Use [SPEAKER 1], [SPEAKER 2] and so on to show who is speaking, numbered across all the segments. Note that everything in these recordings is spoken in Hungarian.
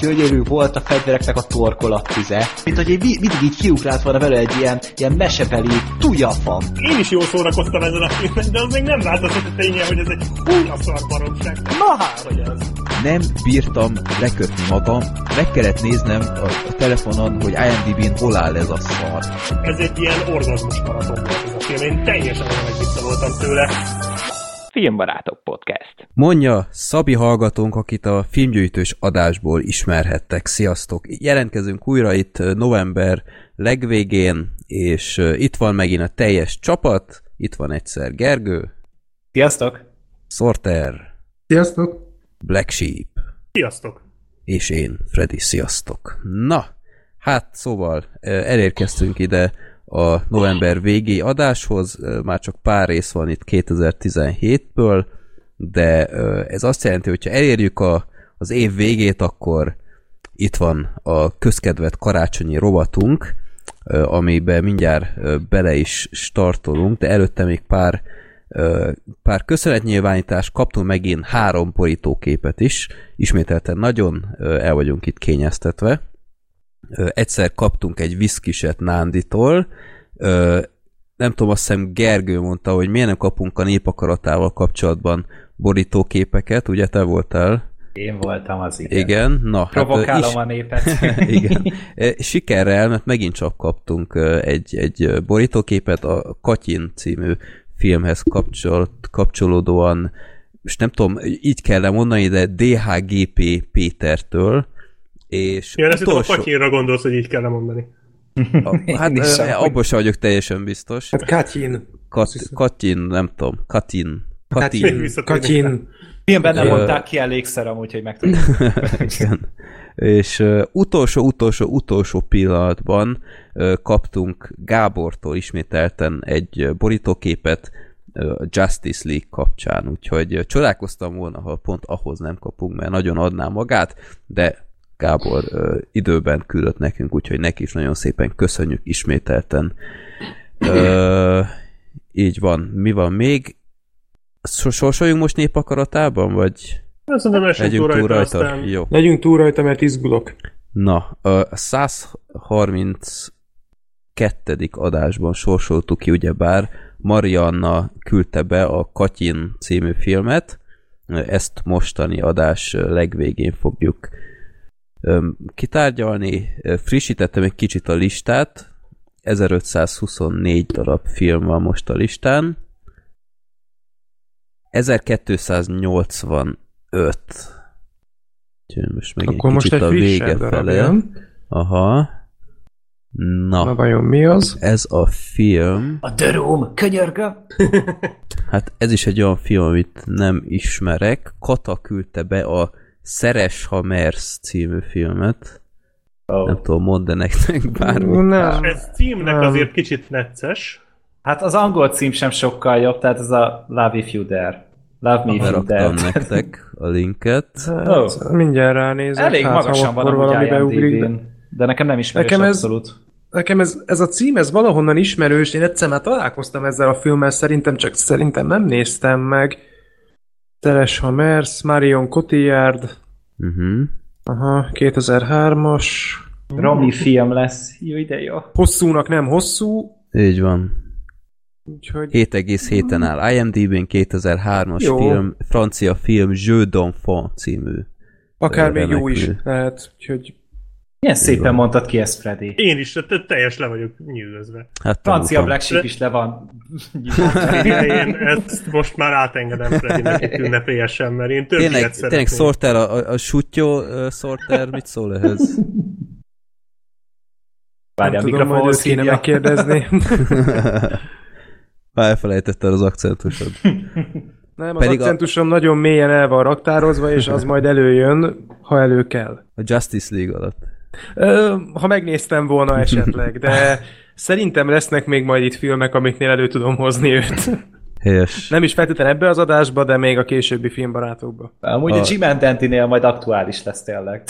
[SPEAKER 1] gyönyörű volt a fegyvereknek a torkolattize, mint hogy egy, mindig így kiugrált volna vele egy ilyen, ilyen mesebeli tujafam.
[SPEAKER 2] Én is jól szórakoztam ezen a filmen, de az még nem változott a ténye, hogy ez egy húnya szar baromság.
[SPEAKER 1] Na hát, hogy ez.
[SPEAKER 3] Nem bírtam lekötni magam, meg kellett néznem a, a telefonon, hogy IMDb-n hol áll ez a szar.
[SPEAKER 2] Ez egy ilyen orgazmus maraton volt ez a film, én teljesen olyan voltam tőle.
[SPEAKER 4] Filmbarátok Podcast.
[SPEAKER 3] Mondja Szabi hallgatónk, akit a filmgyűjtős adásból ismerhettek. Sziasztok! Jelentkezünk újra itt november legvégén, és itt van megint a teljes csapat. Itt van egyszer Gergő.
[SPEAKER 4] Sziasztok!
[SPEAKER 3] Sorter.
[SPEAKER 5] Sziasztok!
[SPEAKER 3] Black Sheep.
[SPEAKER 2] Sziasztok!
[SPEAKER 3] És én, Freddy. Sziasztok! Na, hát szóval elérkeztünk ide a november végi adáshoz, már csak pár rész van itt 2017-ből, de ez azt jelenti, hogy ha elérjük a, az év végét, akkor itt van a közkedvet karácsonyi rovatunk, amiben mindjárt bele is startolunk, de előtte még pár pár köszönetnyilvánítás, kaptunk megint három borítóképet is, ismételten nagyon el vagyunk itt kényeztetve, egyszer kaptunk egy viszkiset Nánditól, nem tudom, azt hiszem Gergő mondta, hogy miért nem kapunk a népakaratával kapcsolatban borítóképeket, ugye te voltál?
[SPEAKER 4] Én voltam az igen.
[SPEAKER 3] Igen, na.
[SPEAKER 4] Provokálom hát, is... a népet.
[SPEAKER 3] igen. Sikerrel, mert megint csak kaptunk egy, egy borítóképet a Katyin című filmhez kapcsolt, kapcsolódóan, és nem tudom, így kell mondani, de DHGP Pétertől, és
[SPEAKER 2] ja, utolsó... a Katyinra gondolsz, hogy így kell mondani.
[SPEAKER 3] A, hát abban sem vagyok teljesen biztos.
[SPEAKER 5] Hát Katyin.
[SPEAKER 3] Kat, Katyin, nem tudom. Katyin. Katyin.
[SPEAKER 5] Katyin.
[SPEAKER 4] Filmben nem mondták ki elégszer amúgy, hogy megtudjuk.
[SPEAKER 3] Igen. És uh, utolsó, utolsó, utolsó pillanatban uh, kaptunk Gábortól ismételten egy borítóképet uh, Justice League kapcsán, úgyhogy uh, csodálkoztam volna, ha pont ahhoz nem kapunk, mert nagyon adná magát, de Gábor ö, időben küldött nekünk, úgyhogy neki is nagyon szépen köszönjük ismételten. Ö, így van. Mi van még? Sorsoljunk most népakaratában, vagy
[SPEAKER 2] Szerintem legyünk túl rajta? rajta? Aztán...
[SPEAKER 5] Jó. Legyünk túl rajta, mert izgulok.
[SPEAKER 3] Na, a 132. adásban sorsoltuk ki, ugyebár Marianna küldte be a Katyin című filmet, ezt mostani adás legvégén fogjuk kitárgyalni. Frissítettem egy kicsit a listát, 1524 darab film van most a listán. 1285. Úgyhogy most meg
[SPEAKER 5] Akkor
[SPEAKER 3] egy
[SPEAKER 5] most
[SPEAKER 3] kicsit
[SPEAKER 5] egy
[SPEAKER 3] a vége fele. Aha. Na.
[SPEAKER 5] Na vajon mi az?
[SPEAKER 3] Ez a film...
[SPEAKER 4] A The Room, könyörgöm!
[SPEAKER 3] hát ez is egy olyan film, amit nem ismerek. Kata küldte be a Szeres, ha mersz című filmet. Oh. Nem tudom, mondd nektek bármit.
[SPEAKER 5] Nem.
[SPEAKER 2] Ez címnek nem. azért kicsit necces.
[SPEAKER 4] Hát az angol cím sem sokkal jobb, tehát ez a Love If You Dare. Love Me If You Dare.
[SPEAKER 3] nektek a linket.
[SPEAKER 5] Hát, oh. Mindjárt ránézek.
[SPEAKER 4] Elég hát, magasan van valami imdb de nekem nem ismerős nekem ez, abszolút.
[SPEAKER 5] Nekem ez, ez a cím, ez valahonnan ismerős, én egyszer már találkoztam ezzel a filmmel, szerintem csak szerintem nem néztem meg. Teres Hamers, Marion Cotillard.
[SPEAKER 3] Uh-huh.
[SPEAKER 5] Aha, 2003-as.
[SPEAKER 4] Rami film lesz. Jó, ide jó.
[SPEAKER 5] Hosszúnak nem hosszú.
[SPEAKER 3] Így van. Úgyhogy... 7,7-en áll IMDb-n 2003-as jó. film, francia film Jeux d'enfant című.
[SPEAKER 5] Akár még jó is lehet, úgyhogy
[SPEAKER 4] milyen szépen van. mondtad ki ezt, Freddy.
[SPEAKER 2] Én is, te teljes le vagyok nyűgözve.
[SPEAKER 4] Hát Francia Black Sheep is le van.
[SPEAKER 2] én ezt most már átengedem Freddynek itt ünnepélyesen, mert én több tényleg,
[SPEAKER 3] tényleg Sorter, a, a, a sutyó uh, Sorter mit szól ehhez?
[SPEAKER 5] Várjál, tudom, hogy őt kéne megkérdezni.
[SPEAKER 3] Elfelejtetted az akcentusod.
[SPEAKER 5] Nem, az Pedig akcentusom a... nagyon mélyen el van raktározva, és az majd előjön, ha elő kell.
[SPEAKER 3] A Justice League alatt.
[SPEAKER 5] Ha megnéztem volna esetleg, de szerintem lesznek még majd itt filmek, amiknél elő tudom hozni őt.
[SPEAKER 3] Helyes.
[SPEAKER 5] Nem is feltétlenül ebbe az adásba, de még a későbbi filmbarátokba.
[SPEAKER 4] Amúgy a, a Jim Dentinél majd aktuális lesz tényleg.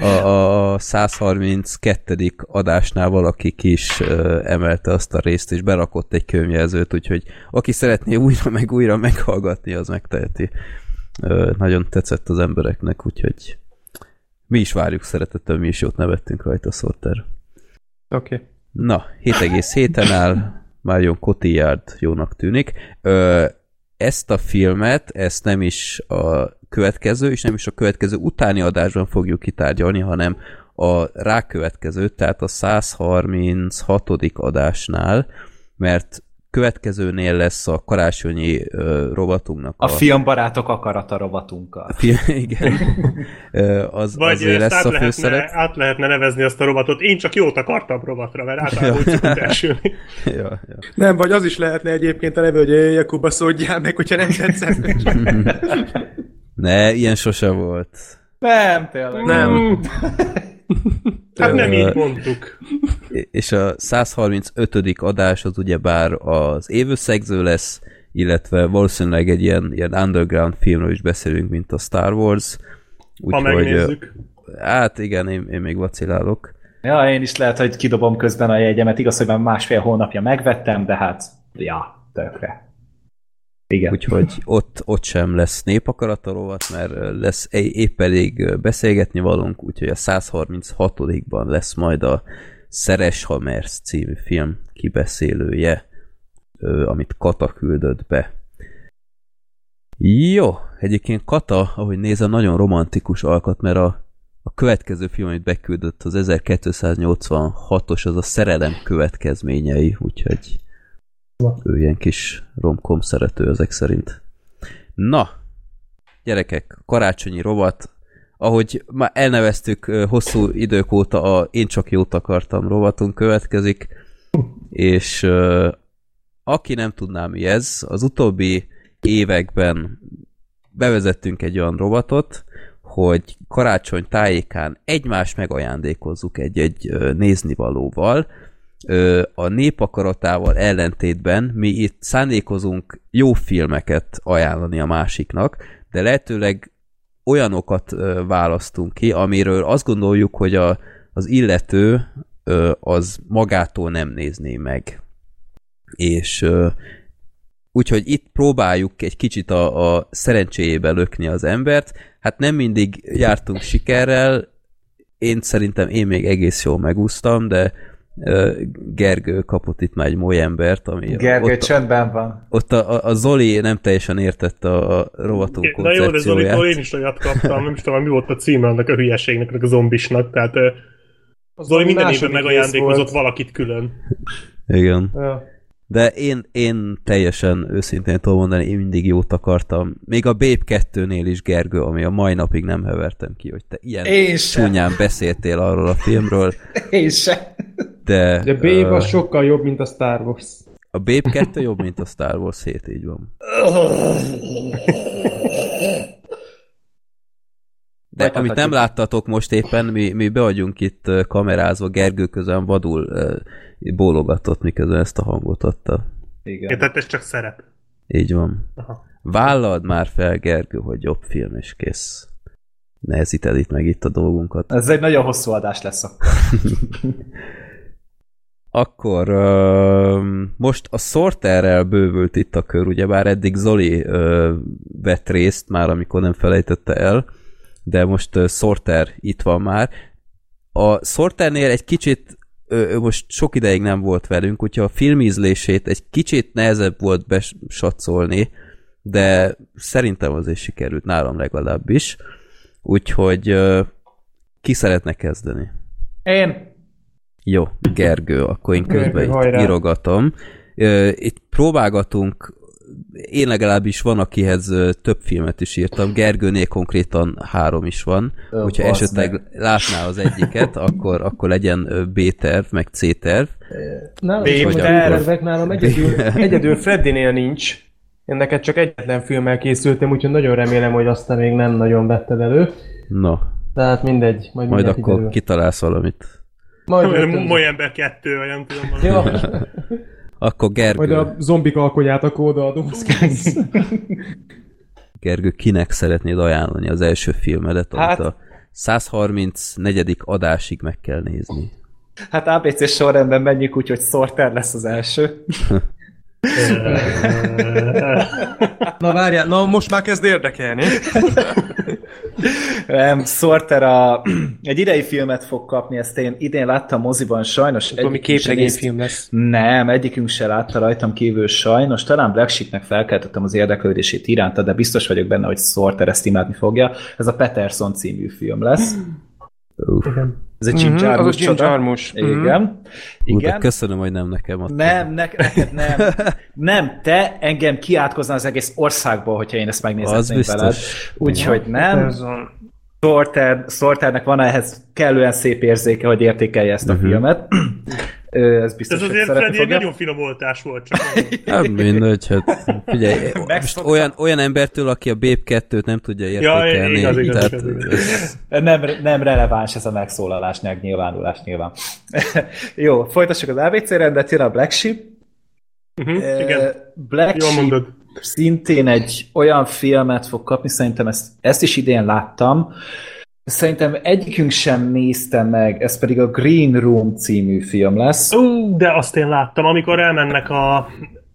[SPEAKER 3] A, a 132. adásnál valaki kis uh, emelte azt a részt, és berakott egy könyvjelzőt, úgyhogy aki szeretné újra meg újra meghallgatni, az megteheti. Nagyon tetszett az embereknek, úgyhogy Mi is várjuk szeretettel, mi is jót nevettünk rajta, Sorter.
[SPEAKER 5] Oké. Okay.
[SPEAKER 3] Na, 7,7-en áll, Marion Cotillard jónak tűnik. Ö, ezt a filmet, ezt nem is a következő, és nem is a következő utáni adásban fogjuk kitárgyalni, hanem a rákövetkező, tehát a 136. adásnál, mert következőnél lesz a karácsonyi uh, robotunknak
[SPEAKER 4] a... A filmbarátok akarata robotunkkal. A
[SPEAKER 3] film, igen. az,
[SPEAKER 2] Vagy
[SPEAKER 3] azért lesz
[SPEAKER 2] át
[SPEAKER 3] a
[SPEAKER 2] lehetne,
[SPEAKER 3] főszerep.
[SPEAKER 2] át lehetne nevezni azt a robotot. Én csak jót akartam robatra, mert általában úgy elsülni.
[SPEAKER 3] ja, ja.
[SPEAKER 5] Nem, vagy az is lehetne egyébként a neve, hogy "Éj, Jakuba szódjál meg, hogyha nem tetszett.
[SPEAKER 3] Ne, ilyen sose volt.
[SPEAKER 4] Nem, tényleg.
[SPEAKER 5] nem.
[SPEAKER 2] Hát nem így mondtuk.
[SPEAKER 3] És a 135. adás az ugyebár az évösszegző lesz, illetve valószínűleg egy ilyen, ilyen underground filmről is beszélünk, mint a Star Wars.
[SPEAKER 2] Ha megnézzük.
[SPEAKER 3] Hát igen, én, én még vacilálok.
[SPEAKER 4] Ja, én is lehet, hogy kidobom közben a jegyemet. Igaz, hogy már másfél hónapja megvettem, de hát, ja, tökre. Igen.
[SPEAKER 3] Úgyhogy ott, ott sem lesz népakarata rovat, mert lesz épp elég beszélgetni valunk, úgyhogy a 136-ban lesz majd a Szeres Hamers című film kibeszélője, amit Kata küldött be. Jó, egyébként Kata, ahogy nézem, nagyon romantikus alkat, mert a, a következő film, amit beküldött, az 1286-os, az a szerelem következményei, úgyhogy ő ilyen kis romkom szerető ezek szerint. Na, gyerekek, karácsonyi rovat, ahogy már elneveztük hosszú idők óta a Én csak jót akartam rovatunk következik, és aki nem tudná mi ez, az utóbbi években bevezettünk egy olyan rovatot, hogy karácsony tájékán egymást megajándékozzuk egy-egy néznivalóval, a népakaratával ellentétben mi itt szándékozunk jó filmeket ajánlani a másiknak, de lehetőleg olyanokat választunk ki, amiről azt gondoljuk, hogy a, az illető az magától nem nézné meg. És úgyhogy itt próbáljuk egy kicsit a, a szerencséjébe lökni az embert. Hát nem mindig jártunk sikerrel, én szerintem én még egész jól megúsztam, de Gergő kapott itt már egy moly embert, ami
[SPEAKER 4] Gergő
[SPEAKER 3] ott,
[SPEAKER 4] csöndben van.
[SPEAKER 3] ott a, a, a Zoli nem teljesen értette a, a rovatunk
[SPEAKER 2] Na jó, de
[SPEAKER 3] koncepcióját.
[SPEAKER 2] Zolitól én is olyat kaptam, nem is tudom, mi volt a címe annak a hülyeségnek, ennek a zombisnak, tehát ö, Zoli minden évben megajándékozott valakit külön.
[SPEAKER 3] Igen.
[SPEAKER 5] Ja.
[SPEAKER 3] De én, én teljesen őszintén tudom mondani, én mindig jót akartam. Még a Babe 2-nél is, Gergő, ami a mai napig nem hevertem ki, hogy te ilyen csúnyán beszéltél arról a filmről,
[SPEAKER 4] Én sem.
[SPEAKER 3] De,
[SPEAKER 5] De Babe
[SPEAKER 3] ö,
[SPEAKER 5] az sokkal jobb, mint a Star Wars.
[SPEAKER 3] a Babe 2 jobb, mint a Star Wars 7, így van. De
[SPEAKER 4] Folytathatjuk.
[SPEAKER 3] amit nem láttatok most éppen, mi, mi be vagyunk itt kamerázva, Gergő közben vadul bólogatott, miközben ezt a hangot adta.
[SPEAKER 2] Igen.
[SPEAKER 4] Igen.
[SPEAKER 2] Tehát ez csak szerep.
[SPEAKER 3] Így van.
[SPEAKER 2] Aha.
[SPEAKER 3] Vállald már fel, Gergő, hogy jobb film, és kész. Nehezíted itt meg itt a dolgunkat.
[SPEAKER 4] Ez egy nagyon hosszú adás lesz akkor.
[SPEAKER 3] Akkor ö, most a Sorterrel bővült itt a kör, ugyebár eddig Zoli ö, vett részt már, amikor nem felejtette el, de most ö, Sorter itt van már. A Sorternél egy kicsit ö, most sok ideig nem volt velünk, úgyhogy a filmízlését egy kicsit nehezebb volt besatszolni, de szerintem azért sikerült nálam legalábbis. Úgyhogy ö, ki szeretne kezdeni?
[SPEAKER 4] Én?
[SPEAKER 3] Jó, Gergő, akkor én közben
[SPEAKER 5] Gergő,
[SPEAKER 3] itt
[SPEAKER 5] hajrá.
[SPEAKER 3] írogatom. Itt próbálgatunk, én legalábbis van, akihez több filmet is írtam, Gergőnél konkrétan három is van,
[SPEAKER 4] Ö,
[SPEAKER 3] hogyha esetleg
[SPEAKER 4] meg.
[SPEAKER 3] látná az egyiket, akkor, akkor legyen B-terv, meg C-terv.
[SPEAKER 5] Nálam
[SPEAKER 2] Babe
[SPEAKER 5] is vannak
[SPEAKER 2] terv.
[SPEAKER 5] tervek, nálam egyedül, egyedül Freddynél nincs. Én neked csak egyetlen filmmel készültem, úgyhogy nagyon remélem, hogy azt te még nem nagyon vetted elő.
[SPEAKER 3] No,
[SPEAKER 5] Tehát mindegy, majd,
[SPEAKER 3] majd akkor
[SPEAKER 5] kiderül.
[SPEAKER 3] kitalálsz valamit.
[SPEAKER 5] Majd, rögtön-
[SPEAKER 2] Moly ember kettő, vagy nem tudom.
[SPEAKER 5] Ja,
[SPEAKER 3] Akkor Gergő,
[SPEAKER 5] majd a zombik alkonyát a kezd.
[SPEAKER 3] Gergő, kinek szeretnéd ajánlani az első filmedet, amit
[SPEAKER 4] Hát-
[SPEAKER 3] a 134. adásig meg kell nézni?
[SPEAKER 4] Hát ABC sorrendben menjünk, úgyhogy Sorter lesz az első.
[SPEAKER 5] Na várjál, na most már kezd érdekelni.
[SPEAKER 4] Nem, Sorter a, egy idei filmet fog kapni, ezt én idén láttam moziban, sajnos
[SPEAKER 5] Valami képregényfilm lesz.
[SPEAKER 4] Nem, egyikünk se látta rajtam kívül sajnos. Talán Black Sheepnek felkeltettem az érdeklődését iránta, de biztos vagyok benne, hogy Sorter ezt imádni fogja. Ez a Peterson című film lesz.
[SPEAKER 3] Uff.
[SPEAKER 4] Ez egy Jim
[SPEAKER 5] Mhm, az a.
[SPEAKER 4] Jarmusch.
[SPEAKER 5] Mhm.
[SPEAKER 4] Igen.
[SPEAKER 3] Ú, de
[SPEAKER 4] Igen.
[SPEAKER 3] köszönöm, hogy nem nekem adtad.
[SPEAKER 4] Nem, ne, neked nem. Nem, te engem kiátkoznál az egész országból, hogyha én ezt
[SPEAKER 3] Az
[SPEAKER 4] megnézetném
[SPEAKER 3] biztos.
[SPEAKER 4] veled. Úgyhogy nem. Sorter, Sorternek van ehhez kellően szép érzéke, hogy értékelje ezt a
[SPEAKER 3] Mhm.
[SPEAKER 4] filmet. Ez biztos,
[SPEAKER 2] Ez azért Freddy egy nagyon finom oltás volt, csak.
[SPEAKER 3] Nem mindegy, hát figyelj, most olyan, olyan embertől, aki a Babe 2-t nem tudja értékelni,
[SPEAKER 2] igaz, igaz,
[SPEAKER 3] tehát
[SPEAKER 2] igaz,
[SPEAKER 4] Nem, nem releváns ez a megszólalás, megnyilvánulás nyilván. Jó, folytassuk az ABC rendet, jön a Black Sheep.
[SPEAKER 2] Uh-huh, igen,
[SPEAKER 4] Black
[SPEAKER 2] jól
[SPEAKER 4] Sheep
[SPEAKER 2] mondod.
[SPEAKER 4] szintén egy olyan filmet fog kapni, szerintem ezt, ezt is idén láttam, Szerintem egyikünk sem nézte meg, ez pedig a Green Room című film lesz.
[SPEAKER 2] Ú, de azt én láttam, amikor elmennek a,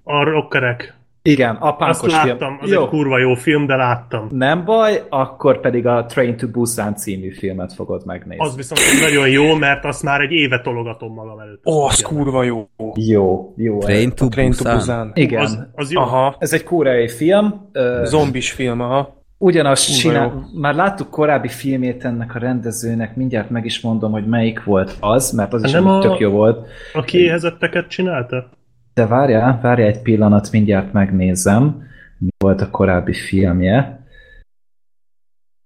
[SPEAKER 2] a rockerek.
[SPEAKER 4] Igen,
[SPEAKER 2] Azt
[SPEAKER 4] apánkos
[SPEAKER 2] láttam,
[SPEAKER 4] film.
[SPEAKER 2] az
[SPEAKER 4] Jó,
[SPEAKER 2] egy kurva jó film, de láttam.
[SPEAKER 4] nem baj, akkor pedig a Train to Busan című filmet fogod megnézni.
[SPEAKER 2] Az viszont nagyon jó, mert azt már egy éve tologatom magam előtt.
[SPEAKER 5] Ó, az kurva jó.
[SPEAKER 4] Jó, jó.
[SPEAKER 3] Train to
[SPEAKER 5] A Train to
[SPEAKER 3] Busan.
[SPEAKER 5] Busan.
[SPEAKER 4] Igen.
[SPEAKER 2] Az, az jó.
[SPEAKER 5] Aha.
[SPEAKER 4] Ez egy koreai film.
[SPEAKER 5] Zombis film, aha.
[SPEAKER 4] Ugyanazt csinál, már láttuk korábbi filmét ennek a rendezőnek, mindjárt meg is mondom, hogy melyik volt az, mert az is
[SPEAKER 2] Nem a-
[SPEAKER 4] tök jó volt.
[SPEAKER 2] A kiéhezetteket csinálta?
[SPEAKER 4] De várjál, várjál egy pillanat, mindjárt megnézem, mi volt a korábbi filmje.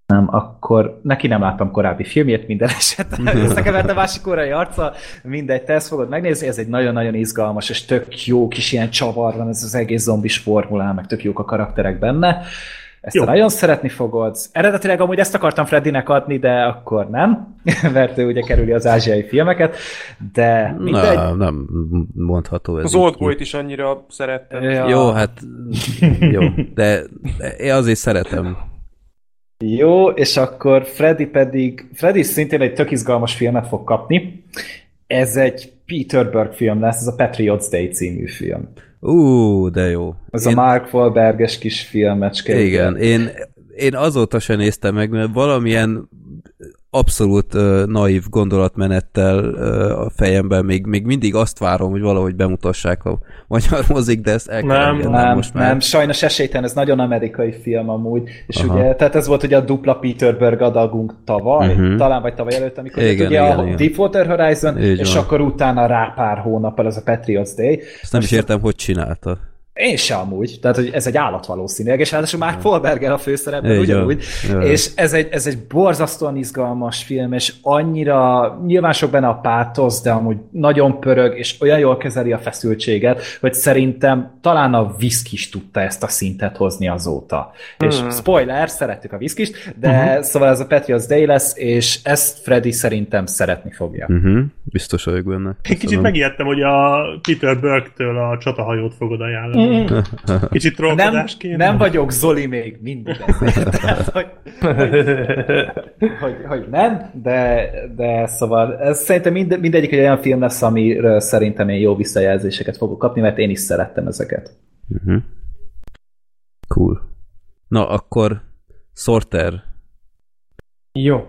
[SPEAKER 4] Nem, akkor neki nem láttam korábbi filmjét minden esetben. Összekevert a másik korai arca, mindegy, te ezt fogod megnézni, ez egy nagyon-nagyon izgalmas, és tök jó kis ilyen csavar van, ez az egész zombis formulá, meg tök jók a karakterek benne. Ezt
[SPEAKER 2] Jó.
[SPEAKER 4] nagyon szeretni fogod. Eredetileg amúgy ezt akartam Freddynek adni, de akkor nem, mert ő ugye kerüli az ázsiai filmeket, de mindegy.
[SPEAKER 3] Na, nem mondható ez
[SPEAKER 5] Az
[SPEAKER 3] így ki.
[SPEAKER 5] Oldboy-t is annyira szerettem.
[SPEAKER 4] Ja.
[SPEAKER 3] Jó, hát jó, de én azért szeretem.
[SPEAKER 4] Jó, és akkor Freddy pedig, Freddy szintén egy tök izgalmas filmet fog kapni. Ez egy Peter Berg film lesz, ez a Patriots Day című film.
[SPEAKER 3] Ú, de jó.
[SPEAKER 4] Ez
[SPEAKER 3] Én-
[SPEAKER 4] a Mark Wahlberges kis filmecske.
[SPEAKER 3] Igen, én, én azóta sem néztem meg, mert valamilyen abszolút uh, naív gondolatmenettel uh, a fejemben még, még mindig azt várom, hogy valahogy bemutassák a magyar mozik, de ezt el kell
[SPEAKER 2] Nem,
[SPEAKER 4] Nem,
[SPEAKER 3] most már.
[SPEAKER 4] nem, sajnos esélytelen, ez nagyon amerikai film amúgy, és
[SPEAKER 3] Aha.
[SPEAKER 4] ugye, tehát ez volt ugye a dupla Peter Berg adagunk tavaly,
[SPEAKER 3] Mhm.
[SPEAKER 4] talán vagy tavaly előtt, amikor
[SPEAKER 3] Igen,
[SPEAKER 4] igen, ugye
[SPEAKER 3] igen,
[SPEAKER 4] a
[SPEAKER 3] igen.
[SPEAKER 4] Deepwater Horizon,
[SPEAKER 3] Így
[SPEAKER 4] és
[SPEAKER 3] van.
[SPEAKER 4] akkor utána rá pár hónappal ez a Patriots Day.
[SPEAKER 3] Ezt nem is értem, hogy csinálta.
[SPEAKER 4] Én se amúgy, tehát hogy ez egy állat valószínűleg, és ráadásul Mark Wahlberger a
[SPEAKER 3] van.
[SPEAKER 4] ugyanúgy,
[SPEAKER 3] Ja.
[SPEAKER 4] és ez egy, ez egy borzasztóan izgalmas film, és annyira, nyilván sok benne a pátosz, de amúgy nagyon pörög, és olyan jól kezeli a feszültséget, hogy szerintem talán a viszki is tudta ezt a szintet hozni azóta. És
[SPEAKER 5] Hmm.
[SPEAKER 4] spoiler, szerettük a viszkist, de uh-huh. szóval ez a Patriots Day lesz, és ezt Freddy szerintem szeretni fogja.
[SPEAKER 3] Uh-huh. Biztos vagyok benne.
[SPEAKER 2] Egy kicsit megijedtem, hogy a Peter Burke-től a csatahajót fogod ajánlani. Kicsit
[SPEAKER 4] Nem, nem vagyok Zoli még mindig. Tehát, hogy, hogy, hogy nem, de, de szóval ez szerintem mind, mindegyik egy olyan film lesz, amiről szerintem én jó visszajelzéseket fogok kapni, mert én is szerettem ezeket.
[SPEAKER 3] Uh-huh. Cool. Na, akkor Sorter.
[SPEAKER 5] Jó.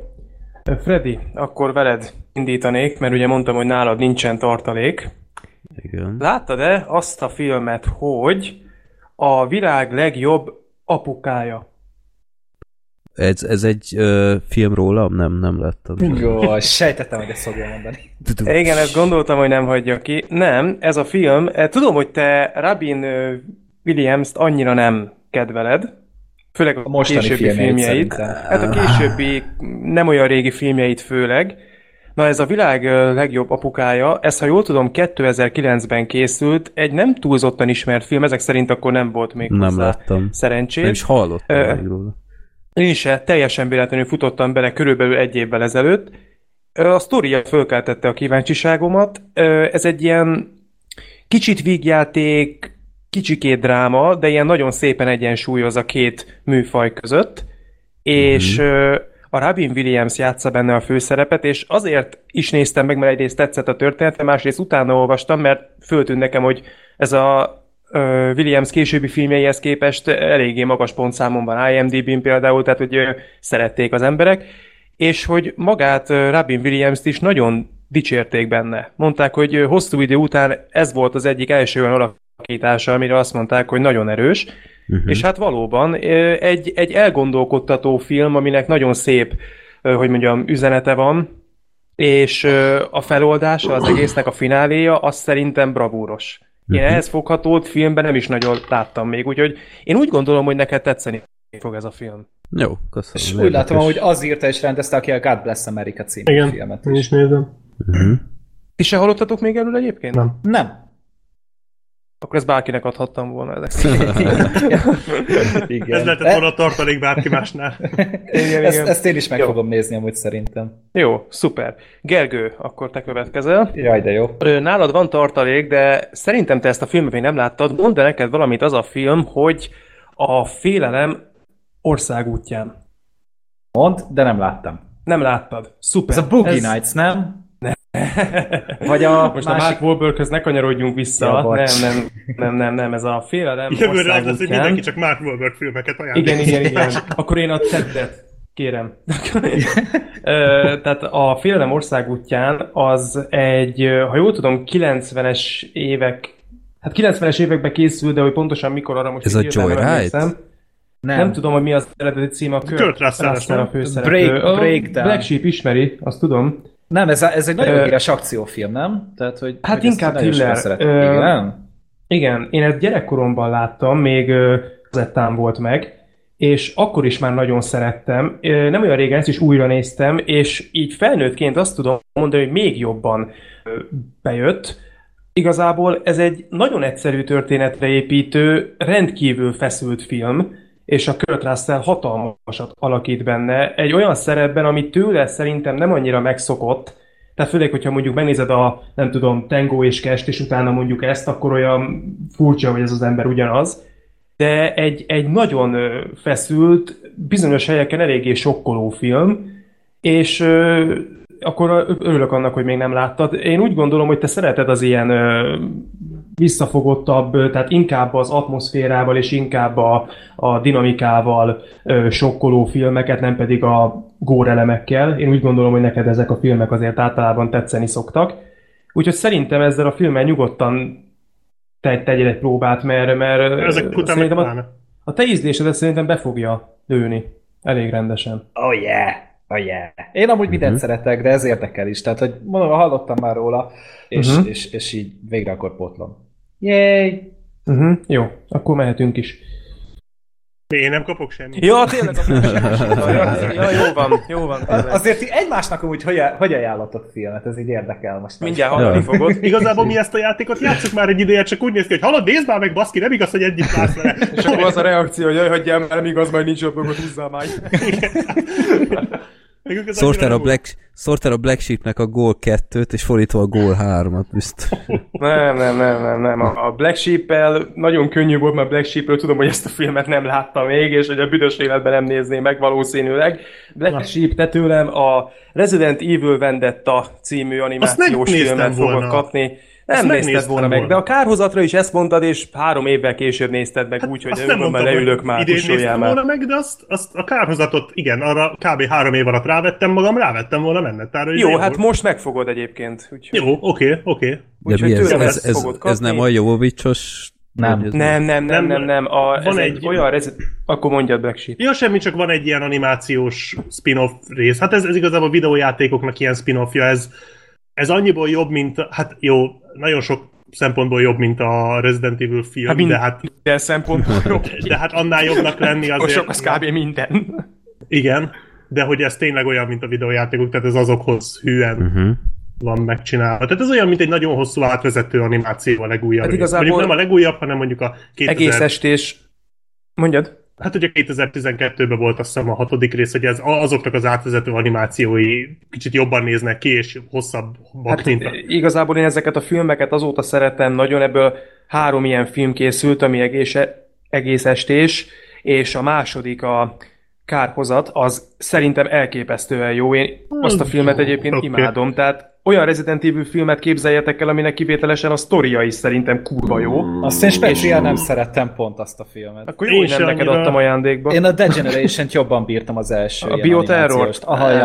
[SPEAKER 5] Freddy, akkor veled indítanék, mert ugye mondtam, hogy nálad nincsen tartalék.
[SPEAKER 3] Igen.
[SPEAKER 5] Láttad-e azt a filmet, hogy a világ legjobb apukája?
[SPEAKER 3] Ez, ez egy ö, film rólam? Nem, nem láttam.
[SPEAKER 4] Jó, sejtettem, hogy ezt fogja mondani.
[SPEAKER 5] Igen, ezt gondoltam, hogy nem hagyja ki. Nem, ez a film, eh, tudom, hogy te Robin eh, Williams-t annyira nem kedveled, főleg a,
[SPEAKER 4] A mostani
[SPEAKER 5] későbbi
[SPEAKER 4] filmjeit
[SPEAKER 5] filmjeit.
[SPEAKER 4] szerintem.
[SPEAKER 5] Hát a későbbi, nem olyan régi filmjeit főleg. Na ez a világ legjobb apukája, ez ha jól tudom 2009-ben készült, egy nem túlzottan ismert film, ezek szerint akkor nem volt még
[SPEAKER 3] Nem
[SPEAKER 5] hozzá
[SPEAKER 3] láttam.
[SPEAKER 5] szerencsét.
[SPEAKER 3] Nem is hallottam még róla.
[SPEAKER 5] Én se, teljesen véletlenül futottam bele körülbelül egy évvel ezelőtt. A sztoria fölkeltette a kíváncsiságomat. Ez egy ilyen kicsit vígjáték, kicsikét dráma, de ilyen nagyon szépen egyensúlyoz a két műfaj között. És ö, a Robin Williams játsza benne a főszerepet, és azért is néztem meg, mert egyrészt tetszett a története, másrészt utána olvastam, mert föltűnt nekem, hogy ez a Williams későbbi filmjeihez képest eléggé magas pontszámon van IMDb-n például, tehát hogy szerették az emberek, és hogy magát Robin Williams-t is nagyon dicsérték benne. Mondták, hogy hosszú idő után ez volt az egyik első olyan alakítása, amire azt mondták, hogy nagyon erős, uh-huh. és hát valóban egy, egy elgondolkodtató film, aminek nagyon szép, hogy mondjam, üzenete van, és a feloldása az egésznek a fináléja, az szerintem bravúros. Én uh-huh. ehhez foghatót filmben nem is nagyon láttam még, úgyhogy én úgy gondolom, hogy neked tetszeni fog ez a film.
[SPEAKER 3] Jó, köszönöm.
[SPEAKER 4] És úgy látom, hogy az írta és rendezte, aki a God Bless America című
[SPEAKER 2] Igen,
[SPEAKER 4] filmet
[SPEAKER 2] én is nézem.
[SPEAKER 3] Uh-huh.
[SPEAKER 5] Ti se hallottatok még erről egyébként?
[SPEAKER 2] Nem.
[SPEAKER 4] Nem.
[SPEAKER 5] Akkor ezt bárkinek adhattam volna ezek.
[SPEAKER 4] Igen.
[SPEAKER 2] Ez lehetett volna a tartalék bárki másnál.
[SPEAKER 5] igen,
[SPEAKER 4] Ezt,
[SPEAKER 5] igen.
[SPEAKER 4] ezt én is meg
[SPEAKER 5] Jó.
[SPEAKER 4] fogom nézni amúgy szerintem.
[SPEAKER 5] Jó, szuper. Gergő, akkor te következel.
[SPEAKER 4] Jaj, de jó.
[SPEAKER 5] Nálad van tartalék, de szerintem te ezt a filmet még nem láttad. Mondd el neked valamit az a film, hogy a félelem országútján.
[SPEAKER 4] Mond, de nem láttam.
[SPEAKER 5] Nem láttad. Szuper.
[SPEAKER 4] Ez a Boogie Nights, nem? Vagy a
[SPEAKER 5] Most a
[SPEAKER 4] másik...
[SPEAKER 5] Mark Wahlberghöz ne kanyarodjunk vissza.
[SPEAKER 4] Ja,
[SPEAKER 5] nem,
[SPEAKER 4] bocs.
[SPEAKER 5] nem, nem, nem, nem, ez a félelem
[SPEAKER 2] Jövőre az lesz, hogy mindenki csak Mark Wahlberg filmeket ajánlít.
[SPEAKER 5] Igen, igen, igen. Akkor én a Tedet kérem. Tehát a Félelem országútján az egy, ha jól tudom, 90-es évek Hát 90-es években készült, de hogy pontosan mikor arra most
[SPEAKER 3] Ez a Joyride?
[SPEAKER 4] Nem.
[SPEAKER 5] Nem tudom, hogy mi az eredeti címe. A Kurt,
[SPEAKER 2] Kurt Russell,
[SPEAKER 5] Russell a főszereplő.
[SPEAKER 4] Break-
[SPEAKER 5] A
[SPEAKER 4] Breakdown.
[SPEAKER 5] Black Sheep ismeri, azt tudom.
[SPEAKER 4] Nem, ez, ez egy nagyon híres akciófilm, nem? Tehát, hogy,
[SPEAKER 5] Hát
[SPEAKER 4] hogy
[SPEAKER 5] inkább thriller. Ö,
[SPEAKER 4] Igen?
[SPEAKER 5] Igen, én ezt gyerekkoromban láttam, még kazettán volt meg, és akkor is már nagyon szerettem. Nem olyan régen ezt is újra néztem, és így felnőttként azt tudom mondani, hogy még jobban bejött. Igazából ez egy nagyon egyszerű történetre építő, rendkívül feszült film, és a Kurt Russell hatalmasat alakít benne, egy olyan szerepben, ami tőle szerintem nem annyira megszokott, tehát főleg, hogyha mondjuk megnézed a, nem tudom, Tango és Kest, és utána mondjuk ezt, akkor olyan furcsa, hogy ez az ember ugyanaz. De egy, egy nagyon feszült, bizonyos helyeken eléggé sokkoló film, és akkor örülök annak, hogy még nem láttad. Én úgy gondolom, hogy te szereted az ilyen visszafogottabb, tehát inkább az atmoszférával és inkább a, a dinamikával ö, sokkoló filmeket, nem pedig a górelemekkel. Én úgy gondolom, hogy neked ezek a filmek azért általában tetszeni szoktak. Úgyhogy szerintem ezzel a filmmel nyugodtan te, tegyél egy próbát, mert, mert
[SPEAKER 2] Ezek után
[SPEAKER 5] szerintem a, a te ízlésedet szerintem be fogja lőni. Elég rendesen.
[SPEAKER 4] Oh yeah! Oh yeah! Én amúgy mindent szeretek, de ez érdekel is. Tehát, hogy mondom, hallottam már róla, és,
[SPEAKER 5] Mhm.
[SPEAKER 4] és, és így végre akkor pótlom. Yay!
[SPEAKER 5] Uh-huh. Jó, akkor mehetünk is.
[SPEAKER 2] Én nem kapok semmit.
[SPEAKER 5] Ja, tényleg. A ja, ja, jó van, jó van. tényleg.
[SPEAKER 4] Azért ti egymásnak amúgy hogy, hogy ajánlotok filmet? Ez így érdekel most.
[SPEAKER 5] Mindjárt hallani
[SPEAKER 3] Ja.
[SPEAKER 5] fogod.
[SPEAKER 2] Igazából mi ezt a játékot játszunk már egy ideje, csak úgy néz ki, hogy hallod, nézd már meg, baszki, nem igaz, hogy együtt látsz vele.
[SPEAKER 5] És akkor az a reakció, hogy jaj, hagyjál már, nem igaz, majd nincs jobb dolgot, húzzál már.
[SPEAKER 3] Szórtál a, Black, szórtál a Black Sheepnek a gól 2-t, és fordítva a gól 3-at, biztos.
[SPEAKER 5] Nem, nem, nem, nem, nem. A a Black Sheep-el nagyon könnyű volt, mert Black Sheep-ről tudom, hogy ezt a filmet nem látta még, és hogy a büdös életben nem nézné meg valószínűleg. Black Sheep, te tőlem a Resident Evil Vendetta című animációs filmet fogod kapni. Nem
[SPEAKER 2] Azt
[SPEAKER 5] nézted volna meg,
[SPEAKER 2] volna.
[SPEAKER 5] de a kárhozatra is ezt mondtad, és három évvel később nézted meg, úgyhogy
[SPEAKER 2] Hát Azt nem
[SPEAKER 5] örömmel
[SPEAKER 2] mondtam,
[SPEAKER 5] leülök
[SPEAKER 2] hogy
[SPEAKER 5] már,
[SPEAKER 2] idén néztem volna meg, de azt, azt a kárhozatot, igen, arra kb. három év alatt rávettem magam, rávettem volna mennettára.
[SPEAKER 5] Jó, hát most megfogod egyébként. Úgyhogy...
[SPEAKER 2] Jó, oké, oké.
[SPEAKER 3] De mi ez? Ez,
[SPEAKER 5] ezt
[SPEAKER 3] ez, ez nem
[SPEAKER 5] kapni.
[SPEAKER 3] a Jovovicsos?
[SPEAKER 4] Nem.
[SPEAKER 3] ez-
[SPEAKER 5] Nem, nem, nem,
[SPEAKER 2] Nem,
[SPEAKER 5] nem, nem. A, ez
[SPEAKER 2] van
[SPEAKER 5] egy,
[SPEAKER 2] egy-
[SPEAKER 5] olyan rezi... Akkor mondjad Black Sheep.
[SPEAKER 2] Ja, semmi, csak van egy ilyen animációs spin-off rész. Hát ez, ez igazából a videójátékoknak ilyen spin-offja, ez, ez annyiból jobb, mint, hát jó, nagyon sok szempontból jobb, mint a Resident Evil film,
[SPEAKER 5] Hát
[SPEAKER 2] hát
[SPEAKER 5] mind-
[SPEAKER 2] de, hát,
[SPEAKER 5] Minden szempontból jobb.
[SPEAKER 2] de hát annál jobbnak lenni azért...
[SPEAKER 5] sok az kb. minden.
[SPEAKER 2] Igen, de hogy ez tényleg olyan, mint a videójátékok, tehát ez azokhoz hűen
[SPEAKER 3] Uh-huh.
[SPEAKER 2] van megcsinálva. Tehát ez olyan, mint egy nagyon hosszú átvezető animáció a legújabb
[SPEAKER 5] Hát igazából-
[SPEAKER 2] Mondjuk nem a legújabb, hanem mondjuk a 2000...
[SPEAKER 5] Egész estés. Mondjad?
[SPEAKER 2] Hát ugye 2012-ben volt azt hiszem a hatodik rész, hogy ez azoknak az átvezető animációi kicsit jobban néznek ki, és hosszabb
[SPEAKER 5] Hát
[SPEAKER 2] mint
[SPEAKER 5] igazából én ezeket a filmeket azóta szeretem nagyon, ebből három ilyen film készült, ami egész, egész estés, és a második a kárhozat, az szerintem elképesztően jó. Én azt a filmet egyébként
[SPEAKER 2] Oké.
[SPEAKER 5] imádom, tehát olyan Resident Evil filmet képzeljetek el, aminek kivételesen a sztoria is szerintem kurva jó.
[SPEAKER 4] Azt én speciál nem szerettem pont azt a filmet.
[SPEAKER 5] Akkor jó,
[SPEAKER 2] Én
[SPEAKER 5] hogy nem neked adtam ajándékba.
[SPEAKER 4] Én a Degeneration-t jobban bírtam az első
[SPEAKER 5] A Bioterror?
[SPEAKER 4] Aha, ja.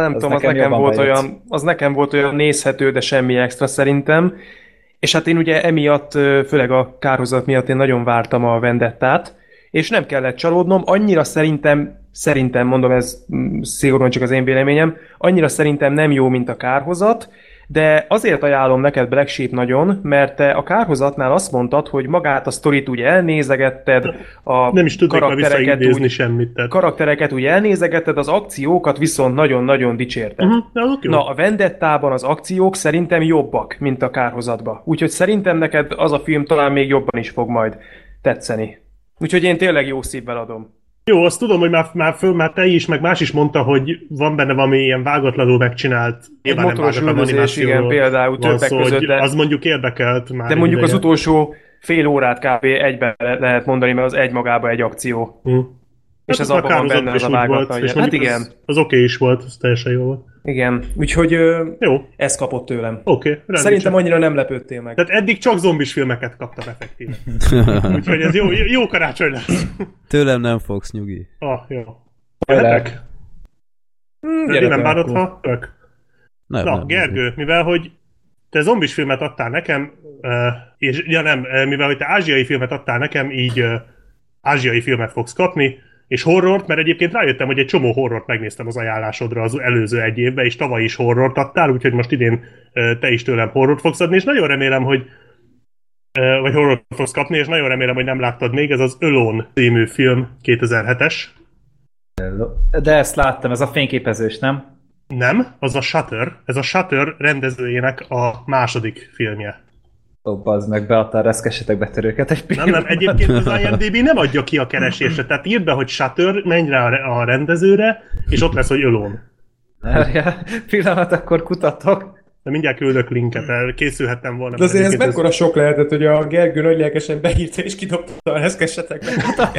[SPEAKER 5] Nem
[SPEAKER 4] Az
[SPEAKER 5] tudom, az
[SPEAKER 4] nekem
[SPEAKER 5] volt olyan, az nekem volt olyan nézhető, de semmi extra szerintem. És hát én ugye emiatt, főleg a kárhozat miatt én nagyon vártam a Vendettát, és nem kellett csalódnom, annyira szerintem, szerintem mondom, ez mm, szigorúan csak az én véleményem, annyira szerintem nem jó, mint a kárhozat, de azért ajánlom neked Black Sheep nagyon, mert te a kárhozatnál azt mondtad, hogy magát a sztorit úgy elnézegetted, a
[SPEAKER 2] Nem is tudnék
[SPEAKER 5] karaktereket úgy,
[SPEAKER 2] semmit. Tehát.
[SPEAKER 5] karaktereket úgy elnézegetted, az akciókat viszont nagyon-nagyon dicsérted.
[SPEAKER 2] Uh-huh, jó.
[SPEAKER 5] Na, a Vendettában az akciók szerintem jobbak, mint a Kárhozatba. Úgyhogy szerintem neked az a film talán még jobban is fog majd tetszeni. Úgyhogy én tényleg jó szívvel adom.
[SPEAKER 2] Jó, azt tudom, hogy már, már, föl, már te is, meg más is mondta, hogy van benne valami ilyen vágatlanul megcsinált, nem
[SPEAKER 5] motoros üldözés, igen, például többek
[SPEAKER 2] szó,
[SPEAKER 5] között, de-
[SPEAKER 2] Az mondjuk érdekelt már
[SPEAKER 5] De
[SPEAKER 2] egy
[SPEAKER 5] mondjuk az
[SPEAKER 2] ideje.
[SPEAKER 5] utolsó fél órát kb. egyben le- lehet mondani, mert az egy magába egy akció.
[SPEAKER 2] Hm.
[SPEAKER 5] És
[SPEAKER 2] Hát
[SPEAKER 5] ez abban van benne, az a vágatlan.
[SPEAKER 2] volt, és
[SPEAKER 5] jel- Hát igen,
[SPEAKER 2] Az, az oké is volt, az teljesen jó volt.
[SPEAKER 5] Igen. Úgyhogy ö,
[SPEAKER 2] Jó,
[SPEAKER 5] ez kapott tőlem.
[SPEAKER 2] oké. rendben
[SPEAKER 5] Szerintem annyira nem lepődtél meg.
[SPEAKER 2] Tehát eddig csak zombis filmeket kaptam effektíve. Úgyhogy ez jó, jó karácsony lesz.
[SPEAKER 3] Tőlem nem fogsz, nyugi.
[SPEAKER 2] Ah, jó. Jöhetek? Freddy,
[SPEAKER 5] gyere
[SPEAKER 2] nem
[SPEAKER 5] akkor.
[SPEAKER 2] ha ök?
[SPEAKER 3] Nem,
[SPEAKER 2] Na,
[SPEAKER 3] nem,
[SPEAKER 2] Gergő, mivel hogy te zombis filmet adtál nekem, és ja nem, mivel hogy te ázsiai filmet adtál nekem, így ázsiai filmet fogsz kapni, és horrort, mert egyébként rájöttem, hogy egy csomó horrort megnéztem az ajánlásodra az előző egy évben, és tavaly is horrort adtál, úgyhogy most idén te is tőlem horrort fogsz adni, és nagyon remélem, hogy vagy horrort fogsz kapni, és nagyon remélem, hogy nem láttad még, ez az Alone című film 2007-es.
[SPEAKER 4] De ezt láttam, ez a fényképezős, nem?
[SPEAKER 2] Nem, az a Shutter. Ez a Shutter rendezőjének a második filmje.
[SPEAKER 4] Ó, bazd meg, beadta a reszkesetek betörőket egy
[SPEAKER 2] Nem, nem, egyébként az IMDb nem adja ki a keresésre, tehát írd be, hogy Shutter, menj rá a re- a rendezőre, és ott lesz, hogy Alone.
[SPEAKER 4] Várjál, pillanat, akkor kutatok.
[SPEAKER 2] De mindjárt küldök linket, el készülhettem volna.
[SPEAKER 5] De azért ez mekkora sok lehetett, hogy a Gergő nagy lelkesen beírta és kidobta a reszkesetekbe.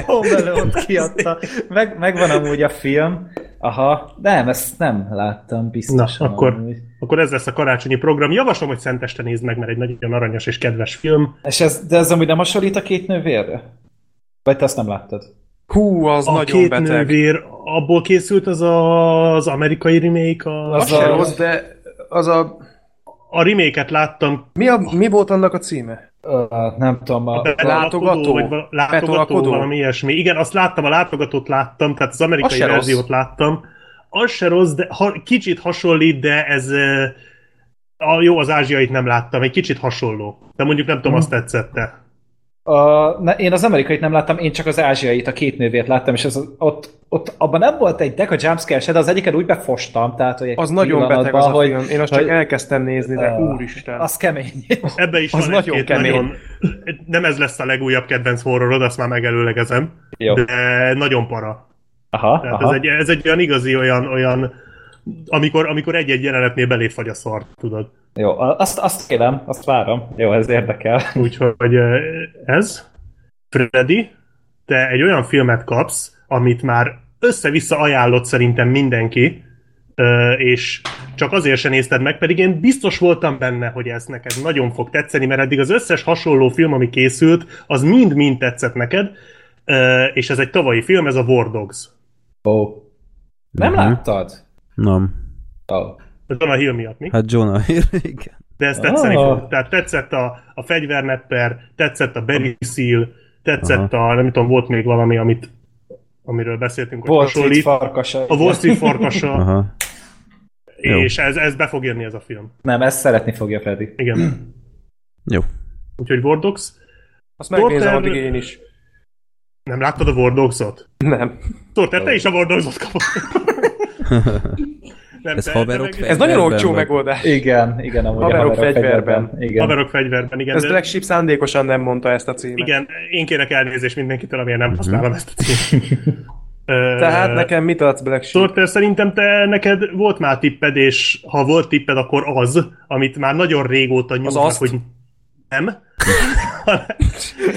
[SPEAKER 4] Home Alone-t kiadta. Meg, megvan amúgy a film. Aha, nem, ezt nem láttam
[SPEAKER 2] Na,
[SPEAKER 4] biztosan.
[SPEAKER 2] akkor,
[SPEAKER 4] amúgy.
[SPEAKER 2] akkor ez lesz a karácsonyi program. Javaslom, hogy szenteste nézd meg, mert egy nagyon aranyos és kedves film.
[SPEAKER 4] És ez, de ez amúgy nem hasonlít a két nővérre? Vagy te azt nem láttad?
[SPEAKER 5] Hú, az
[SPEAKER 2] A
[SPEAKER 5] nagyon
[SPEAKER 2] két
[SPEAKER 5] beteg.
[SPEAKER 2] nővér, abból készült az a, az amerikai remake, a,
[SPEAKER 5] Az
[SPEAKER 4] Az
[SPEAKER 5] se
[SPEAKER 4] a-
[SPEAKER 5] rossz, de az a...
[SPEAKER 2] a remake-et láttam,
[SPEAKER 5] Mi, a, mi volt annak a címe?
[SPEAKER 4] Uh, nem tudom, a,
[SPEAKER 2] A
[SPEAKER 5] látogató?
[SPEAKER 2] Vagy val- látogató,
[SPEAKER 5] Betolakodó?
[SPEAKER 2] valami ilyesmi. Igen, azt láttam, a látogatót láttam, tehát az amerikai
[SPEAKER 5] Az
[SPEAKER 2] verziót láttam. Az se rossz, de ha, kicsit hasonlít, de ez... A, jó, az ázsiait nem láttam, egy kicsit hasonló. De mondjuk nem tudom, azt tetszette.
[SPEAKER 4] A, ne, én az amerikait nem láttam, én csak az ázsiait, a két nővért láttam, és az, ott, ott abban nem volt egy deka jumpscare se, de az egyiket úgy befostam, tehát hogy egy
[SPEAKER 5] Az nagyon beteg az a
[SPEAKER 4] pillanatban,
[SPEAKER 5] film. Én azt csak
[SPEAKER 4] hogy-
[SPEAKER 5] elkezdtem nézni, de
[SPEAKER 4] Ah,
[SPEAKER 5] úristen.
[SPEAKER 4] Az kemény.
[SPEAKER 2] Ebbe is
[SPEAKER 5] Az
[SPEAKER 2] van
[SPEAKER 5] nagyon
[SPEAKER 2] egy-két
[SPEAKER 5] kemény.
[SPEAKER 2] nagyon... Nem ez lesz a legújabb kedvenc horrorod, azt már megelőlegezem.
[SPEAKER 4] Jó.
[SPEAKER 2] De nagyon para.
[SPEAKER 4] Aha,
[SPEAKER 2] Tehát
[SPEAKER 4] aha.
[SPEAKER 2] ez egy, ez egy olyan igazi, olyan, olyan amikor, amikor egy-egy jelenetnél belét fagy a szar, tudod.
[SPEAKER 4] Jó, azt, azt kérem, azt várom. Jó, ez érdekel.
[SPEAKER 2] Úgyhogy ez. Freddy, te egy olyan filmet kapsz, amit már össze-vissza ajánlott szerintem mindenki, és csak azért se nézted meg, pedig én biztos voltam benne, hogy ez neked nagyon fog tetszeni, mert eddig az összes hasonló film, ami készült, az mind-mind tetszett neked, és ez egy tavalyi film, ez a War Dogs.
[SPEAKER 4] Ó. Nem
[SPEAKER 3] Mhm.
[SPEAKER 4] láttad?
[SPEAKER 3] Nem.
[SPEAKER 2] Van a Hill miatt, mi?
[SPEAKER 3] Hát Jonah Hill, igen.
[SPEAKER 2] De ez tetszeni
[SPEAKER 4] Ah.
[SPEAKER 2] fog. Tehát tetszett a, a fegyvernepper, tetszett a Berry Seal, tetszett a, nem tudom, volt még valami, amit, amiről beszéltünk, hogy
[SPEAKER 4] Wall Street
[SPEAKER 2] hasonlít.
[SPEAKER 4] farkasa.
[SPEAKER 2] A Wall Street farkasa,
[SPEAKER 3] Aha. Jó.
[SPEAKER 2] és ez, ez be fog jönni ez a film.
[SPEAKER 4] Nem, ezt szeretni fogja Freddy.
[SPEAKER 2] Igen.
[SPEAKER 3] Jó.
[SPEAKER 2] Úgyhogy War Dogs.
[SPEAKER 5] Azt megnézem
[SPEAKER 2] Torter-
[SPEAKER 5] addig én is.
[SPEAKER 2] Nem láttad a War Dogs-ot?
[SPEAKER 5] Nem.
[SPEAKER 2] Torter, te is a War Dogs-ot kapod. Nem,
[SPEAKER 3] Ez haverok
[SPEAKER 5] Ez nagyon olcsó megoldás.
[SPEAKER 4] Igen, igen, amúgy
[SPEAKER 5] Haverok
[SPEAKER 4] a haverok
[SPEAKER 5] fegyverben.
[SPEAKER 4] fegyverben. Igen.
[SPEAKER 2] Haverok fegyverben, igen.
[SPEAKER 5] Ez
[SPEAKER 2] de-
[SPEAKER 5] Black Sheep szándékosan nem mondta ezt a címet.
[SPEAKER 2] Igen, én kérek elnézést mindenkitől, amiért nem használom ezt a címet.
[SPEAKER 5] Tehát nekem mit adsz Black Sheep?
[SPEAKER 2] Sorter, szerintem te neked volt már tipped, és ha volt tipped, akkor az, amit már nagyon régóta nyújtnak,
[SPEAKER 5] azt?
[SPEAKER 2] hogy nem.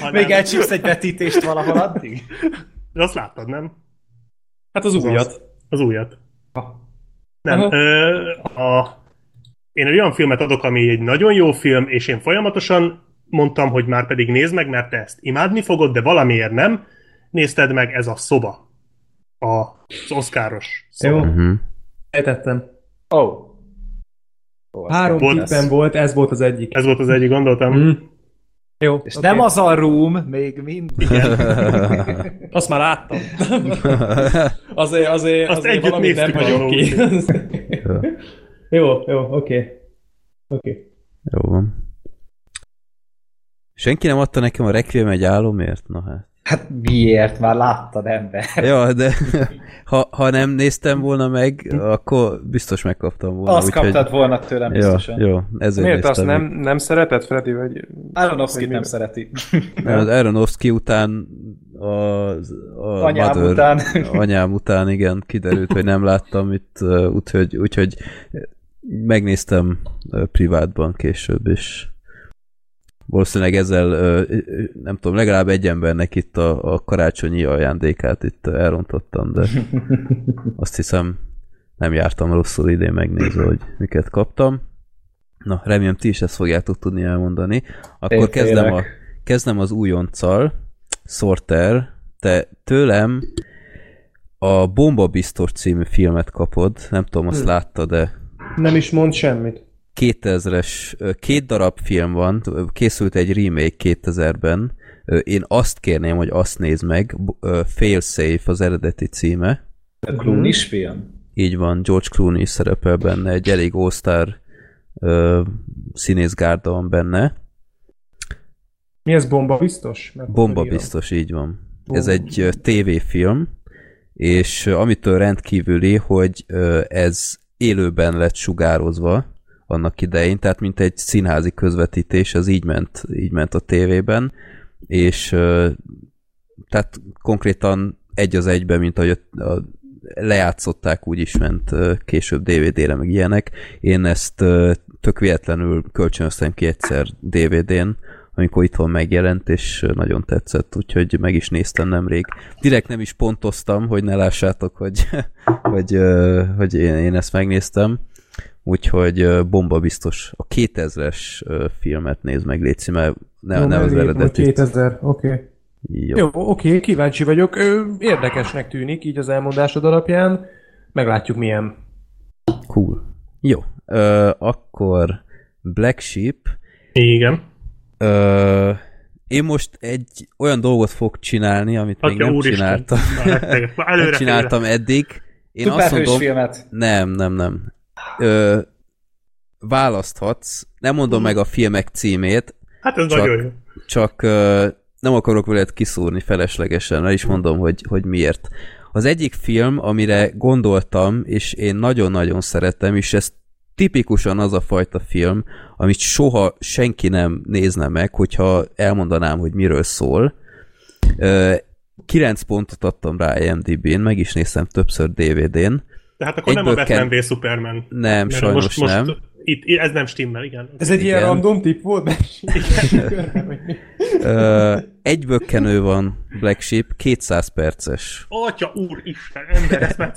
[SPEAKER 2] hanem,
[SPEAKER 4] Még elcsípsz egy vetítést valahol addig?
[SPEAKER 2] De azt láttad, nem?
[SPEAKER 5] Hát az újat.
[SPEAKER 2] Az újat. Nem.
[SPEAKER 5] Aha.
[SPEAKER 2] Ö, a, én egy olyan filmet adok, ami egy nagyon jó film, és én folyamatosan mondtam, hogy már pedig nézd meg, mert te ezt imádni fogod, de valamiért nem. Nézted meg, ez a szoba. A, az oszkáros szoba.
[SPEAKER 5] Jó,
[SPEAKER 3] Uh-huh.
[SPEAKER 5] értettem.
[SPEAKER 4] Ó. Oh. Oh,
[SPEAKER 5] Három tippem volt, ez volt az egyik.
[SPEAKER 2] Ez volt az egyik, gondoltam.
[SPEAKER 5] Mm. Jó,
[SPEAKER 4] És
[SPEAKER 5] oké.
[SPEAKER 4] nem az a room, még mindig.
[SPEAKER 5] Azt már láttam. azért, azért,
[SPEAKER 2] Azt
[SPEAKER 5] azért
[SPEAKER 2] együtt
[SPEAKER 5] valamit nem
[SPEAKER 2] néztük
[SPEAKER 5] hagyok ki.
[SPEAKER 3] Jó.
[SPEAKER 5] jó, oké. Oké.
[SPEAKER 3] Jó van. Senki nem adta nekem a Requiem egy álomért? Na hát.
[SPEAKER 4] Hát miért? Már láttad ember.
[SPEAKER 3] Ja, de ha, ha nem néztem volna meg, akkor biztos megkaptam volna.
[SPEAKER 4] Azt
[SPEAKER 3] úgyhogy-
[SPEAKER 4] kaptad volna tőlem
[SPEAKER 3] Jó,
[SPEAKER 4] biztosan.
[SPEAKER 3] jó, ezért
[SPEAKER 5] Miért azt nem, nem szereted, Freddy? Vagy...
[SPEAKER 4] Aronofsky nem szereti.
[SPEAKER 3] Mert Az Aronofsky után az, a
[SPEAKER 4] Anyám
[SPEAKER 3] Mother,
[SPEAKER 4] után.
[SPEAKER 3] anyám után, igen, kiderült, hogy nem láttam itt, úgyhogy, úgyhogy megnéztem privátban később, és valószínűleg ezzel, nem tudom, legalább egy embernek itt a, a karácsonyi ajándékát itt elrontottam, de azt hiszem nem jártam rosszul idén megnézve, hogy miket kaptam. Na, remélem ti is ezt fogjátok tudni elmondani. Akkor
[SPEAKER 4] Én
[SPEAKER 3] kezdem, a, kezdem az újonccal. Sorter, te tőlem a Bomba Biztos című filmet kapod. Nem tudom, azt
[SPEAKER 5] Hm.
[SPEAKER 3] látta, de
[SPEAKER 5] Nem is mond semmit.
[SPEAKER 3] 2000-es, ö, két darab film van, készült egy remake 2000-ben. Ö, Én azt kérném, hogy azt nézd meg. B- ö, Fail Safe az eredeti címe.
[SPEAKER 4] A Clooney is film?
[SPEAKER 3] Így van, George Clooney is szerepel benne, egy elég all-star színészgárda van benne.
[SPEAKER 5] Mi ez bomba biztos? Mert
[SPEAKER 3] Bomba biztos, így van.
[SPEAKER 5] Bomba.
[SPEAKER 3] Ez egy tévéfilm, és amitől rendkívüli, hogy ez élőben lett sugározva annak idején, tehát mint egy színházi közvetítés, az így ment, így ment a tévében, és tehát konkrétan egy az egyben, mint ahogy a, a, lejátszották, úgy is ment később DVD-re, meg ilyenek. Én ezt tök véletlenül kölcsönöztem ki egyszer DVD-n, amikor itthon megjelent, és nagyon tetszett, úgyhogy meg is néztem nemrég. Direkt nem is pontoztam, hogy ne lássátok, hogy, hogy, hogy én, én ezt megnéztem. Úgyhogy bomba biztos. A 2000-es ö, filmet néz meg, Léci, mert ne,
[SPEAKER 5] Jó,
[SPEAKER 3] nem az eredetit.
[SPEAKER 5] 2000, oké. Okay.
[SPEAKER 3] Jó.
[SPEAKER 5] Jó, oké, kíváncsi vagyok. Érdekesnek tűnik, így az elmondásod alapján. Meglátjuk milyen.
[SPEAKER 3] Cool. Jó. Ö, akkor Black Sheep.
[SPEAKER 2] Igen.
[SPEAKER 3] Ö, én most egy olyan dolgot fog csinálni, amit még
[SPEAKER 2] Atya
[SPEAKER 3] nem
[SPEAKER 2] úristen.
[SPEAKER 3] csináltam.
[SPEAKER 2] Előre
[SPEAKER 3] nem csináltam eddig. Én azt
[SPEAKER 4] Szuperhős
[SPEAKER 3] mondom,
[SPEAKER 4] filmet.
[SPEAKER 3] nem, nem, nem. Ö, választhatsz. Nem mondom meg a filmek címét,
[SPEAKER 2] Hát ez
[SPEAKER 3] Csak-
[SPEAKER 2] nagyon jó.
[SPEAKER 3] csak ö, nem akarok veled kiszúrni feleslegesen, el is mondom, hogy, hogy miért. Az egyik film, amire gondoltam, és én nagyon-nagyon szeretem, és ez tipikusan az a fajta film, amit soha senki nem nézne meg, hogyha elmondanám, hogy miről szól. Ö, 9 pontot adtam rá IMDb-n, meg is néztem többször DVD-n.
[SPEAKER 2] Tehát akkor nem a
[SPEAKER 3] Egyből
[SPEAKER 2] Batman
[SPEAKER 3] kell-
[SPEAKER 2] v Superman.
[SPEAKER 3] Nem,
[SPEAKER 2] Mert
[SPEAKER 3] sajnos
[SPEAKER 2] most, most
[SPEAKER 3] nem.
[SPEAKER 2] Itt, ez nem stimmel, igen.
[SPEAKER 5] Ez egy ilyen
[SPEAKER 3] Igen.
[SPEAKER 5] random tipp volt?
[SPEAKER 3] Ö, egy bökkenő van Black Sheep, 200 perces.
[SPEAKER 2] Atya úr, Isten, ember, ezt már.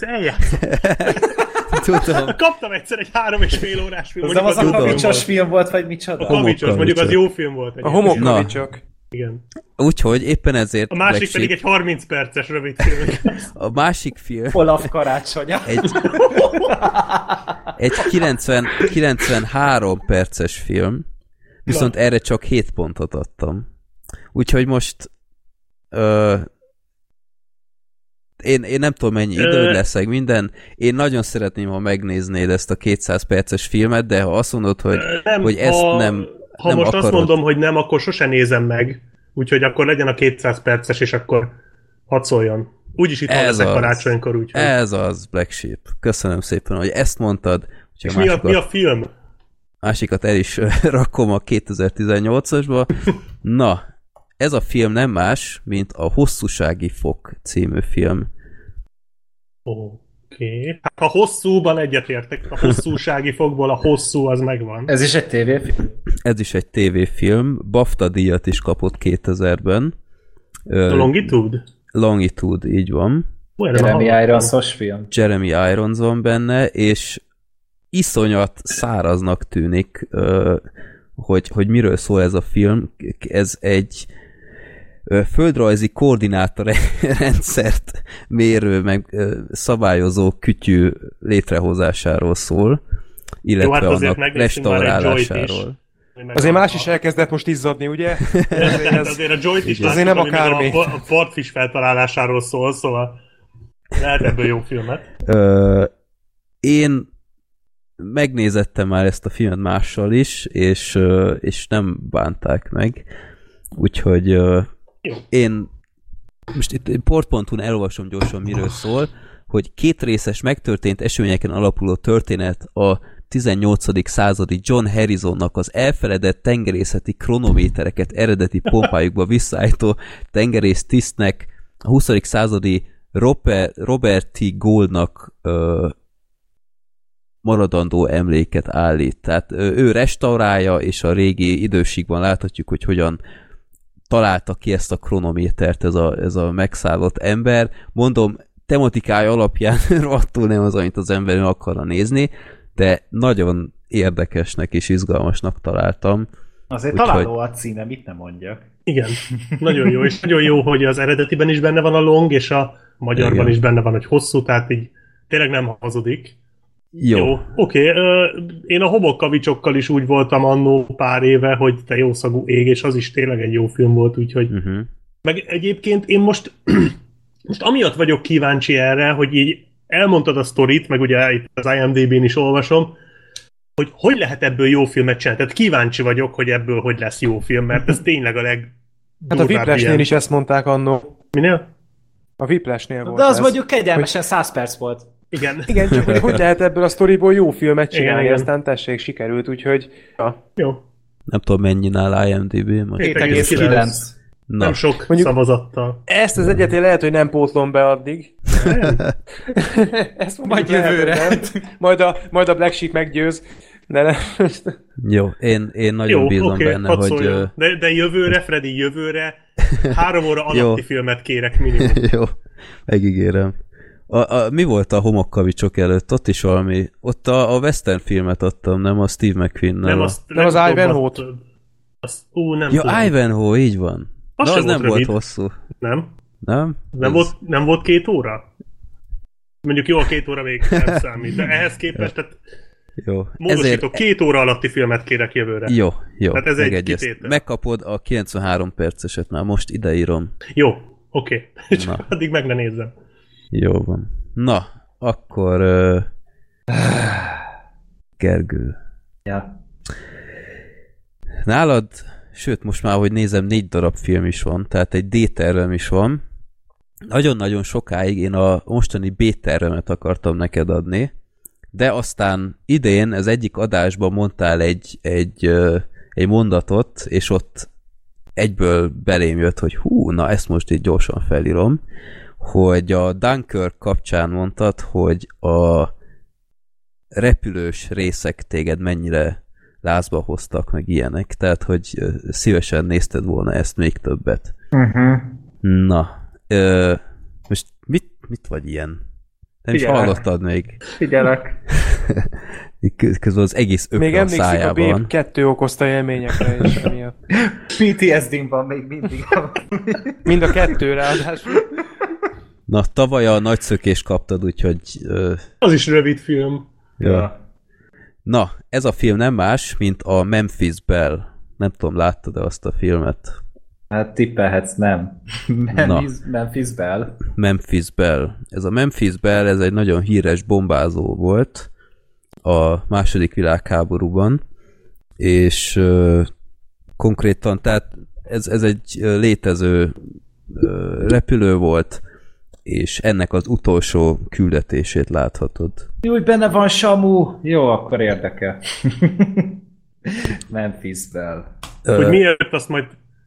[SPEAKER 3] Tudom.
[SPEAKER 2] Kaptam egyszer egy három és fél órás film.
[SPEAKER 4] Az nem az a kavicsos
[SPEAKER 2] volt.
[SPEAKER 4] film volt, vagy micsoda?
[SPEAKER 2] A kavicsos,
[SPEAKER 3] Homok
[SPEAKER 2] mondjuk az jó film volt.
[SPEAKER 5] A
[SPEAKER 2] egyébként. Igen.
[SPEAKER 3] Úgyhogy éppen ezért
[SPEAKER 2] A másik
[SPEAKER 3] Black
[SPEAKER 2] pedig
[SPEAKER 3] Sheep.
[SPEAKER 2] egy 30 perces rövid film.
[SPEAKER 3] A másik film
[SPEAKER 4] Olaf karácsonya.
[SPEAKER 3] egy, egy 90, 93 perces film, viszont
[SPEAKER 2] Na.
[SPEAKER 3] erre csak 7 pontot adtam. Úgyhogy most ö, én, én nem tudom mennyi időd
[SPEAKER 2] Ö.
[SPEAKER 3] lesz, meg minden. Én nagyon szeretném, ha megnéznéd ezt a 200 perces filmet, de ha azt mondod, hogy,
[SPEAKER 2] nem,
[SPEAKER 3] hogy ezt
[SPEAKER 2] ha,
[SPEAKER 3] nem,
[SPEAKER 2] Ha
[SPEAKER 3] nem
[SPEAKER 2] most
[SPEAKER 3] akarod.
[SPEAKER 2] azt mondom, hogy nem, akkor sose nézem meg. Úgyhogy akkor legyen a 200 perces, és akkor hadd szóljon. Úgyis itt
[SPEAKER 3] Ez
[SPEAKER 2] leszek karácsonykor, úgyhogy.
[SPEAKER 3] Ez az Black Sheep. Köszönöm szépen, hogy ezt mondtad.
[SPEAKER 2] És mi a, mi a film?
[SPEAKER 3] másikat el is rakom a 2018-asba. Na, ez a film nem más, mint a Hosszúsági Fok című film.
[SPEAKER 2] Oké. Okay. Hát ha hosszúban egyetértek, a hosszúsági fogból a hosszú az megvan.
[SPEAKER 4] Ez is egy tévéfilm.
[SPEAKER 3] Ez is egy tévéfilm, BAFTA díjat is kapott 2000-ben.
[SPEAKER 2] A
[SPEAKER 3] Ö,
[SPEAKER 2] Longitude?
[SPEAKER 3] Longitude, így van.
[SPEAKER 4] Jeremy. Ironsos film.
[SPEAKER 3] Jeremy Irons van benne, és iszonyat száraznak tűnik, hogy, hogy miről szól ez a film. Ez egy földrajzi koordinátor rendszert mérő, meg szabályozó kütyű létrehozásáról szól, illetve
[SPEAKER 2] Jó, hát azért
[SPEAKER 3] annak restaurálásáról.
[SPEAKER 5] Azért más is elkezdett most izzadni, ugye?
[SPEAKER 2] De hát azért a Joy-t is
[SPEAKER 5] Azért nem akármi.
[SPEAKER 2] A, a Fordfish feltalálásáról szól, szóval lehet ebből jó filmet.
[SPEAKER 3] Ö, én megnézettem már ezt a filmet mással is, és, és nem bánták meg. Úgyhogy
[SPEAKER 2] Jó.
[SPEAKER 3] én most itt port.hu-n elolvasom gyorsan, miről szól, hogy két részes megtörtént eseményeken alapuló történet a 18. századi John Harrisonnak az elfeledett tengerészeti kronométereket eredeti pompájukba visszaállító tengerész tisztnek a 20. századi Robert, Robert T. Goldnak ö, maradandó emléket állít. Tehát ö, ő restaurálja, és a régi időségben láthatjuk, hogy hogyan találta ki ezt a kronométert ez a, ez a megszállott ember. Mondom, tematikája alapján rohadtul nem az, amit az ember akarna nézni, de nagyon érdekesnek és izgalmasnak találtam.
[SPEAKER 4] Azért
[SPEAKER 3] Úgyhogy-
[SPEAKER 4] találó a címe, mit nem mondjak.
[SPEAKER 2] Igen, nagyon jó, és nagyon jó, hogy az eredetiben is benne van a long, és a magyarban
[SPEAKER 3] Igen.
[SPEAKER 2] is benne van, hogy hosszú, tehát így tényleg nem hazudik.
[SPEAKER 3] Jó.
[SPEAKER 2] Jó, oké. ö, Én a homokkavicsokkal is úgy voltam annó pár éve, hogy te jó szagú ég, és az is tényleg egy jó film volt, úgyhogy...
[SPEAKER 3] Uh-huh.
[SPEAKER 2] Meg egyébként én most, most amiatt vagyok kíváncsi erre, hogy így elmondtad a sztorit, meg ugye itt az IMDb-n is olvasom, hogy hogy lehet ebből jó filmet csinálni. Tehát kíváncsi vagyok, hogy ebből hogy lesz jó film, mert ez tényleg a leg...
[SPEAKER 5] Hát a Whiplashnél is ezt mondták annó.
[SPEAKER 2] Minél?
[SPEAKER 5] A Whiplashnél volt
[SPEAKER 4] De az
[SPEAKER 5] ez.
[SPEAKER 4] mondjuk kegyelmesen 100 perc volt.
[SPEAKER 2] Igen.
[SPEAKER 5] Igen, csak hogy hogy lehet ebből a sztoriból jó filmet csinálni,
[SPEAKER 2] Igen,
[SPEAKER 5] aztán tessék, sikerült, úgyhogy... Ja.
[SPEAKER 2] Jó.
[SPEAKER 3] Nem tudom, mennyinál IMDb most.
[SPEAKER 4] 7,9.
[SPEAKER 3] Na,
[SPEAKER 2] Nem sok
[SPEAKER 5] Mondjuk-
[SPEAKER 2] szavazattal.
[SPEAKER 5] Ezt az egyet én lehet, hogy nem pótlom be addig. Ezt
[SPEAKER 4] Majd jövőre.
[SPEAKER 5] Majd a, majd a Black Sheep meggyőz. De nem.
[SPEAKER 3] jó, én, én nagyon
[SPEAKER 2] Jó,
[SPEAKER 3] bízom
[SPEAKER 2] oké,
[SPEAKER 3] benne, hogy...
[SPEAKER 2] szóljon.
[SPEAKER 3] ö,
[SPEAKER 2] De, de jövőre, Freddy, jövőre három óra alatti filmet kérek minimum.
[SPEAKER 3] Jó, megígérem. A, a, mi volt a homokkavicsok előtt? Ott is valami... Ott a, a western filmet adtam, nem a Steve McQueen
[SPEAKER 2] Nem, azt,
[SPEAKER 5] Nem az Ivanhoe-t?
[SPEAKER 2] azt- Ú, nem
[SPEAKER 3] Ja,
[SPEAKER 2] tudom.
[SPEAKER 3] Ivanhoe, így van.
[SPEAKER 2] Az
[SPEAKER 3] az nem
[SPEAKER 2] volt
[SPEAKER 3] volt
[SPEAKER 2] rövid.
[SPEAKER 3] hosszú.
[SPEAKER 2] Nem?
[SPEAKER 3] Nem?
[SPEAKER 2] Nem,
[SPEAKER 3] Ez-
[SPEAKER 2] volt, nem volt két óra? Mondjuk jó, a két óra még nem számít, de ehhez képest, tehát
[SPEAKER 3] Jó.
[SPEAKER 2] módosítok, két óra alatti filmet kérek jövőre.
[SPEAKER 3] Jó, jó.
[SPEAKER 2] Tehát ez egy kitétel.
[SPEAKER 3] Megkapod a 93 perceset, már most ideírom.
[SPEAKER 2] Jó, oké. Okay. Csak addig meg ne nézzem.
[SPEAKER 3] Jó van. Na, akkor... Uh, Gergő.
[SPEAKER 4] Ja.
[SPEAKER 3] Nálad, sőt most már, hogy nézem, négy darab film is van, tehát egy D-tervem is van. Nagyon-nagyon sokáig én a mostani B-tervemet akartam neked adni, de aztán idén az egyik adásban mondtál egy, egy, egy mondatot, és ott egyből belém jött, hogy hú, na ezt most így gyorsan felírom, hogy a Dunkirk kapcsán mondtad, hogy a repülős részek téged mennyire lázba hoztak, meg ilyenek, tehát hogy szívesen nézted volna ezt még többet.
[SPEAKER 4] Uh-huh.
[SPEAKER 3] Na, ö, most mit, mit vagy ilyen? Nem is
[SPEAKER 4] Figyelek.
[SPEAKER 3] hallottad még.
[SPEAKER 4] Figyelek.
[SPEAKER 3] Kö- Közben az egész ökre
[SPEAKER 5] Még
[SPEAKER 3] a
[SPEAKER 5] emlékszik a. Bép kettő okozta élményekre, és emiatt.
[SPEAKER 4] PTSD-n van még mindig.
[SPEAKER 5] Mind a kettő ráadásul.
[SPEAKER 3] Na, tavaly a nagyszökést kaptad, úgyhogy ö,
[SPEAKER 2] Az is rövid film.
[SPEAKER 3] ja. Na, ez a film nem más, mint a Memphis Bell. Nem tudom, láttad-e azt a filmet?
[SPEAKER 4] Hát tippelhetsz, nem. Memphis, Memphis Bell.
[SPEAKER 3] Memphis Bell. Ez a Memphis Bell, ez egy nagyon híres bombázó volt a második világháborúban, és ö, konkrétan, tehát ez, ez egy létező ö, repülő volt, és ennek az utolsó küldetését láthatod.
[SPEAKER 4] Jó, hogy benne van Samu. Jó, akkor érdekel. Memphis Bell.
[SPEAKER 2] Hogy miért, azt majd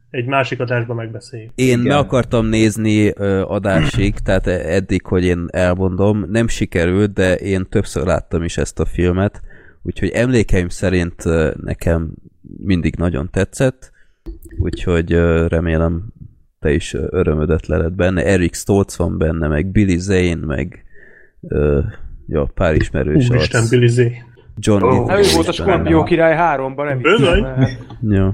[SPEAKER 2] egy másik adásban megbeszéljük.
[SPEAKER 3] Én
[SPEAKER 4] Igen.
[SPEAKER 3] meg akartam nézni ö, adásig, tehát eddig, hogy én elmondom, nem sikerült, de én többször láttam is ezt a filmet, úgyhogy emlékeim szerint nekem mindig nagyon tetszett, úgyhogy ö, remélem te is örömödet leled benne. Eric Stoltz van benne, meg Billy Zane, meg ö, ja, pár ismerős
[SPEAKER 2] Úristen,
[SPEAKER 3] arc.
[SPEAKER 2] Billy Z.
[SPEAKER 3] John Lithgow
[SPEAKER 5] Hát ő volt a
[SPEAKER 3] van.
[SPEAKER 5] király 3-ban, nem
[SPEAKER 2] Bizony.
[SPEAKER 3] Jó.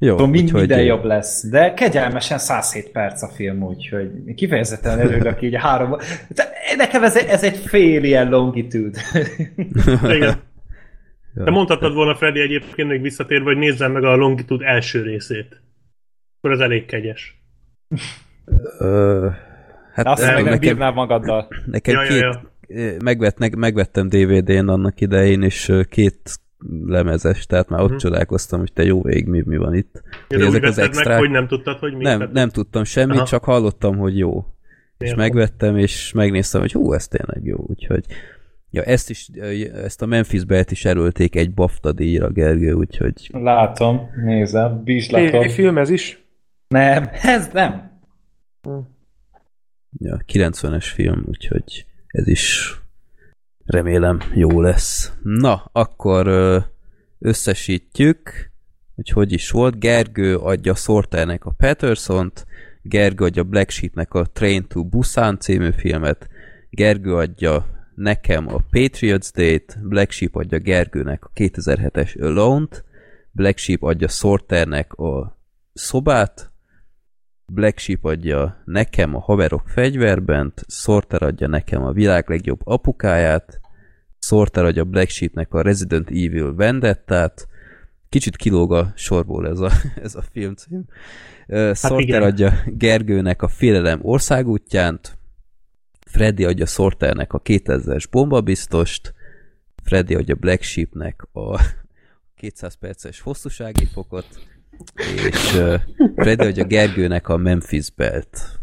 [SPEAKER 3] Jó,
[SPEAKER 4] Tudom, mind,
[SPEAKER 3] úgyhogy-
[SPEAKER 4] minden jobb lesz, de kegyelmesen 107 perc a film, úgyhogy kifejezetten örülök így a három... De nekem ez, ez egy fél ilyen longitude.
[SPEAKER 2] Igen. Te mondhatod volna, Freddy, egyébként még visszatérve, hogy nézzem meg a Longitude első részét. Akkor az elég kegyes.
[SPEAKER 3] Ö, hát
[SPEAKER 4] Azt meg nem
[SPEAKER 3] nekem,
[SPEAKER 4] magaddal.
[SPEAKER 3] nekem
[SPEAKER 2] Ja, ja,
[SPEAKER 3] két,
[SPEAKER 2] ja.
[SPEAKER 3] ö, Megvetnek, megvettem DVD-n annak idején, és két lemezes, tehát már ott
[SPEAKER 2] Mhm.
[SPEAKER 3] csodálkoztam, hogy te jó ég, mi, mi van itt.
[SPEAKER 2] De
[SPEAKER 3] Hogy
[SPEAKER 2] úgy
[SPEAKER 3] ezek az
[SPEAKER 2] vetted meg, hogy nem tudtad, hogy mi.
[SPEAKER 3] Nem,
[SPEAKER 2] Tehát-
[SPEAKER 3] nem tudtam semmit,
[SPEAKER 2] Aha.
[SPEAKER 3] csak hallottam, hogy jó. És
[SPEAKER 2] Értem.
[SPEAKER 3] megvettem, és megnéztem, hogy hú, ez tényleg jó, úgyhogy ja, ezt is, ezt a Memphis Belt is erőlték egy BAFTA díjra, Gergő, úgyhogy
[SPEAKER 4] Látom, nézem, bízlatom.
[SPEAKER 5] TV film ez is?
[SPEAKER 4] Nem, ez nem.
[SPEAKER 3] ja, 90-es film, úgyhogy ez is remélem jó lesz. Na, akkor összesítjük, hogy hogy is volt. Gergő adja Sorternek a Patterson-t, Gergő adja Black Sheepnek a Train to Busan című filmet, Gergő adja nekem a Patriots Day-t, Black Sheep adja Gergőnek a 2007-es Alone-t, Black Sheep adja Sorternek a szobát, Black Sheep adja nekem a Haverok fegyverbent, Sorter adja nekem a világ legjobb apukáját, Sorter adja Black Sheepnek a Resident Evil Vendettát, kicsit kilóg a sorból ez a, ez a filmcím. Ö, Sorter
[SPEAKER 2] igen.
[SPEAKER 3] adja Gergőnek a Félelem országútjánt, Freddy adja Sorternek a 2000-es bombabiztost, Freddy adja Black Sheepnek a 200 perces hosszúsági fokot, és uh, Freddy adja Gergőnek a Memphis Belt.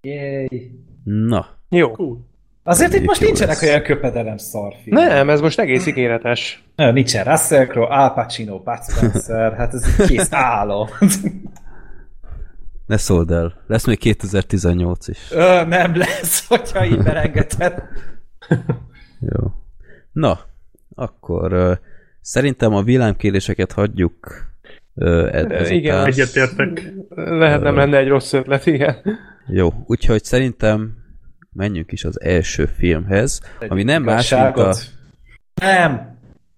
[SPEAKER 4] Yay.
[SPEAKER 3] Na,
[SPEAKER 5] Jó.
[SPEAKER 2] Cool.
[SPEAKER 4] Azért itt most nincsenek olyan köpedelem szarfilm.
[SPEAKER 5] Nem, ez most egész ígéretes.
[SPEAKER 4] Nem, nincsen Russell Crowe, Al Pacino, Bud Spencer, hát ez egy kész álom.
[SPEAKER 3] ne szóld el, lesz még 2018 is.
[SPEAKER 4] Ö, nem lesz, hogyha így berengeted.
[SPEAKER 3] Jó. Na, akkor uh, szerintem a villámkéréseket hagyjuk ezután.
[SPEAKER 5] igen,
[SPEAKER 2] Egyetértek.
[SPEAKER 5] Lehet nem lenne egy rossz ötlet, igen.
[SPEAKER 3] Jó, úgyhogy szerintem menjünk is az első filmhez, ami nem más, mint a...
[SPEAKER 4] Nem.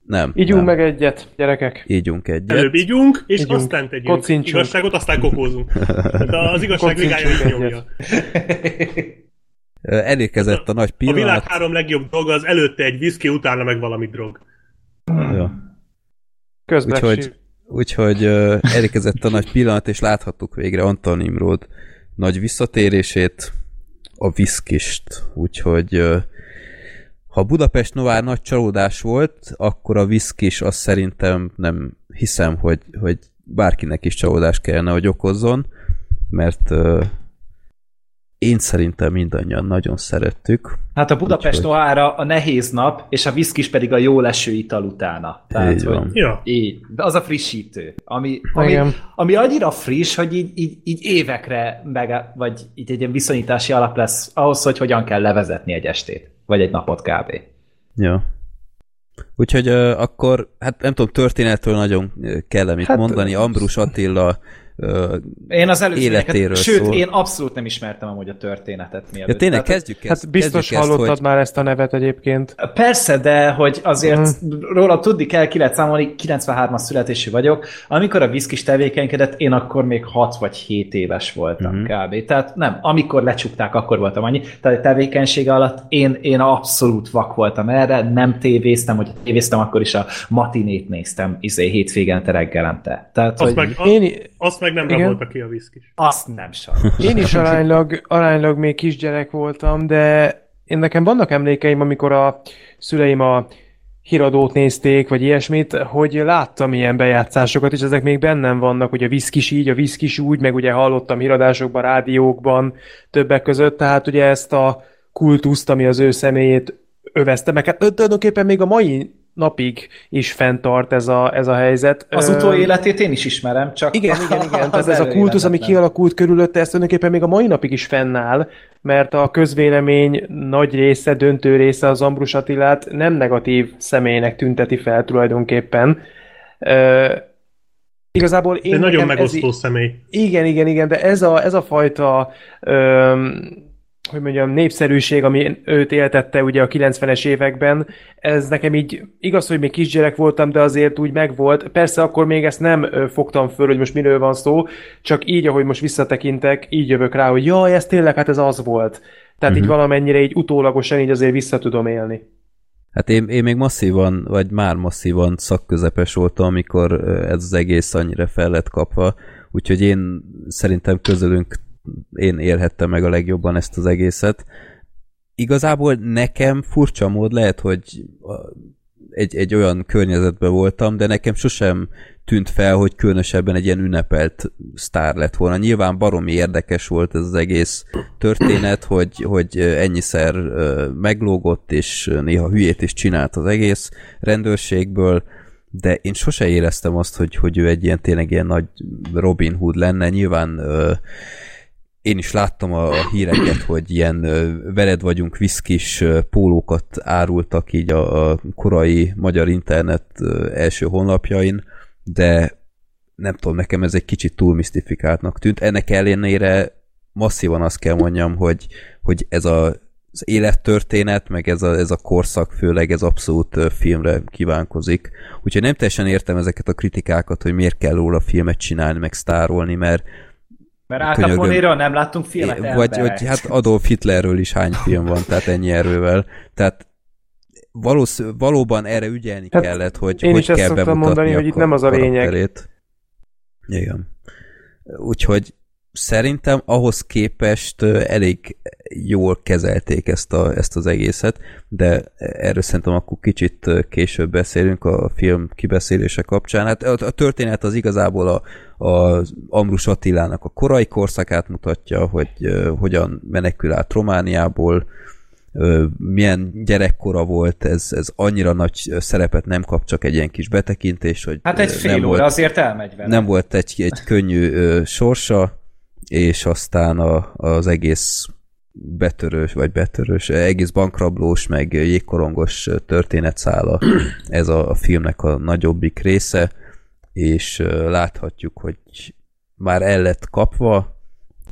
[SPEAKER 3] Nem,
[SPEAKER 5] Ígyunk
[SPEAKER 3] nem.
[SPEAKER 5] meg egyet, gyerekek.
[SPEAKER 3] Ígyunk egyet.
[SPEAKER 2] Előbb ígyunk, és
[SPEAKER 5] Ígyunk.
[SPEAKER 2] aztán tegyünk
[SPEAKER 5] Kocincsunk.
[SPEAKER 2] igazságot, aztán kokózunk. Tehát az igazság ligája így nyomja.
[SPEAKER 3] Elérkezett a nagy
[SPEAKER 2] A világ
[SPEAKER 3] pillanat.
[SPEAKER 2] három legjobb dolga az előtte egy viszki, utána meg valami drog.
[SPEAKER 3] Jó.
[SPEAKER 5] Közben
[SPEAKER 3] Úgyhogy, úgyhogy uh, elérkezett a nagy pillanat, és láthattuk végre Antal Nimrod nagy visszatérését, a viszkist. Úgyhogy uh, ha Budapest Novár nagy csalódás volt, akkor a viszkis azt szerintem nem hiszem, hogy, hogy bárkinek is csalódás kellene, hogy okozzon, mert uh, én szerintem mindannyian nagyon szerettük.
[SPEAKER 4] Hát a Budapest
[SPEAKER 3] Úgyhogy-
[SPEAKER 4] Noára a nehéz nap, és a viszkis pedig a jó leső ital utána. Tehát,
[SPEAKER 3] Így van.
[SPEAKER 4] hogy
[SPEAKER 2] Ja.
[SPEAKER 4] így, de az a frissítő, ami, ami,
[SPEAKER 5] Igen.
[SPEAKER 4] ami annyira friss, hogy így, így, így évekre, meg, vagy így egy ilyen viszonyítási alap lesz ahhoz, hogy hogyan kell levezetni egy estét, vagy egy napot kb.
[SPEAKER 3] Ja. Úgyhogy uh, akkor, hát nem tudom, történetről nagyon kell mit
[SPEAKER 5] hát,
[SPEAKER 3] mondani. Ambrus Attila uh,
[SPEAKER 4] Én az
[SPEAKER 3] Életéről
[SPEAKER 4] sőt,
[SPEAKER 3] szól.
[SPEAKER 4] én abszolút nem ismertem amúgy a történetet mielőtt.
[SPEAKER 3] Ja, tényleg,
[SPEAKER 4] Tehát,
[SPEAKER 3] kezdjük ezt.
[SPEAKER 5] Hát biztos
[SPEAKER 3] kezdjük ezt,
[SPEAKER 5] hallottad
[SPEAKER 3] hogy,
[SPEAKER 5] már ezt a nevet egyébként.
[SPEAKER 4] Persze, de hogy azért
[SPEAKER 5] Mhm.
[SPEAKER 4] róla tudni kell, ki lehet számolni, 93-as születésű vagyok. Amikor a viszkis tevékenykedett, én akkor még 6 vagy 7 éves voltam
[SPEAKER 3] Mhm.
[SPEAKER 4] kb. Tehát nem, amikor lecsukták, akkor voltam annyi. Tehát a tevékenysége alatt én, én abszolút vak voltam erre, nem tévéztem, hogy tévéztem, akkor is a matinét néztem, izé, hétvégente reggelente. Tehát,
[SPEAKER 2] Azt
[SPEAKER 4] hogy
[SPEAKER 2] meg,
[SPEAKER 5] Én,
[SPEAKER 2] azt meg nem
[SPEAKER 5] Igen.
[SPEAKER 2] rabolta ki a viszkis.
[SPEAKER 4] azt nem sajnos.
[SPEAKER 5] én is aránylag, aránylag még kisgyerek voltam, de én nekem vannak emlékeim, amikor a szüleim a híradót nézték, vagy ilyesmit, hogy láttam ilyen bejátszásokat, és ezek még bennem vannak, hogy a viszkis így, a viszkis úgy, meg ugye hallottam híradásokban, rádiókban, többek között, tehát ugye ezt a kultuszt, ami az ő személyét övezte, meg hát tulajdonképpen még a mai napig is fenntart ez a, ez a helyzet.
[SPEAKER 4] Az
[SPEAKER 5] Ö,
[SPEAKER 4] utóéletét én is ismerem, csak
[SPEAKER 5] igen, igen, igen. Tehát ez a kultusz, ami kialakult körülötte, ez tulajdonképpen még a mai napig is fennáll, mert a közvélemény nagy része, döntő része az Ambrus Attilát nem negatív személynek tünteti fel tulajdonképpen. Ö, igazából én
[SPEAKER 2] De nagyon
[SPEAKER 5] ez
[SPEAKER 2] megosztó
[SPEAKER 5] í-
[SPEAKER 2] személy.
[SPEAKER 5] igen, igen, igen, de ez a, ez a fajta öm, hogy mondjam, népszerűség, ami őt éltette ugye a 90-es években, ez nekem így, igaz, hogy még kisgyerek voltam, de azért úgy megvolt. Persze akkor még ezt nem fogtam föl, hogy most miről van szó, csak így, ahogy most visszatekintek, így jövök rá, hogy jaj, ez tényleg, hát ez az volt. Tehát uh-huh. így mhm. valamennyire így utólagosan így azért vissza tudom élni.
[SPEAKER 3] Hát én, én még masszívan, vagy már masszívan szakközepes voltam, amikor ez az egész annyira fel lett kapva, úgyhogy én szerintem közülünk én élhettem meg a legjobban ezt az egészet. Igazából nekem furcsa mód lehet, hogy egy, egy olyan környezetben voltam, de nekem sosem tűnt fel, hogy különösebben egy ilyen ünnepelt sztár lett volna. Nyilván baromi érdekes volt ez az egész történet, hogy, hogy ennyiszer meglógott, és néha hülyét is csinált az egész rendőrségből, de én sose éreztem azt, hogy, hogy ő egy ilyen tényleg ilyen nagy Robin Hood lenne. Nyilván én is láttam a, híreket, hogy ilyen veled vagyunk viszkis pólókat árultak így a, a korai magyar internet első honlapjain, de nem tudom, nekem ez egy kicsit túl misztifikáltnak tűnt. Ennek ellenére masszívan azt kell mondjam, hogy, hogy ez a, az élettörténet, meg ez a, ez a korszak főleg ez abszolút filmre kívánkozik. Úgyhogy nem teljesen értem ezeket a kritikákat, hogy miért kell róla filmet csinálni, meg sztárolni, mert
[SPEAKER 4] mert Al Capone-ről nem láttunk filmet,
[SPEAKER 3] é, Vagy, vagy hát Adolf Hitlerről is hány film van, tehát ennyi erővel. Tehát valósz, valóban erre ügyelni hát kellett, hogy,
[SPEAKER 5] én
[SPEAKER 3] hogy
[SPEAKER 5] is
[SPEAKER 3] kell
[SPEAKER 5] ezt szoktam mondani, hogy itt nem az a lényeg.
[SPEAKER 3] Igen. Úgyhogy szerintem ahhoz képest elég jól kezelték ezt, a, ezt az egészet, de erről szerintem akkor kicsit később beszélünk a film kibeszélése kapcsán. Hát a, történet az igazából a, a Amrus Attilának a korai korszakát mutatja, hogy hogyan menekül át Romániából, milyen gyerekkora volt, ez, ez annyira nagy szerepet nem kap, csak egy ilyen kis betekintés, hogy
[SPEAKER 4] Hát egy fél óra volt, azért elmegy vele.
[SPEAKER 3] Nem volt egy, egy könnyű sorsa, és aztán a, az egész betörős, vagy betörős, egész bankrablós, meg jégkorongos történetszála ez a, a filmnek a nagyobbik része, és láthatjuk, hogy már el lett kapva,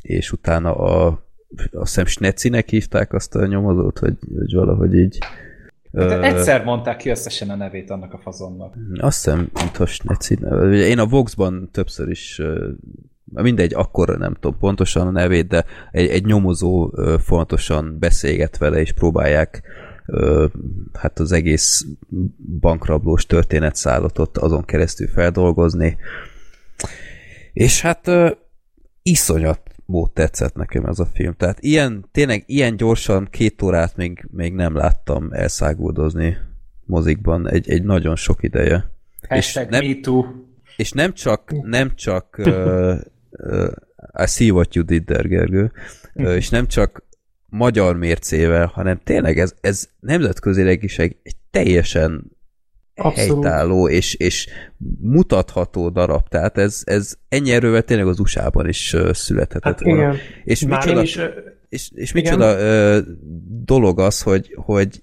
[SPEAKER 3] és utána a azt hiszem Snecinek hívták azt a nyomozót, hogy, hogy valahogy így
[SPEAKER 4] Hát egyszer mondták ki összesen a nevét annak a fazonnak.
[SPEAKER 3] Azt hiszem, mint a Sneci. Én a Voxban többször is mindegy, akkor nem tudom pontosan a nevét, de egy, egy nyomozó fontosan beszélget vele, és próbálják hát az egész bankrablós történetszállatot azon keresztül feldolgozni. És hát iszonyat mód tetszett nekem ez a film. Tehát ilyen, tényleg ilyen gyorsan két órát még, még nem láttam elszáguldozni mozikban egy, egy nagyon sok ideje.
[SPEAKER 4] Hashtag és nem, me too.
[SPEAKER 3] És nem csak, nem csak uh, I see what you did there, Gergő, uh, és nem csak magyar mércével, hanem tényleg ez, ez nemzetközileg is egy, egy teljesen Abszolút. helytálló és, és mutatható darab. Tehát ez, ez ennyi erővel tényleg az USA-ban is születhetett hát
[SPEAKER 5] volna. Igen.
[SPEAKER 3] És Már micsoda, is, és, és micsoda uh, dolog az, hogy, hogy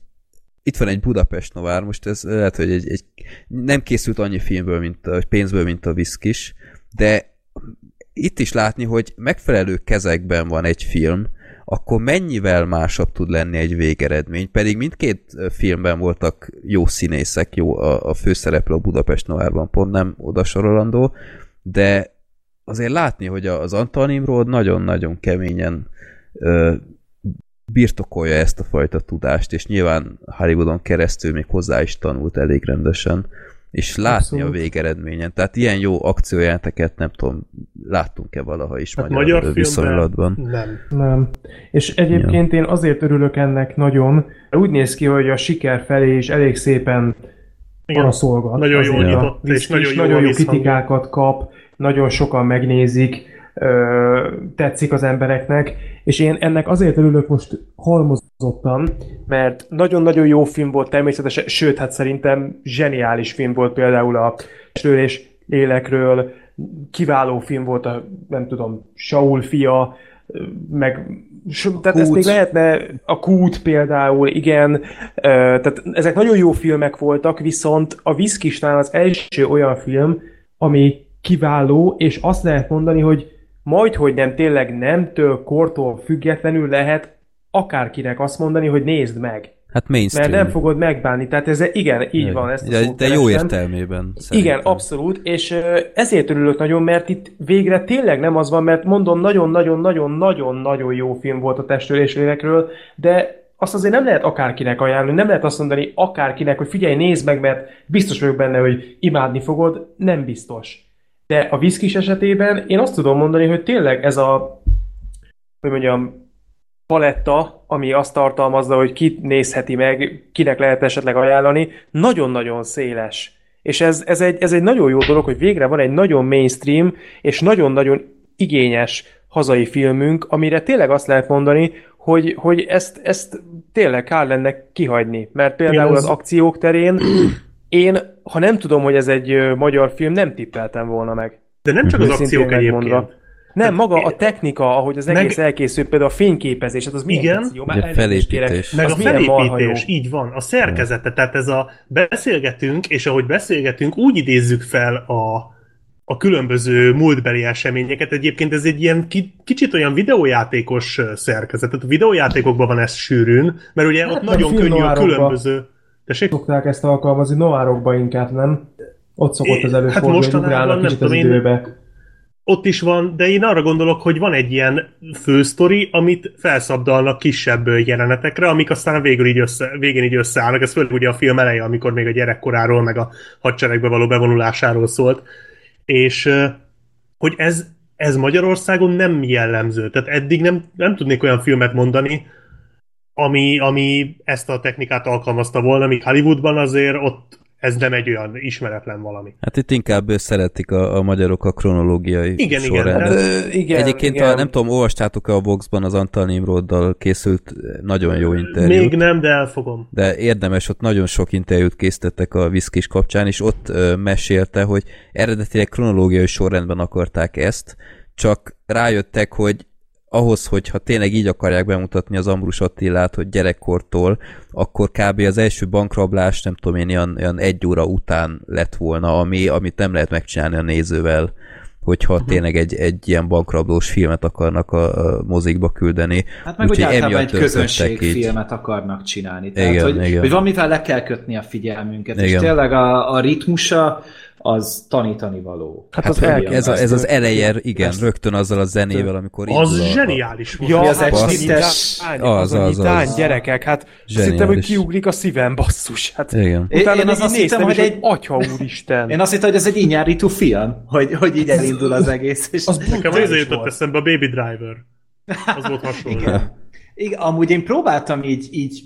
[SPEAKER 3] itt van egy Budapest Novár, most ez lehet, hogy egy, egy nem készült annyi filmből, mint a, pénzből, mint a Viszkis, de itt is látni, hogy megfelelő kezekben van egy film, akkor mennyivel másabb tud lenni egy végeredmény. Pedig mindkét filmben voltak jó színészek, jó a, a főszereplő a Budapest Noárban pont nem oda sorolandó, de azért látni, hogy az Antonim Road nagyon-nagyon keményen ö, birtokolja ezt a fajta tudást, és nyilván Hollywoodon keresztül még hozzá is tanult elég rendesen és látni Abszolút. a végeredményen. Tehát ilyen jó akciójáteket nem tudom, láttunk-e valaha is hát magyar, magyar viszonylatban?
[SPEAKER 5] Nem. Nem. És egyébként ja. én azért örülök ennek nagyon, úgy néz ki, hogy a siker felé is elég szépen arra szolgat.
[SPEAKER 2] Nagyon jó nyitott,
[SPEAKER 5] és nagyon jó, nagyon jó kritikákat kap, nagyon sokan megnézik, ö, tetszik az embereknek, és én ennek azért örülök most halmozottan, mert nagyon-nagyon jó film volt természetesen, sőt, hát szerintem zseniális film volt például a és lélekről, kiváló film volt a, nem tudom, Saul fia, meg tehát ezt még lehetne, a Kút például, igen, tehát ezek nagyon jó filmek voltak, viszont a Viszkisnál az első olyan film, ami kiváló, és azt lehet mondani, hogy majd, hogy nem tényleg nemtől, kortól függetlenül lehet akárkinek azt mondani, hogy nézd meg.
[SPEAKER 3] Hát mainstream.
[SPEAKER 5] Mert nem fogod megbánni. Tehát ez, igen, így
[SPEAKER 3] Igen.
[SPEAKER 5] van. Ezt
[SPEAKER 3] de, de jó értelmében.
[SPEAKER 5] Igen,
[SPEAKER 3] szerintem.
[SPEAKER 5] abszolút, és ezért örülök nagyon, mert itt végre tényleg nem az van, mert mondom, nagyon-nagyon-nagyon-nagyon-nagyon jó film volt a testőrés lélekről, de azt azért nem lehet akárkinek ajánlani, nem lehet azt mondani akárkinek, hogy figyelj, nézd meg, mert biztos vagyok benne, hogy imádni fogod, nem biztos. De a viszkis esetében én azt tudom mondani, hogy tényleg ez a, hogy mondjam, paletta, ami azt tartalmazza, hogy ki nézheti meg, kinek lehet esetleg ajánlani, nagyon-nagyon széles. És ez, ez, egy, ez egy nagyon jó dolog, hogy végre van egy nagyon mainstream és nagyon-nagyon igényes hazai filmünk, amire tényleg azt lehet mondani, hogy, hogy ezt, ezt tényleg kár lenne kihagyni. Mert például az- akciók terén én, ha nem tudom, hogy ez egy magyar film, nem tippeltem volna meg.
[SPEAKER 2] De nem csak az akciók egyébként.
[SPEAKER 5] Nem, maga a technika, ahogy az
[SPEAKER 2] Meg-
[SPEAKER 5] egész elkészült, például a fényképezés, hát az milyen
[SPEAKER 2] Igen.
[SPEAKER 3] Ugye
[SPEAKER 5] elnézést kérek.
[SPEAKER 3] felépítés.
[SPEAKER 2] Meg
[SPEAKER 5] Az
[SPEAKER 2] a
[SPEAKER 5] jó.
[SPEAKER 2] felépítés, így van, a szerkezete, tehát ez a beszélgetünk, és ahogy beszélgetünk, úgy idézzük fel a, a különböző múltbeli eseményeket. Egyébként ez egy ilyen ki, kicsit olyan videójátékos szerkezet. Tehát a videójátékokban van ez sűrűn, mert ugye
[SPEAKER 5] Hát
[SPEAKER 2] ott
[SPEAKER 5] meg
[SPEAKER 2] nagyon könnyű a különböző... Tessék?
[SPEAKER 5] Szokták ezt alkalmazni noárokba inkább, nem? Ott szokott
[SPEAKER 2] É,
[SPEAKER 5] az
[SPEAKER 2] hát
[SPEAKER 5] előfordulni, hogy
[SPEAKER 2] mostanában nem
[SPEAKER 5] az
[SPEAKER 2] tudom én-
[SPEAKER 5] időbe.
[SPEAKER 2] Ott is van, de én arra gondolok, hogy van egy ilyen fősztori, amit felszabdalnak kisebb jelenetekre, amik aztán végül így össze, végén így összeállnak. Ez főleg ugye a film eleje, amikor még a gyerekkoráról, meg a hadseregbe való bevonulásáról szólt. És hogy ez, ez Magyarországon nem jellemző. Tehát eddig nem, nem tudnék olyan filmet mondani, ami, ami ezt a technikát alkalmazta volna, míg Hollywoodban azért ott ez nem egy olyan ismeretlen valami.
[SPEAKER 3] Hát itt inkább szeretik a, a magyarok a kronológiai
[SPEAKER 2] Igen, igen,
[SPEAKER 3] sorrendet.
[SPEAKER 2] tehát-
[SPEAKER 5] Ö, igen,
[SPEAKER 3] Egyébként
[SPEAKER 5] igen.
[SPEAKER 3] A, nem tudom, olvastátok-e a Voxban az Antal Nimroddal készült nagyon jó interjú.
[SPEAKER 2] Még nem, de elfogom.
[SPEAKER 3] de érdemes, ott nagyon sok interjút készítettek a viszkis kapcsán, és ott ö, mesélte, hogy eredetileg kronológiai sorrendben akarták ezt, csak rájöttek, hogy ahhoz, hogyha tényleg így akarják bemutatni az Ambrus Attilát, hogy gyerekkortól, akkor kb. az első bankrablás, nem tudom én, ilyen, ilyen egy óra után lett volna, ami, amit nem lehet megcsinálni a nézővel, hogyha uh-huh. tényleg egy, egy ilyen bankrablós filmet akarnak a, a mozikba küldeni.
[SPEAKER 4] Hát meg úgy
[SPEAKER 3] Úgyhogy
[SPEAKER 4] általában egy közönségfilmet akarnak csinálni. Tehát,
[SPEAKER 3] Igen,
[SPEAKER 4] hogy,
[SPEAKER 3] igen.
[SPEAKER 4] hogy valamivel le kell kötni a figyelmünket. És
[SPEAKER 3] Igen.
[SPEAKER 4] tényleg a, a ritmusa az tanítani való.
[SPEAKER 5] Hát
[SPEAKER 3] Hát
[SPEAKER 5] az elképesztő.
[SPEAKER 3] ez, a, ez az eleje, igen,
[SPEAKER 4] Ezt-
[SPEAKER 3] rögtön azzal a zenével, amikor
[SPEAKER 2] Az
[SPEAKER 3] indul a-
[SPEAKER 2] zseniális volt.
[SPEAKER 5] Ja,
[SPEAKER 4] az
[SPEAKER 5] hát
[SPEAKER 4] egy
[SPEAKER 5] az,
[SPEAKER 3] Az,
[SPEAKER 5] az,
[SPEAKER 3] az,
[SPEAKER 5] gyerekek, hát szerintem, hogy kiugrik a szívem, basszus. Hát,
[SPEAKER 3] Igen.
[SPEAKER 4] Én-
[SPEAKER 5] utána
[SPEAKER 4] én
[SPEAKER 5] így
[SPEAKER 4] azt
[SPEAKER 5] néztem,
[SPEAKER 4] hittem, hogy
[SPEAKER 5] egy atya úristen.
[SPEAKER 4] Én azt hittem, hogy ez egy inyárító film, hogy, hogy így elindul az egész. És
[SPEAKER 5] Az
[SPEAKER 2] Nekem
[SPEAKER 5] brutális
[SPEAKER 2] ez jutott eszembe a Baby Driver. Az volt hasonló.
[SPEAKER 4] Igen. Igen, amúgy én próbáltam így, így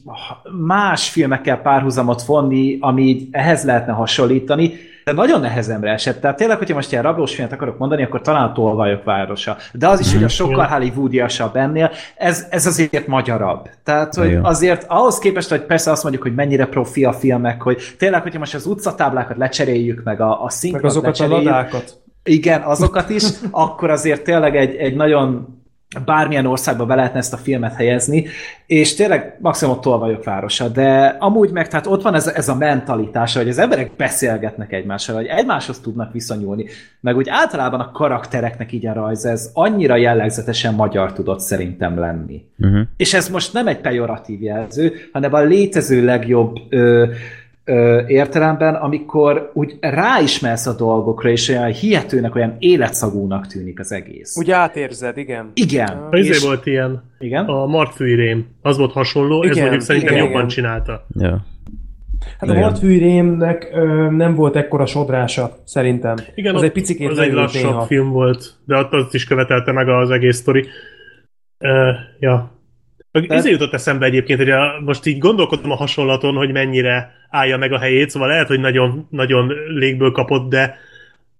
[SPEAKER 4] más filmekkel párhuzamot vonni, ami így ehhez lehetne hasonlítani, de nagyon nehezemre esett. Tehát tényleg, hogyha most ilyen rablós filmet akarok mondani, akkor talán a Tolvajok városa. De az is ugye sokkal hollywoodiasabb ennél, ez, ez azért magyarabb. Tehát, hogy
[SPEAKER 3] Igen.
[SPEAKER 4] azért ahhoz képest, hogy persze azt mondjuk, hogy mennyire profi a filmek, hogy tényleg, hogyha most az utcatáblákat lecseréljük, meg a, a
[SPEAKER 5] Meg
[SPEAKER 4] szinkront
[SPEAKER 5] azokat a ladákat.
[SPEAKER 4] igen, azokat is, akkor azért tényleg egy, egy nagyon bármilyen országba be lehetne ezt a filmet helyezni, és tényleg maximum tolvajok városa, de amúgy meg tehát ott van ez, ez a mentalitása, hogy az emberek beszélgetnek egymással, hogy egymáshoz tudnak viszonyulni, meg úgy általában a karaktereknek így a rajz, ez annyira jellegzetesen magyar tudott szerintem lenni.
[SPEAKER 3] Uh-huh.
[SPEAKER 4] És ez most nem egy pejoratív jelző, hanem a létező legjobb ö, ö, értelemben, amikor úgy ráismersz a dolgokra, és olyan hihetőnek, olyan életszagúnak tűnik az egész.
[SPEAKER 5] Úgy átérzed, igen.
[SPEAKER 4] Igen.
[SPEAKER 2] Az
[SPEAKER 4] És,
[SPEAKER 2] izé volt ilyen,
[SPEAKER 4] igen?
[SPEAKER 2] a Martfűrém, az volt hasonló, ez
[SPEAKER 5] Igen,
[SPEAKER 2] mondjuk szerintem
[SPEAKER 5] igen,
[SPEAKER 2] jobban
[SPEAKER 5] igen.
[SPEAKER 2] csinálta.
[SPEAKER 3] Ja.
[SPEAKER 5] Hát a
[SPEAKER 3] Igen.
[SPEAKER 5] Martfűrémnek ö, nem volt ekkora sodrása, szerintem.
[SPEAKER 2] Igen,
[SPEAKER 5] az
[SPEAKER 2] ott-
[SPEAKER 5] egy picikét
[SPEAKER 2] az egy lassabb
[SPEAKER 5] néha.
[SPEAKER 2] film volt, de azt is követelte meg az egész sztori. Uh, ja. Meg
[SPEAKER 4] Tehát-
[SPEAKER 2] Ezért jutott eszembe egyébként, hogy a, most így gondolkodom a hasonlaton, hogy mennyire állja meg a helyét, szóval lehet, hogy nagyon, nagyon légből kapott, de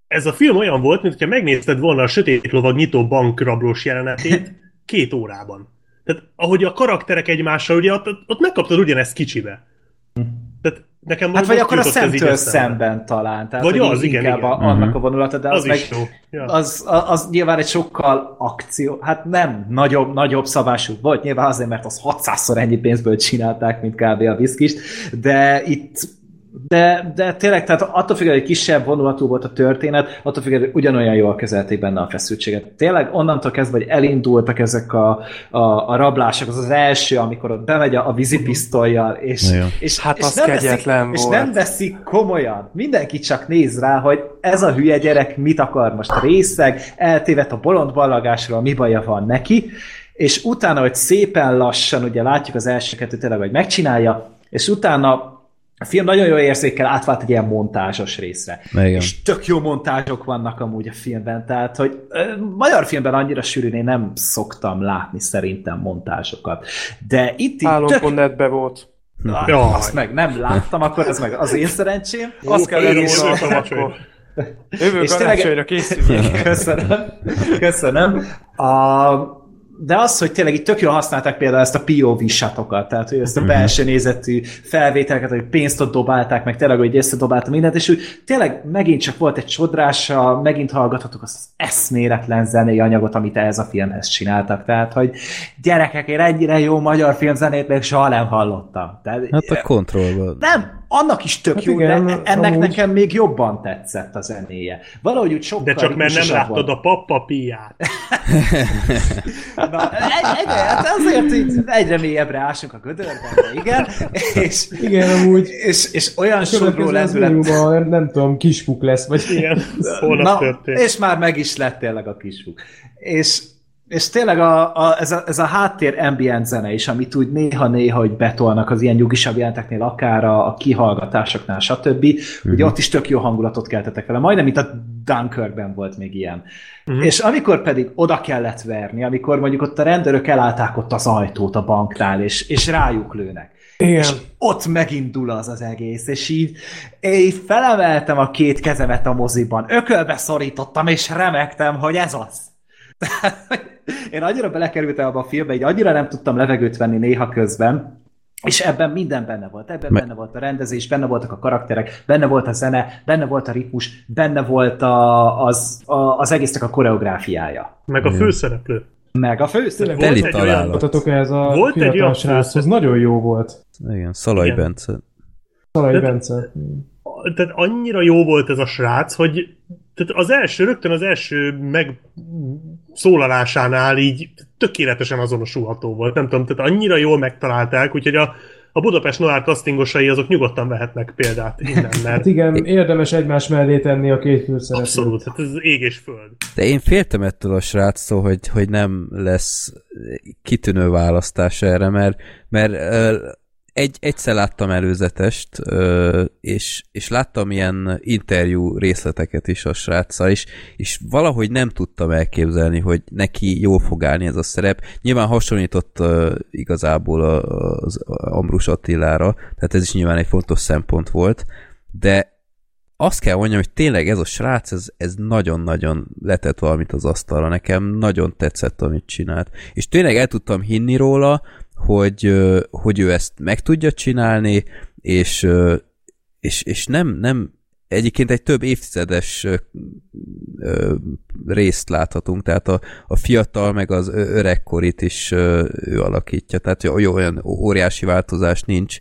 [SPEAKER 2] ez a film olyan volt, mintha megnézted volna a Sötét Lovag nyitó bankrablós jelenetét két órában. Tehát ahogy a karakterek egymással, ugye ott, ott megkaptad ugyanezt kicsibe. Tehát nekem
[SPEAKER 4] Hát vagy akkor a szemtől szemben talán. Tehát,
[SPEAKER 2] Vagy az, igen, igen.
[SPEAKER 4] A, annak
[SPEAKER 3] Mhm.
[SPEAKER 4] a vonulata, de az,
[SPEAKER 2] Az
[SPEAKER 4] meg.
[SPEAKER 2] Ja.
[SPEAKER 4] az, az, az nyilván egy sokkal akció, hát nem nagyobb, nagyobb szabású volt, nyilván azért, mert az 600-szor ennyi pénzből csinálták, mint kb. a viszkist, de itt de, de tényleg, tehát attól függően, hogy kisebb vonulatú volt a történet, attól függően, hogy ugyanolyan jól kezelték benne a feszültséget. Tényleg onnantól kezdve, hogy elindultak ezek a, a, a rablások, az az első, amikor ott bemegy a, a vízipisztolyjal, és,
[SPEAKER 3] Ja.
[SPEAKER 4] és,
[SPEAKER 5] Hát
[SPEAKER 4] és,
[SPEAKER 5] az
[SPEAKER 4] nem
[SPEAKER 5] kegyetlen
[SPEAKER 4] veszik, és
[SPEAKER 5] volt.
[SPEAKER 4] nem veszik komolyan. Mindenki csak néz rá, hogy ez a hülye gyerek mit akar most részeg, eltévedt a bolond ballagásról, mi baja van neki, és utána, hogy szépen lassan, ugye látjuk az első kettőt tényleg, hogy megcsinálja, és utána a film nagyon jó érzékel átvált egy ilyen montázsos részre.
[SPEAKER 3] Igen.
[SPEAKER 4] És tök jó montázsok vannak amúgy a filmben, tehát, hogy ö, magyar filmben annyira sűrűn én nem szoktam látni szerintem montázsokat. De itt így tök...
[SPEAKER 5] Volt.
[SPEAKER 4] Ah,
[SPEAKER 2] Jaj.
[SPEAKER 4] Azt meg nem láttam, akkor ez meg az én szerencsém. Azt kell
[SPEAKER 2] Én is
[SPEAKER 5] akkor. Jövő
[SPEAKER 4] És tényleg-
[SPEAKER 5] karácsonyra készüljünk.
[SPEAKER 4] Köszönöm. Köszönöm. A, de az, hogy tényleg itt tök jól használták például ezt a POV shatokat, tehát hogy ezt a belső nézetű felvételeket, hogy pénzt ott dobálták, meg tényleg, hogy összedobálta mindent, és úgy tényleg megint csak volt egy csodrása, megint hallgathatok azt az eszméletlen zenei anyagot, amit ehhez a filmhez csináltak. Tehát, hogy gyerekek, én ennyire jó magyar filmzenét még soha nem hallottam. Tehát,
[SPEAKER 3] Hát a kontrollban.
[SPEAKER 4] nem, annak is tök
[SPEAKER 6] Hát
[SPEAKER 4] jó,
[SPEAKER 6] igen,
[SPEAKER 4] de ennek
[SPEAKER 6] amúgy.
[SPEAKER 4] nekem még jobban tetszett a zenéje. Valahogy úgy sokkal
[SPEAKER 2] De csak mert nem láttad a pappa piát.
[SPEAKER 4] Na, egy, egy, hát azért így egyre mélyebbre ásunk a gödörben, de igen, és,
[SPEAKER 6] Igen, amúgy
[SPEAKER 4] és, és olyan
[SPEAKER 6] az
[SPEAKER 4] lendület,
[SPEAKER 6] minimum, nem tudom, kispuk lesz, vagy
[SPEAKER 2] Igen, ez holnap
[SPEAKER 4] Na,
[SPEAKER 2] történt.
[SPEAKER 4] és már meg is lett tényleg a kisfuk. És, és tényleg a, a, ez, a, ez a háttér ambient zene is, amit úgy néha-néha hogy betolnak az ilyen nyugisabb jelenteknél, akár a, a kihallgatásoknál, stb. Uh-huh. Ugye ott is tök jó hangulatot keltetek vele. Majdnem, mint a Dunkirkben volt még ilyen. Uh-huh. És amikor pedig oda kellett verni, amikor mondjuk ott a rendőrök elállták ott az ajtót a banknál, és, és rájuk lőnek.
[SPEAKER 5] Igen.
[SPEAKER 4] És ott megindul az az egész, és így én felemeltem a két kezemet a moziban, ökölbe szorítottam, és remektem, hogy ez az. Én annyira belekerültem abba a filmbe, így annyira nem tudtam levegőt venni néha közben, és ebben minden benne volt. Ebben
[SPEAKER 3] Me-
[SPEAKER 4] benne volt a rendezés, benne voltak a karakterek, benne volt a zene, benne volt a ritmus, benne volt a, az, a, az egésznek a koreográfiája.
[SPEAKER 2] Meg a főszereplő.
[SPEAKER 4] Meg a főszereplő.
[SPEAKER 2] Volt
[SPEAKER 3] Teli
[SPEAKER 2] egy
[SPEAKER 3] találat.
[SPEAKER 2] olyan-
[SPEAKER 6] mutatok ehhez a
[SPEAKER 2] Volt egy olyan
[SPEAKER 6] sráchoz,
[SPEAKER 2] főszer-
[SPEAKER 6] nagyon jó volt.
[SPEAKER 3] Igen, Szalai
[SPEAKER 2] Igen.
[SPEAKER 3] Bence.
[SPEAKER 6] Szalai
[SPEAKER 2] De-
[SPEAKER 6] Bence.
[SPEAKER 2] Tehát annyira jó volt ez a srác, hogy tehát az első, rögtön az első meg szólalásánál így tökéletesen azonosulható volt. Nem tudom, tehát annyira jól megtalálták, úgyhogy a, a Budapest Noir castingosai azok nyugodtan vehetnek példát innen, mert
[SPEAKER 6] Hát igen, érdemes egymás mellé tenni a két főszereplőt.
[SPEAKER 2] abszolút, hát ez ég és föld.
[SPEAKER 3] De én féltem ettől a sráctól, hogy, hogy nem lesz kitűnő választás erre, mert, mert egy, egyszer láttam előzetest, és, és láttam ilyen interjú részleteket is a sráccal, és, és valahogy nem tudtam elképzelni, hogy neki jól fog állni ez a szerep. Nyilván hasonlított igazából az Ambrus Attilára, tehát ez is nyilván egy fontos szempont volt, de azt kell mondjam, hogy tényleg ez a srác, ez, ez nagyon-nagyon letett valamit az asztalra. Nekem nagyon tetszett, amit csinált. És tényleg el tudtam hinni róla, hogy, hogy ő ezt meg tudja csinálni, és, és, és nem, nem egyébként egy több évtizedes részt láthatunk, tehát a, a fiatal meg az öregkorit is ő alakítja, tehát jó, jó, olyan óriási változás nincs,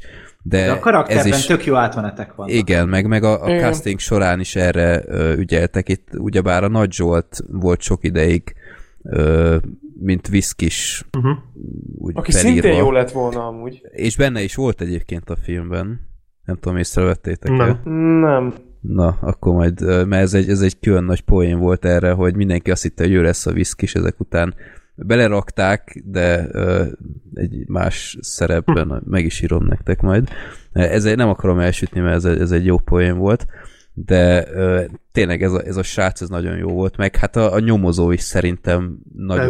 [SPEAKER 3] de,
[SPEAKER 4] De a karakterben
[SPEAKER 3] ez is,
[SPEAKER 4] tök jó átmenetek vannak.
[SPEAKER 3] igen, meg, meg a, a
[SPEAKER 5] Igen.
[SPEAKER 3] casting során is erre ö, ügyeltek. Itt ugyebár a Nagy Zsolt volt sok ideig, ö, mint Viszkis,
[SPEAKER 2] Uh-huh.
[SPEAKER 3] úgy
[SPEAKER 5] Aki
[SPEAKER 3] felírva.
[SPEAKER 5] szintén jó lett volna amúgy.
[SPEAKER 3] És benne is volt egyébként a filmben. Nem tudom, észrevettétek
[SPEAKER 2] Nem.
[SPEAKER 5] Nem.
[SPEAKER 3] Na, akkor majd, mert ez egy, ez egy külön nagy poén volt erre, hogy mindenki azt hitte, hogy ő lesz a Viszkis, ezek után belerakták, de ö, egy más szerepben meg is írom nektek majd. Ez egy, nem akarom elsütni, mert ez egy, ez egy jó poén volt, de ö, tényleg ez a, ez a srác ez nagyon jó volt, meg hát a, a nyomozó is szerintem nagyon,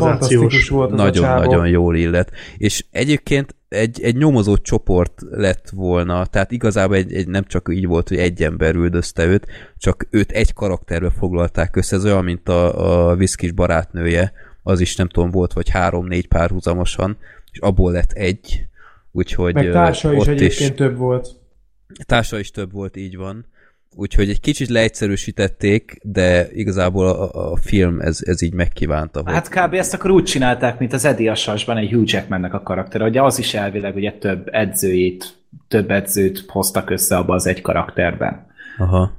[SPEAKER 6] volt csávó.
[SPEAKER 3] nagyon-nagyon jól illet. És egyébként egy, egy nyomozó csoport lett volna, tehát igazából egy, egy, nem csak így volt, hogy egy ember üldözte őt, csak őt egy karakterbe foglalták össze, ez olyan, mint a, a Viszkis barátnője, az is nem tudom, volt vagy három-négy párhuzamosan, és abból lett egy, úgyhogy
[SPEAKER 6] Meg
[SPEAKER 3] ö,
[SPEAKER 6] társa is egyébként több volt.
[SPEAKER 3] Társa is több volt, így van. Úgyhogy egy kicsit leegyszerűsítették, de igazából a, a film ez, ez így megkívánta. Hogy...
[SPEAKER 4] Hát kb. ezt akkor úgy csinálták, mint az Eddie Asasban egy Hugh Jackmannek a karakter, ugye az is elvileg ugye több edzőjét több edzőt hoztak össze abba az egy karakterben.
[SPEAKER 3] Aha.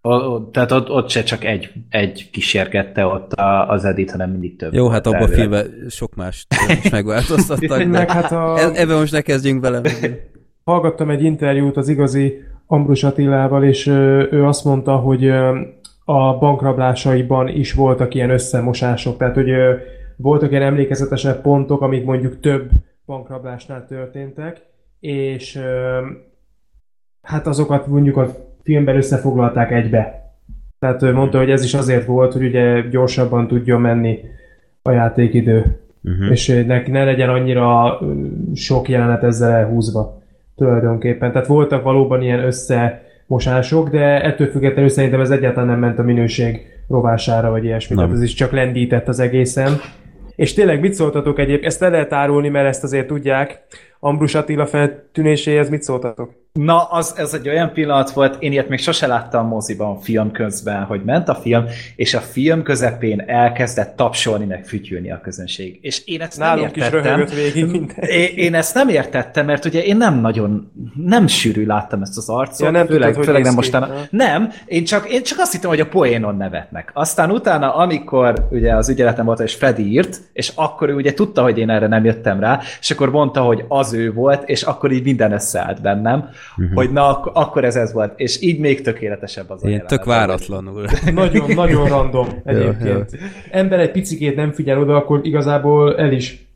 [SPEAKER 4] O, o, tehát ott, ott se csak egy, egy kísérgette ott a, az Edit, hanem mindig több.
[SPEAKER 3] Jó, hát abban a filmben sok más is megváltoztattak.
[SPEAKER 5] Meg hát a...
[SPEAKER 3] E- ebben most ne kezdjünk vele.
[SPEAKER 5] Hallgattam egy interjút az igazi Ambrus Attilával, és ő azt mondta, hogy a bankrablásaiban is voltak ilyen összemosások, tehát hogy voltak ilyen emlékezetesebb pontok, amik mondjuk több bankrablásnál történtek, és hát azokat mondjuk a filmben összefoglalták egybe. Tehát ő mondta, hogy ez is azért volt, hogy ugye gyorsabban tudjon menni a játékidő, uh-huh. és ne, ne legyen annyira sok jelenet ezzel elhúzva tulajdonképpen. Tehát voltak valóban ilyen összemosások, de ettől függetlenül szerintem ez egyáltalán nem ment a minőség rovására, vagy ilyesmi.
[SPEAKER 3] Nem.
[SPEAKER 5] Tehát ez is csak lendített az egészen. És tényleg mit szóltatok egyéb? Ezt le lehet árulni, mert ezt azért tudják. Ambrus Attila feltűnéséhez mit szóltatok?
[SPEAKER 4] Na, az, ez egy olyan pillanat volt, én ilyet még sose láttam moziban film közben, hogy ment a film, és a film közepén elkezdett tapsolni, meg fütyülni a közönség. És én ezt
[SPEAKER 5] Nálunk
[SPEAKER 4] nem
[SPEAKER 5] is
[SPEAKER 4] értettem.
[SPEAKER 5] röhögött végig minden.
[SPEAKER 4] Én, én ezt nem értettem, mert ugye én nem nagyon, nem sűrű láttam ezt az arcot,
[SPEAKER 5] Ja, nem
[SPEAKER 4] főleg,
[SPEAKER 5] hogy
[SPEAKER 4] főleg nem mostanában. Nem, én csak, én csak azt hittem, hogy a poénon nevetnek. Aztán utána, amikor ugye az ügyeletem volt, és Freddy írt, és akkor ő ugye tudta, hogy én erre nem jöttem rá, és akkor mondta, hogy az ő volt, és akkor így minden összeállt bennem, uh-huh. hogy na, ak- akkor ez ez volt, és így még tökéletesebb az a jelenet.
[SPEAKER 3] tök váratlanul.
[SPEAKER 5] Nagyon, nagyon random egyébként. Ember egy picikét nem figyel oda, akkor igazából el is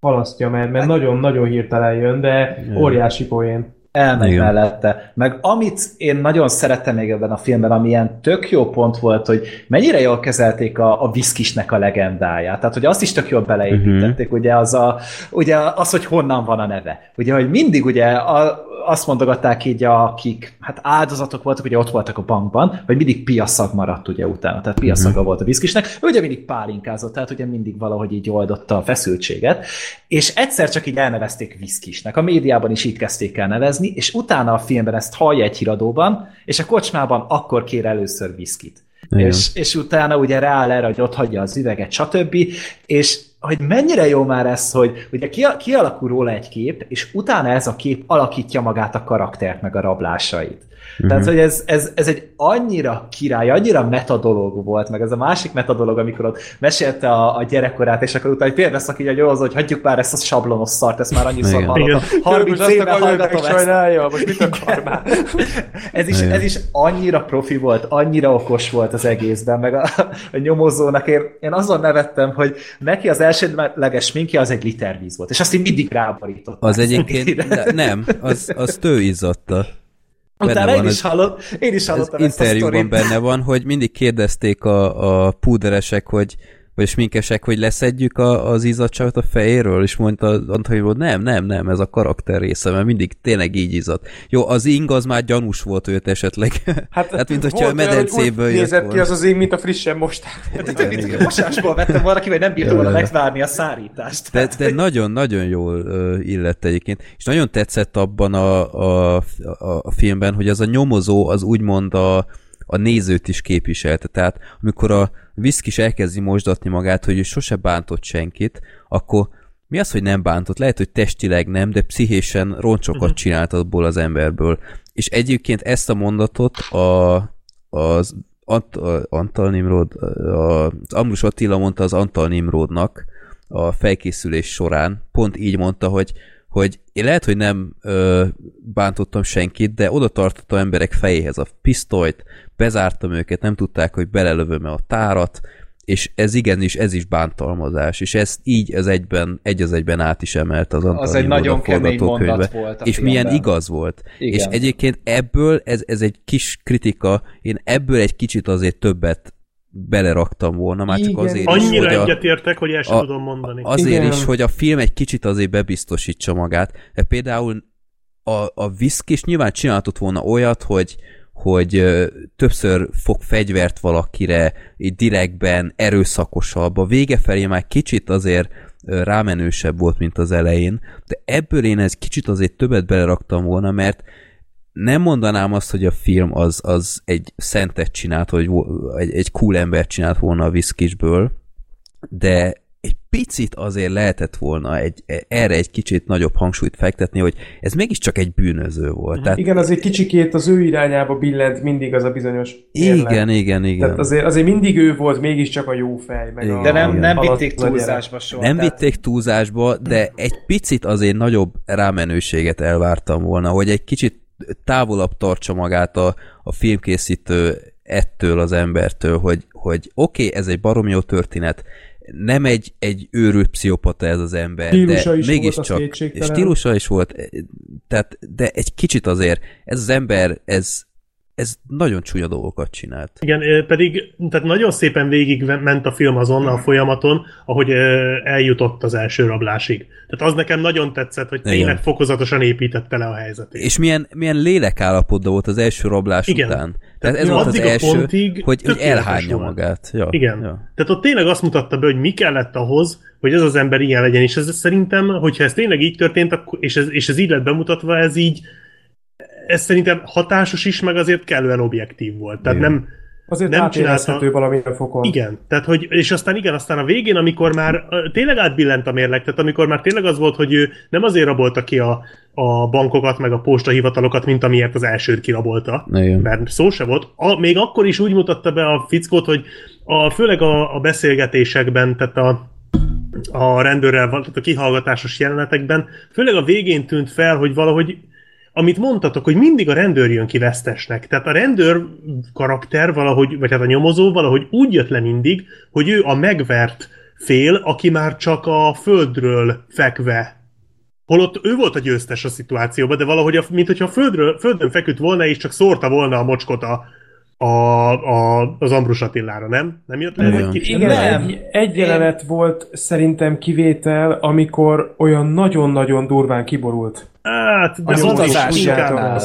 [SPEAKER 5] halasztja, mert, mert nagyon-nagyon hirtelen jön, de óriási poén.
[SPEAKER 4] Elmegy
[SPEAKER 3] Igen.
[SPEAKER 4] mellette. Meg amit én nagyon szerettem még ebben a filmben, ami ilyen tök jó pont volt, hogy mennyire jól kezelték a, a viszkisnek a legendáját. Tehát, hogy azt is tök jól beleépítették, uh-huh. ugye, az, a, ugye az, hogy honnan van a neve. Ugye, hogy mindig ugye a, azt mondogatták így, akik hát áldozatok voltak, ugye ott voltak a bankban, hogy mindig piaszag maradt ugye utána, tehát piaszaga uh-huh. volt a viszkisnek, ugye mindig pálinkázott, tehát ugye mindig valahogy így oldotta a feszültséget, és egyszer csak így elnevezték viszkisnek, a médiában is így kezdték el nevezni, és utána a filmben ezt hallja egy híradóban, és a kocsmában akkor kér először viszkit.
[SPEAKER 3] Igen.
[SPEAKER 4] És, és utána ugye rááll erre, hogy ott hagyja az üveget, stb. És hogy mennyire jó már ez, hogy ugye ki- kialakul róla egy kép, és utána ez a kép alakítja magát a karaktert, meg a rablásait. Uh-huh. Tehát, hogy ez, ez, ez egy annyira király, annyira metadolog volt, meg ez a másik metadolog, amikor ott mesélte a, a gyerekkorát, és akkor utána félbeszak így a gyózó, hogy hagyjuk már ezt a sablonos szart, ezt már annyiszor
[SPEAKER 3] Igen.
[SPEAKER 4] hallottam.
[SPEAKER 2] Igen.
[SPEAKER 4] 30
[SPEAKER 5] Azt
[SPEAKER 4] éve
[SPEAKER 5] hogy
[SPEAKER 4] hallgatom ezt.
[SPEAKER 5] megsajnálja, most mit akar már?
[SPEAKER 4] ez, is,
[SPEAKER 3] Igen.
[SPEAKER 4] ez is annyira profi volt, annyira okos volt az egészben, meg a, a nyomozónak én, én azon nevettem, hogy neki az elsődleges sminkje az egy litervíz volt, és azt így mindig ráborított.
[SPEAKER 3] Az egyébként ne, nem, az, az tőizzatta.
[SPEAKER 4] Utána én is, hallott, én is hallottam ezt a
[SPEAKER 3] interjúban
[SPEAKER 4] sztorit.
[SPEAKER 3] benne van, hogy mindig kérdezték a, a púderesek, hogy vagy sminkesek, hogy leszedjük a, az izzadságot a fejéről, és mondta Antoni, hogy nem, nem, nem, ez a karakter része, mert mindig tényleg így izzadt. Jó, az ing az már gyanús volt őt esetleg. Hát, hát mint hogyha a medencéből jött
[SPEAKER 5] nézett ki az az ing, mint a frissen mosták.
[SPEAKER 4] Hát, tök, mint, hogy mosásból vettem valaki, vagy nem bírta volna megvárni a szárítást.
[SPEAKER 3] De, de nagyon-nagyon jól illett egyébként. És nagyon tetszett abban a, a, a, a filmben, hogy az a nyomozó az úgymond a, a nézőt is képviselte. Tehát amikor a viszkis elkezdi mosdatni magát, hogy ő sose bántott senkit, akkor mi az, hogy nem bántott? Lehet, hogy testileg nem, de pszichésen roncsokat csinált abból az emberből. És egyébként ezt a mondatot a, az Ant, a- Antal Nimrod, a- az Ambrus Attila mondta az Antal Nimrodnak a felkészülés során, pont így mondta, hogy, hogy én lehet, hogy nem ö, bántottam senkit, de oda tartottam emberek fejéhez a pisztolyt, bezártam őket, nem tudták, hogy belelövöm-e a tárat, és ez igenis, ez is bántalmazás, és ezt így ez egyben, egy az egyben át is emelt az Antal
[SPEAKER 4] Az egy nagyon kemény mondat volt a
[SPEAKER 3] És
[SPEAKER 4] filmben.
[SPEAKER 3] milyen igaz volt.
[SPEAKER 4] Igen.
[SPEAKER 3] És egyébként ebből, ez, ez egy kis kritika, én ebből egy kicsit azért többet beleraktam volna, már csak
[SPEAKER 5] Igen.
[SPEAKER 3] azért is,
[SPEAKER 2] Annyira
[SPEAKER 3] hogy a,
[SPEAKER 2] egyetértek, hogy el sem
[SPEAKER 3] a-
[SPEAKER 2] tudom mondani.
[SPEAKER 3] azért
[SPEAKER 5] Igen.
[SPEAKER 3] is, hogy a film egy kicsit azért bebiztosítsa magát. De például a, a viszkis nyilván csinálhatott volna olyat, hogy hogy többször fog fegyvert valakire, így direktben, erőszakosabb. A vége felé már kicsit azért rámenősebb volt, mint az elején, de ebből én egy kicsit azért többet beleraktam volna, mert nem mondanám azt, hogy a film az, az egy szentet csinált, vagy egy, egy cool ember csinált volna a viszkisből, de egy picit azért lehetett volna egy, erre egy kicsit nagyobb hangsúlyt fektetni, hogy ez mégiscsak egy bűnöző volt.
[SPEAKER 6] Tehát, igen, azért kicsikét az ő irányába billent mindig az a bizonyos
[SPEAKER 3] érlek. Igen, igen, igen.
[SPEAKER 6] Tehát azért, azért mindig ő volt mégiscsak a jó fej. Meg a,
[SPEAKER 4] de nem, nem vitték túlzásba soha.
[SPEAKER 3] Nem tehát... vitték túlzásba, de egy picit azért nagyobb rámenőséget elvártam volna, hogy egy kicsit távolabb tartsa magát a, a filmkészítő ettől az embertől, hogy, hogy oké, okay, ez egy barom jó történet, nem egy, egy őrült pszichopata ez az ember,
[SPEAKER 6] stílusa
[SPEAKER 3] de
[SPEAKER 6] is
[SPEAKER 3] mégiscsak
[SPEAKER 6] volt
[SPEAKER 3] stílusa is volt, tehát, de egy kicsit azért ez az ember, ez, ez nagyon csúnya dolgokat csinált.
[SPEAKER 2] Igen, pedig tehát nagyon szépen végig ment a film azon a folyamaton, ahogy eljutott az első rablásig. Tehát az nekem nagyon tetszett, hogy tényleg Igen. fokozatosan építette le a helyzetét.
[SPEAKER 3] És milyen, milyen lélekállapotban volt az első rablás Igen. után. Tehát ez volt az első, pontig hogy, hogy elhányja volt. magát. Ja,
[SPEAKER 2] Igen. Ja. Tehát ott tényleg azt mutatta be, hogy mi kellett ahhoz, hogy ez az ember ilyen legyen, és ez szerintem, hogyha ez tényleg így történt, és, ez, és ez így lett bemutatva, ez így ez szerintem hatásos is, meg azért kellően objektív volt. Tehát igen. nem,
[SPEAKER 6] Azért nem csinálta... valamilyen fokon.
[SPEAKER 2] Igen, tehát hogy, és aztán igen, aztán a végén, amikor már tényleg átbillent a mérleg, tehát amikor már tényleg az volt, hogy ő nem azért rabolta ki a, a bankokat, meg a postahivatalokat, mint amiért az elsőt kirabolta, igen. mert szó se volt. A, még akkor is úgy mutatta be a fickót, hogy a, főleg a, a beszélgetésekben, tehát a, a rendőrrel, tehát a kihallgatásos jelenetekben, főleg a végén tűnt fel, hogy valahogy amit mondtatok, hogy mindig a rendőr jön ki vesztesnek. Tehát a rendőr karakter valahogy, vagy hát a nyomozó valahogy úgy jött le mindig, hogy ő a megvert fél, aki már csak a földről fekve Holott ő volt a győztes a szituációban, de valahogy, a, mint hogyha a földről, földön feküdt volna, és csak szórta volna a mocskot a, a, a, az Ambrus Attilára, nem? Nem jött le egy kicsit?
[SPEAKER 6] Igen, nem. Egy, egy jelenet volt szerintem kivétel, amikor olyan nagyon-nagyon durván kiborult.
[SPEAKER 2] Hát,
[SPEAKER 4] de az utazásoknál,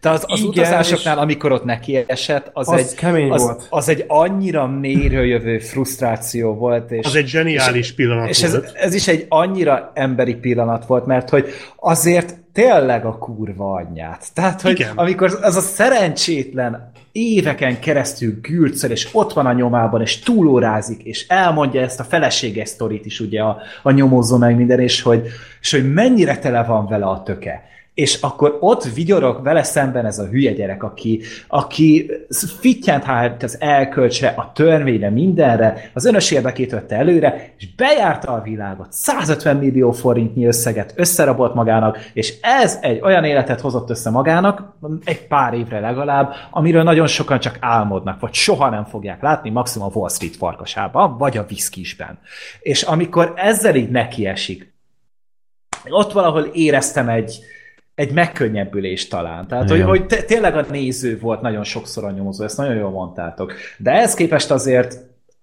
[SPEAKER 4] tehát az, az utazásoknál, amikor ott neki esett, az,
[SPEAKER 6] az
[SPEAKER 4] egy,
[SPEAKER 6] kemény
[SPEAKER 4] az,
[SPEAKER 6] volt.
[SPEAKER 4] az egy annyira mélyről jövő frusztráció volt. És,
[SPEAKER 2] az egy zseniális
[SPEAKER 4] és,
[SPEAKER 2] pillanat
[SPEAKER 4] és volt. Ez, ez is egy annyira emberi pillanat volt, mert hogy azért tényleg a kurva anyját. Tehát, hogy Igen. amikor az a szerencsétlen éveken keresztül gülcöl, és ott van a nyomában, és túlórázik, és elmondja ezt a feleséges sztorit is ugye a, a nyomozó meg minden, és hogy, és hogy mennyire tele van vele a töke és akkor ott vigyorog vele szemben ez a hülye gyerek, aki, aki fittyent hát az elkölcsre, a törvényre, mindenre, az önös érdekét vette előre, és bejárta a világot, 150 millió forintnyi összeget összerabolt magának, és ez egy olyan életet hozott össze magának, egy pár évre legalább, amiről nagyon sokan csak álmodnak, vagy soha nem fogják látni, maximum a Wall Street farkasában, vagy a viszkisben. És amikor ezzel így nekiesik, ott valahol éreztem egy, egy megkönnyebbülés talán. Tehát, hogy, hogy tényleg a néző volt nagyon sokszor a nyomozó, ezt nagyon jól mondtátok. De ehhez képest azért,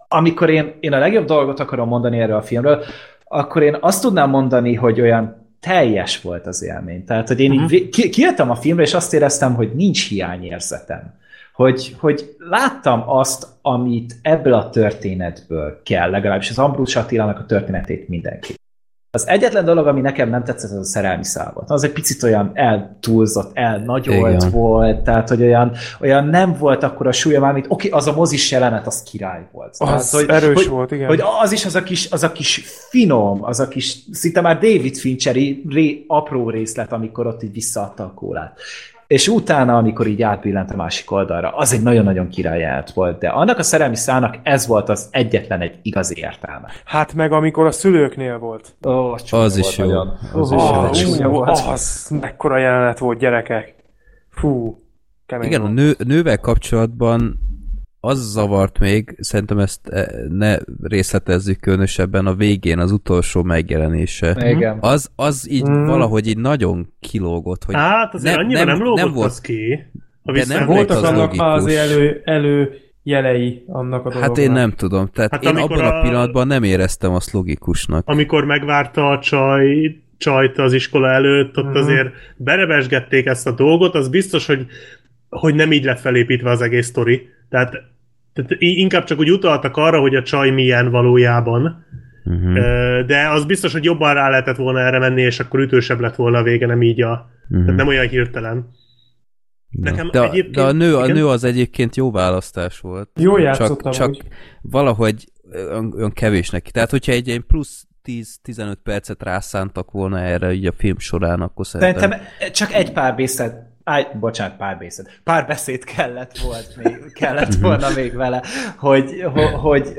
[SPEAKER 4] amikor én, én a legjobb dolgot akarom mondani erről a filmről, akkor én azt tudnám mondani, hogy olyan teljes volt az élmény. Tehát, hogy én uh-huh. így ki, kijöttem a filmre, és azt éreztem, hogy nincs hiányérzetem. Hogy, hogy láttam azt, amit ebből a történetből kell, legalábbis az Ambrus Attilának a történetét mindenki. Az egyetlen dolog, ami nekem nem tetszett, az a szerelmi szál volt. Az egy picit olyan eltúlzott, elnagyolt Igen. volt, tehát hogy olyan, olyan nem volt akkor a súlya már, mint oké, okay, az a mozis jelenet, az király volt.
[SPEAKER 6] Az
[SPEAKER 4] tehát,
[SPEAKER 6] hogy, erős hogy, volt, igen.
[SPEAKER 4] Hogy az is az a kis, az a kis finom, az a kis, szinte már David Fincheri ré, apró részlet, amikor ott így visszaadta a kólát. És utána, amikor így átbillent a másik oldalra, az egy nagyon-nagyon királyát volt, de annak a szerelmi szának ez volt az egyetlen egy igazi értelme.
[SPEAKER 6] Hát meg amikor a szülőknél volt.
[SPEAKER 4] Ó, az,
[SPEAKER 3] az is jó.
[SPEAKER 6] Az, oh, is jó. Volt. Az mekkora jelenet volt, gyerekek. Fú, kemény
[SPEAKER 3] Igen, volt. a nő, nővel kapcsolatban az zavart még, szerintem ezt eh, ne részletezzük különösebben a végén, az utolsó megjelenése.
[SPEAKER 4] Igen.
[SPEAKER 3] Az, az így mm. valahogy így nagyon kilógott, hogy
[SPEAKER 2] Hát azért nem, annyira nem, nem lógott nem volt, az ki.
[SPEAKER 6] De nem voltak az annak az elő, elő jelei annak a dolognak.
[SPEAKER 3] Hát én nem tudom, tehát hát én abban a, a pillanatban nem éreztem azt logikusnak.
[SPEAKER 2] Amikor megvárta a csaj, csajt az iskola előtt, ott mm. azért berebesgették ezt a dolgot, az biztos, hogy, hogy nem így lett felépítve az egész sztori. Tehát tehát inkább csak úgy utaltak arra, hogy a csaj milyen valójában, uh-huh. de az biztos, hogy jobban rá lehetett volna erre menni, és akkor ütősebb lett volna a vége, nem így a... Uh-huh. Tehát nem olyan hirtelen.
[SPEAKER 3] Nekem de, de a nő, a nő az egyébként jó választás volt.
[SPEAKER 6] Jó játszottam
[SPEAKER 3] csak, csak valahogy olyan, kevés neki. Tehát, hogyha egy ilyen plusz 10-15 percet rászántak volna erre így a film során, akkor szerintem...
[SPEAKER 4] Szerintem csak egy pár beszéd, Áj, bocsánat, pár beszéd. Pár beszéd kellett, volt még, kellett volna még vele, hogy, ho, hogy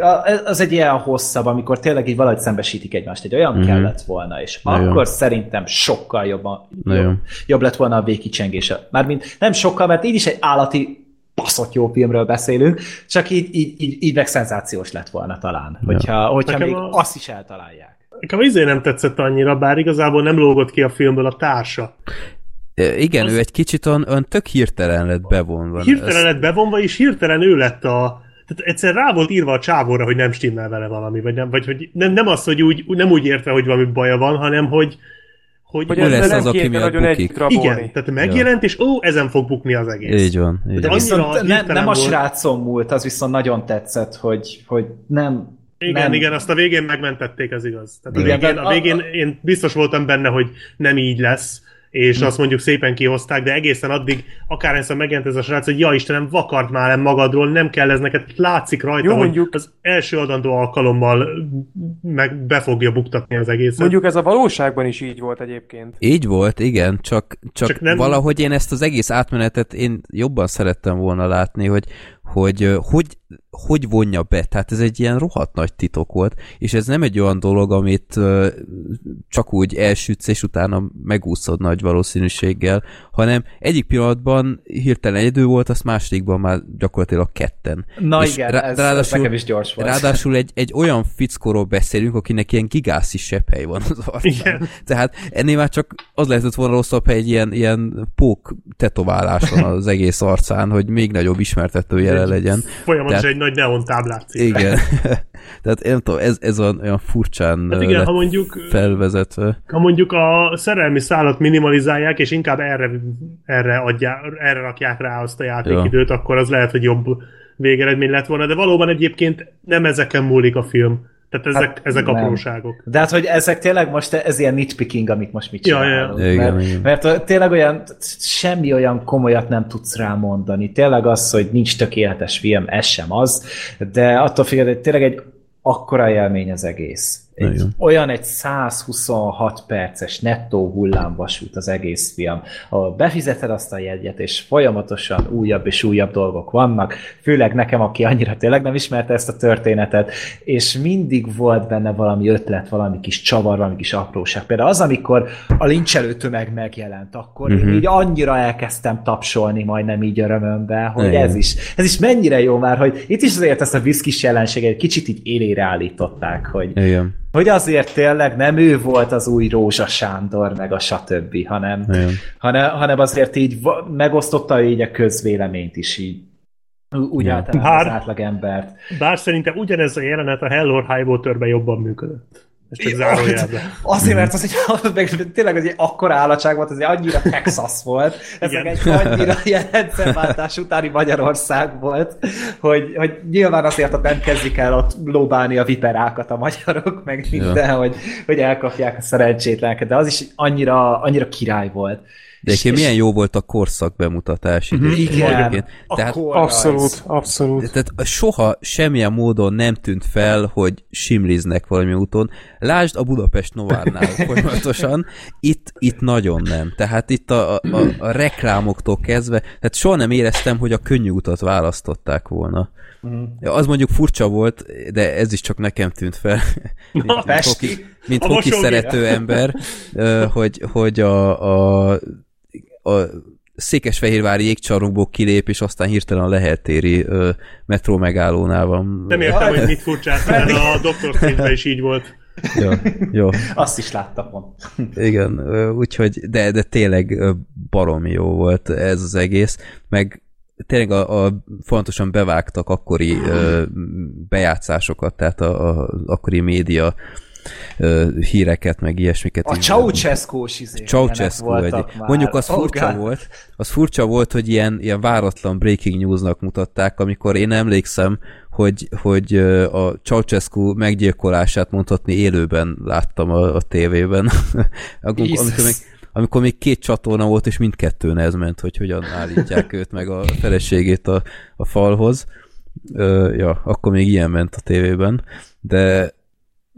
[SPEAKER 4] az egy ilyen hosszabb, amikor tényleg így valahogy szembesítik egymást, egy olyan
[SPEAKER 3] Mhm.
[SPEAKER 4] kellett volna, és
[SPEAKER 3] Na jó.
[SPEAKER 4] akkor szerintem sokkal jobban,
[SPEAKER 3] jó.
[SPEAKER 4] jobb, jobb lett volna a végkicsengése. Mármint nem sokkal, mert így is egy állati baszott jó filmről beszélünk, csak így, így, így, így meg szenzációs lett volna talán, hogyha, hogyha még
[SPEAKER 2] a-
[SPEAKER 4] azt is eltalálják.
[SPEAKER 2] Nekem izé nem tetszett annyira, bár igazából nem lógott ki a filmből a társa.
[SPEAKER 3] Igen,
[SPEAKER 2] Az-
[SPEAKER 3] ő egy kicsit olyan, olyan tök hirtelen lett bevonva.
[SPEAKER 2] Hirtelen
[SPEAKER 3] Ezt-
[SPEAKER 2] lett bevonva, és hirtelen ő lett a... Tehát egyszer rá volt írva a csávóra, hogy nem stimmel vele valami, vagy nem, vagy hogy nem, nem az, hogy úgy, nem úgy értve, hogy valami baja van, hanem hogy hogy,
[SPEAKER 5] Hogy
[SPEAKER 3] Ő lesz az, aki miatt bukik.
[SPEAKER 2] igen, tehát megjelent, és ó, ezen fog bukni az egész.
[SPEAKER 3] Így van. Így
[SPEAKER 2] De
[SPEAKER 3] van.
[SPEAKER 4] Viszont ne, nem a
[SPEAKER 2] volt.
[SPEAKER 4] srácon múlt, az viszont nagyon tetszett, hogy, hogy nem...
[SPEAKER 2] Igen,
[SPEAKER 4] nem,
[SPEAKER 2] igen, azt a végén megmentették, az igaz. Tehát
[SPEAKER 4] Igen,
[SPEAKER 2] a végén, a végén
[SPEAKER 4] a-
[SPEAKER 2] én biztos voltam benne, hogy nem így lesz, és azt mondjuk szépen kihozták, de egészen addig akárhányszor megjelent ez a srác, hogy ja Istenem, vakart már le magadról, nem kell ez neked, látszik rajta,
[SPEAKER 5] Jó,
[SPEAKER 2] hogy
[SPEAKER 5] mondjuk-
[SPEAKER 2] az első adandó alkalommal meg be fogja buktatni az egészet.
[SPEAKER 5] Mondjuk ez a valóságban is így volt egyébként.
[SPEAKER 3] Így volt, igen, csak, csak,
[SPEAKER 2] Csak nem-
[SPEAKER 3] valahogy én ezt az egész átmenetet én jobban szerettem volna látni, hogy hogy, hogy hogy vonja be. Tehát ez egy ilyen rohadt nagy titok volt, és ez nem egy olyan dolog, amit csak úgy elsütsz, és utána megúszod nagy valószínűséggel, hanem egyik pillanatban hirtelen egyedül volt, azt másodikban már gyakorlatilag ketten.
[SPEAKER 4] Na
[SPEAKER 3] És
[SPEAKER 4] igen,
[SPEAKER 3] rá-
[SPEAKER 4] ez,
[SPEAKER 3] ráadásul-
[SPEAKER 4] nekem is gyors volt.
[SPEAKER 3] Ráadásul egy, egy olyan fickóról beszélünk, akinek ilyen gigászi sepphely van az arcán.
[SPEAKER 2] Igen.
[SPEAKER 3] Tehát ennél már csak az lehetett volna rosszabb, ha egy ilyen, ilyen pók tetoválás van az egész arcán, hogy még nagyobb ismertető jele legyen.
[SPEAKER 2] Folyamatosan
[SPEAKER 3] Tehát-
[SPEAKER 2] egy nagy neon táblát cipel.
[SPEAKER 3] Igen. Tehát én nem tudom, ez, ez olyan, olyan furcsán
[SPEAKER 2] Hát igen, ha mondjuk
[SPEAKER 3] felvezetve.
[SPEAKER 2] ha mondjuk a szerelmi szállat minimalizálják, és inkább erre, erre, adják, erre rakják rá azt a játékidőt, akkor az lehet, hogy jobb végeredmény lett volna, de valóban egyébként nem ezeken múlik a film. Tehát ezek,
[SPEAKER 4] Hát
[SPEAKER 2] ezek
[SPEAKER 4] nem.
[SPEAKER 2] apróságok.
[SPEAKER 4] De hát, hogy ezek tényleg most, ez ilyen nitpicking, amit most mit
[SPEAKER 2] Ja, ja,
[SPEAKER 4] csinálunk.
[SPEAKER 3] ja. Igen,
[SPEAKER 4] mert,
[SPEAKER 3] igen.
[SPEAKER 4] mert tényleg olyan, semmi olyan komolyat nem tudsz rámondani. Tényleg az, hogy nincs tökéletes film, ez sem az, de attól függően, hogy tényleg egy akkora élmény az egész. Egy, olyan egy 126 perces nettó hullámvasút az egész film, ahol befizeted azt a jegyet, és folyamatosan újabb és újabb dolgok vannak, főleg nekem, aki annyira tényleg nem ismerte ezt a történetet, és mindig volt benne valami ötlet, valami kis csavar, valami kis apróság. Például az, amikor a lincselő tömeg megjelent, akkor uh-huh. én így annyira elkezdtem tapsolni majdnem így örömömbe, hogy
[SPEAKER 3] Igen.
[SPEAKER 4] ez is, ez is mennyire jó már, hogy itt is azért ezt a viszkis jelenséget egy kicsit így élére állították, hogy,
[SPEAKER 3] Igen,
[SPEAKER 4] hogy azért tényleg nem ő volt az új Rózsa Sándor, meg a stb., hanem,
[SPEAKER 3] igen.
[SPEAKER 4] hanem, hanem azért így megosztotta így a közvéleményt is így. Úgy
[SPEAKER 3] Ja.
[SPEAKER 4] általában
[SPEAKER 2] Bár-
[SPEAKER 4] az átlagembert.
[SPEAKER 2] Bár szerintem ugyanez a jelenet a Hell or High Waterben jobban működött. Ez csak zárójelben.
[SPEAKER 4] Azért, mert az egy, az meg tényleg az egy akkora állatság volt, az egy annyira Texas volt, ez meg egy annyira ilyen rendszerváltás utáni Magyarország volt, hogy, hogy nyilván azért ott nem kezdik el ott lóbálni a viperákat a magyarok, meg minden, hogy, hogy elkapják a szerencsétleneket, de az is annyira, annyira király volt.
[SPEAKER 3] De egyébként milyen jó volt a korszak bemutatás idő.
[SPEAKER 4] Igen,
[SPEAKER 3] Tehát.
[SPEAKER 5] Abszolút, abszolút.
[SPEAKER 3] Tehát soha semmilyen módon nem tűnt fel, hogy simliznek valami úton. Lásd a Budapest Novárnál folyamatosan, itt, itt nagyon nem. Tehát itt a, a, a, reklámoktól kezdve, tehát soha nem éreztem, hogy a könnyű utat választották volna. Ja, az mondjuk furcsa volt, de ez is csak nekem tűnt fel. mint, hoki, mint hoki szerető ember, hogy, hogy a, a, a Székesfehérvári jégcsarnokból kilép, és aztán hirtelen a leheltéri ö, metró megállónál van.
[SPEAKER 2] Nem értem, hogy mit furcsát, mert a Dr. Strange is így volt.
[SPEAKER 3] Jó, jó.
[SPEAKER 4] Azt is láttam pont.
[SPEAKER 3] Igen, úgyhogy, de, de tényleg baromi jó volt ez az egész, meg tényleg a, a fontosan bevágtak akkori ö, bejátszásokat, tehát a, a akkori média ö, híreket, meg ilyesmiket.
[SPEAKER 4] A Ceausescu-s izé.
[SPEAKER 3] Ceausescu egy.
[SPEAKER 4] már.
[SPEAKER 3] Mondjuk az
[SPEAKER 4] Oh,
[SPEAKER 3] furcsa
[SPEAKER 4] God.
[SPEAKER 3] volt, az furcsa volt, hogy ilyen, ilyen váratlan breaking newsnak mutatták, amikor én emlékszem, hogy, hogy a Ceausescu meggyilkolását mondhatni élőben láttam a, a tévében. amikor, amikor, még, amikor még két csatorna volt, és mindkettőn ez ment, hogy hogyan állítják őt meg a feleségét a, a falhoz. Ö, ja, akkor még ilyen ment a tévében, de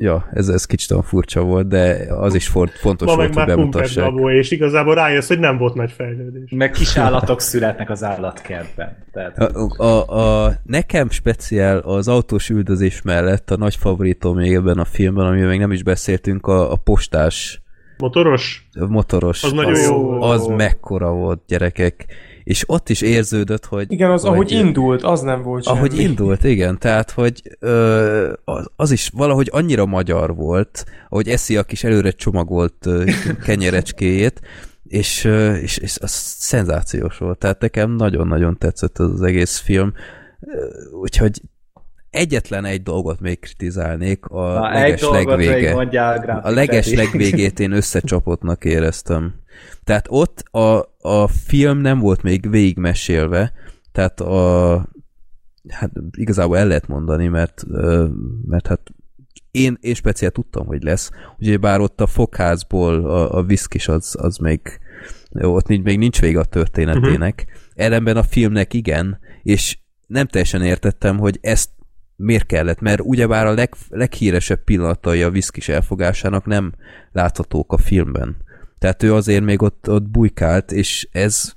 [SPEAKER 3] ja, ez, ez kicsit olyan furcsa volt, de az is for, fontos
[SPEAKER 2] Ma
[SPEAKER 3] volt,
[SPEAKER 2] meg
[SPEAKER 3] hogy bemutassák.
[SPEAKER 2] babó, és igazából rájössz, hogy nem volt nagy fejlődés.
[SPEAKER 4] Meg kis állatok születnek az állatkertben. Tehát,
[SPEAKER 3] A, a, a, nekem speciál az autós üldözés mellett a nagy favoritom még ebben a filmben, amiről még nem is beszéltünk, a, a postás
[SPEAKER 2] Motoros?
[SPEAKER 3] motoros.
[SPEAKER 2] Az nagyon
[SPEAKER 3] az,
[SPEAKER 2] jó volt.
[SPEAKER 3] Az mekkora volt, gyerekek. És ott is érződött, hogy...
[SPEAKER 6] Igen, az
[SPEAKER 3] hogy,
[SPEAKER 6] ahogy indult, az nem volt semmi.
[SPEAKER 3] Ahogy indult, igen. Tehát, hogy ö, az, az is valahogy annyira magyar volt, ahogy eszi a kis előre csomagolt ö, kenyerecskéjét, és, ö, és, és az szenzációs volt. Tehát nekem nagyon-nagyon tetszett az, az egész film. Úgyhogy egyetlen egy dolgot még kritizálnék, a
[SPEAKER 4] Na, egy
[SPEAKER 3] leges
[SPEAKER 4] dolgot még
[SPEAKER 3] legvége.
[SPEAKER 4] mondjál,
[SPEAKER 3] A leges legvégét én összecsapottnak éreztem. Tehát ott a, a film nem volt még végigmesélve, tehát a hát igazából el lehet mondani, mert, mert hát én, én speciál tudtam, hogy lesz. Ugye bár ott a fogházból a, a viszkis az, az még ott nincs, még nincs vége a történetének. Uh-huh. Ellenben a filmnek igen, és nem teljesen értettem, hogy ezt miért kellett, mert ugyebár a leg, leghíresebb pillanatai a viszkis elfogásának nem láthatók a filmben. Tehát ő azért még ott, ott bujkált, és ez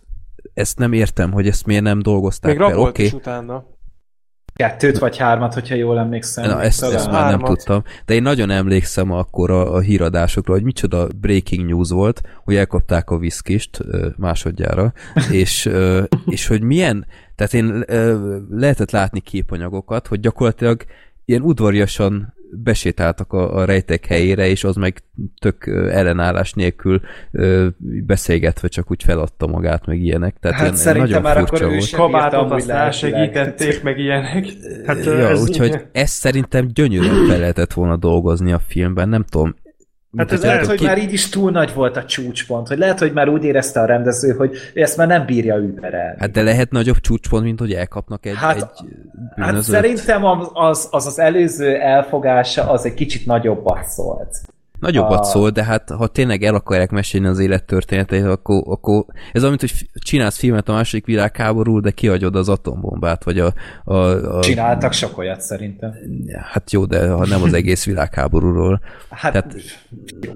[SPEAKER 3] ezt nem értem, hogy ezt miért nem dolgozták
[SPEAKER 5] Még
[SPEAKER 3] fel.
[SPEAKER 5] rabolt
[SPEAKER 3] Oké,
[SPEAKER 5] is utána.
[SPEAKER 4] Kettőt vagy hármat, hogyha jól emlékszem.
[SPEAKER 3] Na, ezt, ezt már nem tudtam. De én nagyon emlékszem akkor a, a híradásokra, hogy micsoda breaking news volt, hogy elkapták a viszkist másodjára, és, és hogy milyen, tehát én lehetett látni képanyagokat, hogy gyakorlatilag ilyen udvariasan besétáltak a, a rejtek helyére, és az meg tök ellenállás nélkül ö, beszélgetve csak úgy feladta magát, meg ilyenek. Tehát
[SPEAKER 4] Hát
[SPEAKER 3] ilyen,
[SPEAKER 4] szerintem
[SPEAKER 3] nagyon
[SPEAKER 4] már
[SPEAKER 3] furcsa
[SPEAKER 4] akkor ő
[SPEAKER 3] volt.
[SPEAKER 4] sem
[SPEAKER 5] Kabátot elsegítették, meg ilyenek.
[SPEAKER 2] Hát,
[SPEAKER 3] Ja,
[SPEAKER 2] ez-
[SPEAKER 3] úgyhogy ezt szerintem gyönyörűen fel lehetett volna dolgozni a filmben, nem tudom.
[SPEAKER 2] Hát ez
[SPEAKER 4] Lehet, hogy
[SPEAKER 3] ki-
[SPEAKER 4] már így is túl nagy volt a csúcspont, hogy lehet, hogy már úgy érezte a rendező, hogy ő ezt már nem bírja überelni.
[SPEAKER 3] Hát de lehet nagyobb csúcspont, mint hogy elkapnak egy,
[SPEAKER 4] Hát-
[SPEAKER 3] egy
[SPEAKER 4] Hát
[SPEAKER 3] bűnözőt.
[SPEAKER 4] szerintem az, az, az az előző elfogása az egy kicsit nagyobbat szólt.
[SPEAKER 3] Nagyobbat
[SPEAKER 4] a-
[SPEAKER 3] szól, de hát ha tényleg el akarják mesélni az élettörténeteit, akkor, akkor ez mint hogy csinálsz filmet a második világháború, de kihagyod az atombombát, vagy a, a, a
[SPEAKER 4] Csináltak sok olyat szerintem.
[SPEAKER 3] Hát jó, de ha nem az egész világháborúról.
[SPEAKER 4] Hát,
[SPEAKER 3] Tehát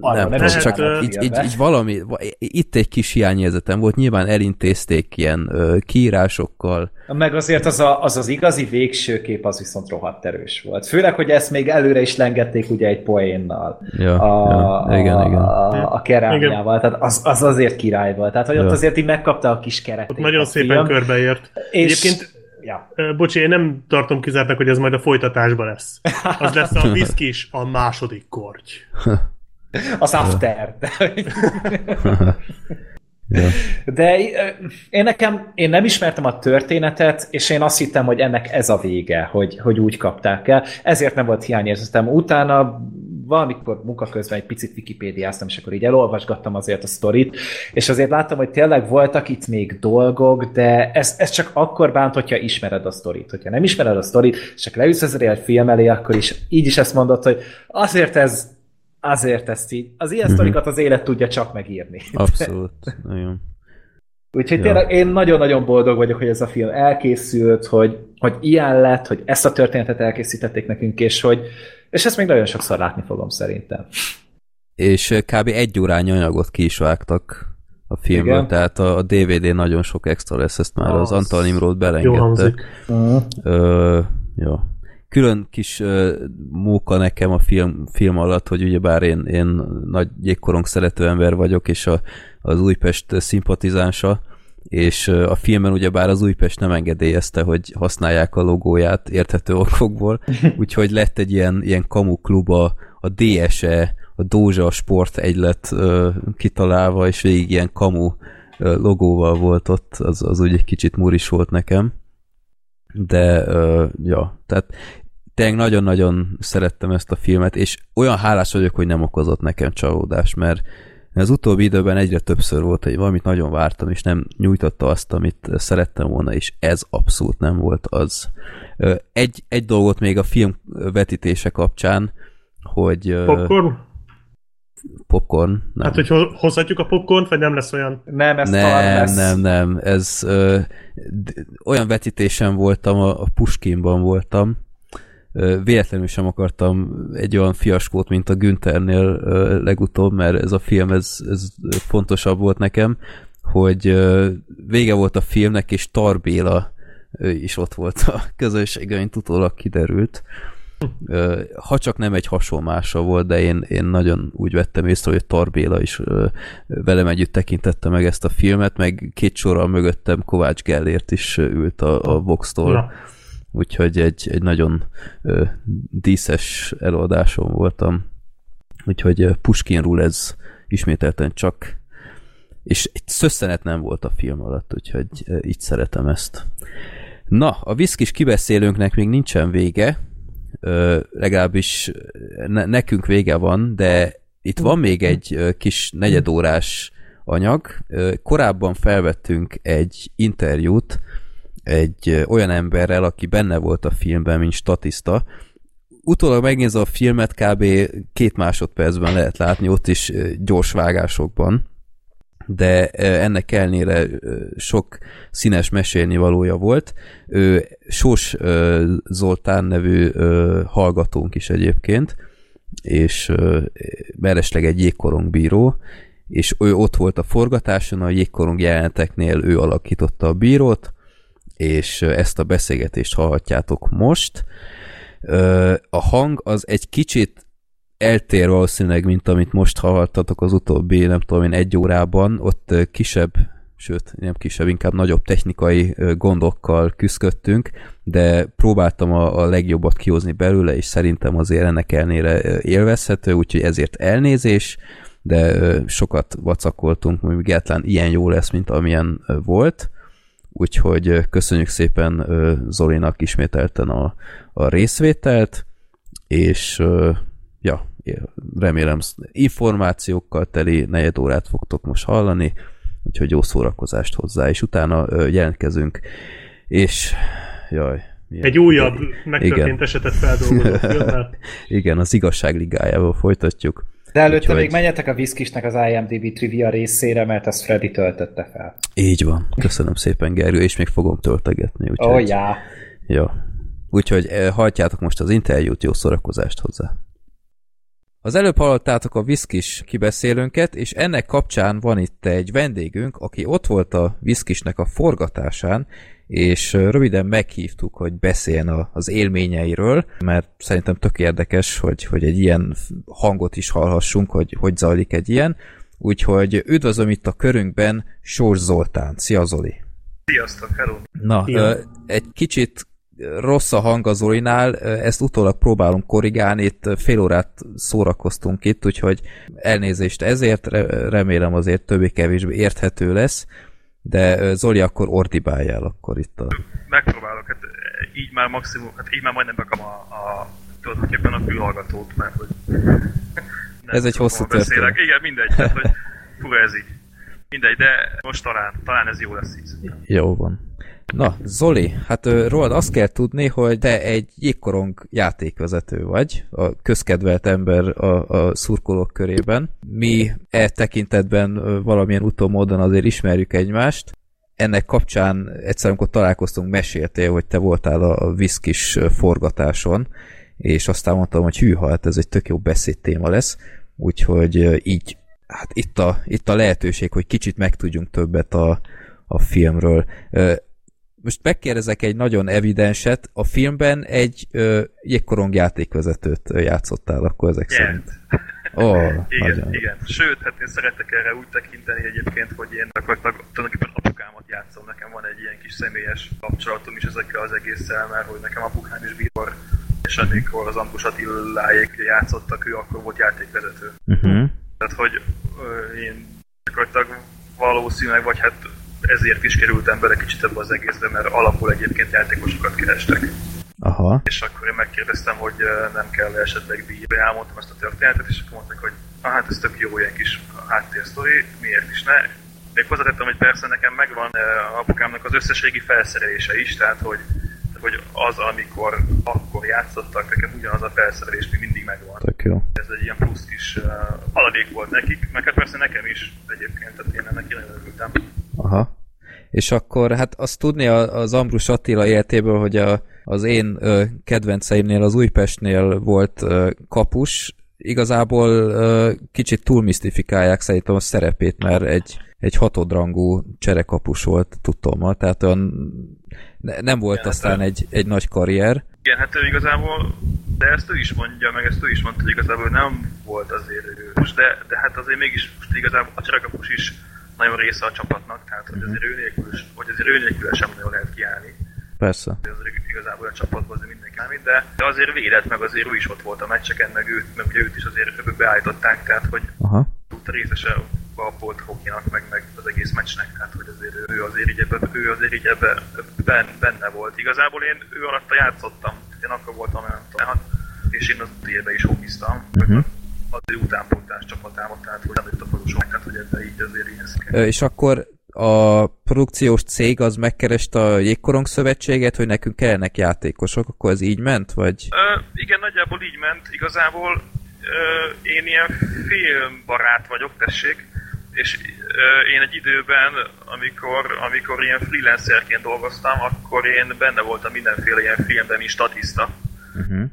[SPEAKER 3] nem,
[SPEAKER 4] nem is
[SPEAKER 3] csak így, így, így valami, va- itt egy kis hiányérzetem volt, nyilván elintézték ilyen ö, kiírásokkal,
[SPEAKER 4] Meg azért az, a, az az igazi végső kép az viszont rohadt erős volt. Főleg, hogy ezt még előre is lengették ugye egy poénnal.
[SPEAKER 3] Ja,
[SPEAKER 4] a,
[SPEAKER 3] ja, igen, igen.
[SPEAKER 4] a, a kerámiával. Tehát az, az azért király volt. Tehát, hogy
[SPEAKER 3] Ja.
[SPEAKER 4] ott azért így megkapta a kis keretét.
[SPEAKER 2] Ott nagyon
[SPEAKER 4] a
[SPEAKER 2] szépen
[SPEAKER 4] film,
[SPEAKER 2] körbeért.
[SPEAKER 4] És,
[SPEAKER 2] Egyébként
[SPEAKER 4] Ja.
[SPEAKER 2] Bocsi, én nem tartom kizártnak, hogy ez majd a folytatásban lesz. Az lesz a viszkis a második korty.
[SPEAKER 4] Az after. De én nekem, én nem ismertem a történetet, és én azt hittem, hogy ennek ez a vége, hogy, hogy úgy kapták el. Ezért nem volt hiányérzetem. Utána valamikor munka közben egy picit wikipédiáztam, és akkor így elolvasgattam azért a sztorit, és azért láttam, hogy tényleg voltak itt még dolgok, de ez, ez csak akkor bánt, hogyha ismered a sztorit. Hogyha nem ismered a sztorit, csak leülsz ezzel egy film elé, akkor is így is ezt mondod, hogy azért ez azért ezt így, az ilyen
[SPEAKER 3] Mhm.
[SPEAKER 4] sztorikat az élet tudja csak megírni.
[SPEAKER 3] Abszolút. Nagyon.
[SPEAKER 4] Úgyhogy
[SPEAKER 3] Ja.
[SPEAKER 4] tényleg én nagyon-nagyon boldog vagyok, hogy ez a film elkészült, hogy, hogy ilyen lett, hogy ezt a történetet elkészítették nekünk, és hogy és ezt még nagyon sokszor látni fogom szerintem.
[SPEAKER 3] És kb. egy órányi anyagot ki is vágtak a filmből,
[SPEAKER 4] Igen.
[SPEAKER 3] tehát a, DVD nagyon sok extra lesz, ezt már az,
[SPEAKER 2] Az
[SPEAKER 3] Antal Nimród
[SPEAKER 2] Jó
[SPEAKER 3] belengedte.
[SPEAKER 2] hangzik.
[SPEAKER 3] Ö, ja. Külön kis ö, móka nekem a film, film alatt, hogy ugyebár én, én nagy jégkorong szerető ember vagyok, és a, az Újpest szimpatizánsa, és a filmben ugyebár az Újpest nem engedélyezte, hogy használják a logóját érthető okokból, úgyhogy lett egy ilyen, ilyen kamu klub a, a DSE, a Dózsa Sport egylet ö, kitalálva, és végig ilyen kamu ö, logóval volt ott, az, az úgy egy kicsit muris volt nekem. De ö, ja, tehát tényleg nagyon-nagyon szerettem ezt a filmet, és olyan hálás vagyok, hogy nem okozott nekem csalódást, mert az utóbbi időben egyre többször volt, hogy valamit nagyon vártam, és nem nyújtotta azt, amit szerettem volna, és ez abszolút nem volt az. Egy, egy dolgot még a film vetítése kapcsán, hogy...
[SPEAKER 2] Popcorn?
[SPEAKER 3] popcorn. Nem.
[SPEAKER 2] Hát, hogy ho- hozhatjuk a popcornt, vagy nem lesz olyan?
[SPEAKER 4] Nem, ez
[SPEAKER 3] nem,
[SPEAKER 4] lesz.
[SPEAKER 3] nem, nem, ez ö, olyan vetítésen voltam, a, a Puskinban voltam, véletlenül sem akartam egy olyan fiaskót, mint a Günthernél legutóbb, mert ez a film, ez, ez fontosabb volt nekem, hogy vége volt a filmnek, és Tarbéla is ott volt a közönségein, utólag kiderült. Ha csak nem egy hasonlása volt, de én, én nagyon úgy vettem észre, hogy Tarbéla is velem együtt tekintette meg ezt a filmet, meg két sorral mögöttem Kovács Gellért is ült a, a Vox-tól.
[SPEAKER 2] Na.
[SPEAKER 3] Úgyhogy egy, egy nagyon ö, díszes előadáson voltam. Úgyhogy Puskinról ez ismételten csak és egy szösszenet nem volt a film alatt, úgyhogy így szeretem ezt. Na, a viszkis kibeszélőnknek még nincsen vége, ö, legalábbis ne, nekünk vége van, de itt van még egy kis negyedórás anyag. Korábban felvettünk egy interjút egy olyan emberrel, aki benne volt a filmben, mint statiszta. Utólag megnézve a filmet, kb. két másodpercben lehet látni, ott is gyors vágásokban de ennek ellenére sok színes mesélni valója volt. Ő Sós Zoltán nevű hallgatónk is egyébként, és meresleg egy jégkorongbíró, és ő ott volt a forgatáson, a jégkorong jeleneteknél ő alakította a bírót, és ezt a beszélgetést hallhatjátok most. A hang az egy kicsit eltér valószínűleg, mint amit most hallhattatok az utóbbi, nem tudom én, egy órában, ott kisebb, sőt, nem kisebb, inkább nagyobb technikai gondokkal küzdöttünk, de próbáltam a, a legjobbat kihozni belőle, és szerintem azért ennek ellenére ö, élvezhető, úgyhogy ezért elnézés, de sokat vacakoltunk, hogy egyáltalán ilyen jó lesz, mint amilyen volt. Úgyhogy köszönjük szépen Zolinak ismételten a, a részvételt, és ja, remélem információkkal teli negyed órát fogtok most hallani, úgyhogy jó szórakozást hozzá, és utána jelentkezünk, és jaj, milyen-
[SPEAKER 2] Egy újabb megtörtént
[SPEAKER 3] Igen.
[SPEAKER 2] esetet feldolgozó filmmel.
[SPEAKER 3] Igen, az igazság ligájával folytatjuk.
[SPEAKER 4] De előtte
[SPEAKER 3] Úgyhogy-
[SPEAKER 4] még menjetek a Viszkisnek az IMDb trivia részére, mert ezt Freddy töltötte fel.
[SPEAKER 3] Így van. Köszönöm szépen, Gergő, és még fogom töltegetni. Úgyhogy,
[SPEAKER 4] oh, já.
[SPEAKER 3] Ja. Úgyhogy eh, halljátok most az interjút, jó szórakozást hozzá. Az előbb hallottátok a Viszkis kibeszélőnket, és ennek kapcsán van itt egy vendégünk, aki ott volt a Viszkisnek a forgatásán, és röviden meghívtuk, hogy beszéljen a- az élményeiről, mert szerintem tök érdekes, hogy, hogy egy ilyen hangot is hallhassunk, hogy hogy zajlik egy ilyen. Úgyhogy üdvözlöm itt a körünkben Sors Zoltán. Szia Zoli!
[SPEAKER 7] Sziasztok, hello!
[SPEAKER 3] Na,
[SPEAKER 2] Szia.
[SPEAKER 3] egy kicsit rossz a hang a Zolinál, ezt utólag próbálunk korrigálni, itt fél órát szórakoztunk itt, úgyhogy elnézést ezért, re- remélem azért többé-kevésbé érthető lesz, de Zoli, akkor ordibáljál akkor itt a...
[SPEAKER 7] Megpróbálok, hát így már maximum, hát így már majdnem bekom a, a ebben a fülhallgatót, mert hogy nem
[SPEAKER 3] Ez egy hosszú történet.
[SPEAKER 7] Igen, mindegy, tehát hogy fura ez így. Mindegy, de most talán, talán ez jó lesz így.
[SPEAKER 3] Jó van. Na, Zoli, hát rólad azt kell tudni, hogy te egy jégkorong játékvezető vagy, a közkedvelt ember a, a szurkolók körében. Mi e tekintetben valamilyen utómódon azért ismerjük egymást. Ennek kapcsán egyszer, amikor találkoztunk, meséltél, hogy te voltál a Viszkis forgatáson, és aztán mondtam, hogy hűha, hát ez egy tök jó beszédtéma lesz, úgyhogy így, hát itt a, itt a lehetőség, hogy kicsit megtudjunk többet a, a filmről. Most megkérdezek egy nagyon evidenset, a filmben egy ö, jégkorong játékvezetőt játszottál akkor ezek
[SPEAKER 7] Igen.
[SPEAKER 3] szerint. Oh,
[SPEAKER 7] Igen,
[SPEAKER 3] nagyon.
[SPEAKER 7] igen. Sőt, hát én szeretek erre úgy tekinteni egyébként, hogy én gyakorlatilag tulajdonképpen apukámat játszom. Nekem van egy ilyen kis személyes kapcsolatom is ezekkel az egésszel, mert hogy nekem apukám is bíbor, és amikor az Ambus Attiláék játszottak, ő akkor volt játékvezető.
[SPEAKER 3] Uh-huh.
[SPEAKER 7] Tehát, hogy ö, én gyakorlatilag valószínűleg, vagy hát ezért is kerültem bele kicsit ebbe az egészbe, mert alapul egyébként játékosokat kerestek.
[SPEAKER 3] Aha.
[SPEAKER 7] És akkor én megkérdeztem, hogy ö, nem kell esetleg díjra, elmondtam ezt a történetet, és akkor mondták, hogy ah, hát ez tök jó ilyen kis háttérsztori, miért is ne. Még hozzátettem, hogy persze nekem megvan ö, apukámnak az összességi felszerelése is, tehát hogy, hogy az, amikor akkor játszottak, nekem ugyanaz a felszerelés még mindig megvan.
[SPEAKER 3] Tök jó.
[SPEAKER 7] Ez egy ilyen plusz kis uh, haladék volt nekik, meg hát persze nekem is egyébként, tehát én ennek nagyon örültem.
[SPEAKER 3] Aha. És akkor hát azt tudni az Ambrus Attila életéből, hogy a, az én ö, kedvenceimnél, az Újpestnél volt ö, kapus, igazából ö, kicsit túlmisztifikálják szerintem a szerepét, mert egy, egy hatodrangú cserekapus volt tudtommal, tehát olyan ne, nem volt
[SPEAKER 7] Igen,
[SPEAKER 3] aztán
[SPEAKER 7] hát,
[SPEAKER 3] egy, egy nagy karrier.
[SPEAKER 7] Igen, hát ő igazából, de ezt ő is mondja, meg ezt ő is mondta, hogy igazából nem volt azért erős, de, de hát azért mégis most igazából a cserekapus is nagyon része a csapatnak, tehát hogy azért ő nélkül, hogy azért ő nélkül sem nagyon lehet kiállni.
[SPEAKER 3] Persze.
[SPEAKER 7] azért igazából a csapatban azért mindenki számít, de, de azért védett, meg azért ő is ott volt a meccseken, meg őt, meg ugye őt is azért beállították, tehát hogy
[SPEAKER 3] Aha.
[SPEAKER 7] tudta részese a volt hokinak, meg, meg az egész meccsnek, tehát hogy azért ő, azért így ebbe, ő azért így ebbe ben, benne volt. Igazából én ő alatta játszottam, én akkor voltam nem tudom, hát, és én az évben is hokiztam,
[SPEAKER 3] Mhm.
[SPEAKER 7] Az ő utánpótlás csapatámat, tehát hogy nem a folyosó, tehát hogy ebbe így azért ilyen
[SPEAKER 3] És akkor a produkciós cég az megkereste a Jégkorong Szövetséget, hogy nekünk kellenek játékosok, akkor ez így ment, vagy?
[SPEAKER 7] Ö, igen, nagyjából így ment. Igazából ö, én ilyen filmbarát vagyok, tessék, és ö, én egy időben, amikor, amikor ilyen freelancerként dolgoztam, akkor én benne voltam mindenféle ilyen filmben, mint statiszta.
[SPEAKER 3] Uh-huh.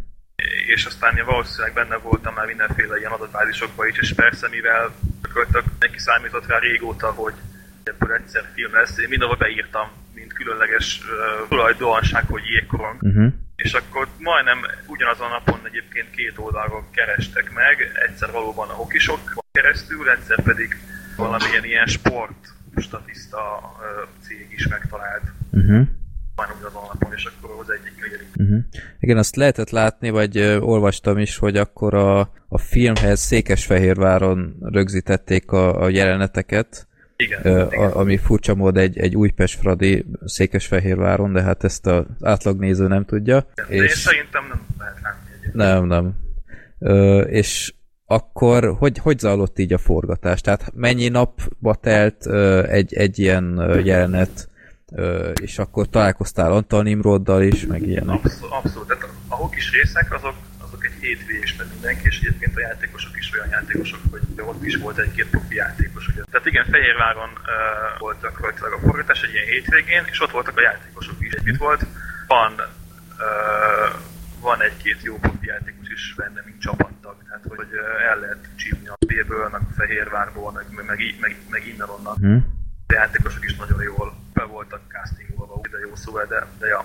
[SPEAKER 7] És aztán én valószínűleg benne voltam már mindenféle ilyen adatbázisokban is, és persze mivel gyakorlatilag neki számított rá régóta, hogy ebből egyszer film lesz, én mindenhol beírtam, mint különleges uh, tulajdonság, hogy jégkorong
[SPEAKER 3] Uh-huh.
[SPEAKER 7] és akkor majdnem ugyanazon a napon egyébként két oldalról kerestek meg, egyszer valóban a hokisok keresztül, egyszer pedig valamilyen ilyen sport statiszta ö, cég is megtalált
[SPEAKER 3] Uh-huh.
[SPEAKER 7] És akkor az egyik negyedik.
[SPEAKER 3] Uh-huh. Igen, azt lehetett látni, vagy ö, olvastam is, hogy akkor a, a filmhez Székesfehérváron rögzítették a, a jeleneteket,
[SPEAKER 7] Igen,
[SPEAKER 3] ö,
[SPEAKER 7] igen.
[SPEAKER 3] a, ami furcsa mód egy, egy Újpest Fradi Székesfehérváron, de hát ezt az átlagnéző nem tudja.
[SPEAKER 7] De én szerintem nem lehet látni egyébként.
[SPEAKER 3] Nem, nem. Ö, és akkor hogy, hogy zajlott így a forgatás? Tehát mennyi napba telt ö, egy, egy ilyen jelenet, és akkor találkoztál Antal Nimroddal is, meg ilyenek.
[SPEAKER 7] Abszolút, abszolút. Tehát a hokis részek azok, azok egy hétvégésben mindenki, és egyébként a játékosok is olyan játékosok, hogy ott is volt egy-két profi játékos. Ugye. Tehát igen, Fehérváron uh, volt gyakorlatilag a forgatás egy ilyen hétvégén, és ott voltak a játékosok is. Itt volt, van, uh, van egy-két jó profi játékos is benne, mint csapattag, tehát hogy el lehet csípni a B-ből, meg a Fehérvárból, meg, meg, meg, meg, innen-onnan.
[SPEAKER 3] Hm?
[SPEAKER 7] A játékosok is nagyon jól be voltak castingolva, de jó szó, de, de ja,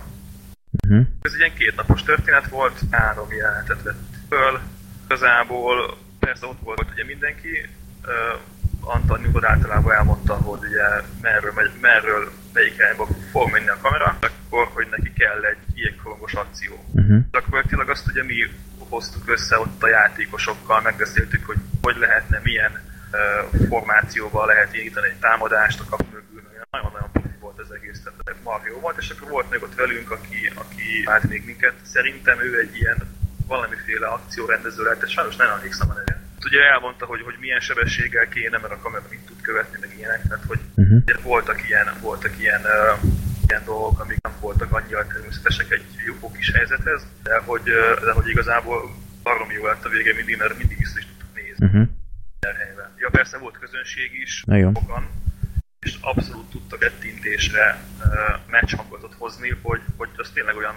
[SPEAKER 3] Uh-huh.
[SPEAKER 7] ez egy ilyen kétnapos történet volt, három jelenetet vett föl. Igazából persze ott volt ugye mindenki, uh, Antal Nyugod általában elmondta, hogy ugye merről, megy, merről melyik irányba fog menni a kamera, akkor, hogy neki kell egy jégkorongos akció.
[SPEAKER 3] Uh-huh.
[SPEAKER 7] Gyakorlatilag azt ugye mi hoztuk össze ott a játékosokkal, megbeszéltük, hogy hogy lehetne, milyen uh, formációval lehet indítani egy támadást a kapu mögül. Nagyon-nagyon egész, tehát marha jó volt, és akkor volt még ott velünk, aki, aki vált még minket. Szerintem ő egy ilyen valamiféle akciórendező lehet, de sajnos nem emlékszem a nevére. Ugye elmondta, hogy, hogy milyen sebességgel kéne, mert a kamera mit tud követni, meg ilyenek, tehát hogy
[SPEAKER 3] Uh-huh.
[SPEAKER 7] voltak ilyen, voltak ilyen, uh, ilyen dolgok, amik nem voltak annyira természetesek egy jó kis helyzethez, de hogy, de hogy igazából baromi jó lett a vége mindig, mert mindig vissza is tudtuk nézni
[SPEAKER 3] Uh-huh.
[SPEAKER 7] helyben. Ja, persze volt közönség is,
[SPEAKER 3] Nagyon.
[SPEAKER 7] sokan, és abszolút tudtak ettintésre meccs hangot hozni, hogy, hogy az tényleg olyan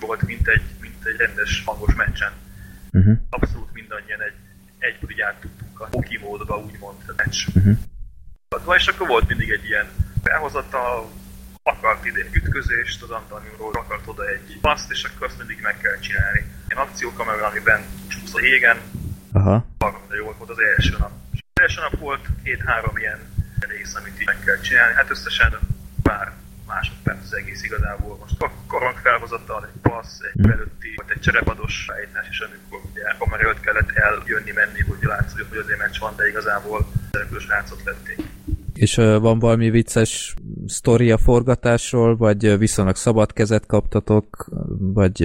[SPEAKER 7] volt, mint egy, mint egy rendes hangos meccsen.
[SPEAKER 3] Uh-huh.
[SPEAKER 7] Abszolút mindannyian egy, egyből így át tudtunk a hoki módba, úgymond, a meccs.
[SPEAKER 3] Uh-huh.
[SPEAKER 7] És akkor volt mindig egy ilyen felhozata, akart egy ütközést, az Antoniumról akart oda egy paszt, és akkor azt mindig meg kell csinálni. Ilyen akciókamera, amiben csúsz a jégen,
[SPEAKER 3] Aha.
[SPEAKER 7] barom, de jó volt az első nap. És az első nap volt két-három ilyen rész, amit így meg kell csinálni. Hát összesen pár másodperc az egész igazából. Most a korong felhozattal egy passz, egy belőtti, vagy egy cserepados állítás, és amikor ugye a kamera előtt kellett eljönni, menni, hogy látszódjon, hogy azért meccs van, de igazából szereplős rácot lették.
[SPEAKER 3] És van valami vicces sztori a forgatásról, vagy viszonylag szabad kezet kaptatok, vagy...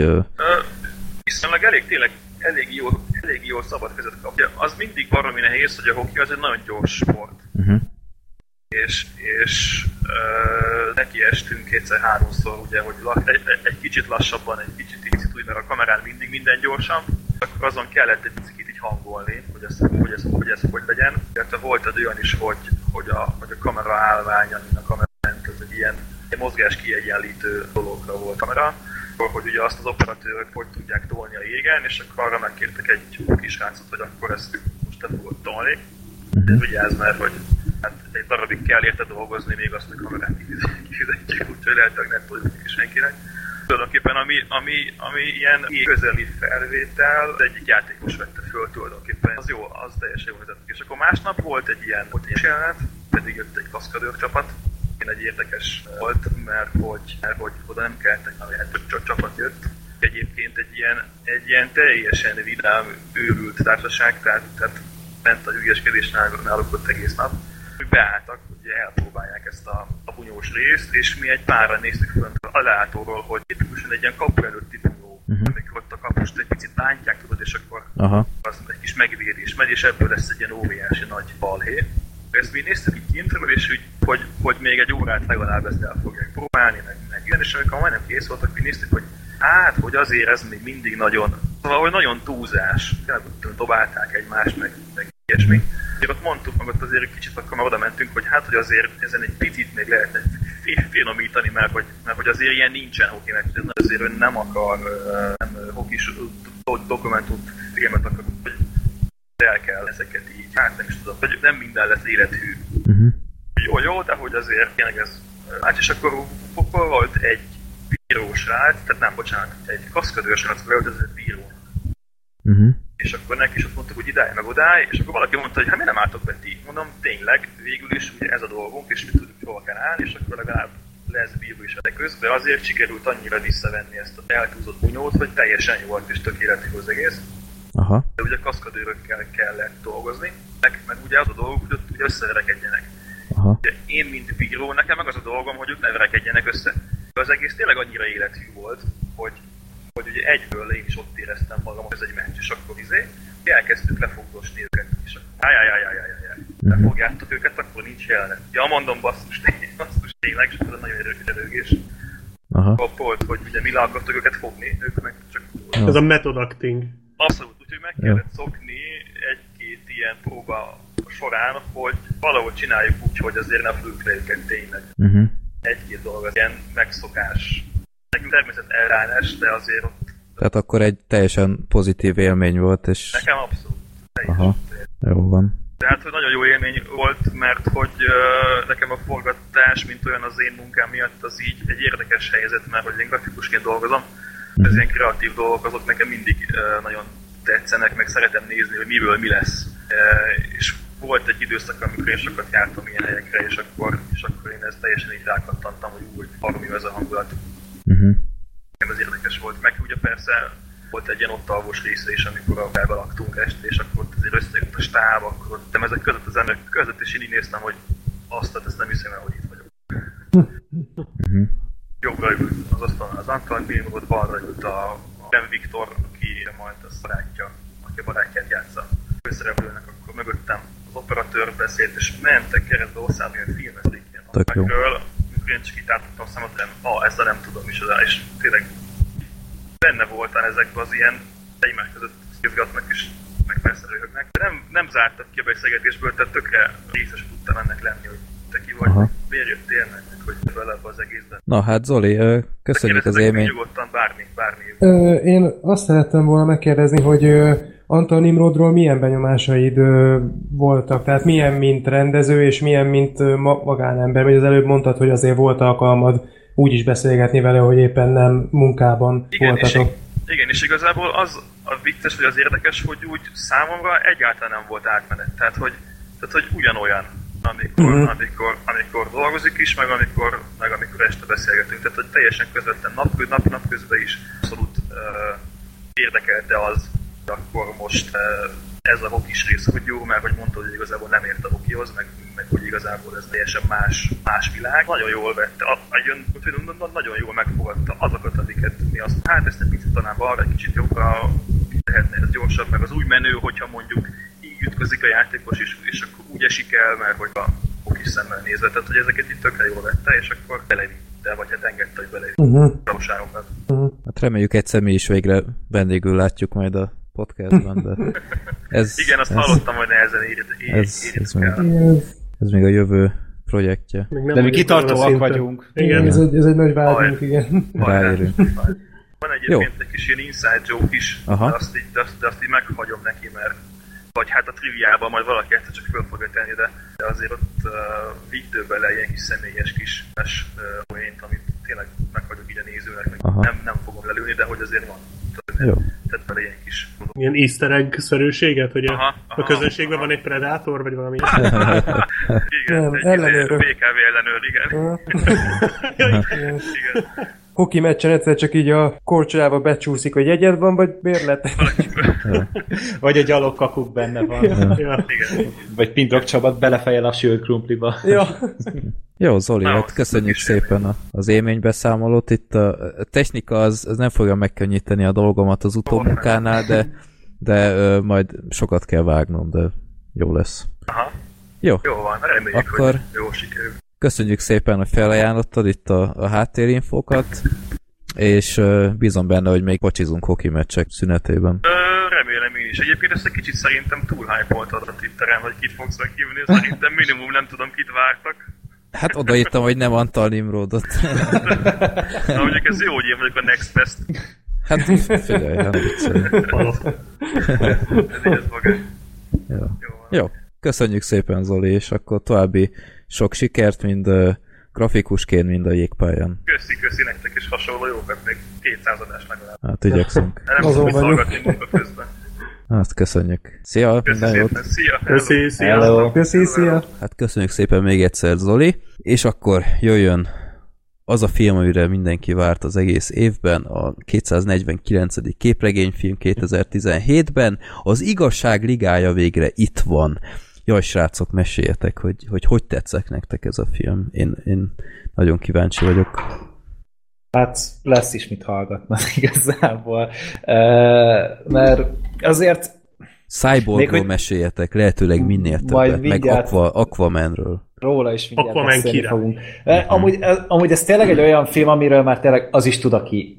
[SPEAKER 7] viszonylag elég tényleg elég jó, elég jó szabad kezet kapja. Az mindig baromi nehéz, hogy a hoki az egy nagyon gyors sport.
[SPEAKER 3] Uh-huh.
[SPEAKER 7] És, és ö, neki estünk kétszer-háromszor, ugye, hogy egy, egy, egy, kicsit lassabban, egy kicsit picit úgy, mert a kamerán mindig minden gyorsan. akkor azon kellett egy picit így hangolni, hogy ez hogy, ez, hogy, ez hogy legyen. Illetve volt egy olyan is, hogy, hogy, a, hogy a kamera állvány, amin a kamera ment, ez egy ilyen, egy mozgás kiegyenlítő dologra volt kamera, akkor, hogy ugye azt az operatőrök hogy tudják tolni a jégen, és akkor arra megkértek egy kis ráncot, hogy akkor ezt most te fogod tolni. De vigyázz, mert hogy hát egy darabig kell érte dolgozni, még azt a kamerát kifizet- kifizetjük, úgyhogy hogy nem tudjuk ki senkinek. Tulajdonképpen ami, ami, ami ilyen közeli felvétel, az egyik játékos vette föl tulajdonképpen. Az jó, az teljesen jó. És akkor másnap volt egy ilyen, volt egy jelenet, pedig jött egy kaszkadőr csapat, én egy érdekes volt, mert hogy, mert hogy oda nem kellett egy csak csapat jött. Egyébként egy ilyen, egy ilyen teljesen vidám, őrült társaság, tehát, tehát ment a ügyeskedés náluk, náluk ott egész nap. Beálltak, hogy elpróbálják ezt a, a bunyós részt, és mi egy párra néztük fönt a látóról, hogy tipikusan egy ilyen kapu előtti bunyó, uh-huh. amikor ott a kapust egy picit bántják, tudod, és akkor
[SPEAKER 3] Aha.
[SPEAKER 7] az egy kis megvédés megy, és ebből lesz egy ilyen óriási nagy balhé. Ezt mi néztük így kintről, és úgy, hogy, hogy még egy órát legalább ezt el fogják próbálni, meg, meg ilyen, és amikor majdnem kész voltak, mi néztük, hogy hát, hogy azért ez még mindig nagyon, szóval, hogy nagyon túlzás, tényleg dobálták egymást, meg, meg ilyesmi. És ott mondtuk meg ott azért kicsit, akkor már oda mentünk, hogy hát, hogy azért ezen egy picit még lehetne fi- finomítani, mert hogy, mert hogy azért ilyen nincsen hoki, mert azért ön nem akar nem hokis do- dokumentum filmet akar, hogy el kell ezeket így, hát nem is tudom, hogy nem minden lesz élethű.
[SPEAKER 3] Uh-huh.
[SPEAKER 7] Jó, jó, de hogy azért tényleg ez... Hát és akkor volt egy bírós rác, tehát nem, bocsánat, egy kaszkadőr srác beöltözött bíró.
[SPEAKER 3] Uh-huh.
[SPEAKER 7] És akkor neki is ott mondtuk, hogy idáj meg odáj, és akkor valaki mondta, hogy hát mi nem álltok be ti? Mondom, tényleg, végül is ugye ez a dolgunk, és mi tudjuk, hol kell állni, és akkor legalább lesz bíró is de közben azért sikerült annyira visszavenni ezt a eltúzott bunyót, hogy teljesen jó volt és tökéletes az egész
[SPEAKER 3] Aha.
[SPEAKER 7] de ugye kaszkadőrökkel kellett dolgozni, meg, meg ugye az a dolguk, hogy ott ugye összeverekedjenek.
[SPEAKER 3] Aha.
[SPEAKER 7] Ugye én, mint bíró, nekem meg az a dolgom, hogy ők ne verekedjenek össze. De az egész tényleg annyira élethű volt, hogy, hogy ugye egyből én is ott éreztem magam, hogy ez egy meccs, és akkor izé, elkezdtük lefogdosni őket, és akkor ájjájjájjájjájjáj, lefogjátok őket, akkor nincs jelenet. Ja, mondom, basszus, tényleg, basszus, tényleg, és ez nagyon erős erőgés.
[SPEAKER 3] Aha.
[SPEAKER 7] Akkor volt, hogy ugye mi le őket fogni, ők meg csak
[SPEAKER 2] Ez a method acting.
[SPEAKER 7] Abszolút, úgyhogy meg kellett szokni egy-két ilyen próba során, hogy valahogy csináljuk úgy, hogy azért ne őket tényleg.
[SPEAKER 3] Uh-huh.
[SPEAKER 7] Egy-két dolog az ilyen megszokás. Nekünk természet elránás, de azért ott
[SPEAKER 3] Tehát akkor egy teljesen pozitív élmény volt, és
[SPEAKER 7] nekem abszolút.
[SPEAKER 3] Aha. jó van.
[SPEAKER 7] Tehát, hogy nagyon jó élmény volt, mert hogy uh, nekem a forgatás, mint olyan az én munkám miatt, az így egy érdekes helyzet, mert hogy én grafikusként dolgozom, ez ilyen kreatív dolgok, azok nekem mindig uh, nagyon tetszenek, meg szeretem nézni, hogy miből mi lesz. Uh, és volt egy időszak, amikor én sokat jártam ilyen helyekre, és akkor, és akkor én ezt teljesen így rákattantam, hogy úgy, baromi jó ez a hangulat.
[SPEAKER 3] Uh-huh.
[SPEAKER 7] Ez érdekes volt. Meg ugye persze volt egy ilyen ott alvos része is, amikor a belbe laktunk este, és akkor ott azért összejött a stáb, akkor ott ezek között az emberek között, és én így néztem, hogy azt, tehát ezt nem hiszem el, hogy itt vagyok.
[SPEAKER 3] Uh-huh.
[SPEAKER 7] Jobbra ült az asztalon az Antal Film, ott balra ült a Ben Viktor, aki majd a barátja, aki a barátját játsza. Főszereplőnek akkor mögöttem operatőr beszélt, és mentek keresztbe hozzám ilyen filmezik ilyen filmekről, amikor én csak itt átadtam a szemet, nem, ah, ezt a nem tudom is, és tényleg benne voltál ezekben az ilyen egymás között izgatnak is, meg persze röhögnek. De nem, nem zártak ki a beszélgetésből, tehát tökre részes tudtam ennek lenni, hogy te ki vagy,
[SPEAKER 3] Aha.
[SPEAKER 7] miért jöttél meg, hogy ebbe az egészben.
[SPEAKER 3] Na hát Zoli, köszönjük az
[SPEAKER 7] Kérdezzetek meg
[SPEAKER 3] élmény.
[SPEAKER 7] Nyugodtan bármi, bármi.
[SPEAKER 6] Ö, én azt szerettem volna megkérdezni, hogy ö, Antal Nimrodról milyen benyomásaid voltak? Tehát milyen, mint rendező, és milyen, mint magánember? Vagy az előbb mondtad, hogy azért volt alkalmad úgy is beszélgetni vele, hogy éppen nem munkában
[SPEAKER 7] Igen, és,
[SPEAKER 6] voltatok.
[SPEAKER 7] igen, és igazából az a vicces, vagy az érdekes, hogy úgy számomra egyáltalán nem volt átmenet. Tehát, hogy, tehát, hogy ugyanolyan, amikor,
[SPEAKER 6] Mhm.
[SPEAKER 7] uh-huh. amikor, amikor dolgozik is, meg amikor, meg amikor este beszélgetünk. Tehát, hogy teljesen közvetlen nap, nap, nap közben is abszolút uh, érdekelte az, akkor most uh, ez a hokis rész hogy jó, mert hogy mondta, hogy igazából nem ért a hokihoz, meg, meg hogy igazából ez teljesen más, más világ. Nagyon jól vette, a, a, jön- nagyon jól megfogadta azokat, amiket mi azt, hát ezt egy picit talán balra, egy kicsit jobbra, lehetne ez gyorsabb, meg az új menő, hogyha mondjuk így ütközik a játékos is, és akkor úgy esik el, mert hogy a hokis szemmel nézve, tehát hogy ezeket itt tökre jól vette, és akkor belevitte, vagy hát engedte, hogy belevitte
[SPEAKER 6] Uh-huh.
[SPEAKER 7] a valóságokat.
[SPEAKER 6] Uh-huh.
[SPEAKER 3] Hát reméljük egyszer mi is végre vendégül látjuk majd a podcastban, de ez,
[SPEAKER 7] Igen, azt
[SPEAKER 3] ez,
[SPEAKER 7] hallottam, hogy nehezen írjátok
[SPEAKER 3] ez, ez, még,
[SPEAKER 6] Igen,
[SPEAKER 3] ez még a jövő projektje.
[SPEAKER 2] Még nem
[SPEAKER 4] De mi kitartóak vagyunk.
[SPEAKER 6] igen, ez, egy, ez egy nagy vágyunk, igen.
[SPEAKER 3] Ráérünk.
[SPEAKER 7] Van egyébként egy kis ilyen inside joke is,
[SPEAKER 3] Aha.
[SPEAKER 7] de azt, így, de, azt, de azt így meghagyom neki, mert vagy hát a triviában majd valaki egyszer csak föl fogja tenni, de, de azért ott uh, vittő bele ilyen kis személyes kis mes uh, amit tényleg meghagyok így a nézőnek, meg
[SPEAKER 3] Aha.
[SPEAKER 7] nem, nem fogom lelőni, de hogy azért van.
[SPEAKER 3] Jó.
[SPEAKER 7] Tehát bele ilyen kis
[SPEAKER 2] Ilyen easter egg-szerűséget, hogy a,
[SPEAKER 7] Aha,
[SPEAKER 2] a
[SPEAKER 7] aha,
[SPEAKER 2] közönségben
[SPEAKER 7] aha.
[SPEAKER 2] van egy predátor, vagy valami
[SPEAKER 7] Igen,
[SPEAKER 6] Nem,
[SPEAKER 7] egy
[SPEAKER 6] ellenőrök.
[SPEAKER 7] BKV ellenőr, igen.
[SPEAKER 6] Igen.
[SPEAKER 7] igen.
[SPEAKER 6] Hoki meccsen egyszer csak így a korcsolába becsúszik, hogy egyed van, vagy bérlet?
[SPEAKER 4] Vagy a gyalogkakuk benne van.
[SPEAKER 2] ja.
[SPEAKER 7] igen.
[SPEAKER 4] Vagy Pindrok Csabat belefejel a sült krumpliba.
[SPEAKER 6] ja.
[SPEAKER 3] Jó, Zoli,
[SPEAKER 7] Na,
[SPEAKER 3] hát köszönjük szépen a, az élménybeszámolót. Itt a, a technika az, az nem fogja megkönnyíteni a dolgomat az utómunkánál, de, de ö, majd sokat kell vágnom, de jó lesz.
[SPEAKER 7] Aha.
[SPEAKER 3] Jó,
[SPEAKER 7] Jó van, reméljük,
[SPEAKER 3] Akkor-
[SPEAKER 7] hogy jó sikerül.
[SPEAKER 3] Köszönjük szépen, hogy felajánlottad itt a, a háttérinfókat, és ö, bízom benne, hogy még pocsizunk hoki meccsek szünetében.
[SPEAKER 7] Ö, remélem én is. Egyébként ezt egy kicsit szerintem túl hype-oltad a Twitteren, hogy kit fogsz meghívni. Szerintem minimum nem tudom, kit vártak.
[SPEAKER 3] Hát odaírtam, hogy nem Antal Nimrodot.
[SPEAKER 7] Na mondjuk ez jó, hogy én vagyok a Next Best.
[SPEAKER 3] Hát figyelj, viccelj.
[SPEAKER 7] Ez így ez maga.
[SPEAKER 3] Jó.
[SPEAKER 7] Jó,
[SPEAKER 3] köszönjük szépen Zoli, és akkor további sok sikert, mind uh, grafikusként, mind a jégpályán.
[SPEAKER 7] Köszi, köszi nektek is hasonló jókat, még 200 adás legalább.
[SPEAKER 3] Hát igyekszünk.
[SPEAKER 7] Nem
[SPEAKER 6] Azon
[SPEAKER 7] tudom,
[SPEAKER 6] vagyunk.
[SPEAKER 7] hallgatni munka közben.
[SPEAKER 3] Hát köszönjük. Szia,
[SPEAKER 7] Köszi
[SPEAKER 3] minden jót.
[SPEAKER 7] szia!
[SPEAKER 2] Köszi, szia.
[SPEAKER 4] Hello.
[SPEAKER 6] Köszi, szia!
[SPEAKER 3] Hát köszönjük szépen még egyszer Zoli, és akkor jöjjön az a film, amire mindenki várt az egész évben, a 249. képregényfilm 2017-ben, az Igazság Ligája végre itt van. Jaj, srácok, meséljetek, hogy hogy, hogy tetszek nektek ez a film. Én, én nagyon kíváncsi vagyok.
[SPEAKER 4] Hát lesz is mit hallgatni igazából. Mert azért
[SPEAKER 3] Cyborgról
[SPEAKER 4] hogy-
[SPEAKER 3] meséljetek, lehetőleg minél többet,
[SPEAKER 4] Majd
[SPEAKER 3] meg
[SPEAKER 4] mindjárt-
[SPEAKER 3] Aqua, Aquamanről.
[SPEAKER 4] róla is mindjárt
[SPEAKER 2] Aquaman
[SPEAKER 4] beszélni
[SPEAKER 2] király.
[SPEAKER 4] fogunk. Uh, amúgy, ez, amúgy ez tényleg egy olyan film, amiről már tényleg az is tud, aki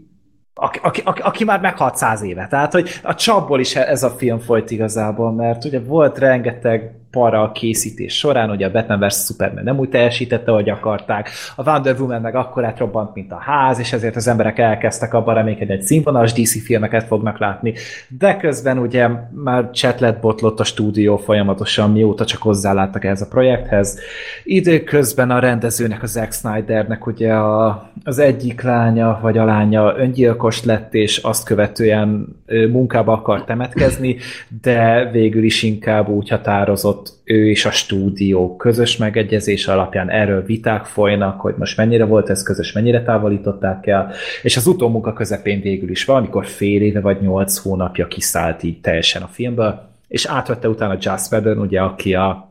[SPEAKER 4] aki, aki, aki, aki már meghalt száz éve. Tehát, hogy a csapból is ez a film folyt igazából, mert ugye volt rengeteg para a készítés során, ugye a Batman vs. Superman nem úgy teljesítette, ahogy akarták, a Wonder Woman meg akkor átrobbant, mint a ház, és ezért az emberek elkezdtek abban reménykedni, hogy színvonalas DC filmeket fognak látni, de közben ugye már csetlet botlott a stúdió folyamatosan, mióta csak hozzáláttak ehhez a projekthez. Időközben a rendezőnek, a Zack Snydernek ugye a, az egyik lánya vagy a lánya öngyilkos lett, és azt követően munkába akar temetkezni, de végül is inkább úgy határozott ő és a stúdió közös megegyezés alapján erről viták folynak, hogy most mennyire volt ez közös, mennyire távolították el, és az utómunka közepén végül is valamikor fél éve vagy nyolc hónapja kiszállt így teljesen a filmből, és átvette utána Joss Whedon, ugye, aki a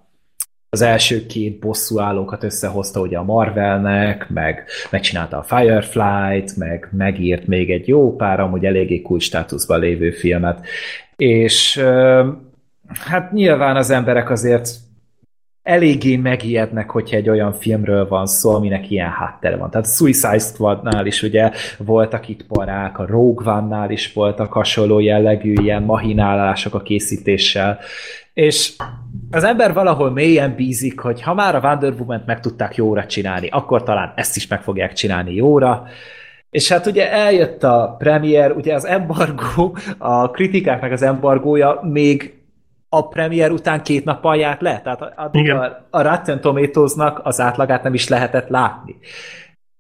[SPEAKER 4] az első két bosszúállókat összehozta ugye a Marvelnek, meg megcsinálta a Firefly-t, meg megírt még egy jó pár, amúgy eléggé kulcs státuszban lévő filmet. És hát nyilván az emberek azért eléggé megijednek, hogyha egy olyan filmről van szó, aminek ilyen háttere van. Tehát Suicide Squadnál is ugye voltak itt parák, a Rogue One-nál is voltak hasonló jellegű ilyen mahinálások a készítéssel, és az ember valahol mélyen bízik, hogy ha már a Wonder Woman-t meg tudták jóra csinálni, akkor talán ezt is meg fogják csinálni jóra. És hát ugye eljött a premier, ugye az embargó, a kritikáknak az embargója még a premier után két nappal járt le, tehát
[SPEAKER 2] Igen.
[SPEAKER 4] a, a Rotten Tomatoes-nak az átlagát nem is lehetett látni.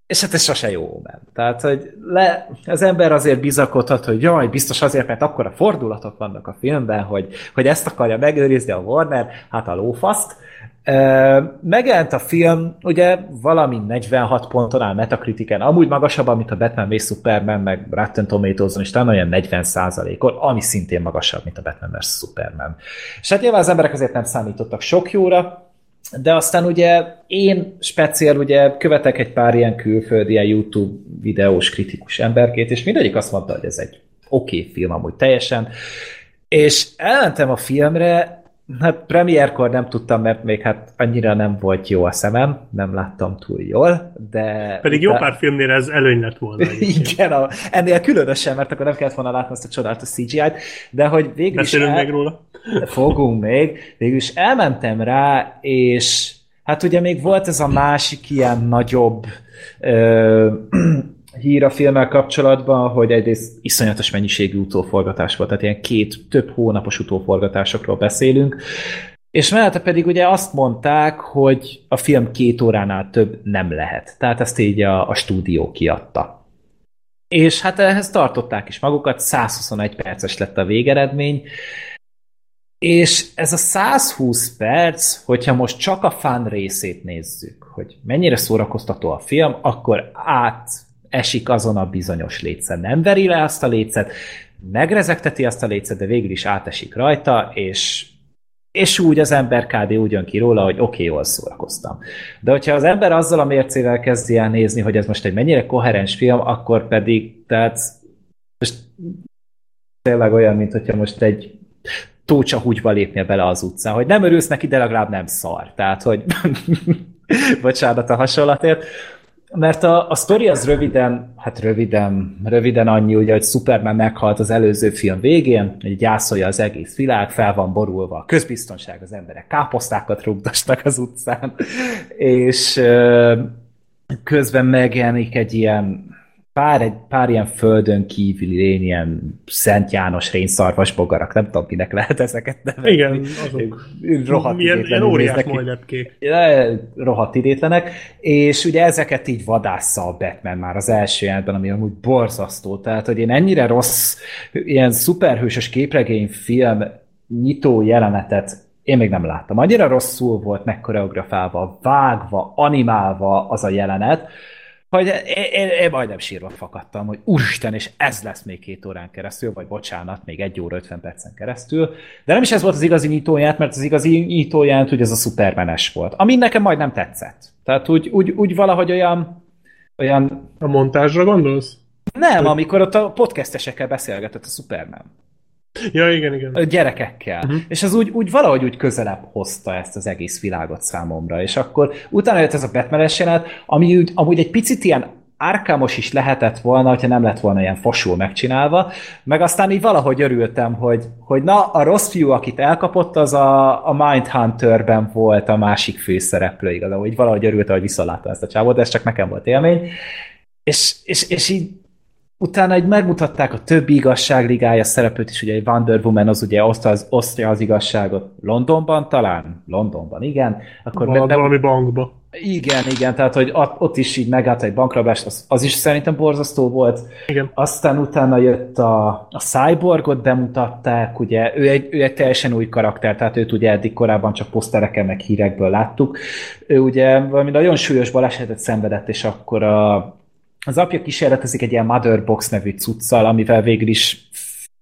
[SPEAKER 4] És hát ez sose jó ment. Tehát, hogy le, az ember azért bizakodhat, hogy jaj, biztos azért, mert akkor a fordulatok vannak a filmben, hogy, hogy ezt akarja megőrizni a Warner, hát a lófaszt. Megjelent a film, ugye valami 46 ponton áll Metacritiken, amúgy magasabban, mint a Batman vs. Superman, meg Rotten Tomatoes-on, és talán olyan 40 on ami szintén magasabb, mint a Batman vs. Superman. És hát nyilván az emberek azért nem számítottak sok jóra, de aztán ugye én speciál ugye követek egy pár ilyen külföldi ilyen YouTube videós kritikus emberkét, és mindegyik azt mondta, hogy ez egy oké okay film amúgy teljesen, és elmentem a filmre, Hát premierkor nem tudtam, mert még hát annyira nem volt jó a szemem, nem láttam túl jól, de...
[SPEAKER 2] Pedig jó pár filmnél ez előny lett volna.
[SPEAKER 4] Igen, a, ennél különösen, mert akkor nem kellett volna látni azt a csodálatos CGI-t, de hogy végül is el-
[SPEAKER 2] meg róla.
[SPEAKER 4] fogunk még, végül is elmentem rá, és hát ugye még volt ez a másik ilyen nagyobb ö, hír a filmmel kapcsolatban, hogy egyrészt iszonyatos mennyiségű utóforgatás volt, tehát ilyen két, több hónapos utóforgatásokról beszélünk, és mellette pedig ugye azt mondták, hogy a film két óránál több nem lehet. Tehát ezt így a, a stúdió kiadta. És hát ehhez tartották is magukat, 121 perces lett a végeredmény, és ez a 120 perc, hogyha most csak a fán részét nézzük, hogy mennyire szórakoztató a film, akkor át esik azon a bizonyos létszen. Nem veri le azt a létszet, megrezegteti azt a létszet, de végül is átesik rajta, és, és úgy az ember kb. úgy jön ki róla, hogy oké, okay, jól szórakoztam. De hogyha az ember azzal a mércével kezdi el nézni, hogy ez most egy mennyire koherens film, akkor pedig, tehát most tényleg olyan, mint hogyha most egy tócsa húgyba lépnie bele az utcán, hogy nem örülsz neki, de legalább nem szar. Tehát, hogy bocsánat a hasonlatért. Mert a, a sztori az röviden, hát röviden, röviden annyi, ugye, hogy Superman meghalt az előző film végén, hogy gyászolja az egész világ, fel van borulva a közbiztonság, az emberek káposztákat rúgdasnak az utcán, és közben megjelenik egy ilyen pár, egy, pár ilyen földön kívüli lény, ilyen Szent János rényszarvas bogarak, nem tudom, minek lehet ezeket nevezni.
[SPEAKER 2] Igen, azok.
[SPEAKER 4] Rohadt
[SPEAKER 2] Milyen, ilyen óriás.
[SPEAKER 4] Ja, rohadt idétlenek, és ugye ezeket így vadásza a Batman már az első jelentben, ami amúgy borzasztó, tehát hogy én ennyire rossz, ilyen szuperhősös képregényfilm nyitó jelenetet én még nem láttam. Annyira rosszul volt megkoreografálva, vágva, animálva az a jelenet, hogy én, én, én majdnem sírva fakadtam, hogy úristen, és ez lesz még két órán keresztül, vagy bocsánat, még egy óra 50 percen keresztül. De nem is ez volt az igazi nyitóját, mert az igazi nyitóját ugye ez a szupermenes volt, ami nekem majdnem tetszett. Tehát úgy, úgy, úgy valahogy olyan, olyan
[SPEAKER 2] A montázsra gondolsz?
[SPEAKER 4] nem, amikor ott a podcastesekkel beszélgetett a Superman.
[SPEAKER 2] Ja, igen, igen.
[SPEAKER 4] Gyerekekkel. Uh-huh. És az úgy, úgy valahogy úgy közelebb hozta ezt az egész világot számomra. És akkor utána jött ez a batman jelenet, ami úgy, amúgy egy picit ilyen árkámos is lehetett volna, hogyha nem lett volna ilyen fosul megcsinálva, meg aztán így valahogy örültem, hogy, hogy na, a rossz fiú, akit elkapott, az a, a Mindhunterben volt a másik főszereplő igazából, így valahogy örültem, hogy visszaláttam ezt a csávot, de ez csak nekem volt élmény. És, és, és így utána egy megmutatták a többi igazságligája szereplőt is, ugye egy Wonder Woman az ugye osztja az, osztja az igazságot Londonban talán? Londonban, igen. Akkor
[SPEAKER 2] Valami,
[SPEAKER 4] be-
[SPEAKER 2] valami bankba.
[SPEAKER 4] igen, igen, tehát hogy ott, is így megállt egy bankrablást, az, az is szerintem borzasztó volt.
[SPEAKER 2] Igen.
[SPEAKER 4] Aztán utána jött a, a Cyborgot bemutatták, ugye ő egy, ő egy teljesen új karakter, tehát őt ugye eddig korábban csak posztereken meg hírekből láttuk. Ő ugye valami nagyon súlyos balesetet szenvedett, és akkor a, az apja kísérletezik egy ilyen Motherbox nevű cuccal, amivel végül is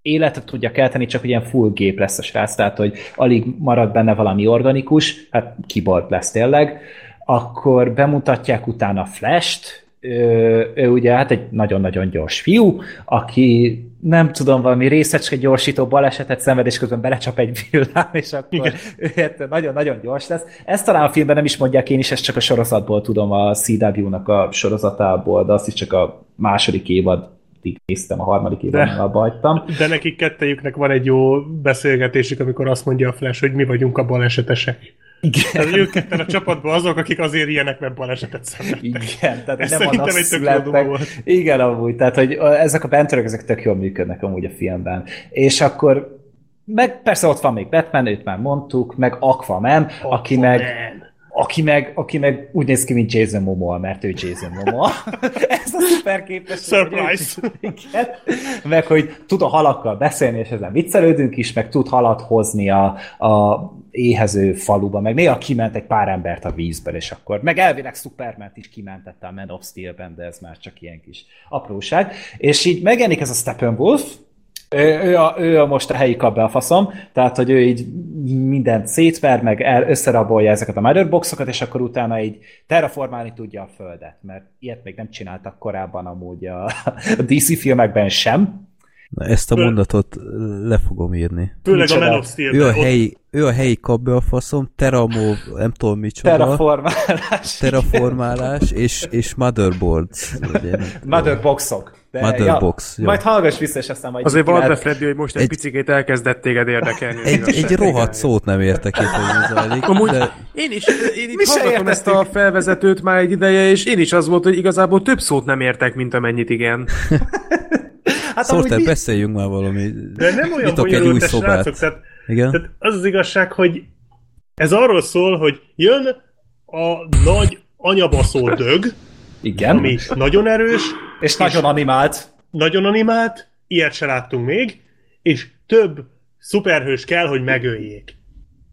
[SPEAKER 4] életet tudja kelteni, csak ilyen full gép lesz a srác, tehát hogy alig marad benne valami organikus, hát kibort lesz tényleg, akkor bemutatják utána Flash-t, ő, ő ugye hát egy nagyon-nagyon gyors fiú, aki nem tudom, valami részecske gyorsító balesetet szenved, és közben belecsap egy villám, és akkor
[SPEAKER 2] Igen.
[SPEAKER 4] hát nagyon-nagyon gyors lesz. Ezt talán a filmben nem is mondják, én is ezt csak a sorozatból tudom, a CW-nak a sorozatából, de azt is csak a második évad néztem, a harmadik
[SPEAKER 2] De-
[SPEAKER 4] abba hagytam.
[SPEAKER 2] De nekik kettejüknek van egy jó beszélgetésük, amikor azt mondja a Flash, hogy mi vagyunk a balesetesek.
[SPEAKER 4] Igen.
[SPEAKER 2] Ők ketten a csapatban azok, akik azért ilyenek, mert balesetet szenvedtek.
[SPEAKER 4] Igen, tehát
[SPEAKER 2] Ez
[SPEAKER 4] nem
[SPEAKER 2] szerintem egy tök jó volt.
[SPEAKER 4] Igen, amúgy, tehát hogy ezek a bentörök, ezek tök jól működnek amúgy a filmben. És akkor meg persze ott van még Batman, őt már mondtuk, meg Aquaman, aki meg aki meg, aki meg úgy néz ki, mint Jason Momoa, mert ő Jason Momoa. Ez a szuper képesség. ő-
[SPEAKER 2] Surprise!
[SPEAKER 4] Igen. Meg, hogy tud a halakkal beszélni, és ezen viccelődünk is, meg tud halat hozni a, a éhező faluba, meg néha kiment egy pár embert a vízből, és akkor, meg elvileg superman is kimentette a Man of Steel-ben, de ez már csak ilyen kis apróság. És így megjelenik ez a Steppenwolf, ő, ő, a, ő a most a helyi kap a faszom, tehát, hogy ő így mindent szétver, meg el, összerabolja ezeket a motherboxokat, és akkor utána így terraformálni tudja a földet, mert ilyet még nem csináltak korábban amúgy a, a DC filmekben sem,
[SPEAKER 3] Na, ezt a
[SPEAKER 2] Föl-
[SPEAKER 3] mondatot le fogom írni.
[SPEAKER 2] Főleg a? Man of Steel.
[SPEAKER 3] Ő a helyi, ő a helyi kabbe a faszom, Teramov, nem tudom micsoda,
[SPEAKER 4] Terraformálás.
[SPEAKER 3] terraformálás és, és motherboards.
[SPEAKER 4] Motherboxok. De,
[SPEAKER 3] Motherbox, jó.
[SPEAKER 4] Majd hallgass vissza, és aztán majd...
[SPEAKER 6] Azért vald be, Freddy, hogy most egy,
[SPEAKER 3] Egy-
[SPEAKER 6] picikét elkezdett téged érdekelni.
[SPEAKER 3] Egy, egy rohadt szót nem értek itt, hogy zajlik,
[SPEAKER 6] Amúgy
[SPEAKER 3] de
[SPEAKER 6] én is, én
[SPEAKER 4] Mi
[SPEAKER 6] itt hallgatom ezt a felvezetőt már egy ideje, és én is az volt, hogy igazából több szót nem értek, mint amennyit igen.
[SPEAKER 4] Hát
[SPEAKER 3] Szóltál,
[SPEAKER 4] mi-
[SPEAKER 3] beszéljünk már valami.
[SPEAKER 2] De nem olyan
[SPEAKER 3] Nyitok egy új
[SPEAKER 2] bonyolult, srácok, tehát,
[SPEAKER 3] Igen?
[SPEAKER 2] tehát az az igazság, hogy ez arról szól, hogy jön a nagy anyabaszó dög,
[SPEAKER 4] Igen.
[SPEAKER 2] ami nagyon erős,
[SPEAKER 4] És nagyon animált.
[SPEAKER 2] nagyon animált, ilyet se láttunk még, és több szuperhős kell, hogy megöljék.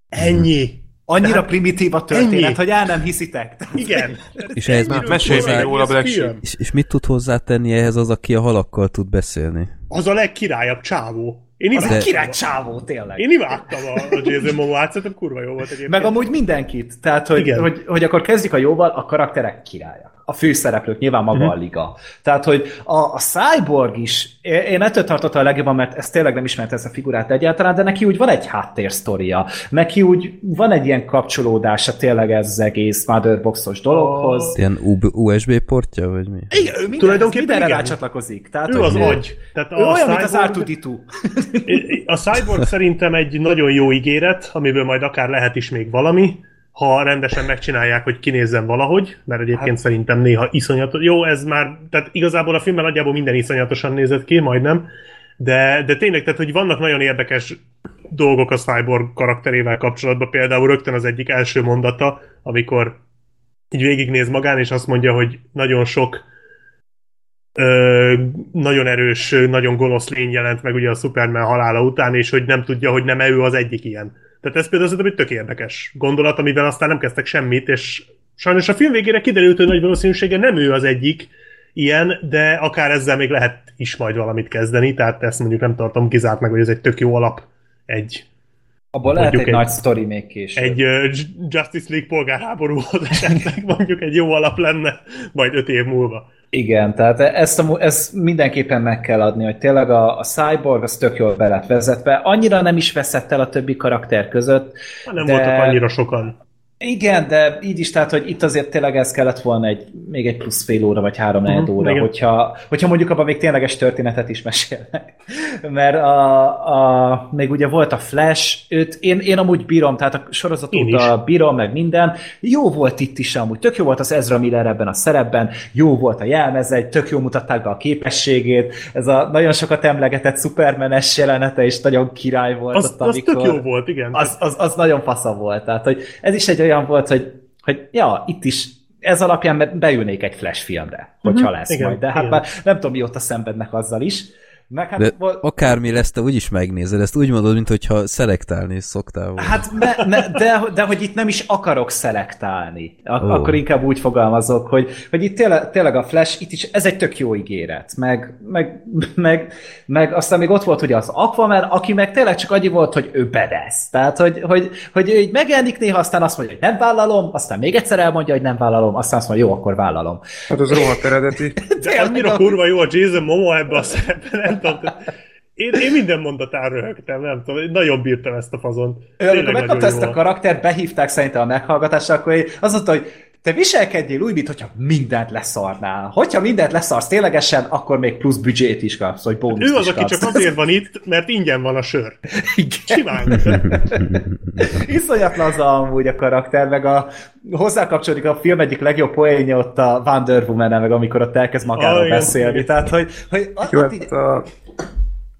[SPEAKER 2] Ennyi.
[SPEAKER 4] Annyira primitív a történet,
[SPEAKER 2] ennyi.
[SPEAKER 4] hogy el nem hiszitek.
[SPEAKER 2] Igen.
[SPEAKER 3] És ehhez mit
[SPEAKER 6] mesélj még
[SPEAKER 2] az
[SPEAKER 6] róla, Black. Sheep.
[SPEAKER 3] És, és mit tud hozzátenni ehhez az, aki a halakkal tud beszélni?
[SPEAKER 2] Az a legkirályabb csávó. Én
[SPEAKER 4] Az
[SPEAKER 2] imádtam.
[SPEAKER 4] egy király csávó, tényleg.
[SPEAKER 2] Én imádtam a, a Jason Momoa-t, szerintem kurva jó volt egyébként.
[SPEAKER 4] Meg amúgy mindenkit. Tehát, hogy,
[SPEAKER 2] Igen.
[SPEAKER 4] hogy, hogy akkor kezdjük a jóval, a karakterek királyak. A főszereplők, nyilván maga a liga. Tehát, hogy a, a Cyborg is, én ettől tartottam a legjobban, mert ez tényleg nem ismerte ezt a figurát egyáltalán, de neki úgy van egy háttérsztoria. Neki úgy van egy ilyen kapcsolódása tényleg ez az egész Motherboxos dologhoz.
[SPEAKER 3] Ilyen U- USB portja, vagy mi?
[SPEAKER 4] Igen, ő minden,
[SPEAKER 2] Tulajdonképpen
[SPEAKER 4] mindenre
[SPEAKER 2] igen.
[SPEAKER 4] rácsatlakozik. Tehát,
[SPEAKER 2] Ő
[SPEAKER 4] hogy
[SPEAKER 2] az agy. Tehát
[SPEAKER 4] Ő olyan, mint az
[SPEAKER 2] Cyborg-
[SPEAKER 4] R2D2.
[SPEAKER 2] A Cyborg szerintem egy nagyon jó ígéret, amiből majd akár lehet is még valami, ha rendesen megcsinálják, hogy kinézzen valahogy, mert egyébként hát, szerintem néha iszonyatos. Jó, ez már, tehát igazából a filmben nagyjából minden iszonyatosan nézett ki, majdnem, de, de tényleg, tehát hogy vannak nagyon érdekes dolgok a Cyborg karakterével kapcsolatban, például rögtön az egyik első mondata, amikor így végignéz magán, és azt mondja, hogy nagyon sok ö, nagyon erős, nagyon gonosz lény jelent meg ugye a Superman halála után, és hogy nem tudja, hogy nem ő az egyik ilyen. Tehát ez például szerintem egy tök érdekes gondolat, amivel aztán nem kezdtek semmit, és sajnos a film végére kiderült, hogy nagy valószínűsége nem ő az egyik ilyen, de akár ezzel még lehet is majd valamit kezdeni, tehát ezt mondjuk nem tartom kizárt meg, hogy ez egy tök jó alap egy,
[SPEAKER 4] Abból lehet egy,
[SPEAKER 2] Mondjuk
[SPEAKER 4] nagy
[SPEAKER 2] egy-
[SPEAKER 4] sztori még később.
[SPEAKER 2] egy ö, Justice League polgárháborúhoz esetleg mondjuk egy jó alap lenne, majd öt év múlva.
[SPEAKER 4] Igen, tehát ezt, a, ezt mindenképpen meg kell adni, hogy tényleg a, a Cyborg az tök jól be lett vezetve. Annyira nem is veszett el a többi karakter között.
[SPEAKER 2] Nem
[SPEAKER 4] De-
[SPEAKER 2] voltak annyira sokan.
[SPEAKER 4] Igen, de így is, tehát, hogy itt azért tényleg ez kellett volna egy, még egy plusz fél óra, vagy három uh
[SPEAKER 2] Mhm,
[SPEAKER 4] óra,
[SPEAKER 2] igen.
[SPEAKER 4] hogyha, hogyha mondjuk abban még tényleges történetet is mesélnek. Mert a, a, még ugye volt a Flash, őt én, én amúgy bírom, tehát a
[SPEAKER 2] Én
[SPEAKER 4] sorozat
[SPEAKER 2] is.
[SPEAKER 4] óta bírom, meg minden. Jó volt itt is amúgy, tök jó volt az Ezra Miller ebben a szerepben, jó volt a jelmeze, tök jó mutatták be a képességét, ez a nagyon sokat emlegetett Supermanes jelenete, és nagyon király volt
[SPEAKER 2] Az,
[SPEAKER 4] ott,
[SPEAKER 2] az
[SPEAKER 4] amikor
[SPEAKER 2] tök jó volt, igen.
[SPEAKER 4] az, az, az nagyon fasza volt. Tehát, hogy ez is egy olyan volt, hogy, hogy ja, itt is ez alapján be- beülnék egy Flash filmre, hogyha lesz
[SPEAKER 2] Igen,
[SPEAKER 4] majd. De hát
[SPEAKER 2] igen.
[SPEAKER 4] már nem tudom, mióta szenvednek azzal is. Meg hát,
[SPEAKER 3] De
[SPEAKER 4] vol-
[SPEAKER 3] akármi lesz, te úgyis megnézed, ezt úgy mondod, mintha szelektálni szoktál volna.
[SPEAKER 4] Hát, ne, ne, de, de hogy itt nem is akarok szelektálni. Ak-
[SPEAKER 3] Ó.
[SPEAKER 4] Akkor inkább úgy fogalmazok, hogy, hogy itt tényleg, tényleg a Flash, itt is ez egy tök jó ígéret. Meg, meg, meg, meg aztán még ott volt ugye az Aquaman, aki meg tényleg csak annyi volt, hogy ő bedesz. Tehát, hogy, hogy, hogy ő így megjelenik néha, aztán azt mondja, hogy nem vállalom, aztán még egyszer elmondja, hogy nem vállalom, aztán azt mondja, jó, akkor vállalom.
[SPEAKER 6] Hát az rohadt eredeti.
[SPEAKER 2] De annyira kurva jó a Jason Momoa ebbe a szerepben, nem tudom. Én, én minden mondatára röhögtem, nem tudom, én nagyon bírtam ezt a fazont.
[SPEAKER 4] Ő, amikor megkapta ezt a karaktert, behívták szerintem a meghallgatásra, akkor én azt mondta, hogy te viselkedjél úgy, mintha mindent leszarnál. Hogyha mindent leszarsz ténylegesen, akkor még plusz büdzsét is kapsz, vagy bónuszt
[SPEAKER 2] Ő az, aki
[SPEAKER 4] kapsz.
[SPEAKER 2] csak azért van itt, mert ingyen van a sör.
[SPEAKER 4] Igen.
[SPEAKER 2] Simán.
[SPEAKER 4] Iszonyat laza amúgy a karakter, meg a hozzákapcsolódik a film egyik legjobb poénja ott a Wonder woman meg amikor ott elkezd magáról
[SPEAKER 2] igen,
[SPEAKER 4] beszélni.
[SPEAKER 2] igen.
[SPEAKER 4] Tehát, hogy, hogy
[SPEAKER 6] Jó,
[SPEAKER 4] ott így,
[SPEAKER 6] hát a,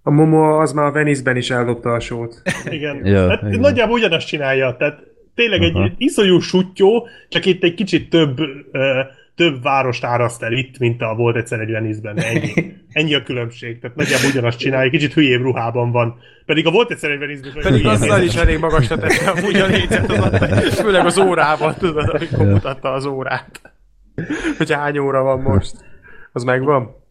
[SPEAKER 6] a Momo az már a Venice-ben is eldobta a sót.
[SPEAKER 2] Igen.
[SPEAKER 3] Ja,
[SPEAKER 2] hát
[SPEAKER 3] igen.
[SPEAKER 2] nagyjából ugyanazt csinálja, tehát tényleg egy
[SPEAKER 3] Aha.
[SPEAKER 2] iszonyú sutyó, csak itt egy kicsit több, ö, több várost áraszt el itt, mint a volt egyszer egy Venice-ben. Ennyi. Ennyi a különbség. Tehát nagyjából ugyanazt csinálja, kicsit hülyébb ruhában van. Pedig a volt egyszer egy Venice-ben,
[SPEAKER 6] Pedig azzal is elég magasra tette amúgy a lécet, az adta, főleg az órával, tudod, amikor mutatta az órát. Hogy hány óra van most. Az megvan?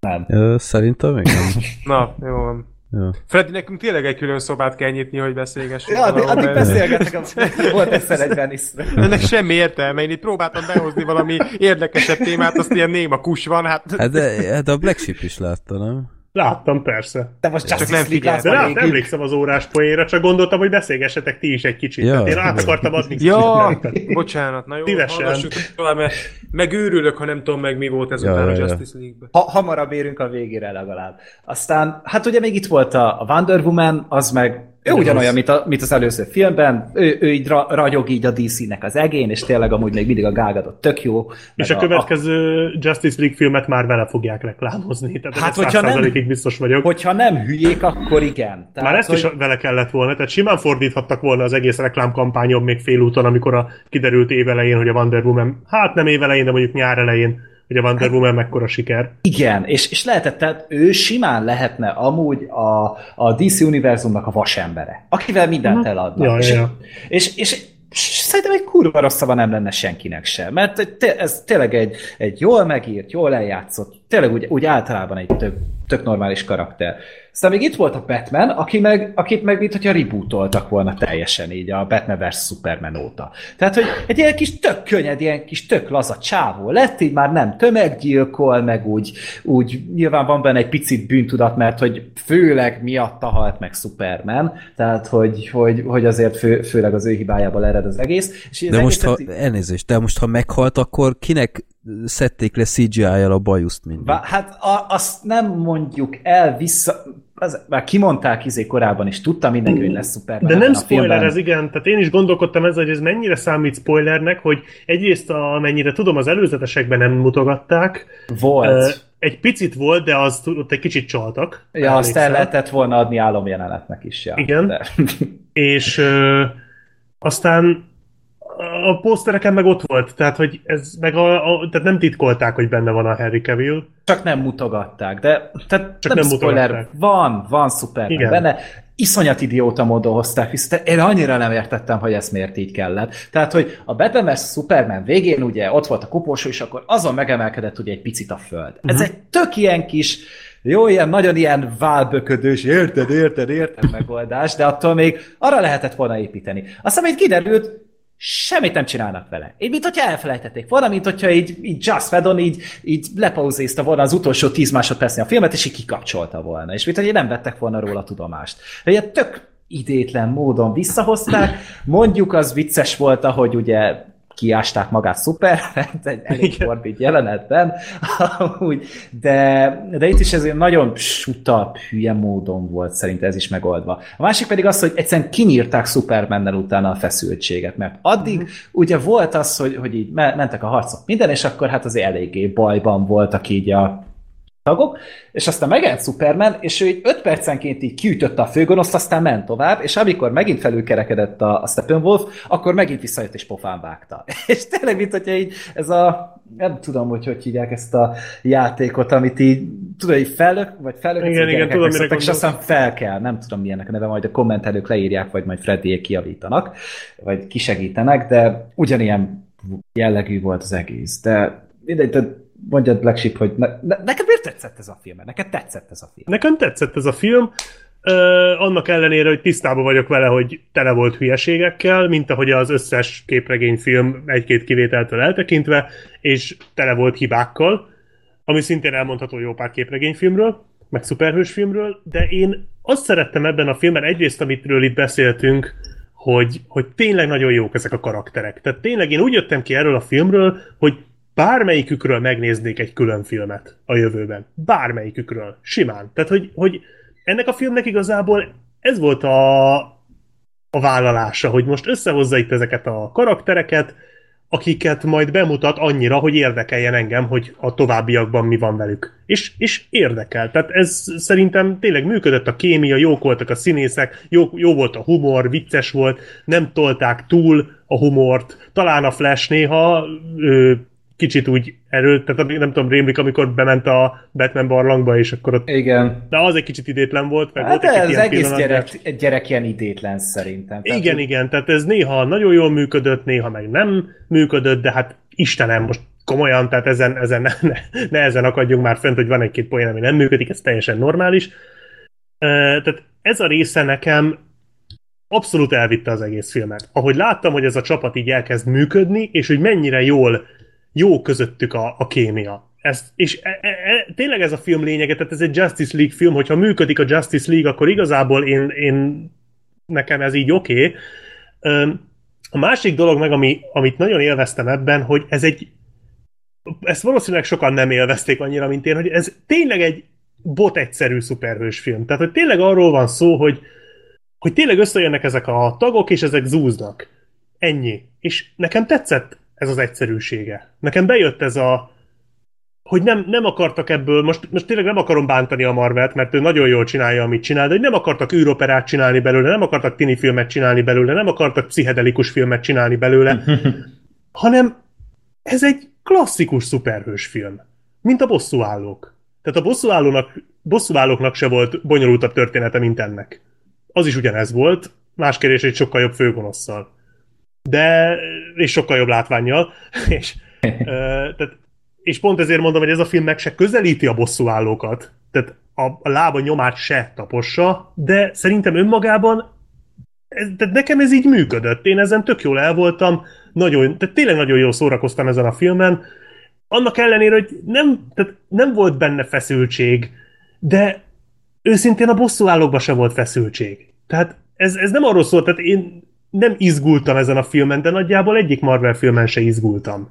[SPEAKER 4] nem.
[SPEAKER 3] Szerintem igen.
[SPEAKER 6] Na, jó van.
[SPEAKER 3] Jó.
[SPEAKER 6] Freddy, nekünk tényleg egy külön szobát kell nyitni, hogy beszélgessünk.
[SPEAKER 4] Ja, addig, addig beszélgetek, volt egyszer egy venice
[SPEAKER 6] Ennek semmi értelme. Én itt próbáltam behozni valami érdekesebb témát, azt ilyen néma kus van, hát
[SPEAKER 3] Hát de, hát a Black Sheep is látta, nem?
[SPEAKER 2] Láttam, persze.
[SPEAKER 4] Te most
[SPEAKER 5] Csak
[SPEAKER 4] Justice
[SPEAKER 5] nem
[SPEAKER 4] League
[SPEAKER 5] figyeltem.
[SPEAKER 2] De rá emlékszem az órás poénra, csak gondoltam, hogy beszélgessetek ti is egy kicsit.
[SPEAKER 3] Ja,
[SPEAKER 2] Tehát én át
[SPEAKER 3] igen.
[SPEAKER 2] akartam adni.
[SPEAKER 5] Ja,
[SPEAKER 2] kicsit.
[SPEAKER 5] bocsánat, na jó,
[SPEAKER 2] Szívesen.
[SPEAKER 5] tovább, mert megőrülök, ha nem tudom meg mi volt ezután
[SPEAKER 3] Ja,
[SPEAKER 5] a. Justice League-ben.
[SPEAKER 4] Ha, hamarabb érünk a végére legalább. Aztán, hát ugye még itt volt a, a Wonder Woman, az meg ő ugyanolyan, mint, a, mint az előző filmben, ő, ő így ra, ragyog így a DC-nek az egén, és tényleg amúgy még mindig a gálgadott tök jó.
[SPEAKER 2] És
[SPEAKER 4] meg
[SPEAKER 2] a következő Justice League filmet már vele fogják reklámozni. Tehát
[SPEAKER 4] Hát, hogyha nem-
[SPEAKER 2] 100%-ig biztos vagyok.
[SPEAKER 4] Hogyha nem hülyék, akkor igen. Tehát,
[SPEAKER 2] Már ezt is vele kellett volna, tehát simán fordíthattak volna az egész reklámkampányon még félúton, amikor a kiderült évelején, hogy a Wonder Woman, hát nem évelején, de mondjuk nyár elején, hogy a Wonder Woman mekkora siker.
[SPEAKER 4] Igen, és, és lehetett, tehát ő simán lehetne amúgy a, a DC univerzumnak a vasembere, akivel mindent
[SPEAKER 2] Mhm.
[SPEAKER 4] eladnak.
[SPEAKER 2] Ja,
[SPEAKER 4] és,
[SPEAKER 2] ja.
[SPEAKER 4] És, és, és szerintem egy kurva rossz szava nem lenne senkinek sem, mert ez tényleg egy, egy jól megírt, jól eljátszott, tényleg úgy, úgy általában egy tök, tök normális karakter. Aztán még itt volt a Batman, aki meg, akit meg mint hogyha rebootoltak volna teljesen így a Batman vs. Superman óta. Tehát, hogy egy ilyen kis tök könnyed, ilyen kis tök laza csávó lett, így már nem tömeggyilkol, meg úgy, úgy nyilván van benne egy picit bűntudat, mert hogy főleg miatta halt meg Superman, tehát hogy, hogy, hogy azért fő, főleg az ő hibájából ered az egész. És
[SPEAKER 3] De most, ha, elnézést, de most, ha meghalt, akkor kinek szedték le CGI-jal a bajuszt mindig?
[SPEAKER 4] Hát a, azt nem mondjuk el vissza, az, már kimondták izé korábban is, tudta mindenki, hogy lesz Superman.
[SPEAKER 2] De nem spoiler ez, igen. Tehát én is gondolkodtam ezzel, hogy ez mennyire számít spoilernek, hogy egyrészt amennyire tudom, az előzetesekben nem mutogatták.
[SPEAKER 4] Volt.
[SPEAKER 2] Egy picit volt, de azt ott egy kicsit csaltak.
[SPEAKER 4] ja, azt el
[SPEAKER 2] emlékszem.
[SPEAKER 4] lehetett volna adni álomjelenetnek is. Ja.
[SPEAKER 2] Igen.
[SPEAKER 4] De,
[SPEAKER 2] És ö, aztán a posztereken meg ott volt, tehát hogy ez meg a, a, tehát nem titkolták, hogy benne van a Harry Cavill.
[SPEAKER 4] csak nem mutogatták, de tehát
[SPEAKER 2] Csak
[SPEAKER 4] nem,
[SPEAKER 2] nem
[SPEAKER 4] spoiler, van, van
[SPEAKER 2] Igen.
[SPEAKER 4] benne. Iszonyat idióta módon hozták vissza. Én annyira nem értettem, hogy ezt miért így kellett. Tehát, hogy a Batman vs. Superman végén ugye ott volt a koporsó, és akkor azon megemelkedett ugye egy picit a föld. Uh-huh. Ez egy tök ilyen kis jó, ilyen nagyon ilyen válböködős, érted, érted, érted megoldás, de attól még arra lehetett volna építeni. Aztán még kiderült, semmit nem csinálnak vele. Így, mint hogyha elfelejtették volna, mint hogyha így, így Just Fedon így, így lepauzézta volna az utolsó tíz másodpercnél a filmet, és így kikapcsolta volna. És mint hogy nem vettek volna róla tudomást. De ilyen tök idétlen módon visszahozták. Mondjuk az vicces volt, ahogy ugye kiásták magát szuper, egy elég morbid jelenetben, amúgy, de, de itt is ez nagyon suta, hülye módon volt szerintem ez is megoldva. A másik pedig az, hogy egyszerűen kinyírták Supermannel utána a feszültséget, mert addig
[SPEAKER 2] Mhm.
[SPEAKER 4] ugye volt az, hogy, hogy így me- mentek a harcok minden, és akkor hát azért eléggé bajban voltak így a tagok, és aztán megjelent Superman, és ő így 5 percenként így kiütötte a főgonoszt, aztán ment tovább, és amikor megint felülkerekedett a, a Steppenwolf, akkor megint visszajött és pofán vágta. És tényleg, mint hogyha így ez a, nem tudom, hogy hogy hívják ezt a játékot, amit így, tudod, így fellök, vagy fellök,
[SPEAKER 2] Igen, igen, tudom,
[SPEAKER 4] szoktak, és aztán fel kell, nem tudom milyennek a neve, majd a kommentelők leírják, vagy majd Freddyék kiavítanak, vagy kisegítenek, de ugyanilyen jellegű volt az egész. De mindegy, de mondjad Black Sheep, hogy ne, ne, neked miért tetszett ez a film? Neked tetszett ez a film?
[SPEAKER 2] Nekem tetszett ez a film, ö, annak ellenére, hogy tisztában vagyok vele, hogy tele volt hülyeségekkel, mint ahogy az összes képregényfilm egy-két kivételtől eltekintve, és tele volt hibákkal, ami szintén elmondható jó pár képregényfilmről, meg szuperhősfilmről, de én azt szerettem ebben a filmben, egyrészt, amitről itt beszéltünk, hogy, hogy tényleg nagyon jók ezek a karakterek. Tehát tényleg én úgy jöttem ki erről a filmről, hogy bármelyikükről megnéznék egy külön filmet a jövőben. Bármelyikükről. Simán. Tehát, hogy, hogy ennek a filmnek igazából ez volt a, a vállalása, hogy most összehozza itt ezeket a karaktereket, akiket majd bemutat annyira, hogy érdekeljen engem, hogy a továbbiakban mi van velük. És, és érdekel. Tehát ez szerintem tényleg működött a kémia, jók voltak a színészek, jó, jó volt a humor, vicces volt, nem tolták túl a humort. Talán a Flash néha ö, kicsit úgy erőlt, tehát nem tudom, rémlik, amikor bement a Batman barlangba, és akkor ott,
[SPEAKER 4] Igen.
[SPEAKER 2] de az egy kicsit idétlen volt, meg
[SPEAKER 4] Hát
[SPEAKER 2] volt egy ilyen
[SPEAKER 4] egész
[SPEAKER 2] de-
[SPEAKER 4] gyerek, gyerek ilyen idétlen szerintem. Tehát,
[SPEAKER 2] igen,
[SPEAKER 4] hogy-
[SPEAKER 2] igen, tehát ez néha nagyon jól működött, néha meg nem működött, de hát Istenem, most komolyan, tehát ezen, ezen ne, ne, ne ezen akadjunk már fent, hogy van egy-két poén, ami nem működik, ez teljesen normális. Tehát ez a része nekem abszolút elvitte az egész filmet. Ahogy láttam, hogy ez a csapat így elkezd működni, és hogy mennyire jól jó közöttük a, a kémia. ezt, és e, e, e, tényleg ez a film lényege, tehát ez egy Justice League film, hogyha működik a Justice League, akkor igazából én, én nekem ez így oké. Okay. A másik dolog meg, ami, amit nagyon élveztem ebben, hogy ez egy ezt valószínűleg sokan nem élvezték annyira, mint én, hogy ez tényleg egy bot egyszerű szuperhős film. Tehát, hogy tényleg arról van szó, hogy, hogy tényleg összejönnek ezek a tagok, és ezek zúznak. Ennyi. És nekem tetszett ez az egyszerűsége. Nekem bejött ez a hogy nem, nem akartak ebből, most, most tényleg nem akarom bántani a Marvelt, mert ő nagyon jól csinálja, amit csinál, de hogy nem akartak űroperát csinálni belőle, nem akartak tini filmet csinálni belőle, nem akartak pszichedelikus filmet csinálni belőle, hanem ez egy klasszikus szuperhős film, mint a bosszúállók. Tehát a bosszúállónak, bosszúállóknak se volt bonyolultabb története, mint ennek. Az is ugyanez volt, más kérdés egy sokkal jobb főgonosszal. De, és sokkal jobb látványjal, és, tehát és pont ezért mondom, hogy ez a film meg se közelíti a bosszúállókat. Tehát a, a lába nyomát se tapossa, de szerintem önmagában ez, tehát nekem ez így működött. Én ezen tök jól el voltam, nagyon, tehát tényleg nagyon jól szórakoztam ezen a filmen. Annak ellenére, hogy nem, tehát nem volt benne feszültség, de őszintén a bosszúállókban se volt feszültség. Tehát ez, ez nem arról szólt, tehát én nem izgultam ezen a filmen, de nagyjából egyik Marvel filmen se izgultam.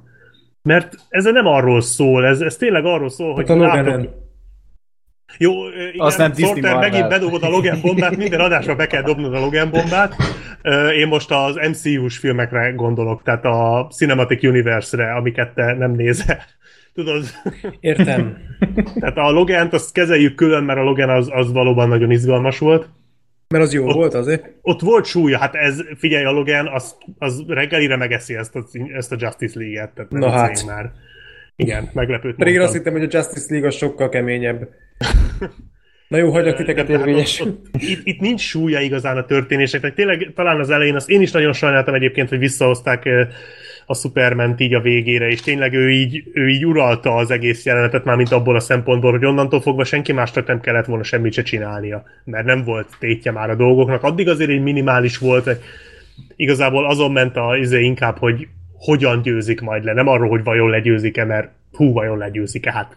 [SPEAKER 2] Mert ez nem arról szól, ez, ez tényleg arról szól, hogy
[SPEAKER 6] a
[SPEAKER 2] látok... Jó, igen,
[SPEAKER 4] Az nem Disney
[SPEAKER 2] Sorter megint bedobod a Logan bombát, minden adásra be kell dobnod a Logan bombát. Én most az MCU-s filmekre gondolok, tehát a Cinematic Universe-re, amiket te nem nézel. Tudod?
[SPEAKER 6] Értem.
[SPEAKER 2] Tehát a Logant azt kezeljük külön, mert a Logan az, az valóban nagyon izgalmas volt.
[SPEAKER 6] Mert az jó volt azért.
[SPEAKER 2] Ott volt súlya, hát ez, figyelj, a Logan, az, az reggelire megeszi ezt a, ezt a Justice League-et. Tehát nem
[SPEAKER 6] Na hát.
[SPEAKER 2] már. Igen, meglepőt
[SPEAKER 6] Pedig én azt hittem, hogy a Justice League az sokkal keményebb. Na jó, hagyjak titeket érvényes.
[SPEAKER 2] ott- ott- Itt, itt nincs súlya igazán a történéseknek. Tényleg talán az elején, azt én is nagyon sajnáltam egyébként, hogy visszahozták a superman így a végére, és tényleg ő így, ő így uralta az egész jelenetet, már mint abból a szempontból, hogy onnantól fogva senki másnak nem kellett volna semmit se csinálnia, mert nem volt tétje már a dolgoknak. Addig azért egy minimális volt, igazából azon ment a izé inkább, hogy hogyan győzik majd le, nem arról, hogy vajon legyőzik-e, mert hú, vajon legyőzik-e, hát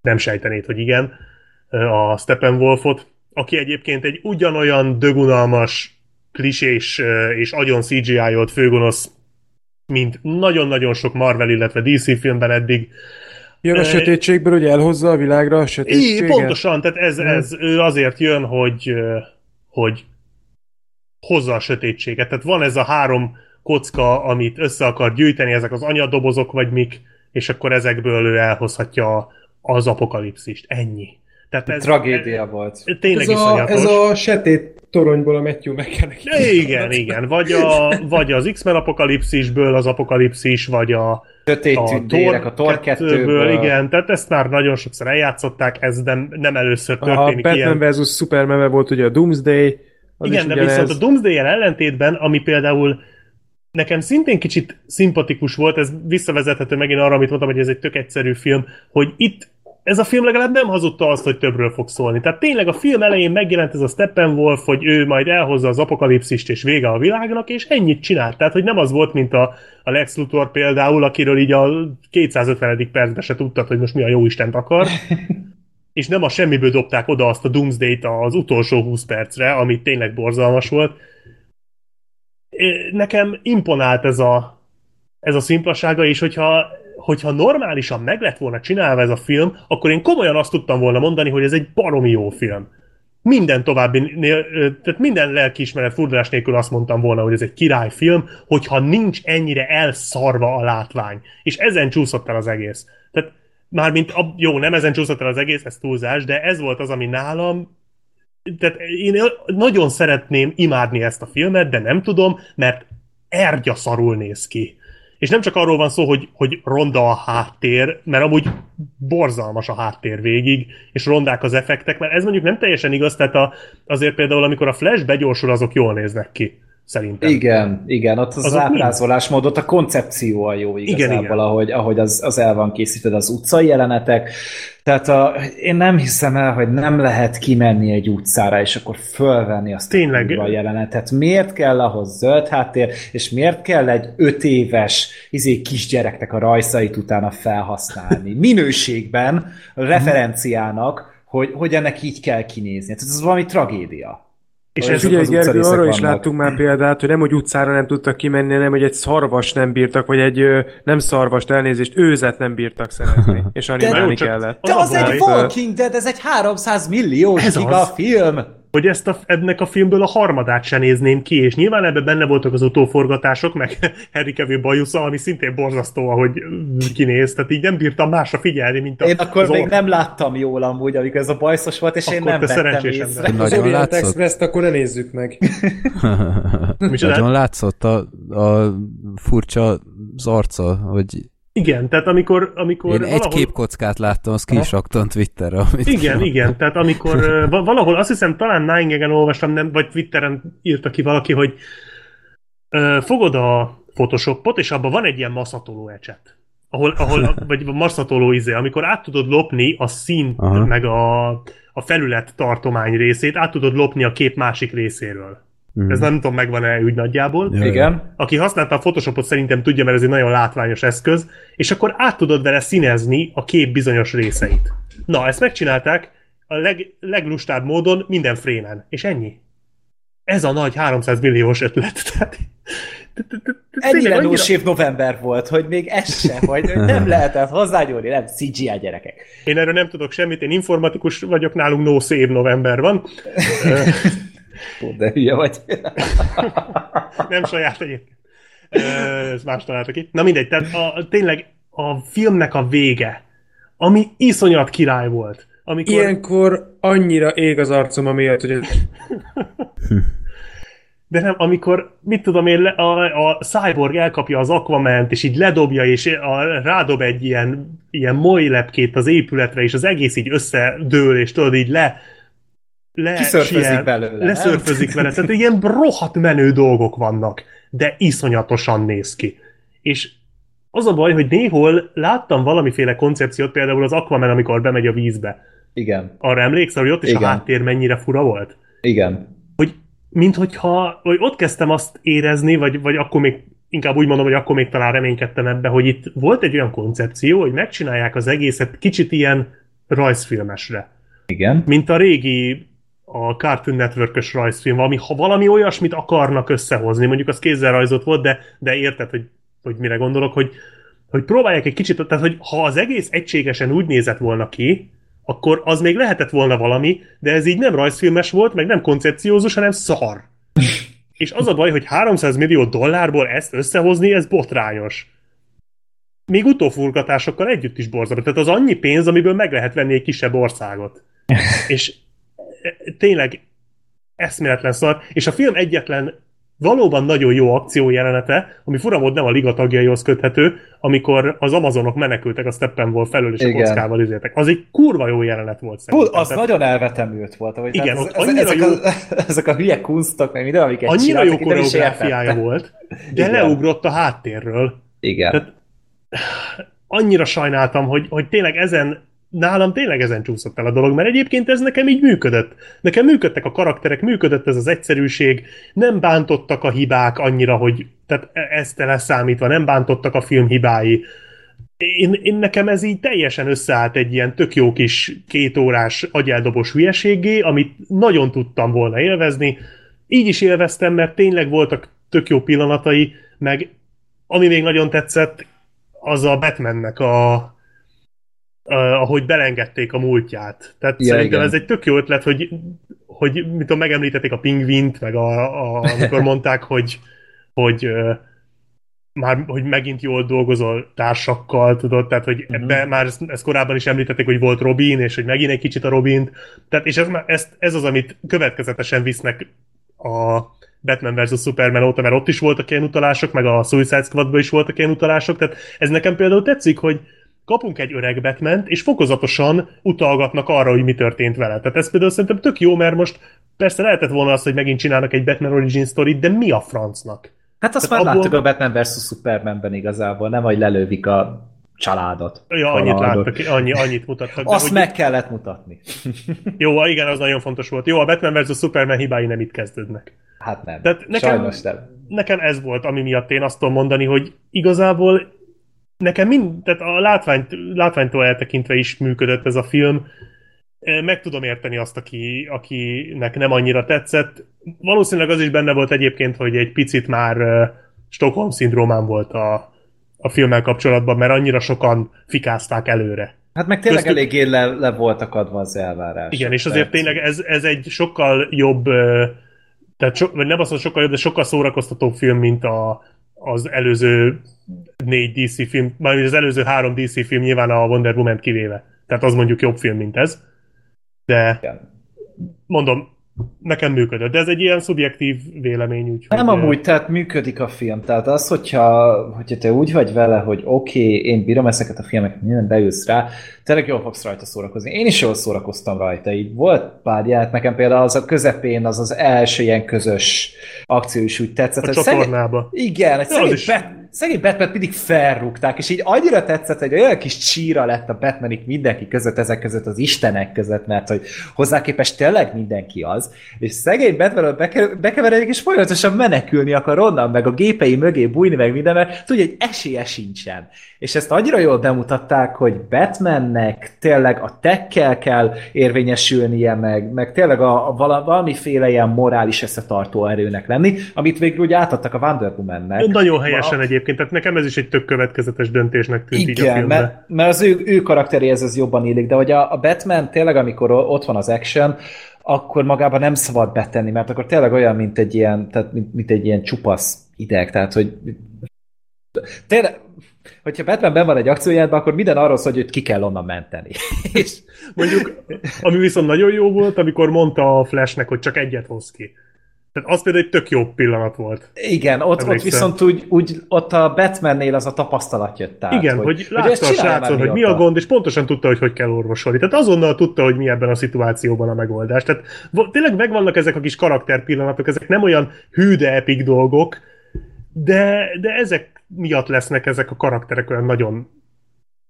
[SPEAKER 2] nem sejtenéd, hogy igen, a Steppenwolfot, aki egyébként egy ugyanolyan dögunalmas, klisés és agyon CGI-olt főgonosz, mint nagyon-nagyon sok Marvel, illetve DC filmben eddig.
[SPEAKER 6] Jön a sötétségből, hogy elhozza a világra a
[SPEAKER 2] Így,
[SPEAKER 6] sötétséget.
[SPEAKER 2] pontosan, tehát ez, ez ő azért jön, hogy, hogy hozza a sötétséget. Tehát van ez a három kocka, amit össze akar gyűjteni, ezek az anyadobozok vagy mik, és akkor ezekből ő elhozhatja az apokalipszist. Ennyi. Tehát ez,
[SPEAKER 4] Tragédia volt.
[SPEAKER 2] tényleg
[SPEAKER 6] Ez a, ez a sötét toronyból a Matthew mcconaughey
[SPEAKER 2] Igen, igen. Vagy, a, vagy az X-Men apokalipszisből az apokalipszis, vagy a,
[SPEAKER 4] Sötét
[SPEAKER 2] a
[SPEAKER 4] tündérek, a Thor 2-ből.
[SPEAKER 2] Igen, tehát ezt már nagyon sokszor eljátszották, ez nem, nem először
[SPEAKER 6] A
[SPEAKER 2] történik
[SPEAKER 6] Batman
[SPEAKER 2] ilyen.
[SPEAKER 6] vs. Superman volt ugye a Doomsday. Az
[SPEAKER 2] Igen, de
[SPEAKER 6] ugyanez.
[SPEAKER 2] viszont a doomsday ellentétben, ami például nekem szintén kicsit szimpatikus volt, ez visszavezethető megint arra, amit mondtam, hogy ez egy tök egyszerű film, hogy itt ez a film legalább nem hazudta azt, hogy többről fog szólni. Tehát tényleg a film elején megjelent ez a Steppenwolf, hogy ő majd elhozza az apokalipszist és vége a világnak, és ennyit csinált. Tehát, hogy nem az volt, mint a, a Lex Luthor például, akiről így a 250. percben se tudtad, hogy most mi a jó Istent akar. és nem a semmiből dobták oda azt a Doomsday-t az utolsó 20 percre, ami tényleg borzalmas volt. Nekem imponált ez a, ez a szimplasága, és hogyha, hogyha normálisan meg lett volna csinálva ez a film, akkor én komolyan azt tudtam volna mondani, hogy ez egy baromi jó film. Minden további, tehát minden lelkiismeret furdalás nélkül azt mondtam volna, hogy ez egy királyfilm, hogyha nincs ennyire elszarva a látvány. És ezen csúszott el az egész. Tehát mármint, a, jó, nem ezen csúszott el az egész, ez túlzás, de ez volt az, ami nálam tehát én nagyon szeretném imádni ezt a filmet, de nem tudom, mert ergya szarul néz ki. És nem csak arról van szó, hogy, hogy ronda a háttér, mert amúgy borzalmas a háttér végig, és rondák az effektek, mert ez mondjuk nem teljesen igaz, tehát a, azért például amikor a Flash begyorsul, azok jól néznek ki. Szerintem.
[SPEAKER 4] Igen, igen, ott az, az ábrázolásmódot, a koncepció a jó igazából,
[SPEAKER 2] Igen, igen.
[SPEAKER 4] ahogy, ahogy az, az el van készítve, az utcai jelenetek. Tehát a, én nem hiszem el, hogy nem lehet kimenni egy utcára, és akkor fölvenni azt
[SPEAKER 2] Tényleg.
[SPEAKER 4] a jelenetet. Miért kell ahhoz zöld háttér, és miért kell egy öt éves izé, kisgyereknek a rajzait utána felhasználni? Minőségben, referenciának, hogy, hogy ennek így kell kinézni. Tehát ez valami tragédia.
[SPEAKER 2] És ez
[SPEAKER 6] Figyelj, Gergő, arra is láttunk már példát, hogy nem, hogy utcára nem tudtak kimenni, hanem, hogy egy szarvas nem bírtak, vagy egy nem szarvast elnézést, őzet nem bírtak szeretni, és animálni
[SPEAKER 2] csak-
[SPEAKER 6] kellett.
[SPEAKER 4] De
[SPEAKER 2] Az
[SPEAKER 4] az egy Walking Dead, ez egy 300 milliós
[SPEAKER 2] Ez
[SPEAKER 4] giga
[SPEAKER 2] az.
[SPEAKER 4] film.
[SPEAKER 2] Hogy ezt a, ennek a filmből a harmadát se nézném ki, és nyilván ebben benne voltak az utóforgatások, meg Harry Cavill bajusza, ami szintén borzasztó, ahogy kinéz, tehát így nem bírtam másra figyelni, mint a,
[SPEAKER 4] Én akkor
[SPEAKER 2] az
[SPEAKER 4] még
[SPEAKER 2] or-
[SPEAKER 4] nem láttam jól amúgy, amikor ez a bajszos volt, és én
[SPEAKER 2] Akkor
[SPEAKER 4] nem
[SPEAKER 2] te
[SPEAKER 4] vettem
[SPEAKER 2] szerencsés
[SPEAKER 4] észre.
[SPEAKER 2] ember.
[SPEAKER 3] Nagyon
[SPEAKER 6] Orient
[SPEAKER 3] látszott?
[SPEAKER 6] Express-t akkor ne nézzük meg.
[SPEAKER 3] Nagyon látszott a, a furcsa az arca, hogy
[SPEAKER 2] Igen, tehát amikor, amikor
[SPEAKER 3] én egy képkockát láttam, azt ki is raktam Twitterre. Amit
[SPEAKER 2] Igen, igen, tehát amikor valahol, azt hiszem talán Nine olvastam, nem, vagy Twitteren írta ki valaki, hogy ö, fogod a Photoshopot, és abban van egy ilyen maszatoló ecset. Ahol, ahol, vagy maszatoló izé, amikor át tudod lopni a színt,
[SPEAKER 3] Aha.
[SPEAKER 2] meg a, a felület tartomány részét, át tudod lopni a kép másik részéről.
[SPEAKER 3] Mhm.
[SPEAKER 2] Ez nem tudom, megvan-e úgy nagyjából.
[SPEAKER 3] Ja,
[SPEAKER 4] Igen.
[SPEAKER 2] Aki használta a Photoshopot szerintem tudja, mert ez egy nagyon látványos eszköz, és akkor át tudod vele színezni a kép bizonyos részeit. Na, ezt megcsinálták a leg, leglustább módon minden frémen. És ennyi. Ez a nagy 300 milliós ötlet. Tehát,
[SPEAKER 4] Ennyire shave november volt, hogy még ez sem, hogy nem lehetett hozzányúlni, nem CGI gyerekek.
[SPEAKER 2] Én erről nem tudok semmit, én informatikus vagyok, nálunk no save november van.
[SPEAKER 4] Pont de hülye vagy.
[SPEAKER 2] nem saját egyébként. Ö, Ezt más találtak ki. Na mindegy, tehát a, tényleg a filmnek a vége, ami iszonyat király volt. Amikor...
[SPEAKER 6] Ilyenkor annyira ég az arcom amiatt, hogy ez
[SPEAKER 2] De nem, amikor, mit tudom én, a, a Cyborg elkapja az Aquament, és így ledobja, és a, rádob egy ilyen, ilyen moly lepkét az épületre, és az egész így összedől, és tudod, így le, le
[SPEAKER 4] Kiszörfözik belőle?
[SPEAKER 2] Leszörfözik vele. Tehát ilyen rohadt menő dolgok vannak, de iszonyatosan néz ki. És az a baj, hogy néhol láttam valamiféle koncepciót, például az Aquaman, amikor bemegy a vízbe.
[SPEAKER 4] Igen,
[SPEAKER 2] Arra emlékszel, hogy ott is
[SPEAKER 4] Igen.
[SPEAKER 2] a háttér mennyire fura volt?
[SPEAKER 4] igen.
[SPEAKER 2] hogy mint hogyha, vagy ott kezdtem azt érezni, vagy, vagy akkor még, inkább úgy mondom, hogy akkor még talán reménykedtem ebbe, hogy itt volt egy olyan koncepció, hogy megcsinálják az egészet kicsit ilyen rajzfilmesre.
[SPEAKER 4] Igen.
[SPEAKER 2] Mint a régi a Cartoon network rajzfilm, valami, ha valami olyasmit akarnak összehozni, mondjuk az kézzel rajzott volt, de, de érted, hogy, hogy mire gondolok, hogy, hogy próbálják egy kicsit, tehát hogy ha az egész egységesen úgy nézett volna ki, akkor az még lehetett volna valami, de ez így nem rajzfilmes volt, meg nem koncepciózus, hanem szar. És az a baj, hogy 300 millió dollárból ezt összehozni, ez botrányos. Még utófurgatásokkal együtt is borzalmas. Tehát az annyi pénz, amiből meg lehet venni egy kisebb országot. És tényleg eszméletlen szar. És a film egyetlen valóban nagyon jó akció jelenete, ami furamód nem a liga tagjaihoz köthető, amikor az amazonok menekültek a Steppenwolf felől, és
[SPEAKER 4] Igen.
[SPEAKER 2] a kockával üzéltek. Az egy kurva jó jelenet volt
[SPEAKER 4] Hú,
[SPEAKER 2] szerintem.
[SPEAKER 4] az
[SPEAKER 2] Tehát
[SPEAKER 4] nagyon elvetemült volt. Hogy
[SPEAKER 2] Igen, ott annyira
[SPEAKER 4] ezek,
[SPEAKER 2] jó-
[SPEAKER 4] a, ezek a hülye kunstok, meg minden, amiket
[SPEAKER 2] Annyira jó koreográfiája volt, de
[SPEAKER 4] Igen.
[SPEAKER 2] leugrott a háttérről.
[SPEAKER 4] Igen.
[SPEAKER 2] Tehát annyira sajnáltam, hogy, hogy tényleg ezen, nálam tényleg ezen csúszott el a dolog, mert egyébként ez nekem így működött. Nekem működtek a karakterek, működött ez az egyszerűség, nem bántottak a hibák annyira, hogy tehát e- ezt leszámítva, nem bántottak a film hibái. Én, én nekem ez így teljesen összeállt egy ilyen tök jó kis kétórás agyeldobos hülyeségé, amit nagyon tudtam volna élvezni. Így is élveztem, mert tényleg voltak tök jó pillanatai, meg ami még nagyon tetszett, az a Batmannek a, a ahogy belengedték a múltját. Tehát
[SPEAKER 4] Ja,
[SPEAKER 2] szerintem
[SPEAKER 4] igen.
[SPEAKER 2] ez egy tök jó ötlet, hogy, hogy mit tudom, megemlítették a pingvint, meg a, a, amikor mondták, hogy, hogy már, hogy megint jól dolgozol társakkal, tudod, tehát, hogy
[SPEAKER 4] Mhm.
[SPEAKER 2] ebbe már ezt, ezt, korábban is említették, hogy volt Robin, és hogy megint egy kicsit a Robint, tehát, és ez, már- ez, ez az, amit következetesen visznek a Batman vs. Superman óta, mert ott is voltak ilyen utalások, meg a Suicide Squadban is voltak ilyen utalások, tehát ez nekem például tetszik, hogy kapunk egy öreg batman és fokozatosan utalgatnak arra, hogy mi történt vele. Tehát ez például szerintem tök jó, mert most persze lehetett volna az, hogy megint csinálnak egy Batman Origin story de mi a francnak?
[SPEAKER 4] Hát azt
[SPEAKER 2] Tehát
[SPEAKER 4] már
[SPEAKER 2] abból-
[SPEAKER 4] láttuk a Batman vs. Supermanben igazából, nem, hogy lelővik a családot.
[SPEAKER 2] Ja, annyit láttak, annyi, annyit mutattak.
[SPEAKER 4] Azt
[SPEAKER 2] hogy-
[SPEAKER 4] meg kellett mutatni.
[SPEAKER 2] Jó, igen, az nagyon fontos volt. Jó, a Batman vs. Superman hibái nem itt kezdődnek.
[SPEAKER 4] Hát nem.
[SPEAKER 2] Tehát nekem-
[SPEAKER 4] Sajnos nem.
[SPEAKER 2] Nekem ez volt, ami miatt én azt tudom mondani, hogy igazából nekem mind, tehát a látványt, látványtól eltekintve is működött ez a film. Meg tudom érteni azt, aki, akinek nem annyira tetszett. Valószínűleg az is benne volt egyébként, hogy egy picit már Stockholm-szindrómám volt a, a filmmel kapcsolatban, mert annyira sokan fikázták előre.
[SPEAKER 4] Hát meg tényleg
[SPEAKER 2] Köztük-
[SPEAKER 4] eléggé le, le voltak adva az elvárások.
[SPEAKER 2] Igen, és azért
[SPEAKER 4] Tehát-
[SPEAKER 2] tényleg ez, ez egy sokkal jobb, tehát so, vagy nem azt mondom, sokkal jobb, de sokkal szórakoztatóbb film, mint a, az előző négy DC film, mármint az előző három DC film nyilván a Wonder woman kivéve. Tehát az mondjuk jobb film, mint ez. De mondom, nekem működött, de ez egy ilyen szubjektív vélemény, úgyhogy...
[SPEAKER 4] Nem
[SPEAKER 2] ö,
[SPEAKER 4] amúgy, tehát működik a film. Tehát az, hogyha, hogyha te úgy vagy vele, hogy oké, okay, én bírom ezeket a filmeket, minden beülsz rá, tényleg jól fogsz rajta szórakozni. Én is jól szórakoztam rajta, így volt pár ját, nekem például az a közepén, az az első ilyen közös akció is úgy tetszett.
[SPEAKER 2] A
[SPEAKER 4] hogy szegény-
[SPEAKER 2] csatornába.
[SPEAKER 4] Igen, egy szegény,
[SPEAKER 2] is.
[SPEAKER 4] Bat, szegény Batman mindig felrúgták, és így annyira tetszett, hogy olyan kis csíra lett a Batmanik mindenki között, ezek között az istenek között, mert hogy hozzá képest tényleg mindenki az, és szegény Batman beke, bekeveredik, és folyamatosan menekülni akar onnan, meg a gépei mögé bújni, meg minden, mert tudja, hogy esélye sincsen. És ezt annyira jól bemutatták, hogy Batmannek tényleg a tekkel kell érvényesülnie, meg, meg tényleg a, a vala, valamiféle ilyen morális összetartó erőnek lenni, amit végül úgy átadtak a Wonder Woman-nek.
[SPEAKER 2] Nagyon helyesen
[SPEAKER 4] Ma-
[SPEAKER 2] egyébként, tehát nekem ez is egy tök következetes döntésnek tűnt így a
[SPEAKER 4] igen,
[SPEAKER 2] filmben.
[SPEAKER 4] mert, mert az ő, ő karakteréhez ez jobban illik, de hogy a, a Batman tényleg, amikor ott van az action, akkor magában nem szabad betenni, mert akkor tényleg olyan, mint egy ilyen, tehát mint, mint egy ilyen csupasz ideg, tehát hogy tényleg, hogyha Batman ben van egy akciójában, akkor minden arról szól, hogy őt ki kell onnan menteni. És
[SPEAKER 2] Mondjuk, ami viszont nagyon jó volt, amikor mondta a Flashnek, hogy csak egyet hoz ki. Tehát az például egy tök jó pillanat volt.
[SPEAKER 4] igen, ott, ott viszont úgy, úgy, ott a Batmannél az a tapasztalat jött át.
[SPEAKER 2] Igen, hogy,
[SPEAKER 4] ezt
[SPEAKER 2] látta a
[SPEAKER 4] csinálja már
[SPEAKER 2] srácon, hogy mi a gond, és pontosan tudta, hogy hogy kell orvosolni. Tehát azonnal tudta, hogy mi ebben a szituációban a megoldás. Tehát tényleg megvannak ezek a kis karakterpillanatok, ezek nem olyan hű, de epik dolgok, de, de ezek miatt lesznek ezek a karakterek olyan nagyon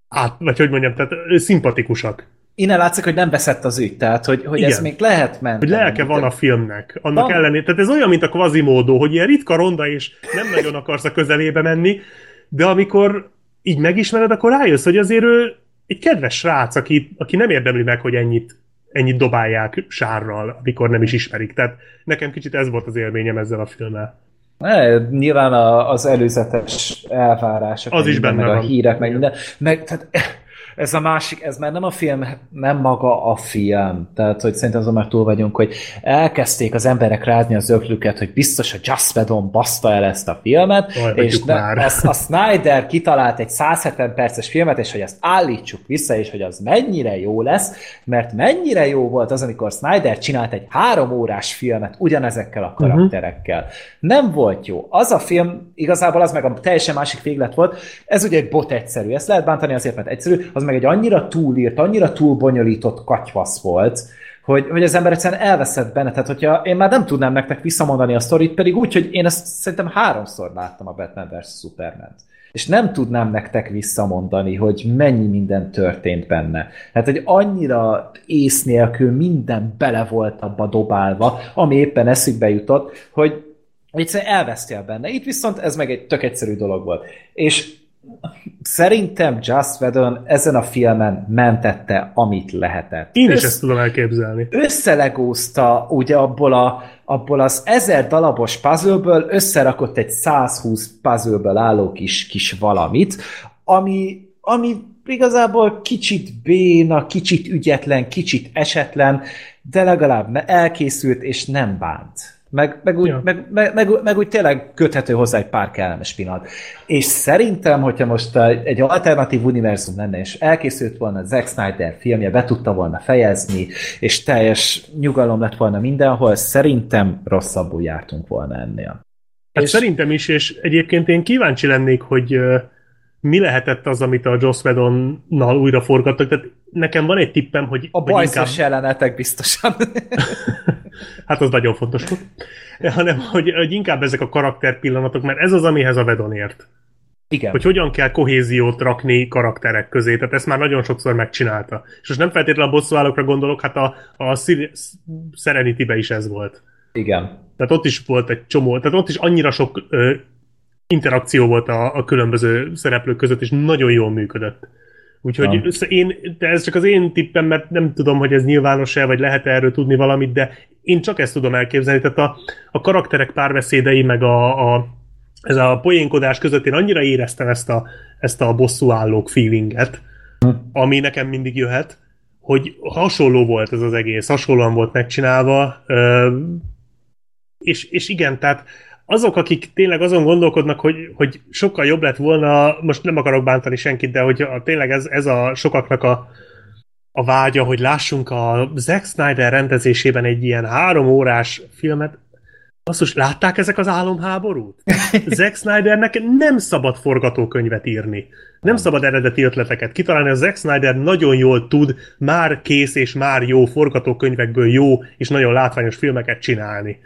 [SPEAKER 2] át, vagy hogy mondjam, tehát szimpatikusak.
[SPEAKER 4] Innen látszik, hogy nem veszett az ügy, tehát hogy, hogy ez még lehet menni.
[SPEAKER 2] Hogy lelke van a filmnek. Annak
[SPEAKER 4] Van.
[SPEAKER 2] ellenére, tehát ez olyan, mint a Quasimodo, hogy ilyen ritka ronda, és nem nagyon akarsz a közelébe menni, de amikor így megismered, akkor rájössz, hogy azért ő egy kedves srác, aki, aki nem érdemli meg, hogy ennyit, ennyit dobálják sárral, amikor nem is ismerik. Tehát nekem kicsit ez volt az élményem ezzel a filmmel.
[SPEAKER 4] Ne, nyilván a, az előzetes elvárások,
[SPEAKER 2] Az is benne
[SPEAKER 4] meg a
[SPEAKER 2] van.
[SPEAKER 4] hírek, meg minden. Meg, tehát, ez a másik, ez már nem a film, nem maga a film. Tehát, hogy szerintem azon már túl vagyunk, hogy elkezdték az emberek rázni az öklüket, hogy biztos a Just Whedon baszta el ezt a filmet,
[SPEAKER 2] Hallgatjuk
[SPEAKER 4] és ne,
[SPEAKER 2] már.
[SPEAKER 4] a, a Snyder kitalált egy 170 perces filmet, és hogy ezt állítsuk vissza, és hogy az mennyire jó lesz, mert mennyire jó volt az, amikor Snyder csinált egy három órás filmet ugyanezekkel a karakterekkel. Uh-huh. Nem volt jó. Az a film, igazából az meg a teljesen másik véglet volt, ez ugye egy bot egyszerű, ezt lehet bántani azért, mert egyszerű, az meg egy annyira túlírt, annyira túlbonyolított katyvasz volt, hogy, hogy az ember egyszerűen elveszett benne. Tehát, hogyha én már nem tudnám nektek visszamondani a sztorit, pedig úgy, hogy én ezt szerintem háromszor láttam a Batman vs. Superman. És nem tudnám nektek visszamondani, hogy mennyi minden történt benne. Tehát, hogy annyira ész nélkül minden bele volt abba dobálva, ami éppen eszükbe jutott, hogy egyszerűen elvesztél benne. Itt viszont ez meg egy tök egyszerű dolog volt. És szerintem Just Whedon ezen a filmen mentette, amit lehetett.
[SPEAKER 2] Én is
[SPEAKER 4] Össz-
[SPEAKER 2] ezt tudom elképzelni.
[SPEAKER 4] összelegózta ugye abból, a, abból az ezer dalabos puzzleből, összerakott egy 120 puzzleből álló kis, kis valamit, ami, ami igazából kicsit béna, kicsit ügyetlen, kicsit esetlen, de legalább elkészült és nem bánt. Meg, meg, úgy,
[SPEAKER 2] Ja.
[SPEAKER 4] meg, meg, meg, meg úgy tényleg köthető hozzá egy pár kellemes pillanat. És szerintem, hogyha most uh, egy alternatív univerzum lenne, és elkészült volna Zack Snyder filmje, be tudta volna fejezni, és teljes nyugalom lett volna mindenhol, szerintem rosszabbul jártunk volna ennél.
[SPEAKER 2] Hát
[SPEAKER 4] És-
[SPEAKER 2] szerintem is, és egyébként én kíváncsi lennék, hogy ö, mi lehetett az, amit a Joss Whedonnal újra forgattak. Tehát nekem van egy tippem, hogy...
[SPEAKER 4] A bajszos inkább... jelenetek biztosan.
[SPEAKER 2] hát az nagyon fontos. Hanem, hogy, hogy inkább ezek a karakter pillanatok, mert ez az, amihez a Whedon ért.
[SPEAKER 4] Igen.
[SPEAKER 2] Hogy hogyan kell kohéziót rakni karakterek közé. Tehát ezt már nagyon sokszor megcsinálta. És most nem feltétlenül a bosszúállókra gondolok, hát a, a Serenity-be is ez volt.
[SPEAKER 4] Igen.
[SPEAKER 2] Tehát ott is volt egy csomó, tehát ott is annyira sok ö, interakció volt a, a különböző szereplők között, és nagyon jól működött. Úgyhogy ja. én, de ez csak az én tippem, mert nem tudom, hogy ez nyilvános-e, vagy lehet erről tudni valamit, de én csak ezt tudom elképzelni. Tehát a, a karakterek párbeszédei, meg a, a, ez a poénkodás között én annyira éreztem ezt a, ezt a bosszúállók feelinget, hm. ami nekem mindig jöhet, hogy hasonló volt ez az egész, hasonlóan volt megcsinálva, és, és igen, tehát azok, akik tényleg azon gondolkodnak, hogy, hogy sokkal jobb lett volna, most nem akarok bántani senkit, de hogy a, tényleg ez, ez a sokaknak a, a vágya, hogy lássunk a Zack Snyder rendezésében egy ilyen három órás filmet, Basszus, látták ezek az álomháborút? Zack Snydernek nem szabad forgatókönyvet írni. Nem szabad eredeti ötleteket kitalálni. A Zack Snyder nagyon jól tud már kész és már jó forgatókönyvekből jó és nagyon látványos filmeket csinálni.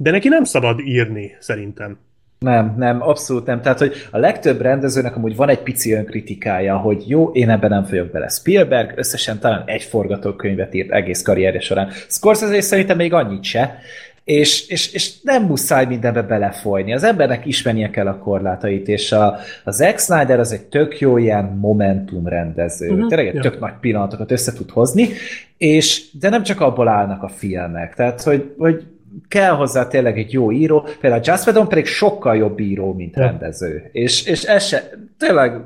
[SPEAKER 2] De neki nem szabad írni, szerintem.
[SPEAKER 4] Nem, nem, abszolút nem. Tehát, hogy a legtöbb rendezőnek amúgy van egy pici önkritikája, hogy jó, én ebben nem folyok bele. Spielberg összesen talán egy forgatókönyvet írt egész karrierje során. Scorsese szerintem még annyit se, és, és, és nem muszáj mindenbe belefolyni. Az embernek ismernie kell a korlátait, és a, a Zack Snyder az egy tök jó ilyen momentum rendező. Uh-huh. Tényleg egy ja. tök nagy pillanatokat össze tud hozni, és de nem csak abból állnak a filmek. Tehát, hogy, hogy kell hozzá tényleg egy jó író, például Just Whedon pedig sokkal jobb író, mint rendező. És, és ez se, tényleg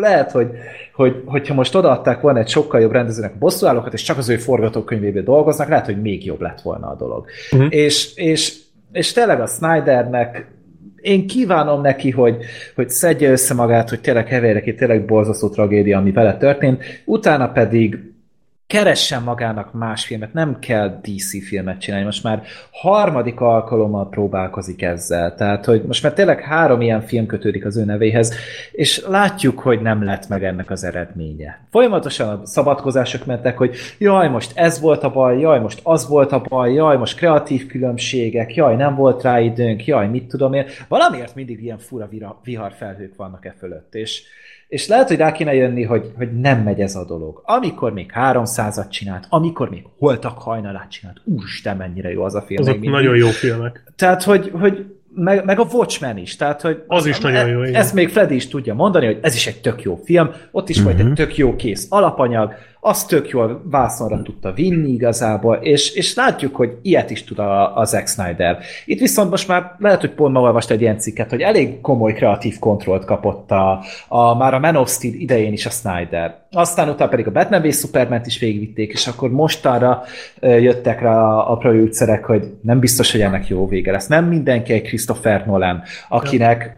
[SPEAKER 4] lehet, hogy, hogy, hogyha most odaadták volna egy sokkal jobb rendezőnek a bosszúállókat, és csak az ő forgatókönyvéből dolgoznak, lehet, hogy még jobb lett volna a dolog. Uh-huh. És, és, és tényleg a Snydernek én kívánom neki, hogy, hogy szedje össze magát, hogy tényleg hevére ki, tényleg borzasztó tragédia, ami vele történt, utána pedig keressen magának más filmet, nem kell DC filmet csinálni, most már harmadik alkalommal próbálkozik ezzel, tehát hogy most már tényleg három ilyen film kötődik az ő nevéhez, és látjuk, hogy nem lett meg ennek az eredménye. Folyamatosan a szabadkozások mentek, hogy jaj, most ez volt a baj, jaj, most az volt a baj, jaj, most kreatív különbségek, jaj, nem volt rá időnk, jaj, mit tudom én. Valamiért mindig ilyen fura viharfelhők vannak e fölött, és és lehet, hogy rá kéne jönni, hogy, hogy nem megy ez a dolog. Amikor még 300-at csinált, amikor még holtak hajnalát csinált, úristen, mennyire jó az a film.
[SPEAKER 2] Azok nagyon jó filmek.
[SPEAKER 4] Tehát, hogy, hogy meg, meg a Watchmen is. Tehát, hogy
[SPEAKER 2] az is nagyon jó.
[SPEAKER 4] Igen. Ezt még Freddy is tudja mondani, hogy ez is egy tök jó film, ott is uh-huh. volt egy mhm. tök jó kész alapanyag, azt tök jól vászonra tudta vinni igazából, és, és látjuk, hogy ilyet is tud a, a Zack Snyder. Itt viszont most már lehet, hogy pont ma olvast egy ilyen cikket, hogy elég komoly kreatív kontrollt kapott a, a, már a Man of Steel idején is a Snyder. Aztán utána pedig a Batman v Superman is végigvitték, és akkor mostanra jöttek rá a, a hogy nem biztos, hogy ennek jó vége lesz. Nem mindenki egy Christopher Nolan, akinek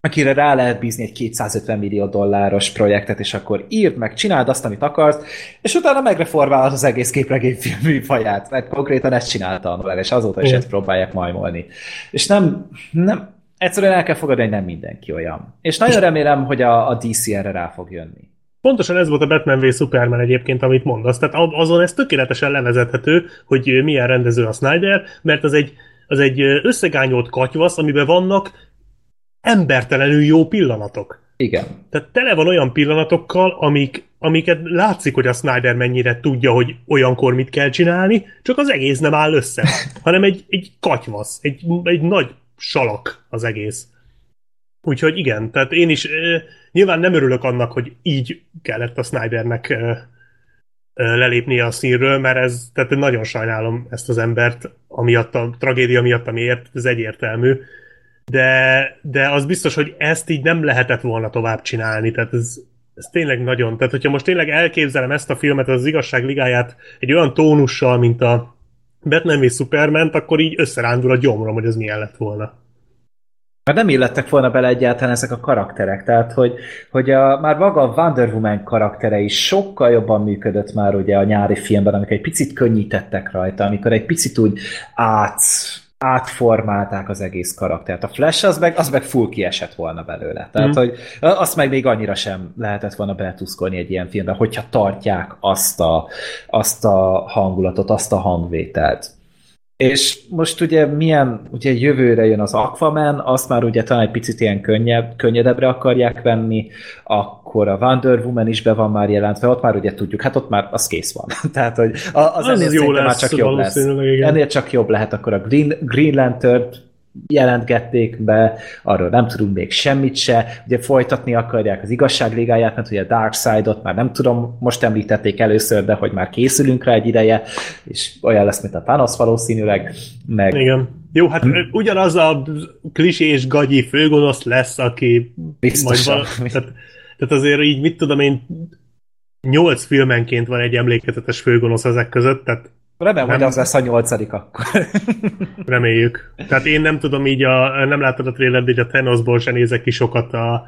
[SPEAKER 4] akire rá lehet bízni egy 250 millió dolláros projektet, és akkor írd meg, csináld azt, amit akarsz, és utána megreformálod az egész képregényfilm műfaját, mert konkrétan ezt csinálta a Nolan, és azóta is ezt próbálják majmolni. És nem, nem, egyszerűen el kell fogadni, hogy nem mindenki olyan. És nagyon remélem, hogy a, a DC erre rá fog jönni.
[SPEAKER 2] Pontosan ez volt a Batman v Superman egyébként, amit mondasz. Tehát azon ez tökéletesen levezethető, hogy milyen rendező a Snyder, mert az egy, az egy összegányolt katyvasz, amiben vannak embertelenül jó pillanatok.
[SPEAKER 4] Igen.
[SPEAKER 2] Tehát tele van olyan pillanatokkal, amik, amiket látszik, hogy a Snyder mennyire tudja, hogy olyankor mit kell csinálni, csak az egész nem áll össze, hanem egy, egy katyvasz, egy, egy nagy salak az egész. Úgyhogy igen, tehát én is e, nyilván nem örülök annak, hogy így kellett a Snydernek e, e, lelépnie a színről, mert ez, tehát nagyon sajnálom ezt az embert, amiatt a tragédia miatt, amiért, ez egyértelmű, de, de az biztos, hogy ezt így nem lehetett volna tovább csinálni, tehát ez, ez tényleg nagyon, tehát hogyha most tényleg elképzelem ezt a filmet, az igazság ligáját egy olyan tónussal, mint a Batman v Superman, akkor így összerándul a gyomrom, hogy ez milyen lett volna.
[SPEAKER 4] Mert nem illettek volna bele egyáltalán ezek a karakterek, tehát hogy, hogy a, már maga a Wonder Woman karaktere is sokkal jobban működött már ugye a nyári filmben, amikor egy picit könnyítettek rajta, amikor egy picit úgy át átformálták az egész karaktert. A Flash az meg, az meg full kiesett volna belőle. Tehát, mm. hogy azt meg még annyira sem lehetett volna beletuszkolni egy ilyen filmbe, hogyha tartják azt a, azt a hangulatot, azt a hangvételt. És most ugye milyen, ugye jövőre jön az Aquaman, azt már ugye talán egy picit ilyen könnyebb, könnyedebbre akarják venni, akkor a Wonder Woman is be van már jelentve, ott már ugye tudjuk, hát ott már az kész van. Tehát, hogy a- az,
[SPEAKER 2] Az,
[SPEAKER 4] ennél
[SPEAKER 2] az jó lesz,
[SPEAKER 4] már csak jobb lesz.
[SPEAKER 2] igen.
[SPEAKER 4] Ennél csak jobb lehet, akkor a Green, Green lantern jelentgették be, arról nem tudunk még semmit se, ugye folytatni akarják az igazságligáját, mert ugye a Dark Side-ot már nem tudom, most említették először, de hogy már készülünk rá egy ideje, és olyan lesz, mint a Thanos valószínűleg, meg
[SPEAKER 2] Igen. Jó, hát
[SPEAKER 4] Hm.
[SPEAKER 2] ugyanaz a klisés gagyi főgonosz lesz, aki
[SPEAKER 4] Biztosan.
[SPEAKER 2] majd val- tehát, tehát azért így, mit tudom én, nyolc filmenként van egy emlékezetes főgonosz ezek között, tehát
[SPEAKER 4] remélem, hogy az lesz a nyolcadik akkor.
[SPEAKER 2] reméljük. Tehát én nem tudom így, a, nem látod a trailer, de a Thanosból se nézek ki sokat a,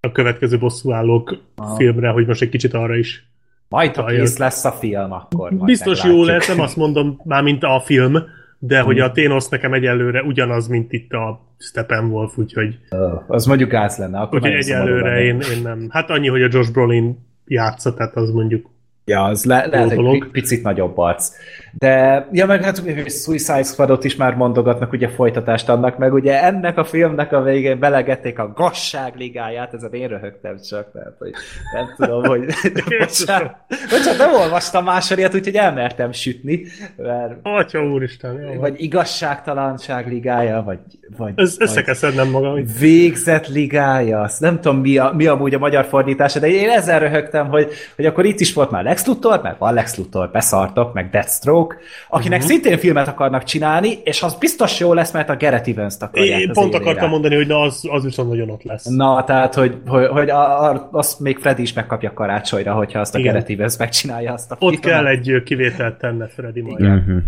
[SPEAKER 2] a következő bosszúállók
[SPEAKER 4] Aha.
[SPEAKER 2] filmre, hogy most egy kicsit arra is.
[SPEAKER 4] Majd, ha kész lesz a film, akkor majd
[SPEAKER 2] Biztos jó lesz, nem azt mondom már, mint a film, de hogy a Thanos nekem egyelőre ugyanaz, mint itt a Steppenwolf, úgyhogy,
[SPEAKER 4] Ö, Az mondjuk gáz lenne. Akkor
[SPEAKER 2] úgyhogy egyelőre én, én nem. Hát annyi, hogy a Josh Brolin játsza, tehát az mondjuk
[SPEAKER 4] Ja, az le, lehet egy
[SPEAKER 2] dolog.
[SPEAKER 4] pi- picit nagyobb arc. De, ja, meg hát ugye Suicide Squadot is már mondogatnak, ugye folytatást annak, meg ugye ennek a filmnek a végén belegették a gazság ligáját, ezen én röhögtem csak, tehát, hogy nem tudom, hogy bocsánat, bocsánat, nem olvastam másodiat, úgyhogy elmertem sütni, mert
[SPEAKER 2] Atya úristen, jó.
[SPEAKER 4] vagy igazságtalanság ligája, vagy, vagy,
[SPEAKER 2] Ez, össze kell szednem magam.
[SPEAKER 4] végzett ligája, azt nem tudom mi, a, mi amúgy a magyar fordítása, de én ezzel röhögtem, hogy, hogy akkor itt is volt már Lex Luthor, mert van Lex Luthor, beszartok, meg Deathstroke, akinek uh-huh. szintén filmet akarnak csinálni, és az biztos jó lesz, mert a Gareth Evans-t akarják
[SPEAKER 2] Én pont akartam mondani, hogy na, az, az viszont nagyon ott lesz.
[SPEAKER 4] Na, tehát, hogy, hogy, hogy a, a, azt még Freddy is megkapja karácsonyra, hogyha azt a
[SPEAKER 2] Igen.
[SPEAKER 4] Gareth Evans megcsinálja azt a
[SPEAKER 2] Ott
[SPEAKER 4] filmet.
[SPEAKER 2] kell egy kivételt tenne Freddy majd.
[SPEAKER 3] Uh-huh.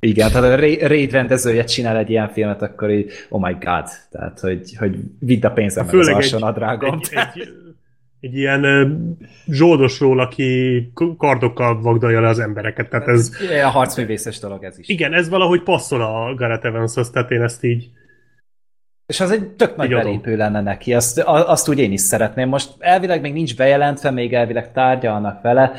[SPEAKER 4] Igen, tehát a Ra- Raid rendezője csinál egy ilyen filmet, akkor így, oh my god, tehát, hogy, hogy vidd a pénzem meg az
[SPEAKER 2] Főleg
[SPEAKER 4] alsó
[SPEAKER 2] egy,
[SPEAKER 4] nadrágom.
[SPEAKER 2] egy, egy, egy ilyen zsoldosról, aki kardokkal vagdalja le az embereket. Tehát ez,
[SPEAKER 4] A harcművészes dolog ez is.
[SPEAKER 2] igen, ez valahogy passzol a Gareth Evanshoz, tehát én ezt így
[SPEAKER 4] És az egy tök nagy belépő lenne neki, azt, azt úgy én is szeretném. Most elvileg még nincs bejelentve, még elvileg tárgyalnak vele,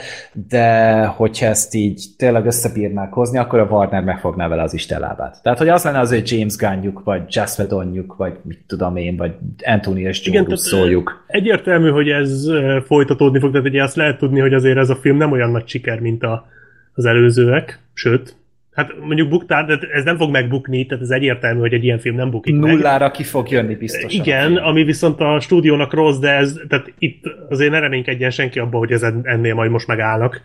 [SPEAKER 4] de hogyha ezt így tényleg összebírnák hozni, akkor a Warner megfogná vele az Isten lábát. Tehát, hogy az lenne az, hogy James Gunnjuk, vagy Joss Whedonjuk, vagy mit tudom én, vagy Anthony és Joe
[SPEAKER 2] Igen,
[SPEAKER 4] Russo-juk.
[SPEAKER 2] Egyértelmű, hogy ez folytatódni fog, tehát ugye azt lehet tudni, hogy azért ez a film nem olyan nagy siker, mint a, az előzőek, sőt, hát mondjuk buktál, de ez nem fog megbukni, tehát ez egyértelmű, hogy egy ilyen film nem bukik meg.
[SPEAKER 4] Nullára ki fog jönni biztosan.
[SPEAKER 2] Igen, ami viszont a stúdiónak rossz, de ez, tehát itt azért ne reménykedjen senki abba, hogy ez en- ennél majd most megállnak.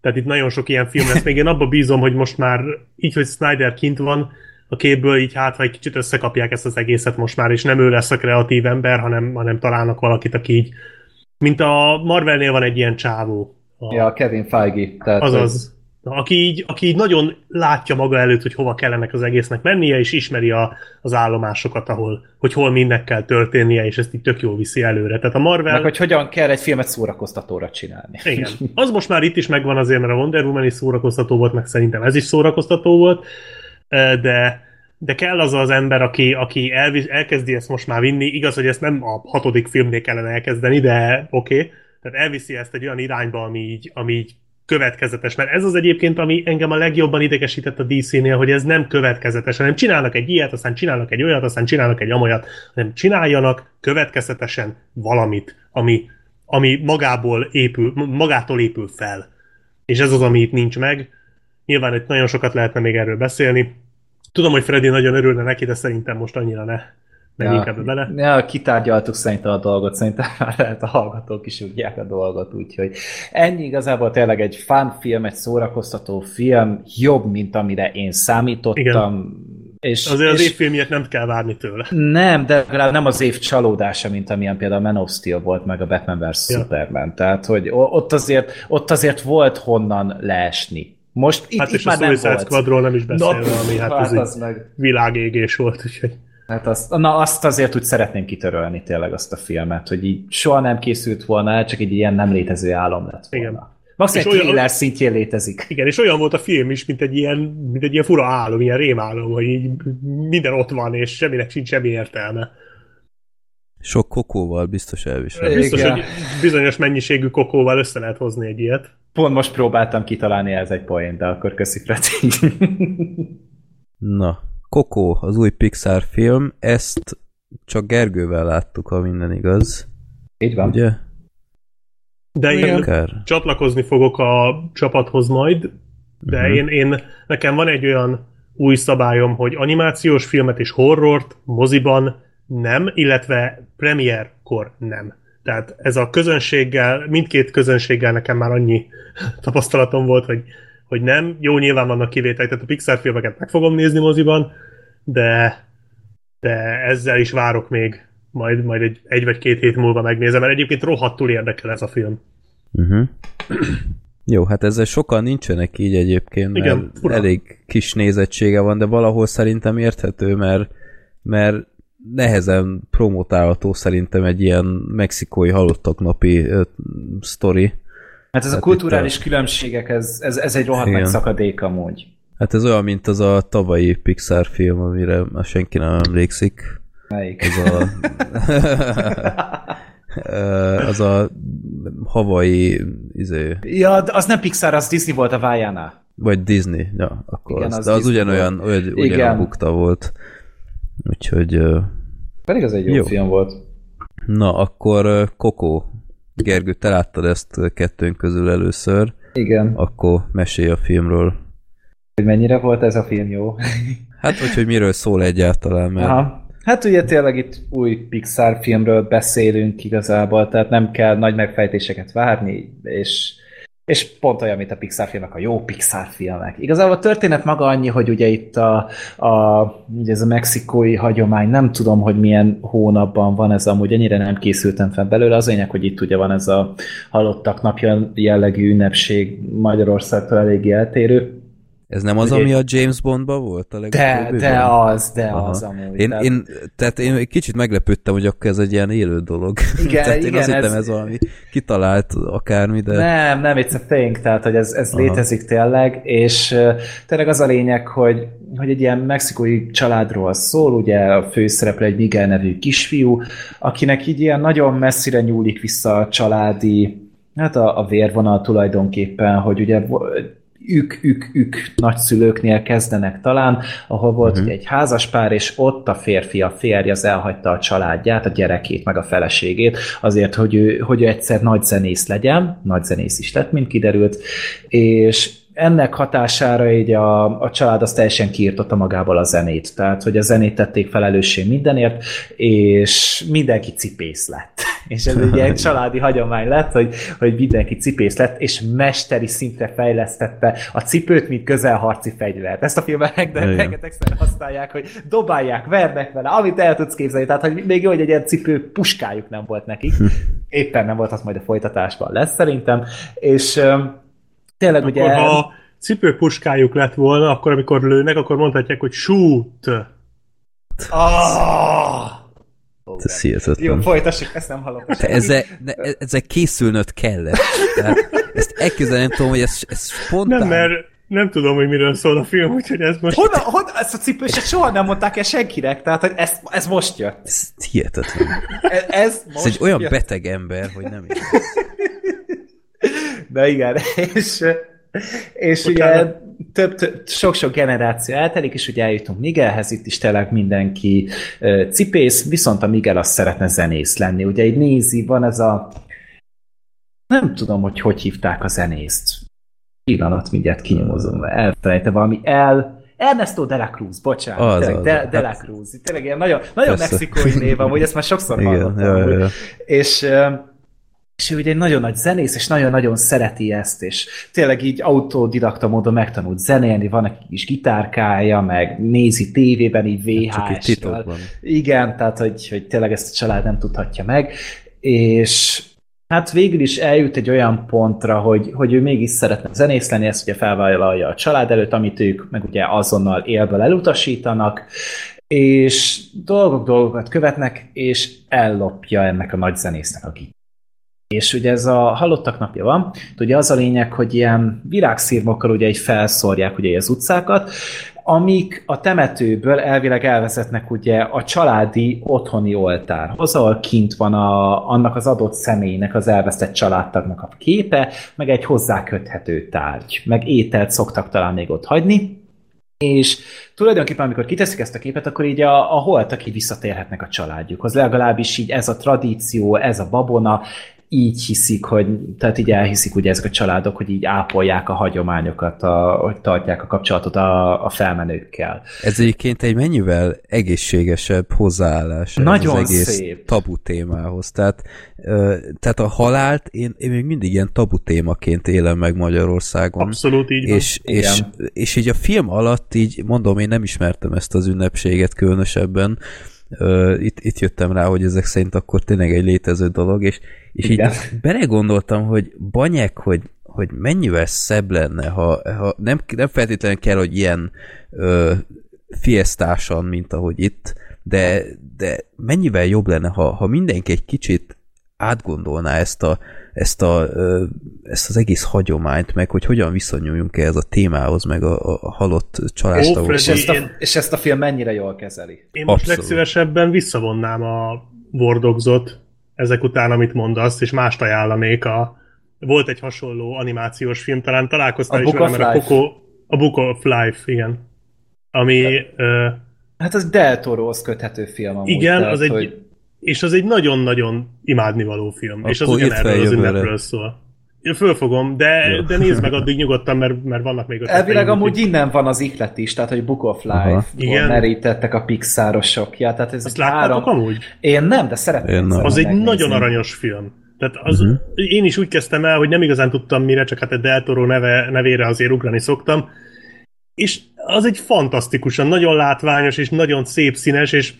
[SPEAKER 2] Tehát itt nagyon sok ilyen film lesz. Még én abba bízom, hogy most már így, hogy Snyder kint van, a képből így hát, vagy kicsit összekapják ezt az egészet most már, és nem ő lesz a kreatív ember, hanem, hanem találnak valakit, aki így, mint a Marvelnél van egy ilyen csávó. A,
[SPEAKER 4] Ja, Kevin Feige. Tehát,
[SPEAKER 2] Azaz. Aki így, aki így nagyon látja maga előtt, hogy hova kellene az egésznek mennie, és ismeri a, az állomásokat, ahol, hogy hol mindnek kell történnie, és ezt így tök jól viszi előre. Tehát a Marvel...
[SPEAKER 4] Meg hogy hogyan kell egy filmet szórakoztatóra csinálni.
[SPEAKER 2] Igen. Az most már itt is megvan azért, mert a Wonder Woman is szórakoztató volt, meg szerintem ez is szórakoztató volt, de, de kell az az ember, aki, aki elvisz, elkezdi ezt most már vinni. Igaz, hogy ezt nem a hatodik filmnél kellene elkezdeni, de oké. Okay. Tehát elviszi ezt egy olyan irányba, ami így, ami így következetes, mert ez az egyébként, ami engem a legjobban idegesített a DC-nél, hogy ez nem következetes, hanem csinálnak egy ilyet, aztán csinálnak egy olyat, aztán csinálnak egy amolyat, hanem csináljanak következetesen valamit, ami, ami magából épül, magától épül fel. És ez az, ami itt nincs meg. Nyilván itt nagyon sokat lehetne még erről beszélni. Tudom, hogy Freddy nagyon örülne neki, de szerintem most annyira ne. Menj ja, inkább bele.
[SPEAKER 4] Ja, kitárgyaltuk szerintem a dolgot, szerintem már lehet a hallgatók is tudják a dolgot, úgyhogy ennyi igazából tényleg egy fun film, egy szórakoztató film, jobb, mint amire én számítottam. Igen.
[SPEAKER 2] És, Azért az és évfilmjét nem kell várni tőle.
[SPEAKER 4] Nem, de legalább nem az év csalódása, mint amilyen például Man of Steel volt, meg a Batman vs. Ja. Superman. Tehát, hogy ott azért, ott azért volt honnan leesni. Most itt,
[SPEAKER 2] hát
[SPEAKER 4] itt
[SPEAKER 2] és
[SPEAKER 4] már
[SPEAKER 2] a
[SPEAKER 4] nem volt.
[SPEAKER 2] Squadról nem is beszélve, no, ami hát, hát az
[SPEAKER 4] meg...
[SPEAKER 2] világégés volt. Úgyhogy.
[SPEAKER 4] Hát azt, na azt azért úgy szeretném kitörölni tényleg azt a filmet, hogy így soha nem készült volna el, csak egy ilyen nem létező álom lett volna. Igen. Maximum
[SPEAKER 2] És
[SPEAKER 4] egy
[SPEAKER 2] olyan-
[SPEAKER 4] szintjén létezik.
[SPEAKER 2] Igen, és olyan volt a film is, mint egy ilyen, mint egy ilyen fura álom, ilyen rémálom, hogy így minden ott van, és semminek sincs semmi értelme.
[SPEAKER 3] Sok kokóval biztos elvisel.
[SPEAKER 4] Igen.
[SPEAKER 2] Biztos, hogy bizonyos mennyiségű kokóval össze lehet hozni egy ilyet.
[SPEAKER 4] Pont most próbáltam kitalálni ez egy poént, de akkor köszi Freti.
[SPEAKER 3] Na, Coco, az új Pixar film, ezt csak Gergővel láttuk, ha minden igaz.
[SPEAKER 4] Így van.
[SPEAKER 3] Ugye?
[SPEAKER 2] De én
[SPEAKER 3] Akár.
[SPEAKER 2] csatlakozni fogok a csapathoz majd, de
[SPEAKER 3] Mhm.
[SPEAKER 2] én, én, nekem van egy olyan új szabályom, hogy animációs filmet és horrort moziban nem, illetve premierkor nem. Tehát ez a közönséggel, mindkét közönséggel nekem már annyi tapasztalatom volt, hogy, hogy nem. Jó, nyilván vannak kivételek, tehát a Pixar filmeket meg fogom nézni moziban, de, de ezzel is várok még. Majd, majd egy, egy vagy két hét múlva megnézem, mert egyébként rohadtul érdekel ez a film.
[SPEAKER 3] Uh-huh. Jó, hát ezzel sokan nincsenek így egyébként, mert
[SPEAKER 2] Igen, fura.
[SPEAKER 3] elég kis nézettsége van, de valahol szerintem érthető, mert, mert nehezen promotálható szerintem egy ilyen mexikói halottak napi ö, sztori.
[SPEAKER 4] Hát ez a
[SPEAKER 3] Hát
[SPEAKER 4] kulturális
[SPEAKER 3] itt
[SPEAKER 4] különbségek, ez, ez, ez egy rohadt
[SPEAKER 3] Igen.
[SPEAKER 4] nagy szakadék amúgy.
[SPEAKER 3] Hát ez olyan, mint az a tavalyi Pixar film, amire már senki nem emlékszik.
[SPEAKER 4] Melyik?
[SPEAKER 3] Az a... Az a Hawaii izé,
[SPEAKER 4] Ja, az nem Pixar, az Disney volt a vájánál.
[SPEAKER 3] vagy Disney, ja, akkor
[SPEAKER 4] Igen,
[SPEAKER 3] az,
[SPEAKER 4] az
[SPEAKER 3] de az
[SPEAKER 4] Disney
[SPEAKER 3] ugyanolyan, olyan, ugyanolyan
[SPEAKER 4] Igen.
[SPEAKER 3] bukta volt. Úgyhogy,
[SPEAKER 4] Pedig az egy jó,
[SPEAKER 3] Jó.
[SPEAKER 4] film volt.
[SPEAKER 3] na, akkor Coco, Gergő, te láttad ezt kettőnk közül először,
[SPEAKER 4] Igen.
[SPEAKER 3] akkor mesélj a filmről.
[SPEAKER 4] Hogy mennyire volt ez a film jó?
[SPEAKER 3] Hát, vagy hogy miről szól egyáltalán, mert
[SPEAKER 4] Aha. Hát ugye tényleg itt új Pixar filmről beszélünk igazából, tehát nem kell nagy megfejtéseket várni, és, és pont olyan, mint a Pixar filmek, a jó Pixar filmek. Igazából a történet maga annyi, hogy ugye itt a, a, ugye ez a mexikói hagyomány, nem tudom, hogy milyen hónapban van ez amúgy, ennyire nem készültem fel belőle. Az lényeg, hogy itt ugye van ez a halottak napja jellegű ünnepség Magyarországtól eléggé eltérő.
[SPEAKER 3] Ez nem az, ami a James Bondban volt a
[SPEAKER 4] De, de az, de
[SPEAKER 3] Aha.
[SPEAKER 4] az amúgy.
[SPEAKER 3] Én, én, tehát én kicsit meglepődtem, hogy akkor ez egy ilyen élő dolog.
[SPEAKER 4] Igen,
[SPEAKER 3] tehát én
[SPEAKER 4] igen,
[SPEAKER 3] azt hittem,
[SPEAKER 4] ez-
[SPEAKER 3] ez valami kitalált akármi, de...
[SPEAKER 4] Nem, nem, it's a thing, tehát hogy ez, ez
[SPEAKER 3] Aha.
[SPEAKER 4] létezik tényleg, és tényleg az a lényeg, hogy, hogy egy ilyen mexikói családról szól, ugye a főszereplő egy Miguel nevű kisfiú, akinek így ilyen nagyon messzire nyúlik vissza a családi, hát a, a vérvonal tulajdonképpen, hogy ugye ők, ők, ők nagyszülőknél kezdenek talán, ahol volt uh-huh. egy házas pár, és ott a férfi, a férj az elhagyta a családját, a gyerekét, meg a feleségét, azért, hogy ő, hogy ő egyszer nagy zenész legyen, nagy zenész is lett, mint kiderült, és ennek hatására így a, a család az teljesen kiirtotta magából a zenét. Tehát, hogy a zenét tették felelőssé mindenért, és mindenki cipész lett. És ez egy ilyen családi hagyomány lett, hogy, hogy mindenki cipész lett, és mesteri szintre fejlesztette a cipőt, mint közelharci fegyvert. Ezt a filmben
[SPEAKER 3] Igen.
[SPEAKER 4] rengetegszer használják, hogy dobálják, vernek vele, amit el tudsz képzelni. Tehát, hogy még jó, hogy egy ilyen cipő puskájuk nem volt nekik. Éppen nem volt, az majd a folytatásban lesz szerintem. És tényleg ugye...
[SPEAKER 2] Akkor ha cipőpuskájuk lett volna, akkor amikor lőnek, akkor mondhatják, hogy shoot.
[SPEAKER 4] Ah!
[SPEAKER 3] Ez
[SPEAKER 4] Jó,
[SPEAKER 3] hihetetlen.
[SPEAKER 4] folytassuk, ezt nem hallom.
[SPEAKER 3] Te ezzel, ne, ezzel készülnöd kellett. Tehát ezt elképzelni nem tudom, hogy ez, ez spontán.
[SPEAKER 2] Nem, mert nem tudom, hogy miről szól a film, úgyhogy ez most...
[SPEAKER 4] Honnan, honnan, ezt a cipőset soha nem mondták el senkinek, tehát hogy ez, ez most jött.
[SPEAKER 3] Ez hihetetlen.
[SPEAKER 4] Ez, ez most
[SPEAKER 3] Ez egy olyan
[SPEAKER 4] jött.
[SPEAKER 3] beteg ember, hogy nem is.
[SPEAKER 4] De igen, és, és
[SPEAKER 2] Utána-
[SPEAKER 4] ugye több, több, sok-sok generáció eltelik, és ugye eljutunk Miguelhez, itt is tényleg mindenki cipész, viszont a Miguel azt szeretne zenész lenni. Ugye így nézi, van ez a nem tudom, hogy hogy hívták a zenészt. Pillanat, mindjárt kinyomozom, elfelejte valami el, Ernesto de la Cruz, bocsánat,
[SPEAKER 3] Az,
[SPEAKER 4] tényleg,
[SPEAKER 3] az.
[SPEAKER 4] de, de la
[SPEAKER 3] Hát-
[SPEAKER 4] Cruz. Tényleg ilyen nagyon, nagyon
[SPEAKER 3] Persze.
[SPEAKER 4] mexikói név, amúgy ezt már sokszor
[SPEAKER 3] Igen,
[SPEAKER 4] hallottam.
[SPEAKER 3] ja, ja,
[SPEAKER 4] amúgy.
[SPEAKER 3] ja.
[SPEAKER 4] És, és ő ugye egy nagyon nagy zenész, és nagyon-nagyon szereti ezt, és tényleg így autodidakta módon megtanult zenélni, van neki is gitárkája, meg nézi tévében, így
[SPEAKER 3] egy titokban.
[SPEAKER 4] Igen, tehát hogy, hogy tényleg ezt a család nem tudhatja meg, és hát végül is eljut egy olyan pontra, hogy, hogy ő mégis szeretne zenész lenni, ezt ugye felvállalja a család előtt, amit ők meg ugye azonnal élből elutasítanak, és dolgok dolgokat követnek, és ellopja ennek a nagy zenésznek a gitárját. És ugye ez a halottak napja van, ugye az a lényeg, hogy ilyen virágszírmokkal ugye így felszórják ugye az utcákat, amik a temetőből elvileg elvezetnek ugye a családi otthoni oltárhoz, ahol kint van a, annak az adott személynek, az elvesztett családtagnak a képe, meg egy hozzáköthető tárgy, meg ételt szoktak talán még ott hagyni, és tulajdonképpen, amikor kiteszik ezt a képet, akkor így a, a holtak így visszatérhetnek a családjukhoz. Legalábbis így ez a tradíció, ez a babona, így hiszik, hogy, tehát így elhiszik ugye ezek a családok, hogy így ápolják a hagyományokat, a, hogy tartják a kapcsolatot a, a felmenőkkel.
[SPEAKER 3] Ez egyébként egy mennyivel egészségesebb hozzáállás
[SPEAKER 4] Nagyon
[SPEAKER 3] az egész
[SPEAKER 4] szép.
[SPEAKER 3] tabu témához. Tehát, ö, tehát a halált én, én még mindig ilyen tabu témaként élem meg Magyarországon.
[SPEAKER 2] Abszolút így van.
[SPEAKER 3] És, és, és így a film alatt így, mondom, én nem ismertem ezt az ünnepséget különösebben, itt, itt jöttem rá, hogy ezek szerint akkor tényleg egy létező dolog, és, és így belegondoltam, hogy banyek, hogy, hogy mennyivel szebb lenne, ha, ha nem, nem feltétlenül kell, hogy ilyen uh, fiesztásan, mint ahogy itt, de, de mennyivel jobb lenne, ha, ha mindenki egy kicsit átgondolná ezt a, ezt, a, ezt az egész hagyományt, meg hogy hogyan viszonyuljunk ehhez a témához, meg a, a halott családtagokhoz.
[SPEAKER 4] És, ezt a, és ezt a film mennyire jól kezeli.
[SPEAKER 2] Én most
[SPEAKER 3] Abszolút.
[SPEAKER 2] legszívesebben visszavonnám a Wardogzot ezek után, amit mondasz, és mást ajánlanék. A, volt egy hasonló animációs film, talán találkoztál
[SPEAKER 4] A
[SPEAKER 2] is vele, mert a. Coco, a Book of Life, igen. Ami, ö,
[SPEAKER 4] Hát az Del Torohoz köthető film amúgy.
[SPEAKER 2] igen,
[SPEAKER 4] tehát,
[SPEAKER 2] az egy,
[SPEAKER 4] hogy
[SPEAKER 2] és az egy nagyon-nagyon imádnivaló film, és az
[SPEAKER 3] Akkor
[SPEAKER 2] ugyanerről az ünnepről szól. Én fölfogom, de,
[SPEAKER 3] Jó.
[SPEAKER 2] de nézd meg addig nyugodtan, mert, mert vannak még ötleteim,
[SPEAKER 4] Elvileg amúgy innen van az ihlet is, tehát hogy Book of. Life-ból merítettek a Pixarosok. Ja, tehát ez
[SPEAKER 2] Azt láttátok amúgy?
[SPEAKER 4] Én nem, de szeretném.
[SPEAKER 3] Nem.
[SPEAKER 2] Az egy
[SPEAKER 4] megnézni.
[SPEAKER 2] nagyon aranyos film. Tehát az, uh-huh. én is úgy kezdtem el, hogy nem igazán tudtam mire, csak hát a Del Toro neve, nevére azért ugrani szoktam. És az egy fantasztikusan, nagyon látványos és nagyon szép színes, és,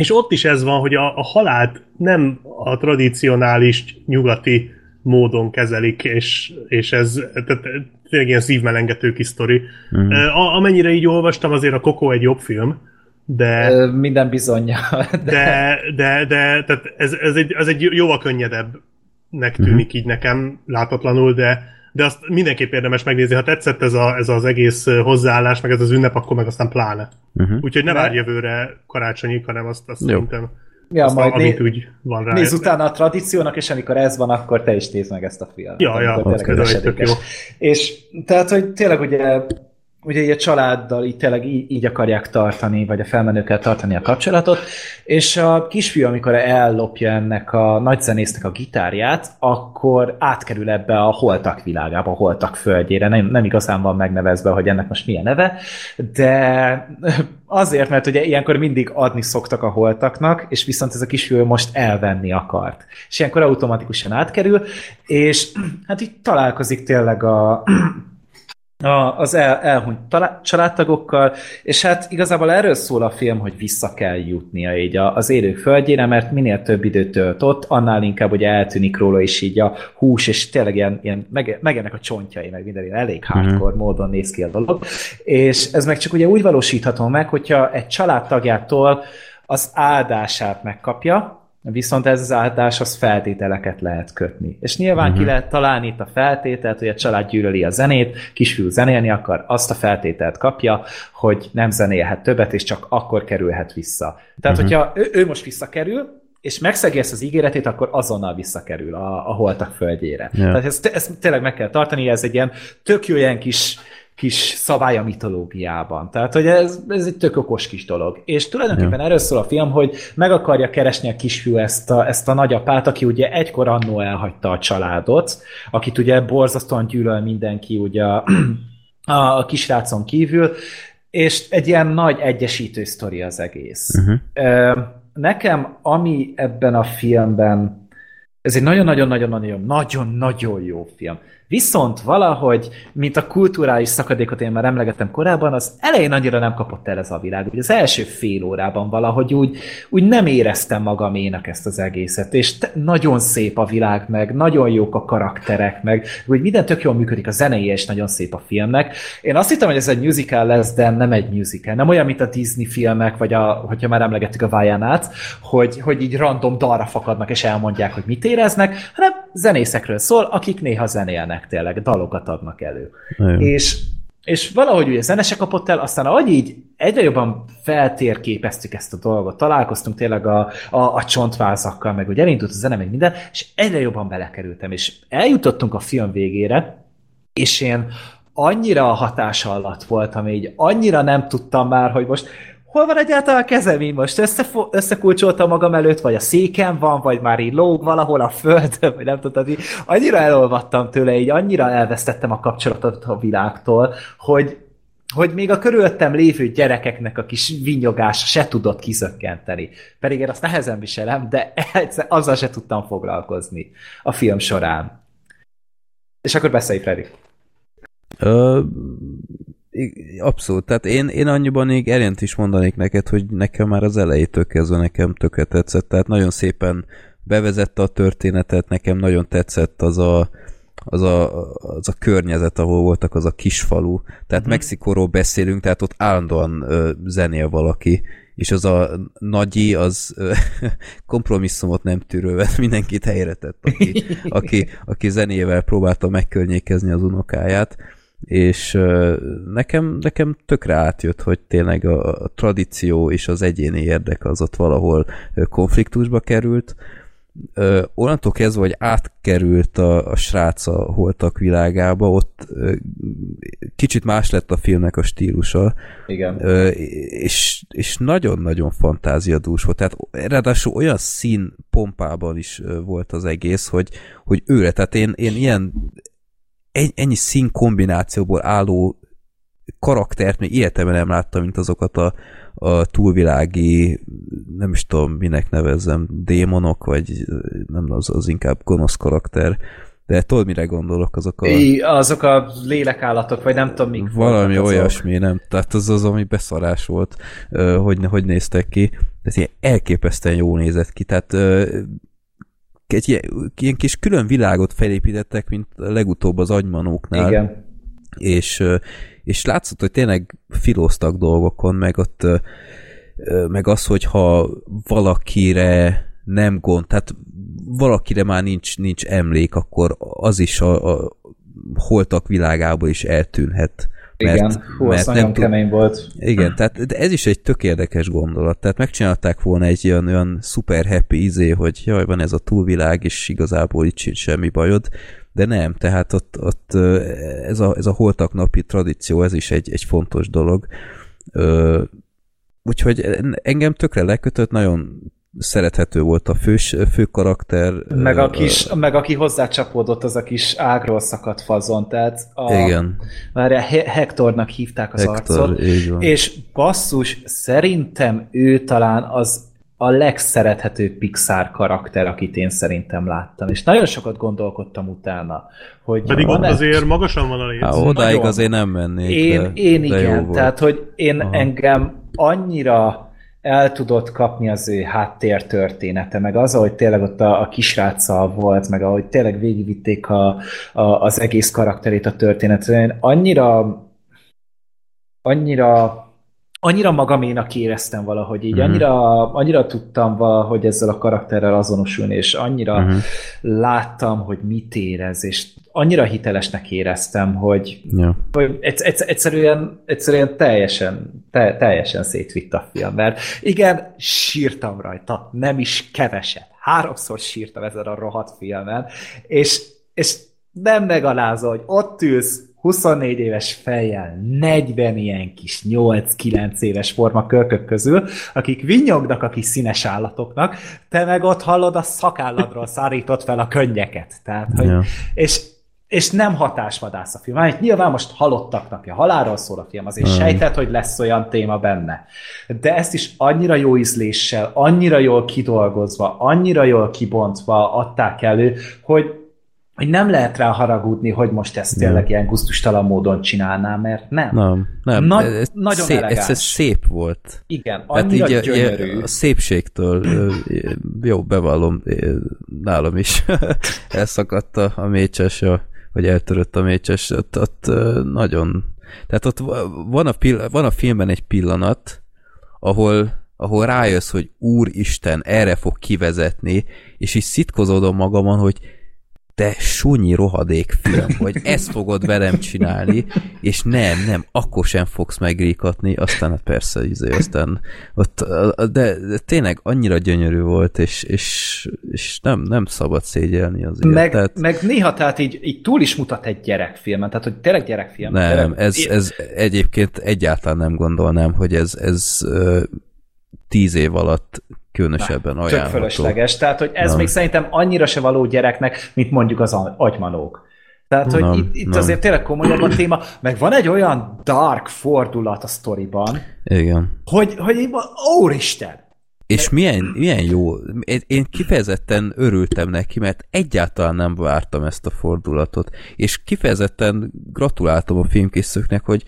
[SPEAKER 2] és ott is ez van, hogy a, a halált nem a tradicionális nyugati módon kezelik, és, és ez tehát, tényleg ilyen szívmelengető kis sztori.
[SPEAKER 3] Mhm.
[SPEAKER 2] A, amennyire így olvastam, azért a Coco egy jobb film, de...
[SPEAKER 4] Ö, Minden bizonyja.
[SPEAKER 2] De, de, de tehát ez, ez, egy, ez egy jóval könnyedebbnek tűnik így nekem látatlanul, de, de azt mindenképp érdemes megnézni. Ha tetszett ez, a, ez az egész hozzáállás, meg ez az ünnep, akkor meg aztán pláne.
[SPEAKER 3] Uh-huh.
[SPEAKER 2] Úgyhogy ne várj jövőre karácsonyig, hanem azt, azt
[SPEAKER 3] Jó.
[SPEAKER 2] szerintem
[SPEAKER 4] Ja,
[SPEAKER 2] azt,
[SPEAKER 4] majd
[SPEAKER 2] amit
[SPEAKER 4] né-
[SPEAKER 2] úgy van rá.
[SPEAKER 4] nézz utána a tradíciónak, és amikor ez van, akkor te is nézd meg ezt a filmet.
[SPEAKER 2] Ja, ja, egy tök
[SPEAKER 4] esedékes. És tehát, hogy tényleg ugye ugye így a családdal így tényleg így, így akarják tartani, vagy a felmenőkkel tartani a kapcsolatot, és a kisfiú, amikor ellopja ennek a nagyzenésznek a gitárját, akkor átkerül ebbe a holtak világába, a holtak földjére. Nem, nem igazán van megnevezve, hogy ennek most milyen neve, de azért, mert ugye ilyenkor mindig adni szoktak a holtaknak, és viszont ez a kisfiú most elvenni akart. És ilyenkor automatikusan átkerül, és hát így találkozik tényleg a a, az el, elhunyt talá- családtagokkal, és hát igazából erről szól a film, hogy vissza kell jutnia így a, az élők földjére, mert minél több időt tölt ott, annál inkább ugye eltűnik róla, és így a hús, és tényleg ilyen, ilyen meg, megennek a csontjai, meg minden ilyen elég hardcore módon néz ki a dolog, és ez meg csak ugye úgy valósítható meg, hogyha egy családtagjától az áldását megkapja, Viszont ez az áldás, az feltételeket lehet kötni. És nyilván uh-huh. ki lehet találni itt a feltételt, hogy a család gyűlöli a zenét, kisfiú zenélni akar, azt a feltételt kapja, hogy nem zenélhet többet, és csak akkor kerülhet vissza. Tehát, uh-huh. hogyha ő, ő most visszakerül, és megszegi ezt az ígéretét, akkor azonnal visszakerül a, a holtak földjére.
[SPEAKER 3] Ja.
[SPEAKER 4] Tehát ezt, ezt tényleg meg kell tartani, ez egy ilyen tök jó ilyen kis kis szabály a mitológiában. Tehát, hogy ez, ez egy tök okos kis dolog. És tulajdonképpen ja. erről szól a film, hogy meg akarja keresni a kisfiú ezt a, ezt a nagyapát, aki ugye egykor annó elhagyta a családot, akit ugye borzasztóan gyűlöl mindenki ugye a, a kisrácon kívül, és egy ilyen nagy egyesítő sztori az egész. Uh-huh. Nekem, ami ebben a filmben, ez egy nagyon-nagyon-nagyon-nagyon-nagyon jó film. Viszont valahogy, mint a kulturális szakadékot én már emlegettem korábban, az elején annyira nem kapott el ez a világ. Ugye az első fél órában valahogy úgy, úgy nem éreztem magaménak ezt az egészet, és te, nagyon szép a világ, meg nagyon jók a karakterek, meg hogy minden tök jól működik, a zenéje is nagyon szép a filmnek. Én azt hittem, hogy ez egy musical lesz, de nem egy musical. Nem olyan, mint a Disney filmek, vagy a, hogyha már emlegettük a Vajánát, hogy, hogy így random dalra fakadnak, és elmondják, hogy mit éreznek, hanem zenészekről szól, akik néha zenélnek tényleg, dalokat adnak elő.
[SPEAKER 3] Nagyon.
[SPEAKER 4] És, és valahogy ugye zene se kapott el, aztán ahogy így egyre jobban feltérképeztük ezt a dolgot, találkoztunk tényleg a, a, a csontvázakkal, meg hogy elindult a zene, meg minden, és egyre jobban belekerültem, és eljutottunk a film végére, és én annyira a hatása alatt voltam, így annyira nem tudtam már, hogy most hol van egyáltalán a kezem így most? Összefo- összekulcsoltam magam előtt, vagy a széken van, vagy már így lóg valahol a földön, vagy nem tudod, így annyira elolvattam tőle, így annyira elvesztettem a kapcsolatot a világtól, hogy, hogy még a körülöttem lévő gyerekeknek a kis vinyogása se tudott kizökkenteni. Pedig én azt nehezen viselem, de egyszer azzal se tudtam foglalkozni a film során. És akkor beszélj, Freddy.
[SPEAKER 3] Ö, abszolút, tehát én, én annyiban még elent is mondanék neked, hogy nekem már az elejétől kezdve nekem tökre tetszett, tehát nagyon szépen bevezette a történetet, nekem nagyon tetszett az a, az a, az a környezet, ahol voltak, az a kisfalu. Tehát uh-huh. Mexikóról beszélünk, tehát ott állandóan ö, zenél valaki, és az a nagyi, az ö, kompromisszumot nem tűrővet, mindenkit helyre tett, aki, aki, aki zenével próbálta megkörnyékezni az unokáját, és nekem, nekem tökre átjött, hogy tényleg a, a tradíció és az egyéni érdek az ott valahol konfliktusba került, ö, onnantól kezdve, hogy átkerült a, a srác a holtak világába, ott ö, kicsit más lett a filmnek a stílusa,
[SPEAKER 4] Igen.
[SPEAKER 3] ö, és, és nagyon-nagyon fantáziadús volt. Tehát ráadásul olyan szín pompában is volt az egész, hogy, hogy őre, tehát én, én ilyen en- ennyi szín kombinációból álló karaktert még életemben nem láttam, mint azokat a, a túlvilági, nem is tudom, minek nevezzem, démonok, vagy nem az, az inkább gonosz karakter, de tudod, mire gondolok, azok a...
[SPEAKER 4] I, azok a lélekállatok, vagy nem tudom, mik
[SPEAKER 3] Valami
[SPEAKER 4] azok.
[SPEAKER 3] olyasmi, nem? Tehát az az, ami beszarás volt, hogy, hogy néztek ki. Tehát ilyen elképesztően jól nézett ki. Tehát egy ilyen, ilyen kis külön világot felépítettek, mint legutóbb az agymanóknál.
[SPEAKER 4] Igen.
[SPEAKER 3] És, és látszott, hogy tényleg filóztak dolgokon, meg ott meg az, hogyha valakire nem gond, tehát valakire már nincs, nincs emlék, akkor az is a, a holtak világából is eltűnhet.
[SPEAKER 4] Igen, Hú, az nagyon
[SPEAKER 3] nem
[SPEAKER 4] kemény volt.
[SPEAKER 3] igen, tehát de ez is egy tök érdekes gondolat. Tehát megcsinálták volna egy ilyen olyan super happy izé, hogy jaj, van ez a túlvilág, és igazából itt sincs semmi bajod, de nem, tehát ott, ott ez, a, ez a holtak napi tradíció, ez is egy, egy fontos dolog. Úgyhogy engem tökre lekötött, nagyon szerethető volt a fős, fő karakter.
[SPEAKER 4] Meg, a kis, meg aki hozzácsapódott, az a kis ágról szakadt fazon, tehát a,
[SPEAKER 3] Igen,
[SPEAKER 4] Várjál, He- Hektornak hívták az
[SPEAKER 3] Hector,
[SPEAKER 4] arcot, és basszus, szerintem ő talán az a legszerethetőbb Pixar karakter, akit én szerintem láttam, és nagyon sokat gondolkodtam utána, hogy
[SPEAKER 2] Pedig ott azért magasan van a léc.
[SPEAKER 3] Há, odáig
[SPEAKER 4] nagyon.
[SPEAKER 3] azért nem mennék,
[SPEAKER 4] én,
[SPEAKER 3] de,
[SPEAKER 4] én
[SPEAKER 3] de
[SPEAKER 4] igen,
[SPEAKER 3] volt.
[SPEAKER 4] tehát hogy én
[SPEAKER 3] Aha.
[SPEAKER 4] engem annyira el tudott kapni az ő háttértörténete, meg az, ahogy tényleg ott a, a kisráccal volt, meg ahogy tényleg végigvitték a, a, az egész karakterét a történetre. Én annyira annyira annyira magaménak éreztem valahogy így,
[SPEAKER 3] Mhm.
[SPEAKER 4] annyira, annyira tudtam valahogy ezzel a karakterrel azonosulni, és annyira
[SPEAKER 3] Mhm.
[SPEAKER 4] láttam, hogy mit érez, és annyira hitelesnek éreztem, hogy,
[SPEAKER 3] Ja.
[SPEAKER 4] hogy egyszer, egyszer, egyszerűen, egyszerűen teljesen, te, teljesen szétvitt a film, mert igen, sírtam rajta, nem is keveset. Háromszor sírtam ezen a rohadt filmen, és, és nem megalázó, hogy ott ülsz 24 éves fejjel, 40 ilyen kis 8-9 éves forma kölkök közül, akik vinyognak a kis színes állatoknak, te meg ott hallod a szakálladról szárított fel a könnyeket. Tehát, hogy,
[SPEAKER 3] Ja.
[SPEAKER 4] és, és nem hatásvadász a film. Hát nyilván most halottak napja, halálról szól a film, azért
[SPEAKER 3] Mm.
[SPEAKER 4] sejtett, hogy lesz olyan téma benne. De ezt is annyira jó ízléssel, annyira jól kidolgozva, annyira jól kibontva adták elő, hogy hogy nem lehet rá haragudni, hogy most ezt tényleg ilyen gusztustalan módon csinálná, mert nem.
[SPEAKER 3] Nem, nem.
[SPEAKER 4] Nagy-
[SPEAKER 3] ez,
[SPEAKER 4] nagyon
[SPEAKER 3] szép, ez,
[SPEAKER 4] elegáns.
[SPEAKER 3] ez szép volt.
[SPEAKER 4] Igen, annyira
[SPEAKER 3] így a,
[SPEAKER 4] gyönyörű.
[SPEAKER 3] a szépségtől, jó, bevallom, nálam is elszakadt a, a mécses, a, vagy eltörött a mécses, ott, ott nagyon, tehát ott va- van a, pill, van a filmben egy pillanat, ahol, ahol rájössz, hogy Úristen, erre fog kivezetni, és így szitkozódom magamon, hogy te sunyi rohadék film, hogy ezt fogod velem csinálni, és nem, nem, akkor sem fogsz megríkatni, aztán hát persze, izé, aztán ott, de, de tényleg annyira gyönyörű volt, és, és, és nem, nem szabad szégyelni azért.
[SPEAKER 4] Meg,
[SPEAKER 3] tehát,
[SPEAKER 4] meg néha tehát így, így túl is mutat egy gyerekfilmen, tehát hogy tényleg gyerekfilm.
[SPEAKER 3] nem,
[SPEAKER 4] tényleg,
[SPEAKER 3] ez, ez egyébként egyáltalán nem gondolnám, hogy ez, ez tíz év alatt különösebben
[SPEAKER 4] tök
[SPEAKER 3] ajánlható.
[SPEAKER 4] fölösleges. Tehát, hogy ez
[SPEAKER 3] Nem.
[SPEAKER 4] még szerintem annyira se való gyereknek, mint mondjuk az agymanók. Tehát, hogy
[SPEAKER 3] Nem,
[SPEAKER 4] itt, itt
[SPEAKER 3] nem.
[SPEAKER 4] azért tényleg komolyabb a téma, meg van egy olyan dark fordulat a sztoriban,
[SPEAKER 3] Igen.
[SPEAKER 4] hogy, hogy úristen!
[SPEAKER 3] És milyen, milyen jó, én- én kifejezetten örültem neki, mert egyáltalán nem vártam ezt a fordulatot, és kifejezetten gratuláltam a filmkészítőknek, hogy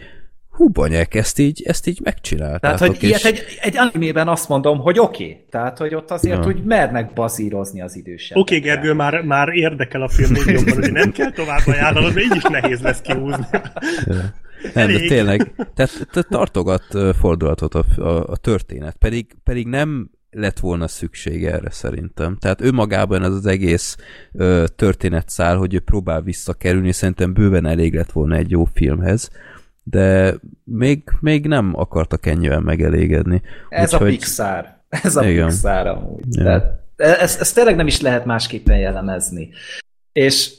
[SPEAKER 3] hú, banyák, ezt így, ezt így megcsináltátok.
[SPEAKER 4] Tehát, hogy
[SPEAKER 3] és
[SPEAKER 4] ilyet egy, egy animében azt mondom, hogy oké. Okay. Tehát, hogy ott azért
[SPEAKER 3] Ja.
[SPEAKER 4] úgy mernek bazírozni az idősebb.
[SPEAKER 2] Oké, okay, Gergő, már, már érdekel a film még jobban, hogy nem kell tovább ajánlanod, de így is nehéz lesz kihúzni.
[SPEAKER 3] Nem, de
[SPEAKER 2] Elég.
[SPEAKER 3] tényleg, tehát, tehát tartogat fordulatot a, a, a történet, pedig, pedig nem lett volna szükség erre szerintem. Tehát ő magában az az egész ö, történetszál, hogy ő próbál visszakerülni, szerintem bőven elég lett volna egy jó filmhez, de még, még nem akartak ennyien megelégedni.
[SPEAKER 4] Ez
[SPEAKER 3] Úgyhogy-
[SPEAKER 4] a Pixar. Ez a
[SPEAKER 3] Igen.
[SPEAKER 4] Pixar amúgy.
[SPEAKER 3] Ja.
[SPEAKER 4] Tehát, ezt, ezt tényleg nem is lehet másképpen jellemezni. És,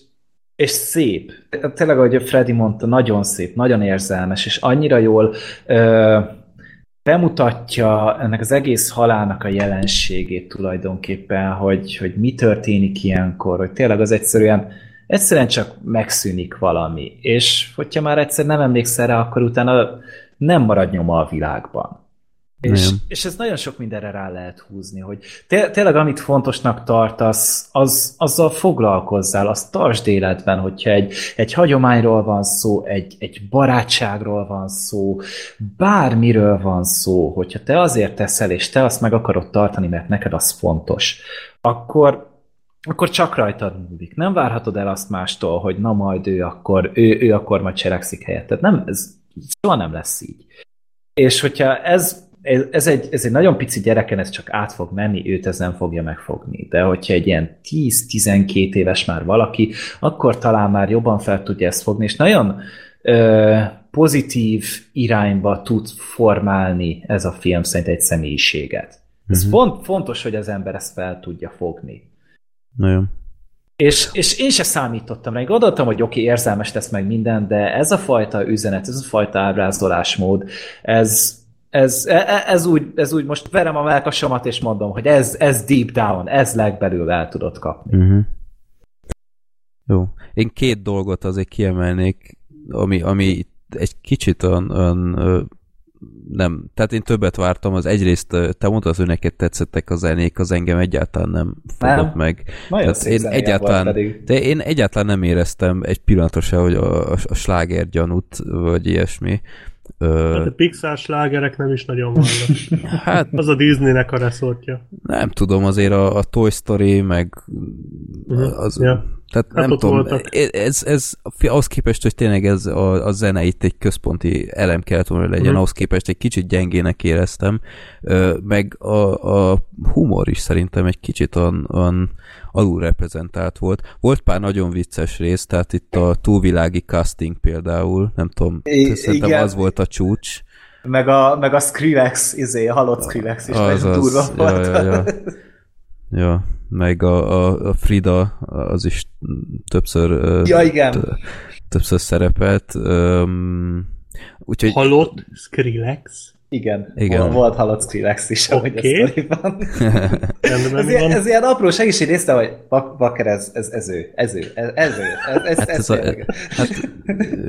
[SPEAKER 4] és szép. Tényleg, ahogy Freddy mondta, nagyon szép, nagyon érzelmes, és annyira jól ö, bemutatja ennek az egész halálnak a jelenségét tulajdonképpen, hogy, hogy mi történik ilyenkor, hogy tényleg az egyszerűen egyszerűen csak megszűnik valami. És hogyha már egyszer nem emlékszel rá, akkor utána nem marad nyoma a világban. És, és ez nagyon sok mindenre rá lehet húzni, hogy té- tényleg amit fontosnak tartasz, az, azzal foglalkozzál, azt tartsd életben, hogyha egy, egy hagyományról van szó, egy, egy barátságról van szó, bármiről van szó, hogyha te azért teszel, és te azt meg akarod tartani, mert neked az fontos, akkor, akkor csak rajtad múlik. Nem várhatod el azt mástól, hogy na majd ő akkor, ő, ő akkor majd cselekszik helyetted. Nem, ez soha nem lesz így. És hogyha ez, ez, egy, ez egy nagyon pici gyereken ez csak át fog menni, őt ez nem fogja megfogni. De hogyha egy ilyen 10-12 éves már valaki, akkor talán már jobban fel tudja ezt fogni, és nagyon ö, pozitív irányba tud formálni ez a film szerint egy személyiséget. Ez
[SPEAKER 3] Mhm.
[SPEAKER 4] font, fontos, hogy az ember ezt fel tudja fogni.
[SPEAKER 3] Nagyon.
[SPEAKER 4] És, és én se számítottam rá. Gondoltam, hogy oké, okay, érzelmes lesz meg minden, de ez a fajta üzenet, ez a fajta ábrázolásmód, ez, ez, e- ez, úgy, ez úgy most verem a melkasomat, és mondom, hogy ez, ez deep down, ez legbelül el tudod kapni.
[SPEAKER 3] Uh-huh. Jó. Én két dolgot azért kiemelnék, ami, ami egy kicsit olyan, olyan nem, tehát én többet vártam, az egyrészt te mondtad, hogy neked tetszettek a zenék, az engem egyáltalán nem fogott
[SPEAKER 4] Nem.
[SPEAKER 3] meg.
[SPEAKER 4] Nagyon
[SPEAKER 3] Tehát én egyáltalán, de én egyáltalán nem éreztem egy pillanatra se, hogy a, a, a sláger gyanút, vagy ilyesmi.
[SPEAKER 2] Hát a Pixar slágerek nem is nagyon vannak.
[SPEAKER 3] hát
[SPEAKER 2] Az a Disneynek a reszortja.
[SPEAKER 3] nem tudom, azért a, a Toy Story, meg
[SPEAKER 2] Mhm.
[SPEAKER 3] az,
[SPEAKER 2] Ja.
[SPEAKER 3] tehát
[SPEAKER 2] Hát
[SPEAKER 3] nem tudom,
[SPEAKER 2] voltak.
[SPEAKER 3] ez, ez ahhoz képest, hogy tényleg ez a, a zene itt egy központi elem kellett volna legyen,
[SPEAKER 2] Mhm.
[SPEAKER 3] ahhoz képest egy kicsit gyengének éreztem, meg a, a humor is szerintem egy kicsit olyan, olyan alulreprezentált volt. Volt pár nagyon vicces rész, tehát itt a túlvilági casting például, nem tudom,
[SPEAKER 4] I-
[SPEAKER 3] szerintem
[SPEAKER 4] igen.
[SPEAKER 3] az volt a csúcs.
[SPEAKER 4] Meg a, meg a Skrillex, izé, a halott Skrillex is
[SPEAKER 3] Az,
[SPEAKER 4] nagyon durva
[SPEAKER 3] az, ja,
[SPEAKER 4] volt.
[SPEAKER 3] ja, ja. Ja, meg a, a, a Frida, az is többször,
[SPEAKER 4] Ja, igen.
[SPEAKER 3] t- többször szerepelt. Um, úgyhogy
[SPEAKER 2] Halott Skrillex.
[SPEAKER 4] Igen,
[SPEAKER 3] Igen.
[SPEAKER 4] Volt, halott Skrillex is, ahogy
[SPEAKER 2] Oké.
[SPEAKER 4] a sztoriban.
[SPEAKER 2] Rendben
[SPEAKER 4] Ez ilyen,
[SPEAKER 2] van.
[SPEAKER 4] ez ilyen apró segítség nézte, hogy Bak- Bakker, ez, ez, ez ő, ez ő, ez, ez ő, ez, ez,
[SPEAKER 3] hát,
[SPEAKER 4] ez,
[SPEAKER 3] ez a, hát,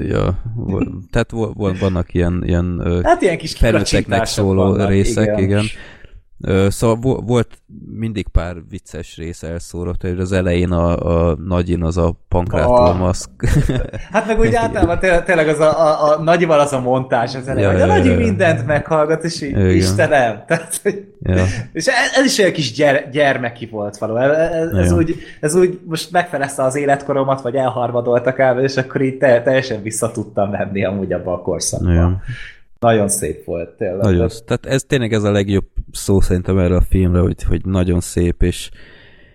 [SPEAKER 3] ja, tehát vannak ilyen, ilyen
[SPEAKER 4] hát ilyen kis
[SPEAKER 3] felnőtteknek szóló
[SPEAKER 4] vannak,
[SPEAKER 3] részek, igen.
[SPEAKER 4] igen.
[SPEAKER 3] Szóval vo- volt mindig pár vicces rész elszórott, hogy az elején a, a nagyin az a pankrától
[SPEAKER 4] Ah.
[SPEAKER 3] maszk.
[SPEAKER 4] Hát meg úgy általában té- tényleg az a, a, a nagyival az a montás az elején,
[SPEAKER 3] Ja,
[SPEAKER 4] hogy a
[SPEAKER 3] ja,
[SPEAKER 4] nagyi
[SPEAKER 3] ja, ja.
[SPEAKER 4] mindent meghallgat, és így,
[SPEAKER 3] Igen.
[SPEAKER 4] Istenem, tehát, hogy
[SPEAKER 3] ja.
[SPEAKER 4] És ez, ez is olyan kis gyere, gyermeki volt való. Ez, ez, ez,
[SPEAKER 3] Ja.
[SPEAKER 4] úgy, ez úgy most megfelezte az életkoromat, vagy elharmadoltak el, és akkor így te, teljesen vissza tudtam menni amúgy abba a korszakba.
[SPEAKER 3] Ja.
[SPEAKER 4] Nagyon szép volt, tényleg.
[SPEAKER 3] Nagyon,
[SPEAKER 4] Tehát-
[SPEAKER 3] ez tényleg ez a legjobb szó szerintem erre a filmre, hogy, hogy nagyon szép, és,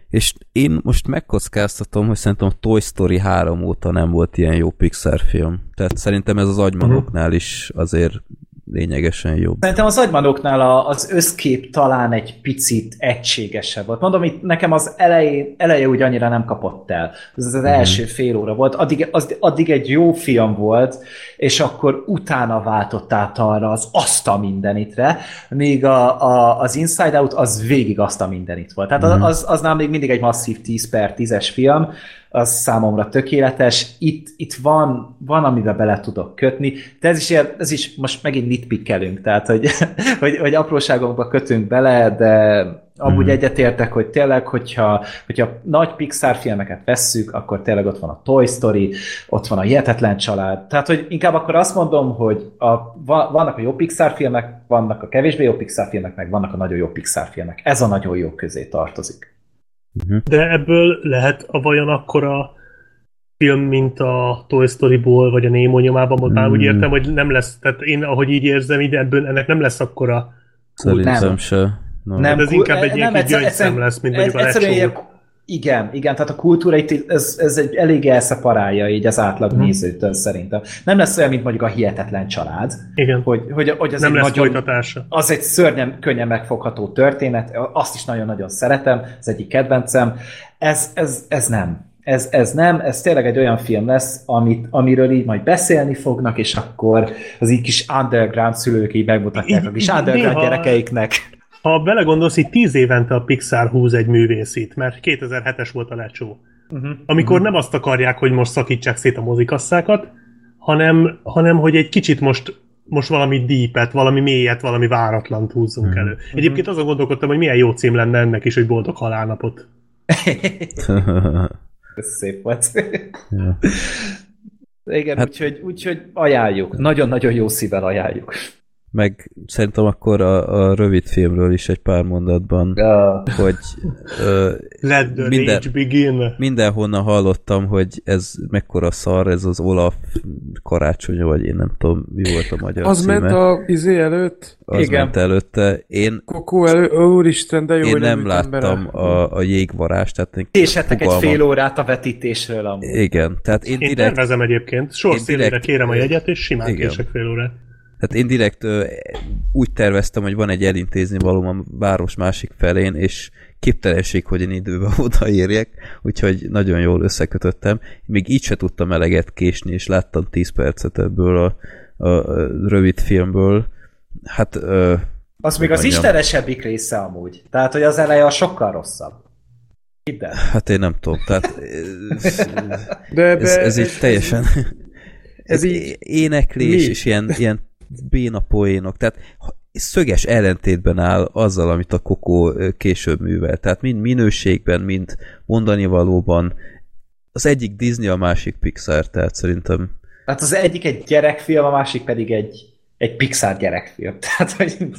[SPEAKER 3] És én most megkockáztatom, hogy szerintem a Toy Story 3 óta nem volt ilyen jó Pixar film. Tehát szerintem ez az agymanoknál is azért lényegesen jobb.
[SPEAKER 4] Szerintem az agymanoknál az összkép talán egy picit egységesebb volt. Mondom, itt nekem az elején, eleje úgy annyira nem kapott el. Ez az első fél óra volt. Addig, az, addig egy jó film volt, és akkor utána váltott át arra az azt a mindenitre, míg a, a, az Inside Out az végig azt a mindenit volt. Tehát az, az, az nem még mindig egy masszív 10 per 10-es film, az számomra tökéletes. Itt, itt van, van, amiben bele tudok kötni, de ez is, ilyen, ez is most megint nitpickelünk, tehát hogy, hogy, hogy apróságokba kötünk bele, de amúgy
[SPEAKER 3] Mhm.
[SPEAKER 4] egyetértek, hogy tényleg, hogyha, hogyha nagy Pixar filmeket vesszük, akkor tényleg ott van a Toy Story, ott van a Hihetetlen Család. Tehát, hogy inkább akkor azt mondom, hogy a, va- vannak a jó Pixar filmek, vannak a kevésbé jó Pixar filmek, meg vannak a nagyon jó Pixar filmek. Ez a nagyon jó közé tartozik.
[SPEAKER 2] De ebből lehet a vajon akkora film, mint a Toy Story-ból, vagy a Nemo nyomában, már
[SPEAKER 3] Hmm.
[SPEAKER 2] úgy értem, hogy nem lesz, tehát én ahogy így érzem, így ebből ennek nem lesz akkora
[SPEAKER 3] Szerintem
[SPEAKER 4] nem.
[SPEAKER 3] se. No.
[SPEAKER 2] Nem,
[SPEAKER 4] Nem,
[SPEAKER 2] ez inkább egy ilyen
[SPEAKER 4] nem, egyszer- egyszerűen-
[SPEAKER 2] lesz, mint mondjuk a
[SPEAKER 4] egyszerűen ilyen- Igen, igen, tehát a kultúra itt, ez, ez egy elég elszeparálja így az átlag
[SPEAKER 2] Mhm.
[SPEAKER 4] nézőtől szerintem. Nem lesz olyan, mint mondjuk a Hihetetlen Család,
[SPEAKER 2] Igen,
[SPEAKER 4] hogy, hogy, hogy az
[SPEAKER 2] nem
[SPEAKER 4] egy
[SPEAKER 2] lesz
[SPEAKER 4] nagyon,
[SPEAKER 2] folytatása.
[SPEAKER 4] az egy szörnyen, könnyen megfogható történet, azt is nagyon-nagyon szeretem, az egyik kedvencem. Ez, ez, ez nem. Ez, ez nem, ez tényleg egy olyan film lesz, amit, amiről így majd beszélni fognak, és akkor az így kis underground szülők így megmutatják
[SPEAKER 2] Így-
[SPEAKER 4] a kis underground
[SPEAKER 2] néha-
[SPEAKER 4] gyerekeiknek.
[SPEAKER 2] Ha belegondolsz, így tíz évente a Pixar húz egy művészit, mert 2007-es volt a lecsó.
[SPEAKER 4] Uh-huh.
[SPEAKER 2] Amikor nem azt akarják, hogy most szakítsák szét a mozikasszákat, hanem, hanem hogy egy kicsit most most valami deepet, valami mélyet, valami váratlant húzzunk elő. Egyébként azon gondolkodtam, hogy milyen jó cím lenne ennek is, hogy boldog halálnapot.
[SPEAKER 4] Ez szép volt.
[SPEAKER 3] Ja.
[SPEAKER 4] Igen,
[SPEAKER 3] Hát-
[SPEAKER 4] úgyhogy, úgyhogy ajánljuk. Nagyon-nagyon jó szívvel ajánljuk.
[SPEAKER 3] Meg szerintem akkor a, a rövid filmről is egy pár mondatban,
[SPEAKER 4] Uh,
[SPEAKER 3] hogy ö,
[SPEAKER 2] Let the
[SPEAKER 3] Minden-
[SPEAKER 2] rage begin.
[SPEAKER 3] mindenhonnan hallottam, hogy ez mekkora szar, ez az Olaf karácsonya, vagy én nem tudom, mi volt a magyar
[SPEAKER 6] Az
[SPEAKER 3] címe.
[SPEAKER 6] ment a izé előtt,
[SPEAKER 3] az
[SPEAKER 4] Igen.
[SPEAKER 3] ment előtte. Én,
[SPEAKER 6] Kokó elő, ó, úristen, de jó,
[SPEAKER 3] én nem
[SPEAKER 6] bele.
[SPEAKER 3] láttam a, a jégvarást, tehát én
[SPEAKER 4] Késettek egy
[SPEAKER 3] fogalmam-
[SPEAKER 4] fél órát a vetítésről amúgy.
[SPEAKER 3] Igen, tehát én
[SPEAKER 2] Én
[SPEAKER 3] direkt,
[SPEAKER 2] tervezem egyébként, sor
[SPEAKER 3] Én
[SPEAKER 2] szélére
[SPEAKER 3] direkt-
[SPEAKER 2] kérem a jegyet, és simán
[SPEAKER 3] Igen.
[SPEAKER 2] kések fél órát.
[SPEAKER 3] Tehát én direkt ö, úgy terveztem, hogy van egy elintézni valóm a város másik felén, és képtelenség, hogy én időben odaérjek, úgyhogy nagyon jól összekötöttem. Még így se tudtam eleget késni, és láttam 10 percet ebből a, a, a rövid filmből. Hát ö,
[SPEAKER 4] Az még az istenesebbik része amúgy. Tehát, hogy az eleje a sokkal rosszabb. Hidd el.
[SPEAKER 3] Hát én nem tudom, tehát ez,
[SPEAKER 6] De,
[SPEAKER 3] ez,
[SPEAKER 6] de
[SPEAKER 3] ez így teljesen ez
[SPEAKER 6] így-
[SPEAKER 3] így éneklés
[SPEAKER 6] mi?
[SPEAKER 3] és ilyen, ilyen béna poénok, tehát szöges ellentétben áll azzal, amit a Kokó később művel. Tehát mind minőségben, mind mondani valóban. Az egyik Disney, a másik Pixar, tehát szerintem
[SPEAKER 4] Hát az egyik egy gyerekfilm, a másik pedig egy, egy Pixar gyerekfilm. Tehát, hogy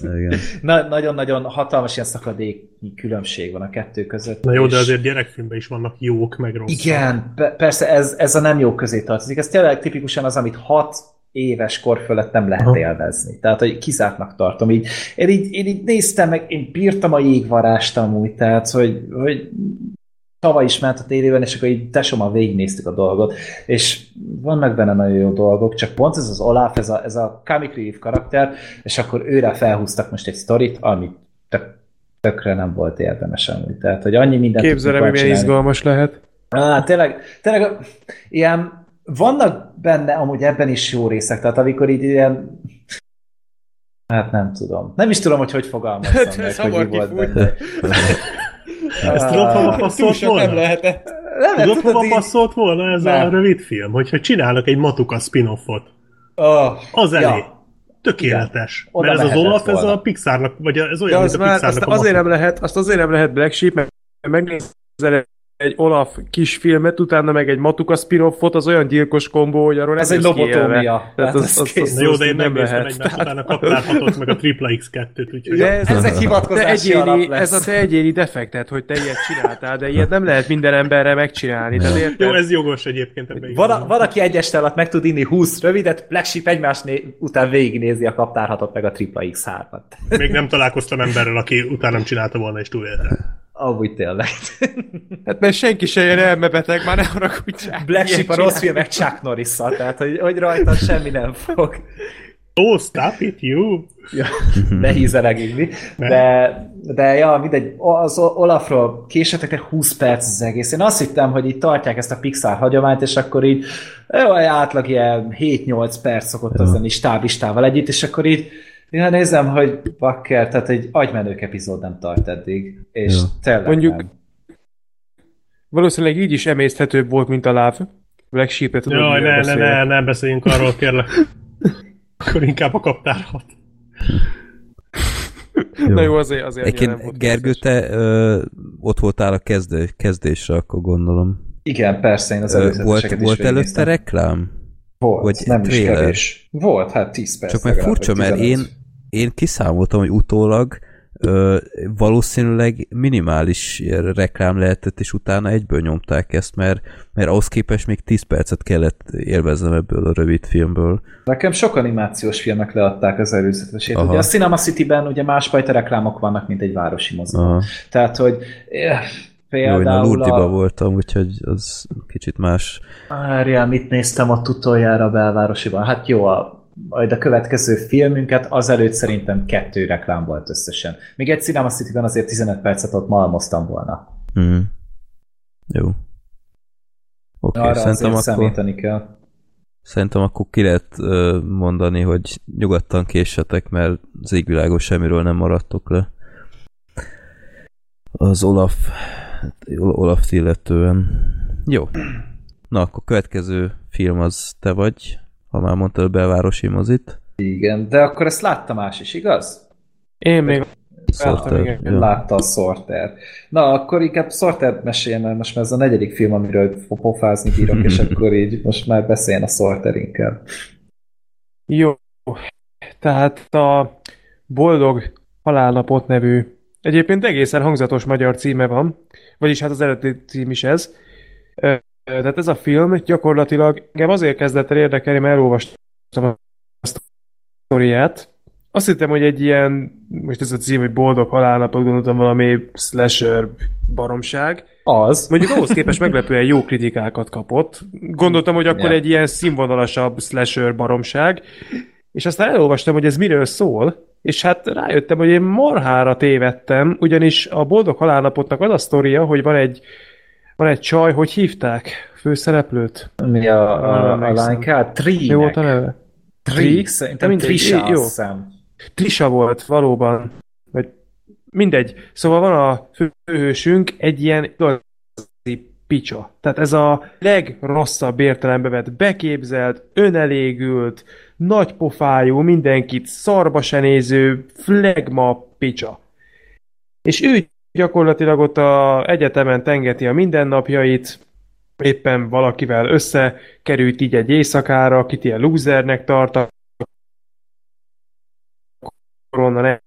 [SPEAKER 4] nagyon-nagyon hatalmas ilyen szakadéknyi különbség van a kettő között.
[SPEAKER 2] Na jó, de
[SPEAKER 4] és-
[SPEAKER 2] azért gyerekfilmben is vannak jók, meg rosszak.
[SPEAKER 4] Igen, pe- persze ez, ez a nem jó közé tartozik. Ez tényleg tipikusan az, amit hat éves kor fölött nem lehet
[SPEAKER 2] Aha.
[SPEAKER 4] élvezni. Tehát, hogy kizártnak tartom. Így, én, így, én így néztem meg, én bírtam a jégvarást amúgy, tehát, hogy, hogy tavaly is ment a tévében, és akkor így tesommal végignéztük a dolgot, és vannak benne nagyon jó dolgok, csak pont ez az Olaf, ez a, ez a comic relief karakter, és akkor őre felhúztak most egy sztorit, ami tök, tökre nem volt érdemes amúgy. Tehát, hogy annyi mindent
[SPEAKER 6] képzelem, milyen izgalmas lehet.
[SPEAKER 4] Á, tényleg, tényleg ilyen, vannak benne amúgy ebben is jó részek, tehát amikor így ilyen Hát nem tudom. Nem is tudom, hogy hogy fogalmazzam
[SPEAKER 6] Hát,
[SPEAKER 4] meg,
[SPEAKER 6] ez
[SPEAKER 4] hogy mi volt benne.
[SPEAKER 2] Ezt tudod, hova
[SPEAKER 4] Ah,
[SPEAKER 2] passzolt volna?
[SPEAKER 6] lehetett.
[SPEAKER 4] Nem, nem
[SPEAKER 2] Tudod, hova passzolt volna ez a
[SPEAKER 4] Nem.
[SPEAKER 2] rövid film? Hogyha csinálnak egy Matuka spin-offot.
[SPEAKER 4] Oh,
[SPEAKER 2] Az elé.
[SPEAKER 4] Ja.
[SPEAKER 2] Tökéletes.
[SPEAKER 4] Oda
[SPEAKER 2] Mert ez az Olaf, ez
[SPEAKER 4] volna.
[SPEAKER 2] a Pixarnak, vagy ez olyan,
[SPEAKER 6] az
[SPEAKER 2] mint a Pixarnak
[SPEAKER 6] azt
[SPEAKER 2] a
[SPEAKER 6] azért nem lehet, azt azért nem lehet Black Sheep, mert megnézel egy Olaf kisfilmet, utána meg egy Matuka spin-offot, az olyan gyilkos kombó, hogy arról
[SPEAKER 4] ez egy lobotómia.
[SPEAKER 6] Tehát az,
[SPEAKER 4] az
[SPEAKER 6] az, az,
[SPEAKER 2] jó, de én
[SPEAKER 6] nem lehet.
[SPEAKER 2] egymást, utána kaptál hatot, meg a tripla X2-t, úgyhogy...
[SPEAKER 6] De ez,
[SPEAKER 4] Ezek hivatkozási alap
[SPEAKER 6] egyéni,
[SPEAKER 4] lesz.
[SPEAKER 6] ez a te egyéni defektet, hogy te ilyet csináltál, de ilyet nem lehet minden emberre megcsinálni. Tehát érted?
[SPEAKER 2] Jó, ez jogos egyébként. Ebben
[SPEAKER 4] Van,
[SPEAKER 2] igazad van.
[SPEAKER 4] van, aki egy este alatt meg tud inni 20 rövidet, Black Sheep egymás né- után végignézi a kaptárhatot meg a tripla X3-at.
[SPEAKER 2] Még nem találkoztam emberrel, aki utána nem csinálta volna és túlélte.
[SPEAKER 4] Amúgy tényleg.
[SPEAKER 5] Hát mert senki se jön elmebeteg, már ne haragudjál.
[SPEAKER 4] Black Sheep a rossz filmek Chuck norris tehát hogy, hogy rajta semmi nem fog.
[SPEAKER 2] Oh, stop it, you!
[SPEAKER 4] Ja, ne hízeleg inni. De, de ja, mindegy, az Olafról késetek 20 perc az egész. Én azt hittem, hogy így tartják ezt a Pixar hagyományt, és akkor így jó, átlag ilyen 7-8 perc szokott az lenni stáblistával együtt, és akkor így Ja, nézem, hogy bakker, tehát egy agymenők epizód nem tart eddig, és
[SPEAKER 3] Ja.
[SPEAKER 4] tényleg
[SPEAKER 5] Mondjuk-
[SPEAKER 4] nem.
[SPEAKER 5] Valószínűleg így is emészthetőbb volt, mint a láv. Black Sheep-et tudod,
[SPEAKER 2] Jaj, ne, ne, ne, ne beszéljünk arról, kérlek. Akkor inkább a kaptárhat.
[SPEAKER 5] Na jó, azért, azért nem
[SPEAKER 3] Egyébként
[SPEAKER 5] volt
[SPEAKER 3] Gergő, te ö, ott voltál a kezdő, kezdésre, akkor gondolom.
[SPEAKER 4] Igen, persze, én az előzeteseket
[SPEAKER 3] volt
[SPEAKER 4] is
[SPEAKER 3] volt előtte
[SPEAKER 4] végignéztem.
[SPEAKER 3] reklám?
[SPEAKER 4] Volt,
[SPEAKER 3] vagy
[SPEAKER 4] nem is
[SPEAKER 3] trailer?
[SPEAKER 4] kevés. Volt, hát 10 perc.
[SPEAKER 3] Csak meg
[SPEAKER 4] legalább,
[SPEAKER 3] furcsa, mert
[SPEAKER 4] 15.
[SPEAKER 3] én, én kiszámoltam, hogy utólag ö, valószínűleg minimális reklám lehetett, és utána egyből nyomták ezt, mert, mert ahhoz képest még 10 percet kellett élveznem ebből a rövid filmből.
[SPEAKER 4] Nekem sok animációs filmek leadták az előzetesét.
[SPEAKER 3] Aha.
[SPEAKER 4] Ugye a Cinema City-ben ugye másfajta reklámok vannak, mint egy városi moziban.
[SPEAKER 3] Aha.
[SPEAKER 4] Tehát, hogy eh,
[SPEAKER 3] Jó, én a
[SPEAKER 4] például a...
[SPEAKER 3] voltam, úgyhogy az kicsit más.
[SPEAKER 4] Várjál, mit néztem ott utoljára a belvárosiban? Hát jó, a, majd a következő filmünket azelőtt szerintem kettő reklám volt összesen. Még egy Cinema City-ben azért 15 percet ott malmoztam volna.
[SPEAKER 3] Mm. Jó. Oké, okay,
[SPEAKER 4] Arra
[SPEAKER 3] szerintem akkor,
[SPEAKER 4] számítani kell.
[SPEAKER 3] szerintem akkor ki lehet mondani, hogy nyugodtan késsetek, mert az égvilágos semmiről nem maradtok le. Az Olaf Olaf illetően. Jó. Na, akkor következő film az te vagy, ha már mondtad a belvárosi mozit.
[SPEAKER 4] Igen, de akkor ezt látta más is, igaz?
[SPEAKER 5] Én még
[SPEAKER 3] Sorter.
[SPEAKER 5] igen.
[SPEAKER 4] Ja. Látta a Sorter. Na, akkor inkább Sorter meséljen, mert most már ez a negyedik film, amiről pofázni bírok, és akkor így most már beszéljen a Sorter inkább.
[SPEAKER 5] Jó. Tehát a Boldog Halálnapot nevű, egyébként egészen hangzatos magyar címe van, vagyis hát az eredeti cím is ez. Tehát ez a film gyakorlatilag engem azért kezdett el érdekelni, mert elolvastam a sztoriát. Azt hittem, hogy egy ilyen, most ez a cím, hogy Boldog Halálnapot, gondoltam valami slasher baromság.
[SPEAKER 4] Az.
[SPEAKER 5] Mondjuk ahhoz képest meglepően jó kritikákat kapott. Gondoltam, hogy akkor
[SPEAKER 4] Ja.
[SPEAKER 5] egy ilyen színvonalasabb slasher baromság, és aztán elolvastam, hogy ez miről szól, és hát rájöttem, hogy én marhára tévedtem, ugyanis a Boldog Halálnapotnak az a sztoria, hogy van egy, van egy csaj, hogy hívták főszereplőt?
[SPEAKER 4] Mi a, a, a lánykát? Trinek.
[SPEAKER 5] Mi volt a neve?
[SPEAKER 4] Trik, szerintem Trisha,
[SPEAKER 5] jó. Trisa volt, valóban. Vagy mindegy. Szóval van a főhősünk egy ilyen igazi picsa. Tehát ez a legrosszabb értelembe vett beképzelt, önelégült, nagypofájú, mindenkit szarba se néző, flegma picsa. És ő gyakorlatilag ott a egyetemen tengeti a mindennapjait, éppen valakivel összekerült így egy éjszakára, akit ilyen losernek tart, akkor onnan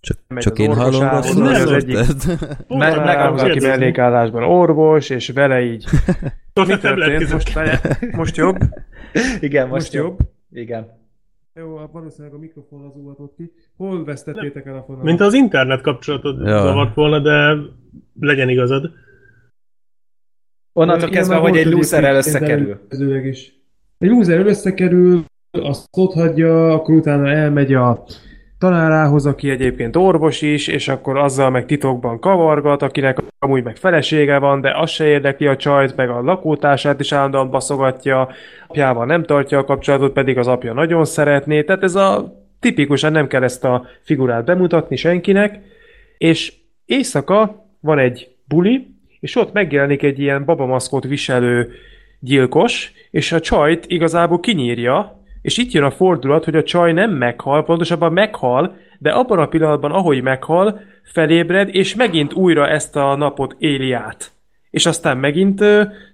[SPEAKER 3] Csak,
[SPEAKER 5] Megy
[SPEAKER 3] csak
[SPEAKER 5] az
[SPEAKER 3] én hallom rosszul, az
[SPEAKER 2] az
[SPEAKER 5] egyik-
[SPEAKER 3] egyik...
[SPEAKER 2] Hol
[SPEAKER 4] Meg-
[SPEAKER 2] van
[SPEAKER 4] meg-
[SPEAKER 2] rá,
[SPEAKER 5] meg, aki
[SPEAKER 2] kérdezni?
[SPEAKER 5] mellékállásban orvos, és vele így
[SPEAKER 2] Most
[SPEAKER 5] mi történt? Most, most jobb?
[SPEAKER 4] Igen, most,
[SPEAKER 5] Most jobb?
[SPEAKER 4] Igen.
[SPEAKER 6] Jó, hát valószínűleg a mikrofon az ki. Hol vesztettétek el a fonalat?
[SPEAKER 2] Mint az internet kapcsolatod
[SPEAKER 3] Ja.
[SPEAKER 2] zavart volna, de legyen igazad.
[SPEAKER 4] Onnantól kezdve, hogy egy
[SPEAKER 6] egyébként
[SPEAKER 4] összekerül.
[SPEAKER 6] is. Egy loser összekerül, azt ott hagyja, akkor utána elmegy a tanárához, aki
[SPEAKER 5] Aki egyébként orvos is, és akkor azzal meg titokban kavargat, akinek amúgy meg felesége van, de az se érdekli a csajt, meg a lakótársát is állandóan baszogatja, apjával nem tartja a kapcsolatot, pedig az apja nagyon szeretné, tehát ez a tipikusan nem kell ezt a figurát bemutatni senkinek, és éjszaka van egy buli, és ott megjelenik egy ilyen babamaszkot viselő gyilkos, és a csajt igazából kinyírja, és itt jön a fordulat, hogy a csaj nem meghal, pontosabban meghal, de abban a pillanatban, ahogy meghal, felébred, és megint újra ezt a napot éli át. És aztán megint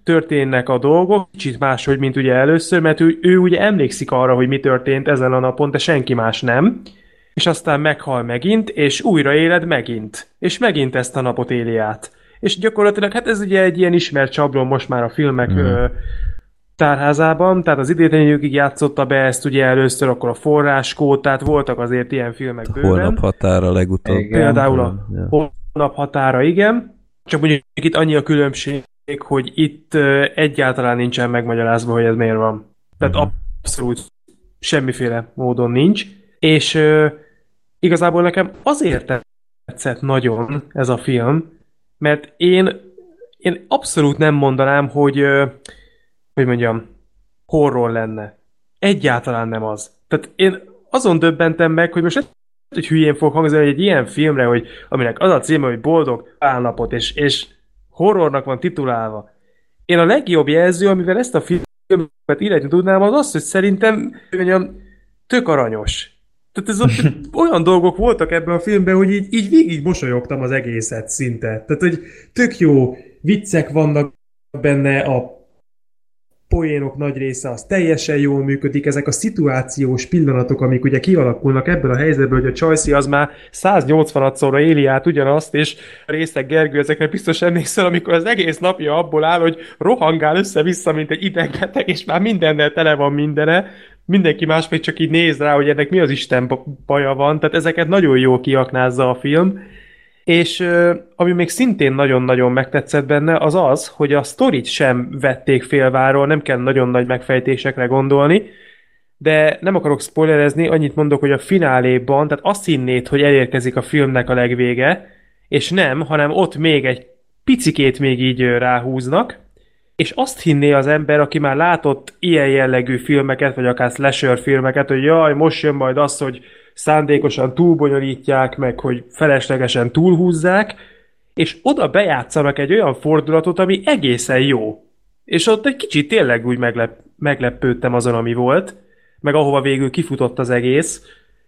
[SPEAKER 5] történnek a dolgok, kicsit máshogy, mint ugye először, mert ő, ő ugye emlékszik arra, hogy mi történt ezen a napon, de senki más nem. És aztán meghal megint, és újra éled megint. És megint ezt a napot éli át. És gyakorlatilag, hát ez ugye egy ilyen ismert csablon most már a filmek ö, tárházában, tehát az idétlenségig játszotta be ezt ugye először, akkor a forráskód, tehát voltak azért ilyen filmek bőven.
[SPEAKER 3] Holnap határa legutóbb.
[SPEAKER 4] Igen.
[SPEAKER 5] Például a
[SPEAKER 3] Ja.
[SPEAKER 5] Hol- holnap határa, igen. Csak mondjuk itt annyi a különbség, hogy itt egyáltalán nincsen megmagyarázva, hogy ez miért van. Tehát
[SPEAKER 3] Mhm.
[SPEAKER 5] abszolút semmiféle módon nincs. És igazából nekem azért tetszett nagyon ez a film, mert én, én abszolút nem mondanám, hogy, hogy mondjam, horror lenne. Egyáltalán nem az. Tehát én azon döbbentem meg, hogy most hogy hülyén fog hangzani, hogy egy ilyen filmre, hogy, aminek az a címe, hogy boldog állapot, és, és horrornak van titulálva. Én a legjobb jelző, amivel ezt a filmet illetni tudnám, az az, hogy szerintem mondjam, tök aranyos. Tehát ez a, olyan dolgok voltak ebben a filmben, hogy így, így végig mosolyogtam az egészet szinte. Tehát, hogy tök jó viccek vannak benne, a poénok nagy része az teljesen jól működik, ezek a szituációs pillanatok, amik ugye kialakulnak ebből a helyzetből, hogy a Csajci az már 180-szorra éli át ugyanazt, és a részek Gergő, ezekre biztos emlékszel, amikor az egész napja abból áll, hogy rohangál össze-vissza, mint egy idegbeteg, és már mindennel tele van mindene, mindenki más még csak így néz rá, hogy ennek mi az Isten baja van, tehát ezeket nagyon jól kiaknázza a film, és ami még szintén nagyon-nagyon megtetszett benne, az az, hogy a sztorit sem vették félváról, nem kell nagyon nagy megfejtésekre gondolni, de nem akarok spoilerezni, annyit mondok, hogy a fináléban, tehát azt hinnéd, hogy elérkezik a filmnek a legvége, és nem, hanem ott még egy picikét még így ráhúznak, és azt hinné az ember, aki már látott ilyen jellegű filmeket, vagy akár slasher filmeket, hogy jaj, most jön majd az, hogy szándékosan túlbonyolítják, meg hogy feleslegesen túlhúzzák, és oda bejátszanak egy olyan fordulatot, ami egészen jó. És ott egy kicsit tényleg úgy meglep, meglepődtem azon, ami volt, meg ahova végül kifutott az egész.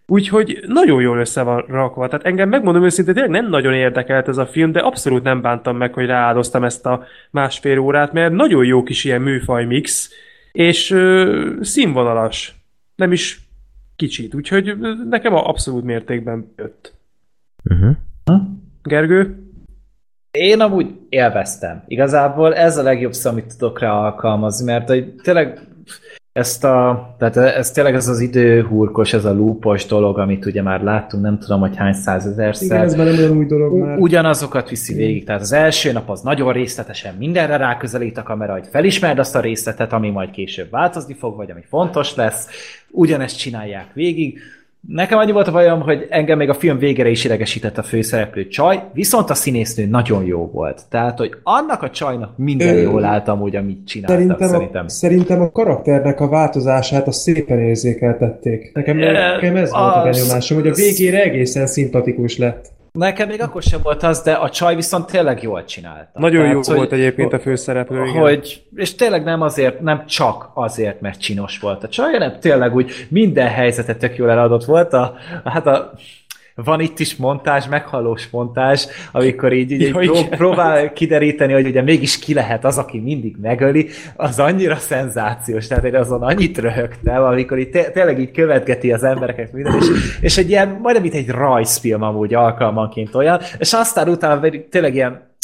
[SPEAKER 5] Úgyhogy nagyon jól össze van rakva. Tehát engem megmondom őszintén, tényleg nem nagyon érdekelt ez a film, de abszolút nem bántam meg, hogy rááldoztam ezt a másfél órát, mert nagyon jó kis ilyen műfaj mix, és ö, színvonalas. Nem is kicsit. Úgyhogy nekem a abszolút mértékben jött.
[SPEAKER 3] Uh-huh.
[SPEAKER 5] Gergő?
[SPEAKER 4] Én amúgy élveztem. Igazából ez a legjobb szó, amit tudok rá alkalmazni, mert hogy tényleg ezt a, tehát ez tényleg ez az időhurkos, ez a lúpos dolog, amit ugye már láttunk, nem tudom, hogy hány
[SPEAKER 6] Igen,
[SPEAKER 4] százezerszer.
[SPEAKER 6] ez már nem olyan új dolog már.
[SPEAKER 4] Ugyanazokat viszi végig. Tehát az első nap az nagyon részletesen mindenre ráközelít a kamera, hogy felismerd azt a részletet, ami majd később változni fog, vagy ami fontos lesz. Ugyanezt csinálják végig. Nekem annyi volt a bajom, hogy engem még a film végére is idegesített a főszereplő csaj, viszont a színésznő nagyon jó volt. Tehát, hogy annak a csajnak minden
[SPEAKER 6] Ö,
[SPEAKER 4] jól állt amúgy, amit csináltak,
[SPEAKER 6] Szerintem. A, szerintem a karakternek a változását azt szépen érzékeltették. Nekem, nekem ez volt a benyomásom, hogy a végére egészen szimpatikus lett.
[SPEAKER 4] Nekem még akkor sem volt az, de a csaj viszont tényleg jól csinálta.
[SPEAKER 5] Nagyon jó
[SPEAKER 4] Tehát, hogy-
[SPEAKER 5] volt egyébként a főszereplő, igen.
[SPEAKER 4] hogy, és tényleg nem azért, nem csak azért, mert csinos volt a csaj, hanem tényleg úgy minden helyzetet tök jól eladott volt. A, hát a, van itt is montázs, meghallós montázs, amikor így, így, pró,
[SPEAKER 5] igen.
[SPEAKER 4] próbál kideríteni, hogy ugye mégis ki lehet az, aki mindig megöli, az annyira szenzációs, tehát én azon annyit röhögtem, amikor így té- tényleg így követgeti az embereket minden, és, és egy ilyen, majdnem mint egy rajzfilm amúgy alkalmanként olyan, és aztán utána tényleg ilyen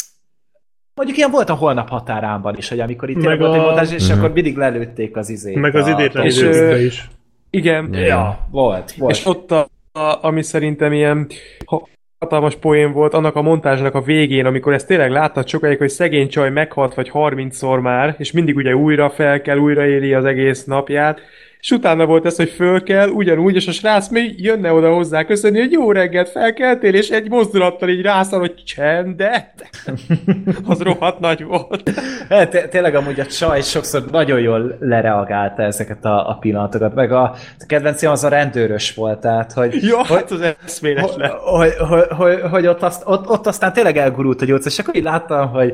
[SPEAKER 4] Mondjuk ilyen volt a holnap határánban is, hogy amikor itt
[SPEAKER 2] Meg
[SPEAKER 4] volt egy
[SPEAKER 2] a-
[SPEAKER 4] montázs, és
[SPEAKER 3] Mhm.
[SPEAKER 4] akkor mindig lelőtték az izét.
[SPEAKER 2] Meg az idétlen is.
[SPEAKER 5] Igen.
[SPEAKER 4] Ja, volt, volt.
[SPEAKER 5] És ott a, a, ami szerintem ilyen ha- hatalmas poén volt annak a montázsnak a végén, amikor ezt tényleg láttad sokáig, hogy szegény csaj meghalt vagy 30-szor már, és mindig ugye újra fel kell, újra éli az egész napját, és utána volt ez, hogy föl kell, ugyanúgy, és a srác még jönne oda hozzá köszönni, hogy jó reggelt felkeltél, és egy mozdulattal így rászal, hogy csendet. Az rohadt nagy volt.
[SPEAKER 4] Hát, té- tényleg amúgy a csaj sokszor nagyon jól lereagálta ezeket a, a pillanatokat, meg a, a kedvencem az a rendőrös volt, tehát hogy,
[SPEAKER 5] Ja,
[SPEAKER 4] hogy,
[SPEAKER 5] hát az eszméles
[SPEAKER 4] hogy, hogy, hogy, hogy, hogy ott, azt, ott, ott aztán tényleg elgurult a gyógyszer, és akkor így láttam, hogy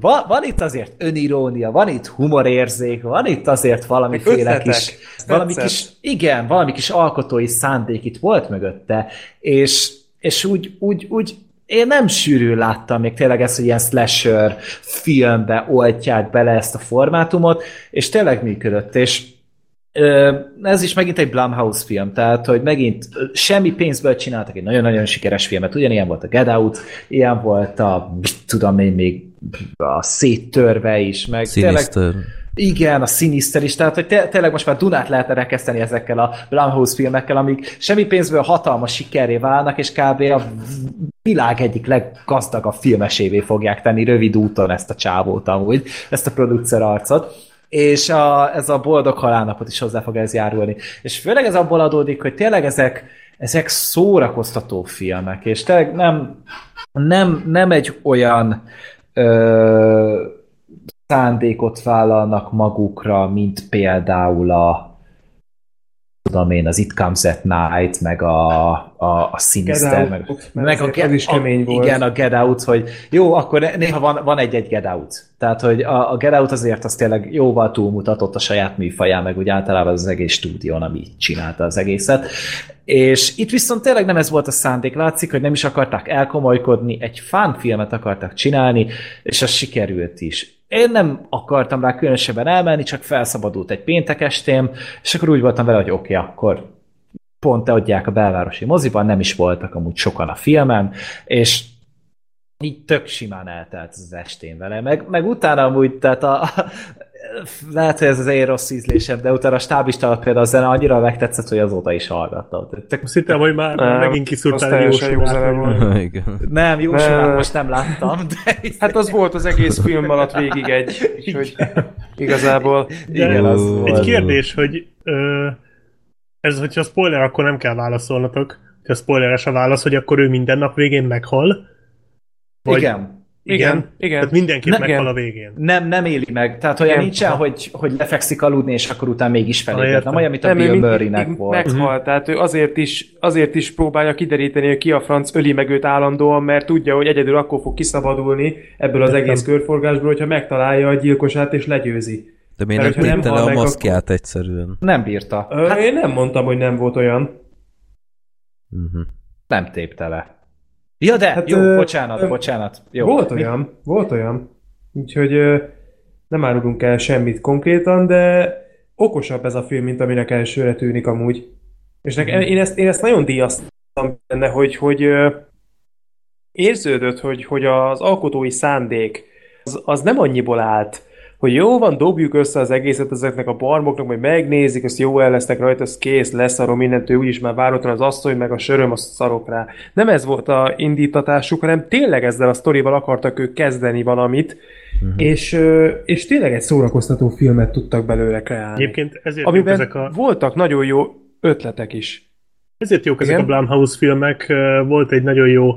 [SPEAKER 4] van, van itt azért önirónia, van itt humorérzék, van itt azért valamiféle kis,
[SPEAKER 5] Ez
[SPEAKER 4] valami
[SPEAKER 5] tetszett.
[SPEAKER 4] kis, igen, valami kis alkotói szándék itt volt mögötte, és, és úgy, úgy, úgy én nem sűrű láttam még tényleg ezt, hogy ilyen slasher filmbe oltják bele ezt a formátumot, és tényleg működött, és ez is megint egy Blumhouse film, tehát, hogy megint semmi pénzből csináltak egy nagyon-nagyon sikeres filmet. Ugyanilyen volt a Get Out, ilyen volt a, mit tudom én még, a széttörve is, meg tényleg
[SPEAKER 3] Sinister.
[SPEAKER 4] Igen, a Sinister is, tehát hogy te, tényleg most már Dunát lehetne rekeszteni ezekkel a Blumhouse filmekkel, amik semmi pénzből hatalmas sikerré válnak, és kb. a világ egyik leggazdagabb filmesévé fogják tenni rövid úton ezt a csávót amúgy, ezt a producer arcot és a, ez a boldog halálnapot is hozzá fog ez járulni. És főleg ez abból adódik, hogy tényleg ezek, ezek szórakoztató filmek, és tényleg nem, nem, nem egy olyan ö, szándékot vállalnak magukra, mint például a tudom én, az It Comes at Night, meg a, a, a Sinister, meg, meg a,
[SPEAKER 6] ez is kemény
[SPEAKER 4] a,
[SPEAKER 6] volt.
[SPEAKER 4] Igen, a Get Out, hogy jó, akkor néha van, van egy-egy Get Out. Tehát, hogy a, a Get Out azért az tényleg jóval túlmutatott a saját műfaján, meg úgy általában az egész stúdión, ami csinálta az egészet. És itt viszont tényleg nem ez volt a szándék, látszik, hogy nem is akarták elkomolykodni, egy filmet akartak csinálni, és az sikerült is. Én nem akartam rá különösebben elmenni, csak felszabadult egy péntek estém, és akkor úgy voltam vele, hogy oké, okay, akkor pont adják a belvárosi moziban, nem is voltak amúgy sokan a filmen, és így tök simán eltelt az estén vele. Meg, meg utána amúgy, tehát a, a lehet, hogy ez az én rossz ízlésem, de utána a stábista például a zene annyira megtetszett, hogy azóta is hallgattam. Tök,
[SPEAKER 2] Azt hittem, hogy már
[SPEAKER 5] Nem,
[SPEAKER 2] megint kiszúrtál egy jó
[SPEAKER 5] jó zene volt.
[SPEAKER 3] Igen.
[SPEAKER 4] nem, jó
[SPEAKER 5] Ne.
[SPEAKER 4] simán most nem láttam, de...
[SPEAKER 5] Hát az volt az egész film alatt végig egy, úgyhogy igazából
[SPEAKER 4] Igen, az.
[SPEAKER 2] Egy kérdés, hogy ö, ez, hogyha spoiler, akkor nem kell válaszolnatok. Ha spoileres a válasz, hogy akkor ő minden nap végén meghal? Vagy-
[SPEAKER 4] Igen.
[SPEAKER 2] Igen.
[SPEAKER 5] igen.
[SPEAKER 2] Tehát mindenképp
[SPEAKER 4] Nem,
[SPEAKER 2] meghal
[SPEAKER 5] igen.
[SPEAKER 2] a végén.
[SPEAKER 4] Nem, nem éli meg. Tehát olyan
[SPEAKER 5] Igen.
[SPEAKER 4] nincsen, hogy, hogy lefekszik aludni, és akkor utána mégis felébred. Nem olyan, mint a Bill Murray-nek volt.
[SPEAKER 5] meghalt, tehát ő azért is, azért is próbálja kideríteni, hogy ki a franc öli meg őt állandóan, mert tudja, hogy egyedül akkor fog kiszabadulni ebből az egész körforgásból, hogyha megtalálja a gyilkosát és legyőzi.
[SPEAKER 3] De miért nem tépte le a maszkját egyszerűen?
[SPEAKER 4] Nem bírta.
[SPEAKER 5] Ö, hát, én nem mondtam, hogy nem volt olyan.
[SPEAKER 3] Uh-huh.
[SPEAKER 4] Nem tépte le. Ja, de,
[SPEAKER 6] Hát,
[SPEAKER 4] jó,
[SPEAKER 6] ö,
[SPEAKER 4] bocsánat,
[SPEAKER 6] ö,
[SPEAKER 4] bocsánat. Jó.
[SPEAKER 5] volt
[SPEAKER 4] Mi-
[SPEAKER 5] olyan, volt olyan. Úgyhogy ö, nem árulunk el semmit konkrétan, de okosabb ez a film, mint aminek elsőre tűnik amúgy. És nekem, én, ezt, én ezt nagyon díjaztam benne, hogy, hogy ö, érződött, hogy, hogy az alkotói szándék az, az nem annyiból állt, hogy jó van, dobjuk össze az egészet ezeknek a barmoknak, majd megnézik, azt jó el lesznek rajta, az kész, leszarom mindentől, úgyis már váratlan az asszony, meg a söröm, azt szarok rá. Nem ez volt a indítatásuk, hanem tényleg ezzel a sztorival akartak ők kezdeni valamit, uh-huh. és, és tényleg egy szórakoztató filmet tudtak belőle kreálni.
[SPEAKER 2] Egyébként ezért
[SPEAKER 5] Amiben
[SPEAKER 2] ezek a,
[SPEAKER 5] voltak nagyon jó ötletek is.
[SPEAKER 2] ezért jók ezek a
[SPEAKER 5] Igen?
[SPEAKER 2] Blumhouse filmek. Volt egy nagyon jó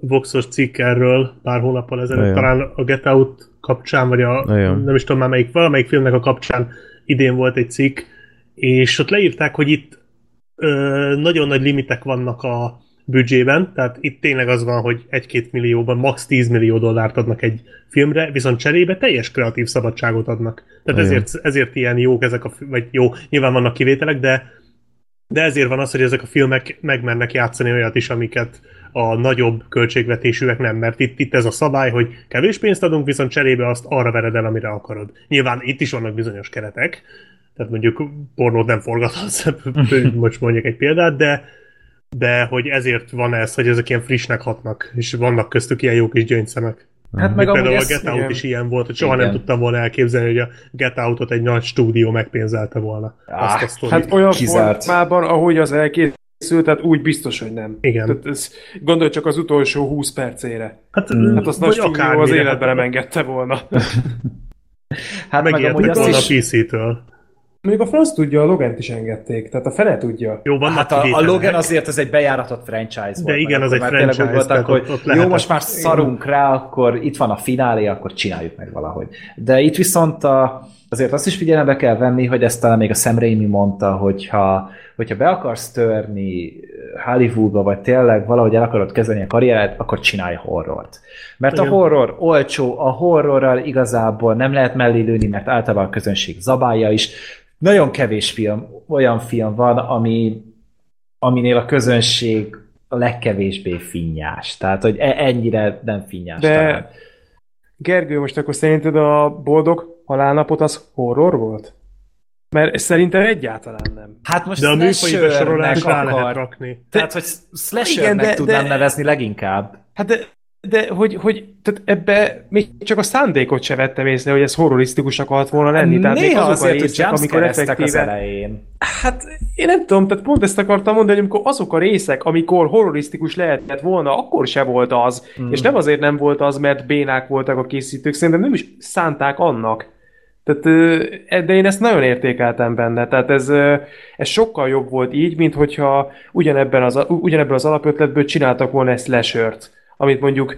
[SPEAKER 2] Voxos cikk erről pár hónappal ezelőtt, talán a Get Out kapcsán, vagy a,
[SPEAKER 3] Nagyon.
[SPEAKER 2] nem is tudom már melyik, valamelyik filmnek a kapcsán idén volt egy cikk, és ott leírták, hogy itt ö, nagyon nagy limitek vannak a büdzsében, tehát itt tényleg az van, hogy 1-2 millióban max 10 millió dollárt adnak egy filmre, viszont cserébe teljes kreatív szabadságot adnak. Tehát ezért, ezért ilyen jók ezek a, vagy jó, nyilván vannak kivételek, de de ezért van az, hogy ezek a filmek megmernek játszani olyat is, amiket a nagyobb költségvetésűek nem, mert itt, itt ez a szabály, hogy kevés pénzt adunk, viszont cserébe azt arra vered el, amire akarod. Nyilván itt is vannak bizonyos keretek, tehát mondjuk pornót nem forgathatsz, most mondjuk egy példát, de de hogy ezért van ez, hogy ezek ilyen frissnek hatnak, és vannak köztük ilyen jó kis gyöngyszemek.
[SPEAKER 4] Hát meg
[SPEAKER 2] például a
[SPEAKER 4] ez,
[SPEAKER 2] Get Out
[SPEAKER 5] igen.
[SPEAKER 2] is ilyen volt, hogy soha
[SPEAKER 4] Igen.
[SPEAKER 2] nem tudtam volna elképzelni, hogy a Get Out-ot egy nagy stúdió megpénzelte volna. Azt a
[SPEAKER 4] Ah,
[SPEAKER 2] sztorit.
[SPEAKER 5] Hát olyan
[SPEAKER 4] Kizárt.
[SPEAKER 5] formában, ahogy az elkészült, tehát úgy biztos, hogy nem.
[SPEAKER 2] Igen.
[SPEAKER 5] Tehát ez, gondolj csak az utolsó 20 percére.
[SPEAKER 2] hát,
[SPEAKER 5] Hát azt nagy stúdió az életben nem engedte volna.
[SPEAKER 4] hát meg amúgy
[SPEAKER 2] Megijedtek
[SPEAKER 4] azt
[SPEAKER 2] volna
[SPEAKER 4] is...
[SPEAKER 2] a PC-től.
[SPEAKER 6] Még a franc tudja, a Logent is engedték, tehát a fene tudja.
[SPEAKER 2] Jó,
[SPEAKER 4] Hát a, a. Logan azért az egy bejáratott franchise volt.
[SPEAKER 2] De igen,
[SPEAKER 4] meg
[SPEAKER 2] az egy
[SPEAKER 4] tényleg úgy
[SPEAKER 2] franchise,
[SPEAKER 4] voltak,
[SPEAKER 2] tehát
[SPEAKER 4] hogy
[SPEAKER 2] ott- ott
[SPEAKER 4] jó,
[SPEAKER 2] lehetett.
[SPEAKER 4] most már szarunk rá, akkor itt van a finálé, akkor csináljuk meg valahogy. De itt viszont a, azért azt is figyelembe kell venni, hogy ezt talán még a Sam Raimi mondta, hogyha, hogyha be akarsz törni Hollywoodba, vagy tényleg valahogy el akarod kezdeni a karriered, akkor csinálj horrort. Mert
[SPEAKER 2] Igen.
[SPEAKER 4] a horror olcsó, a horrorral igazából nem lehet mellé lőni, mert általában a közönség zabálja is. Nagyon kevés film, olyan film van, ami, aminél a közönség a legkevésbé finnyás. Tehát, hogy e- ennyire nem finnyás.
[SPEAKER 5] De-
[SPEAKER 4] talán.
[SPEAKER 5] Gergő, most akkor szerinted a boldog halálnapot az horror volt? Mert szerintem egyáltalán nem.
[SPEAKER 4] Hát most
[SPEAKER 2] De a rá lehet
[SPEAKER 4] akar.
[SPEAKER 2] rakni.
[SPEAKER 4] Tehát, hogy slashernek
[SPEAKER 5] Igen, de-
[SPEAKER 4] tudnám
[SPEAKER 5] de-
[SPEAKER 4] nevezni leginkább.
[SPEAKER 5] Hát de, de hogy, hogy tehát ebbe még csak a szándékot se vettem észre, hogy ez horrorisztikus akart volna lenni. Tehát még
[SPEAKER 4] Néha
[SPEAKER 5] azok
[SPEAKER 4] azért,
[SPEAKER 5] a
[SPEAKER 4] hogy
[SPEAKER 5] részek, amikor
[SPEAKER 4] jumpscare-eztek az
[SPEAKER 5] effektíve...
[SPEAKER 4] elején.
[SPEAKER 5] Hát én nem tudom, tehát pont ezt akartam mondani, hogy amikor azok a részek, amikor horrorisztikus lehetett volna, akkor se volt az. Mm. És nem azért nem volt az, mert bénák voltak a készítők, szerintem nem is szánták annak. Tehát, ö, de én ezt nagyon értékeltem benne. Tehát ez, ez sokkal jobb volt így, mint hogyha ugyanebben az, ugyanebben az alapötletből csináltak volna ezt lesört, amit mondjuk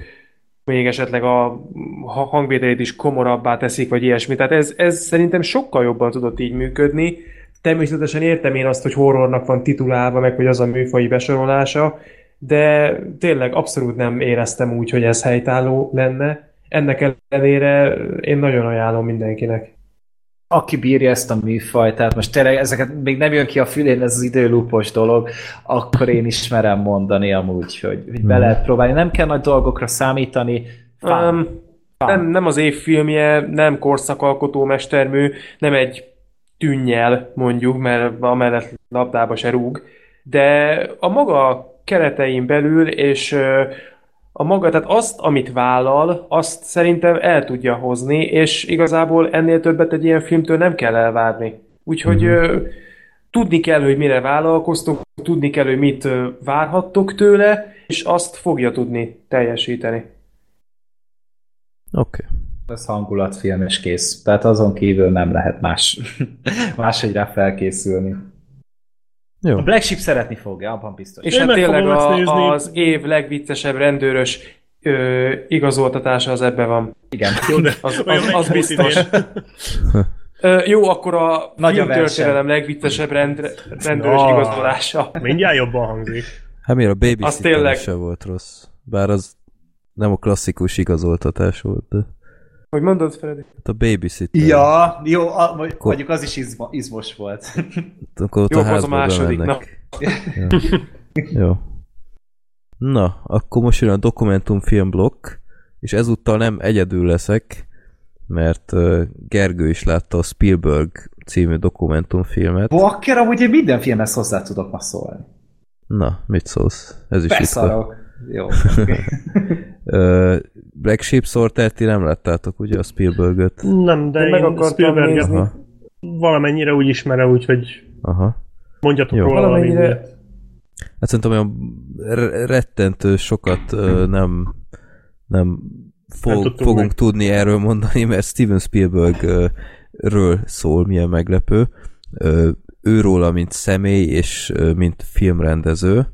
[SPEAKER 5] még esetleg a ha- hangvételét is komorabbá teszik, vagy ilyesmi. Tehát ez, ez szerintem sokkal jobban tudott így működni. Természetesen értem én azt, hogy horrornak van titulálva, meg hogy az a műfai besorolása, de tényleg abszolút nem éreztem úgy, hogy ez helytálló lenne. Ennek ellenére én nagyon ajánlom mindenkinek.
[SPEAKER 4] Aki bírja ezt a műfajt, tehát most tényleg ezeket még nem jön ki a fülén ez az időlúpos dolog, akkor én ismerem mondani amúgy, hogy, hogy be lehet próbálni. Nem kell nagy dolgokra számítani.
[SPEAKER 5] Um, nem, nem az év filmje, nem korszakalkotó mestermű, nem egy tűnnyel mondjuk, mert amellett labdába se rúg, de a maga keretein belül, és a maga, tehát azt, amit vállal, azt szerintem el tudja hozni, és igazából ennél többet egy ilyen filmtől nem kell elvárni. Úgyhogy ö, tudni kell, hogy mire vállalkoztok, tudni kell, hogy mit ö, várhattok tőle, és azt fogja tudni teljesíteni.
[SPEAKER 3] Oké. Okay.
[SPEAKER 4] Ez hangulatfilm és kész. Tehát azon kívül nem lehet más, máshogy rá felkészülni.
[SPEAKER 3] Jó.
[SPEAKER 4] A Black Sheep szeretni fogja, abban biztos.
[SPEAKER 5] És
[SPEAKER 2] Én
[SPEAKER 5] hát tényleg a, az év legviccesebb rendőrös ö, igazoltatása az ebbe van.
[SPEAKER 4] Igen.
[SPEAKER 2] Jó, de
[SPEAKER 5] Az- az- az biztos. Ö, jó, akkor a
[SPEAKER 4] Nagy a
[SPEAKER 5] filmtörténelem legviccesebb rend, rendőrös
[SPEAKER 2] Na.
[SPEAKER 5] igazolása.
[SPEAKER 2] Mindjárt jobban hangzik.
[SPEAKER 3] Hát miért a
[SPEAKER 5] Az
[SPEAKER 3] babysitter
[SPEAKER 5] tényleg-
[SPEAKER 3] se volt rossz. Bár az nem a klasszikus igazoltatás volt, de
[SPEAKER 5] Hogy mondod, Freddy?
[SPEAKER 3] hát a babysitter.
[SPEAKER 4] Ja, jó, a, vagy- mondjuk az is izmo, izmos volt.
[SPEAKER 3] Akkor ott
[SPEAKER 5] Jó,
[SPEAKER 3] a
[SPEAKER 5] az a második,
[SPEAKER 3] bemennek. Ja. Jó. Na, akkor most jön a dokumentumfilm blokk, és ezúttal nem egyedül leszek, mert Gergő is látta a Spielberg című dokumentumfilmet.
[SPEAKER 4] Walker, amúgy én minden filmhez hozzá tudok ma szólni.
[SPEAKER 3] Na, mit szólsz? Ez is itt van.
[SPEAKER 4] Beszarok. Jó.
[SPEAKER 3] Uh, Black Sheep Sorter, ti nem láttátok ugye a Spielbergöt?
[SPEAKER 2] Nem, de
[SPEAKER 5] Én
[SPEAKER 2] én,
[SPEAKER 5] meg akartam
[SPEAKER 2] Spielberget
[SPEAKER 5] nézni.
[SPEAKER 3] Aha,
[SPEAKER 2] valamennyire úgy ismerem, úgyhogy
[SPEAKER 3] aha.
[SPEAKER 2] mondjatok
[SPEAKER 3] Jó.
[SPEAKER 2] róla
[SPEAKER 5] Valamennyire-
[SPEAKER 2] valamennyire.
[SPEAKER 3] Hát szerintem olyan re- rettentő sokat nem, nem, fog,
[SPEAKER 2] Nem
[SPEAKER 3] fogunk
[SPEAKER 2] meg.
[SPEAKER 3] tudni erről mondani, mert Steven Spielberg ö, ről szól, milyen meglepő. Ö, Őróla, mint személy és mint filmrendező.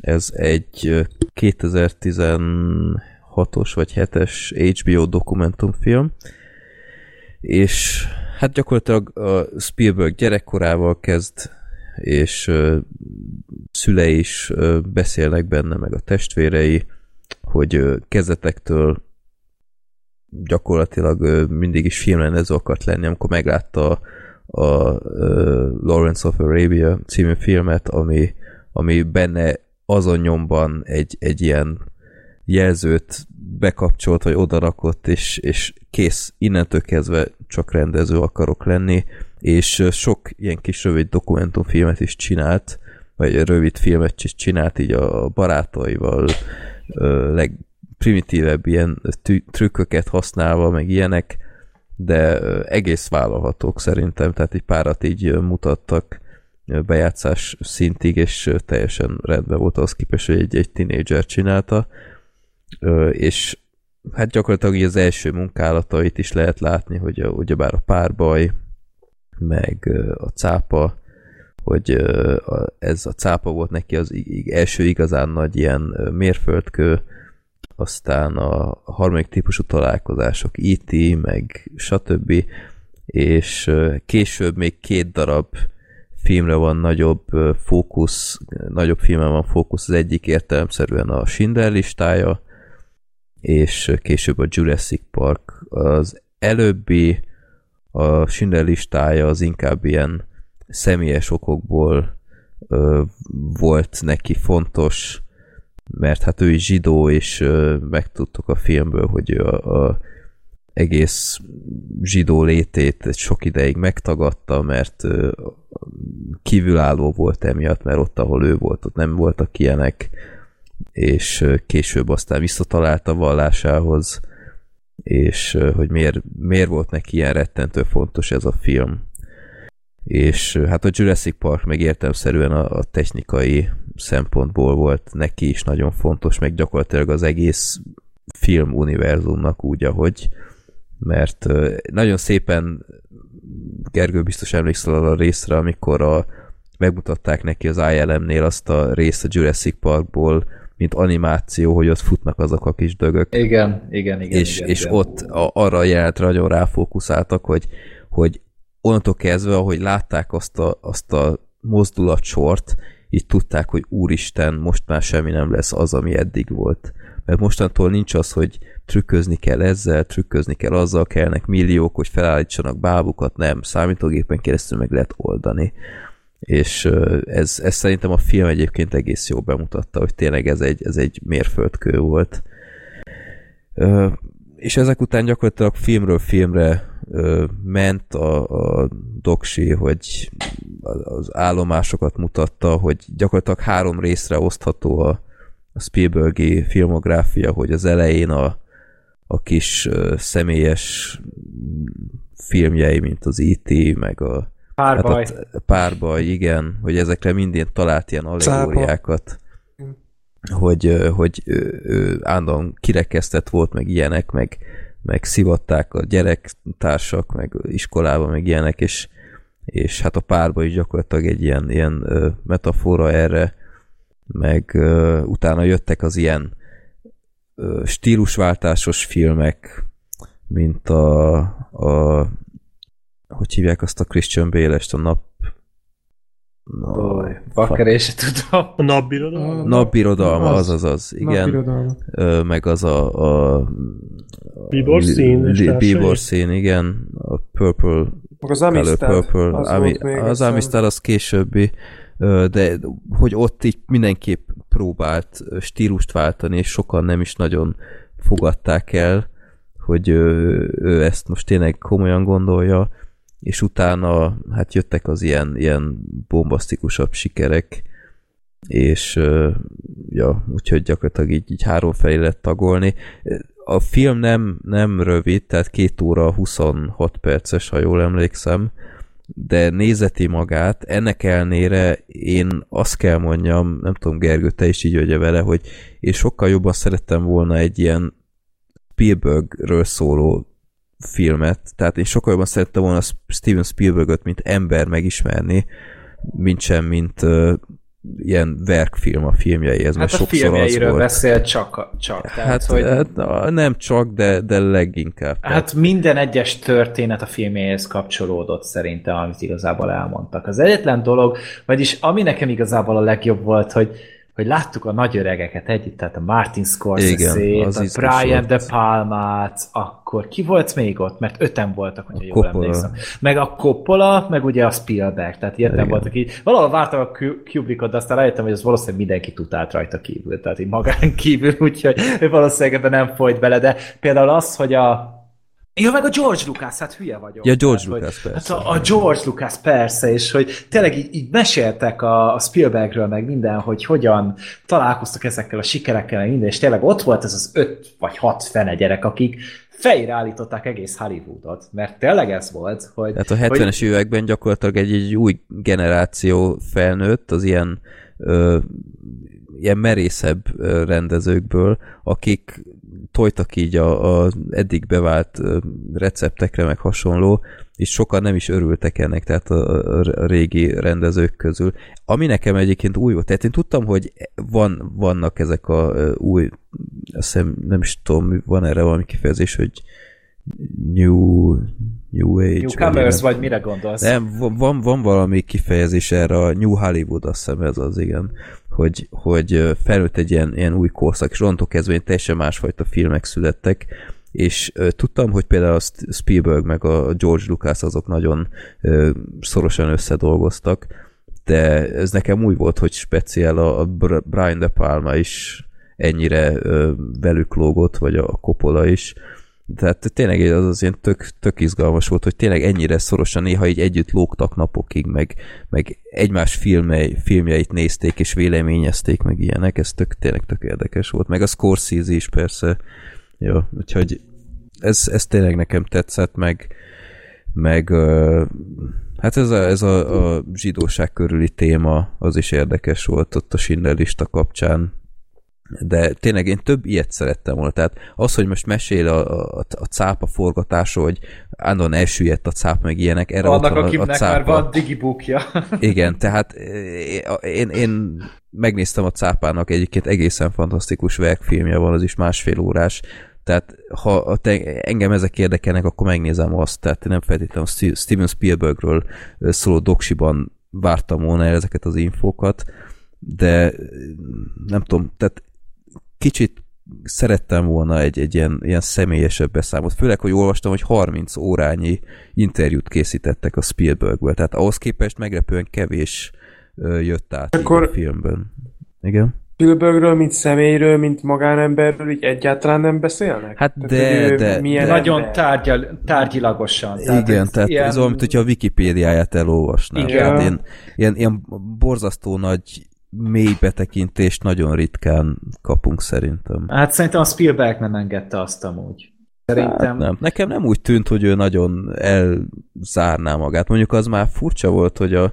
[SPEAKER 3] Ez egy ö, 2016-os vagy 7-es HBO dokumentumfilm, és hát gyakorlatilag a Spielberg gyerekkorával kezd, és szülei is beszélnek benne, meg a testvérei, hogy ö, kezdetektől gyakorlatilag mindig is filmrendező akart lenni, amikor meglátta a, a Lawrence of Arabia című filmet, ami, ami benne azon nyomban egy, egy ilyen jelzőt bekapcsolt, vagy odarakott, és, és kész, innentől kezdve csak rendező akarok lenni, és sok ilyen kis rövid dokumentumfilmet is csinált, vagy rövid filmet is csinált így a barátaival, legprimitívebb ilyen trükköket használva, meg ilyenek, de egész vállalhatók szerintem, tehát egy párat így mutattak bejátszás szintig, és teljesen rendben volt az képest, hogy egy, egy tinédzser csinálta, és hát gyakorlatilag az első munkálatait is lehet látni, hogy a, ugyebár a párbaj, meg a cápa, hogy ez a cápa volt neki az első igazán nagy ilyen mérföldkő, aztán a, harmadik típusú találkozások, IT, meg stb. És később még két darab filmre van nagyobb fókusz, nagyobb filmen van fókusz, az egyik értelemszerűen a Schindler listája, és később a Jurassic Park. Az előbbi a Schindler listája az inkább ilyen személyes okokból ö, volt neki fontos, mert hát ő is zsidó, és ö, megtudtuk a filmből, hogy ő a, a egész zsidó létét sok ideig megtagadta, mert kívülálló volt emiatt, mert ott, ahol ő volt, ott nem voltak ilyenek, és később aztán visszatalált a vallásához, és hogy miért, miért volt neki ilyen rettentő fontos ez a film. És hát a Jurassic Park meg értelmszerűen a, a technikai szempontból volt neki is nagyon fontos, meg gyakorlatilag az egész film univerzumnak úgy, ahogy mert nagyon szépen Gergő biztos emlékszel arra a részre, amikor a, megmutatták neki az ILM-nél azt a részt a Jurassic Parkból, mint animáció, hogy ott futnak azok a kis dögök.
[SPEAKER 4] Igen, igen, igen.
[SPEAKER 3] és,
[SPEAKER 4] igen,
[SPEAKER 3] és
[SPEAKER 4] igen.
[SPEAKER 3] ott a, arra a jelenetre nagyon ráfókuszáltak, hogy, hogy onnantól kezdve, ahogy látták azt a, azt a mozdulatsort, így tudták, hogy úristen, most már semmi nem lesz az, ami eddig volt. Mert mostantól nincs az, hogy trükközni kell ezzel, trükközni kell azzal, kellnek milliók, hogy felállítsanak bábukat, nem, számítógépen keresztül meg lehet oldani. És ez, ez szerintem a film egyébként egész jól bemutatta, hogy tényleg ez egy, ez egy mérföldkő volt. És ezek után gyakorlatilag filmről filmre ment a, a doksi, hogy az állomásokat mutatta, hogy gyakorlatilag három részre osztható a, a Spielbergi filmográfia, hogy az elején a, a kis személyes filmjei, mint az E.T., meg a
[SPEAKER 4] Párbaj.
[SPEAKER 3] Hát a párbaj, igen, hogy ezekre mindén talált ilyen allegóriákat, hogy, hogy ő, ő állandóan kirekesztett volt, meg ilyenek, meg, meg szivatták a gyerektársak, meg iskolában, meg ilyenek, és, és hát a párba is gyakorlatilag egy ilyen, ilyen metafora erre, meg utána jöttek az ilyen stílusváltásos filmek, mint a, a hogy hívják azt a Christian Bale-est, a nap
[SPEAKER 4] Oly, Bakker, és se tudom.
[SPEAKER 2] A napbirodalom?
[SPEAKER 3] napbirodalma, az
[SPEAKER 6] Az.
[SPEAKER 3] az igen. Ö, meg az a, a
[SPEAKER 2] Bíbor szín?
[SPEAKER 3] Bíbor szín, igen. A Purple
[SPEAKER 5] Meg az Amistad,
[SPEAKER 3] Purple.
[SPEAKER 5] az
[SPEAKER 3] Ami, az Amistad az későbbi, de hogy ott így mindenképp próbált stílust váltani, és sokan nem is nagyon fogadták el, hogy ő, ő ezt most tényleg komolyan gondolja, és utána hát jöttek az ilyen, ilyen bombasztikusabb sikerek, és ja, úgyhogy gyakorlatilag így, így három felé lett tagolni. A film nem, nem rövid, tehát két óra 26 perces, ha jól emlékszem, de nézeti magát, ennek elnére én azt kell mondjam, nem tudom Gergő, te is így vagy vele, hogy én sokkal jobban szerettem volna egy ilyen Spielbergről szóló filmet, tehát én sokkal jobban szerettem volna Steven Spielbergöt, mint ember megismerni, mint sem, mint ilyen verkfilm a filmjei, ez
[SPEAKER 4] Hát
[SPEAKER 3] mert
[SPEAKER 4] a
[SPEAKER 3] sokszor az volt.
[SPEAKER 4] beszél csak. csak tehát,
[SPEAKER 3] Hát,
[SPEAKER 4] hogy,
[SPEAKER 3] hát nem csak, de, de leginkább.
[SPEAKER 4] hát minden egyes történet a filmjéhez kapcsolódott szerintem, amit igazából elmondtak. Az egyetlen dolog, vagyis ami nekem igazából a legjobb volt, hogy hogy láttuk a nagy öregeket együtt, tehát a Martin Scorsese-t, a Brian. De Palmát, akkor ki volt még ott? Mert öten voltak, hogyha jól emlékszem. Meg a Coppola, meg ugye a Spielberg, tehát ilyetten voltak így. Valahol vártam a Ku- Kubrickot, de aztán rájöttem, hogy az valószínűleg mindenki tudált rajta kívül, tehát így magán kívül, úgyhogy valószínűleg ebben nem folyt bele, de például az, hogy a Ja, meg a George Lucas, hát hülye vagyok.
[SPEAKER 3] Ja, George
[SPEAKER 4] Tehát,
[SPEAKER 3] Lucas,
[SPEAKER 4] hogy,
[SPEAKER 3] persze.
[SPEAKER 4] Hát a, a George Lucas persze, és hogy tényleg így, így meséltek a, a Spielbergről, meg minden, hogy hogyan találkoztak ezekkel a sikerekkel, meg minden, és tényleg ott volt ez az öt vagy hat fene gyerek, akik fejre állították egész Hollywoodot, mert tényleg ez volt, hogy...
[SPEAKER 3] Tehát a
[SPEAKER 4] hogy,
[SPEAKER 3] 70-es években gyakorlatilag egy, egy új generáció felnőtt az ilyen ö, ilyen merészebb rendezőkből, akik tojtak így a, a eddig bevált receptekre, meg hasonló, és sokan nem is örültek ennek, tehát a, a, régi rendezők közül. Ami nekem egyébként új volt, tehát én tudtam, hogy van, vannak ezek a új, azt hiszem, nem is tudom, van erre valami kifejezés, hogy New, new Age.
[SPEAKER 4] Newcomers,
[SPEAKER 3] ilyen.
[SPEAKER 4] vagy mire gondolsz?
[SPEAKER 3] Nem, van- van, valami kifejezés erre, a New Hollywood, azt hiszem ez az, igen, hogy, hogy felnőtt egy ilyen, ilyen új korszak, és onnantól kezdve teljesen másfajta filmek születtek, és ö, tudtam, hogy például a Spielberg meg a George Lucas azok nagyon ö, szorosan összedolgoztak, de ez nekem új volt, hogy speciál a, a Br- Brian De Palma is ennyire ö, velük lógott, vagy a Coppola is, Tehát tényleg az, az ilyen tök, tök izgalmas volt, hogy tényleg ennyire szorosan néha így együtt lógtak napokig, meg, meg egymás filmei, filmjeit nézték és véleményezték, meg ilyenek, ez tök, tényleg tök érdekes volt. Meg a Scorsese is persze. Jó, úgyhogy ez, ez tényleg nekem tetszett, meg, meg hát ez a, ez a, a zsidóság körüli téma az is érdekes volt ott a Schindler lista kapcsán, de tényleg én több ilyet szerettem volna. Tehát az, hogy most mesél a, a, a cápa forgatásról, hogy állandóan elsüllyedt a cáp, meg ilyenek, erre
[SPEAKER 4] Vannak,
[SPEAKER 3] ott van a, a cápa.
[SPEAKER 4] már van digibukja.
[SPEAKER 3] Igen, tehát én, én megnéztem a cápának egyébként egészen fantasztikus verkfilmje van, az is másfél órás, tehát ha te, engem ezek érdekelnek, akkor megnézem azt, tehát nem feltétlenül Steven Spielbergről szóló doksiban vártam volna ezeket az infókat, de nem tudom, tehát kicsit szerettem volna egy, egy ilyen, ilyen személyesebb beszámot, főleg, hogy olvastam, hogy 30 órányi interjút készítettek a Spielbergből, tehát ahhoz képest meglepően kevés jött át
[SPEAKER 5] Akkor...
[SPEAKER 3] a filmben. Igen?
[SPEAKER 5] Spielbergről, mint személyről, mint magánemberről így egyáltalán nem beszélnek?
[SPEAKER 3] Hát
[SPEAKER 5] tehát,
[SPEAKER 3] de,
[SPEAKER 5] ő
[SPEAKER 3] de,
[SPEAKER 5] milyen
[SPEAKER 3] de
[SPEAKER 4] Nagyon tárgyal, tárgyilagosan.
[SPEAKER 3] Tehát Igen, tehát ilyen... ez olyan, mint hogyha a Wikipédiáját elolvasnám.
[SPEAKER 4] Igen.
[SPEAKER 3] Tehát ilyen, ilyen, ilyen borzasztó nagy mély betekintést nagyon ritkán kapunk szerintem.
[SPEAKER 4] Hát szerintem a Spielberg nem engedte azt amúgy. Szerintem...
[SPEAKER 3] Hát nem. Nekem nem úgy tűnt, hogy ő nagyon elzárná magát. Mondjuk az már furcsa volt, hogy a,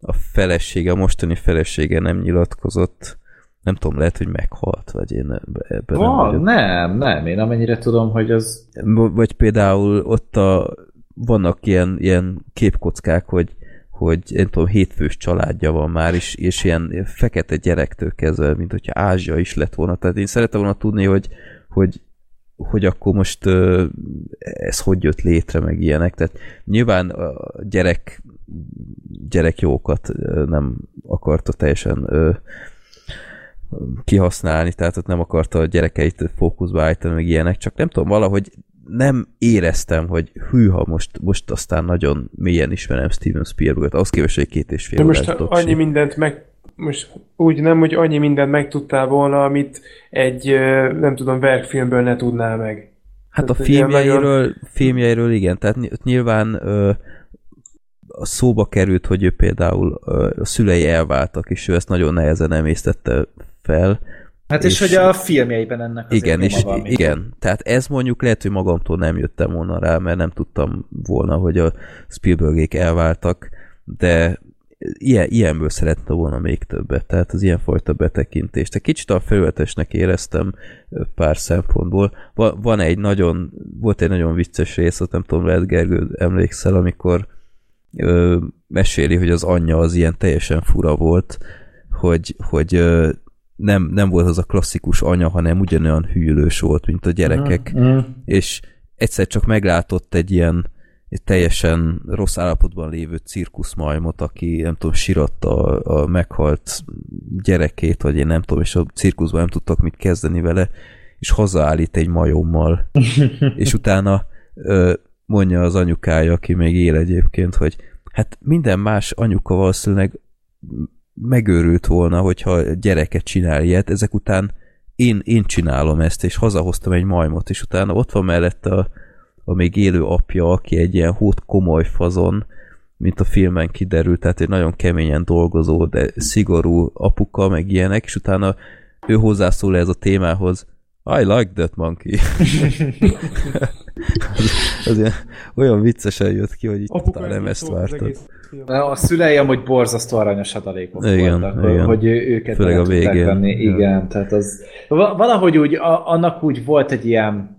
[SPEAKER 3] a felesége, a mostani felesége nem nyilatkozott. Nem tudom, lehet, hogy meghalt, vagy én ebben nem
[SPEAKER 4] Van,
[SPEAKER 3] vagyok.
[SPEAKER 4] nem, nem, én amennyire tudom, hogy az...
[SPEAKER 3] Vagy például ott a, vannak ilyen, ilyen képkockák, hogy hogy én tudom, hétfős családja van már, és, és ilyen fekete gyerektől kezdve, mint hogyha Ázsia is lett volna. Tehát én szeretem volna tudni, hogy, hogy, hogy akkor most ez hogy jött létre, meg ilyenek. Tehát nyilván a gyerek, gyerek jókat nem akarta teljesen kihasználni, tehát ott nem akarta a gyerekeit fókuszba állítani, meg ilyenek, csak nem tudom, valahogy nem éreztem, hogy hűha, most, most aztán nagyon mélyen ismerem Steven Spielberget, ahhoz képest, hogy két és fél
[SPEAKER 5] De most annyi mindent meg most úgy nem, hogy annyi mindent megtudtál volna, amit egy, nem tudom, verkfilmből ne tudnál meg.
[SPEAKER 3] Hát a
[SPEAKER 5] Tehát ilyen
[SPEAKER 3] filmjeiről,
[SPEAKER 5] nagyon-
[SPEAKER 3] filmjeiről igen, tehát ny- nyilván ö, a szóba került, hogy ő például ö, a szülei elváltak, és ő ezt nagyon nehezen emésztette fel.
[SPEAKER 4] Hát és,
[SPEAKER 3] És-
[SPEAKER 4] hogy a filmjeiben ennek azért
[SPEAKER 3] Igen, és
[SPEAKER 4] mint-
[SPEAKER 3] igen, tehát ez mondjuk lehet, hogy magamtól nem jöttem volna rá, mert nem tudtam volna, hogy a Spielbergék elváltak, de ilyen, ilyenből szerettem volna még többet, tehát az ilyenfajta betekintést. Egy kicsit a felületesnek éreztem pár szempontból. Va, van egy nagyon, volt egy nagyon vicces rész, ott nem tudom, lehet Gergő emlékszel, amikor ö, meséli, hogy az anyja az ilyen teljesen fura volt, hogy, hogy ö, nem, nem volt az a klasszikus anya, hanem ugyanolyan hűlős volt, mint a gyerekek,
[SPEAKER 4] Mm.
[SPEAKER 3] és egyszer csak meglátott egy ilyen egy teljesen rossz állapotban lévő cirkuszmajmot, aki nem tudom, síratta a, a meghalt gyerekét, vagy én nem tudom, és a cirkuszban nem tudtak mit kezdeni vele, és hazaállít egy majommal, és utána ö, mondja az anyukája, aki még él egyébként, hogy hát minden más anyuka valószínűleg megőrült volna, hogyha a gyereke csinál ilyet, ezek után én, én csinálom ezt, és hazahoztam egy majmot, és utána ott van mellette a, a még élő apja, aki egy ilyen hót komoly fazon, mint a filmen kiderült, tehát egy nagyon keményen dolgozó, de szigorú apuka, meg ilyenek, és utána ő hozzászól ez a témához, I like that monkey. az ilyen, olyan viccesen jött ki, hogy itt
[SPEAKER 6] Apuka
[SPEAKER 3] nem ezt
[SPEAKER 6] az
[SPEAKER 3] vártad.
[SPEAKER 4] A szülei amúgy borzasztó aranyos adalékok
[SPEAKER 3] Igen,
[SPEAKER 4] voltak,
[SPEAKER 3] igen.
[SPEAKER 4] hogy őket
[SPEAKER 3] Főleg a
[SPEAKER 4] tudták
[SPEAKER 3] végén.
[SPEAKER 4] venni.
[SPEAKER 3] Ja.
[SPEAKER 4] Igen, tehát az va- valahogy úgy, a, annak úgy volt egy ilyen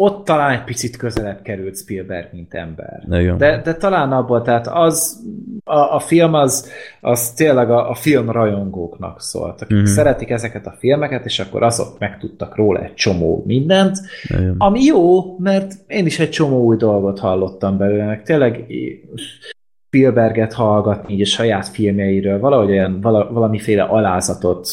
[SPEAKER 4] ott talán egy picit közelebb került Spielberg, mint ember.
[SPEAKER 3] Igen.
[SPEAKER 4] De, de talán abból, tehát az, a, a film az, az tényleg a, a film rajongóknak szólt, akik
[SPEAKER 3] Mhm.
[SPEAKER 4] uh-huh. szeretik ezeket a filmeket, és akkor azok megtudtak róla egy csomó mindent,
[SPEAKER 3] Igen.
[SPEAKER 4] ami jó, mert én is egy csomó új dolgot hallottam belőle, meg tényleg Spielberget hallgatni így a saját filmjeiről, valahogy olyan, vala, valamiféle alázatot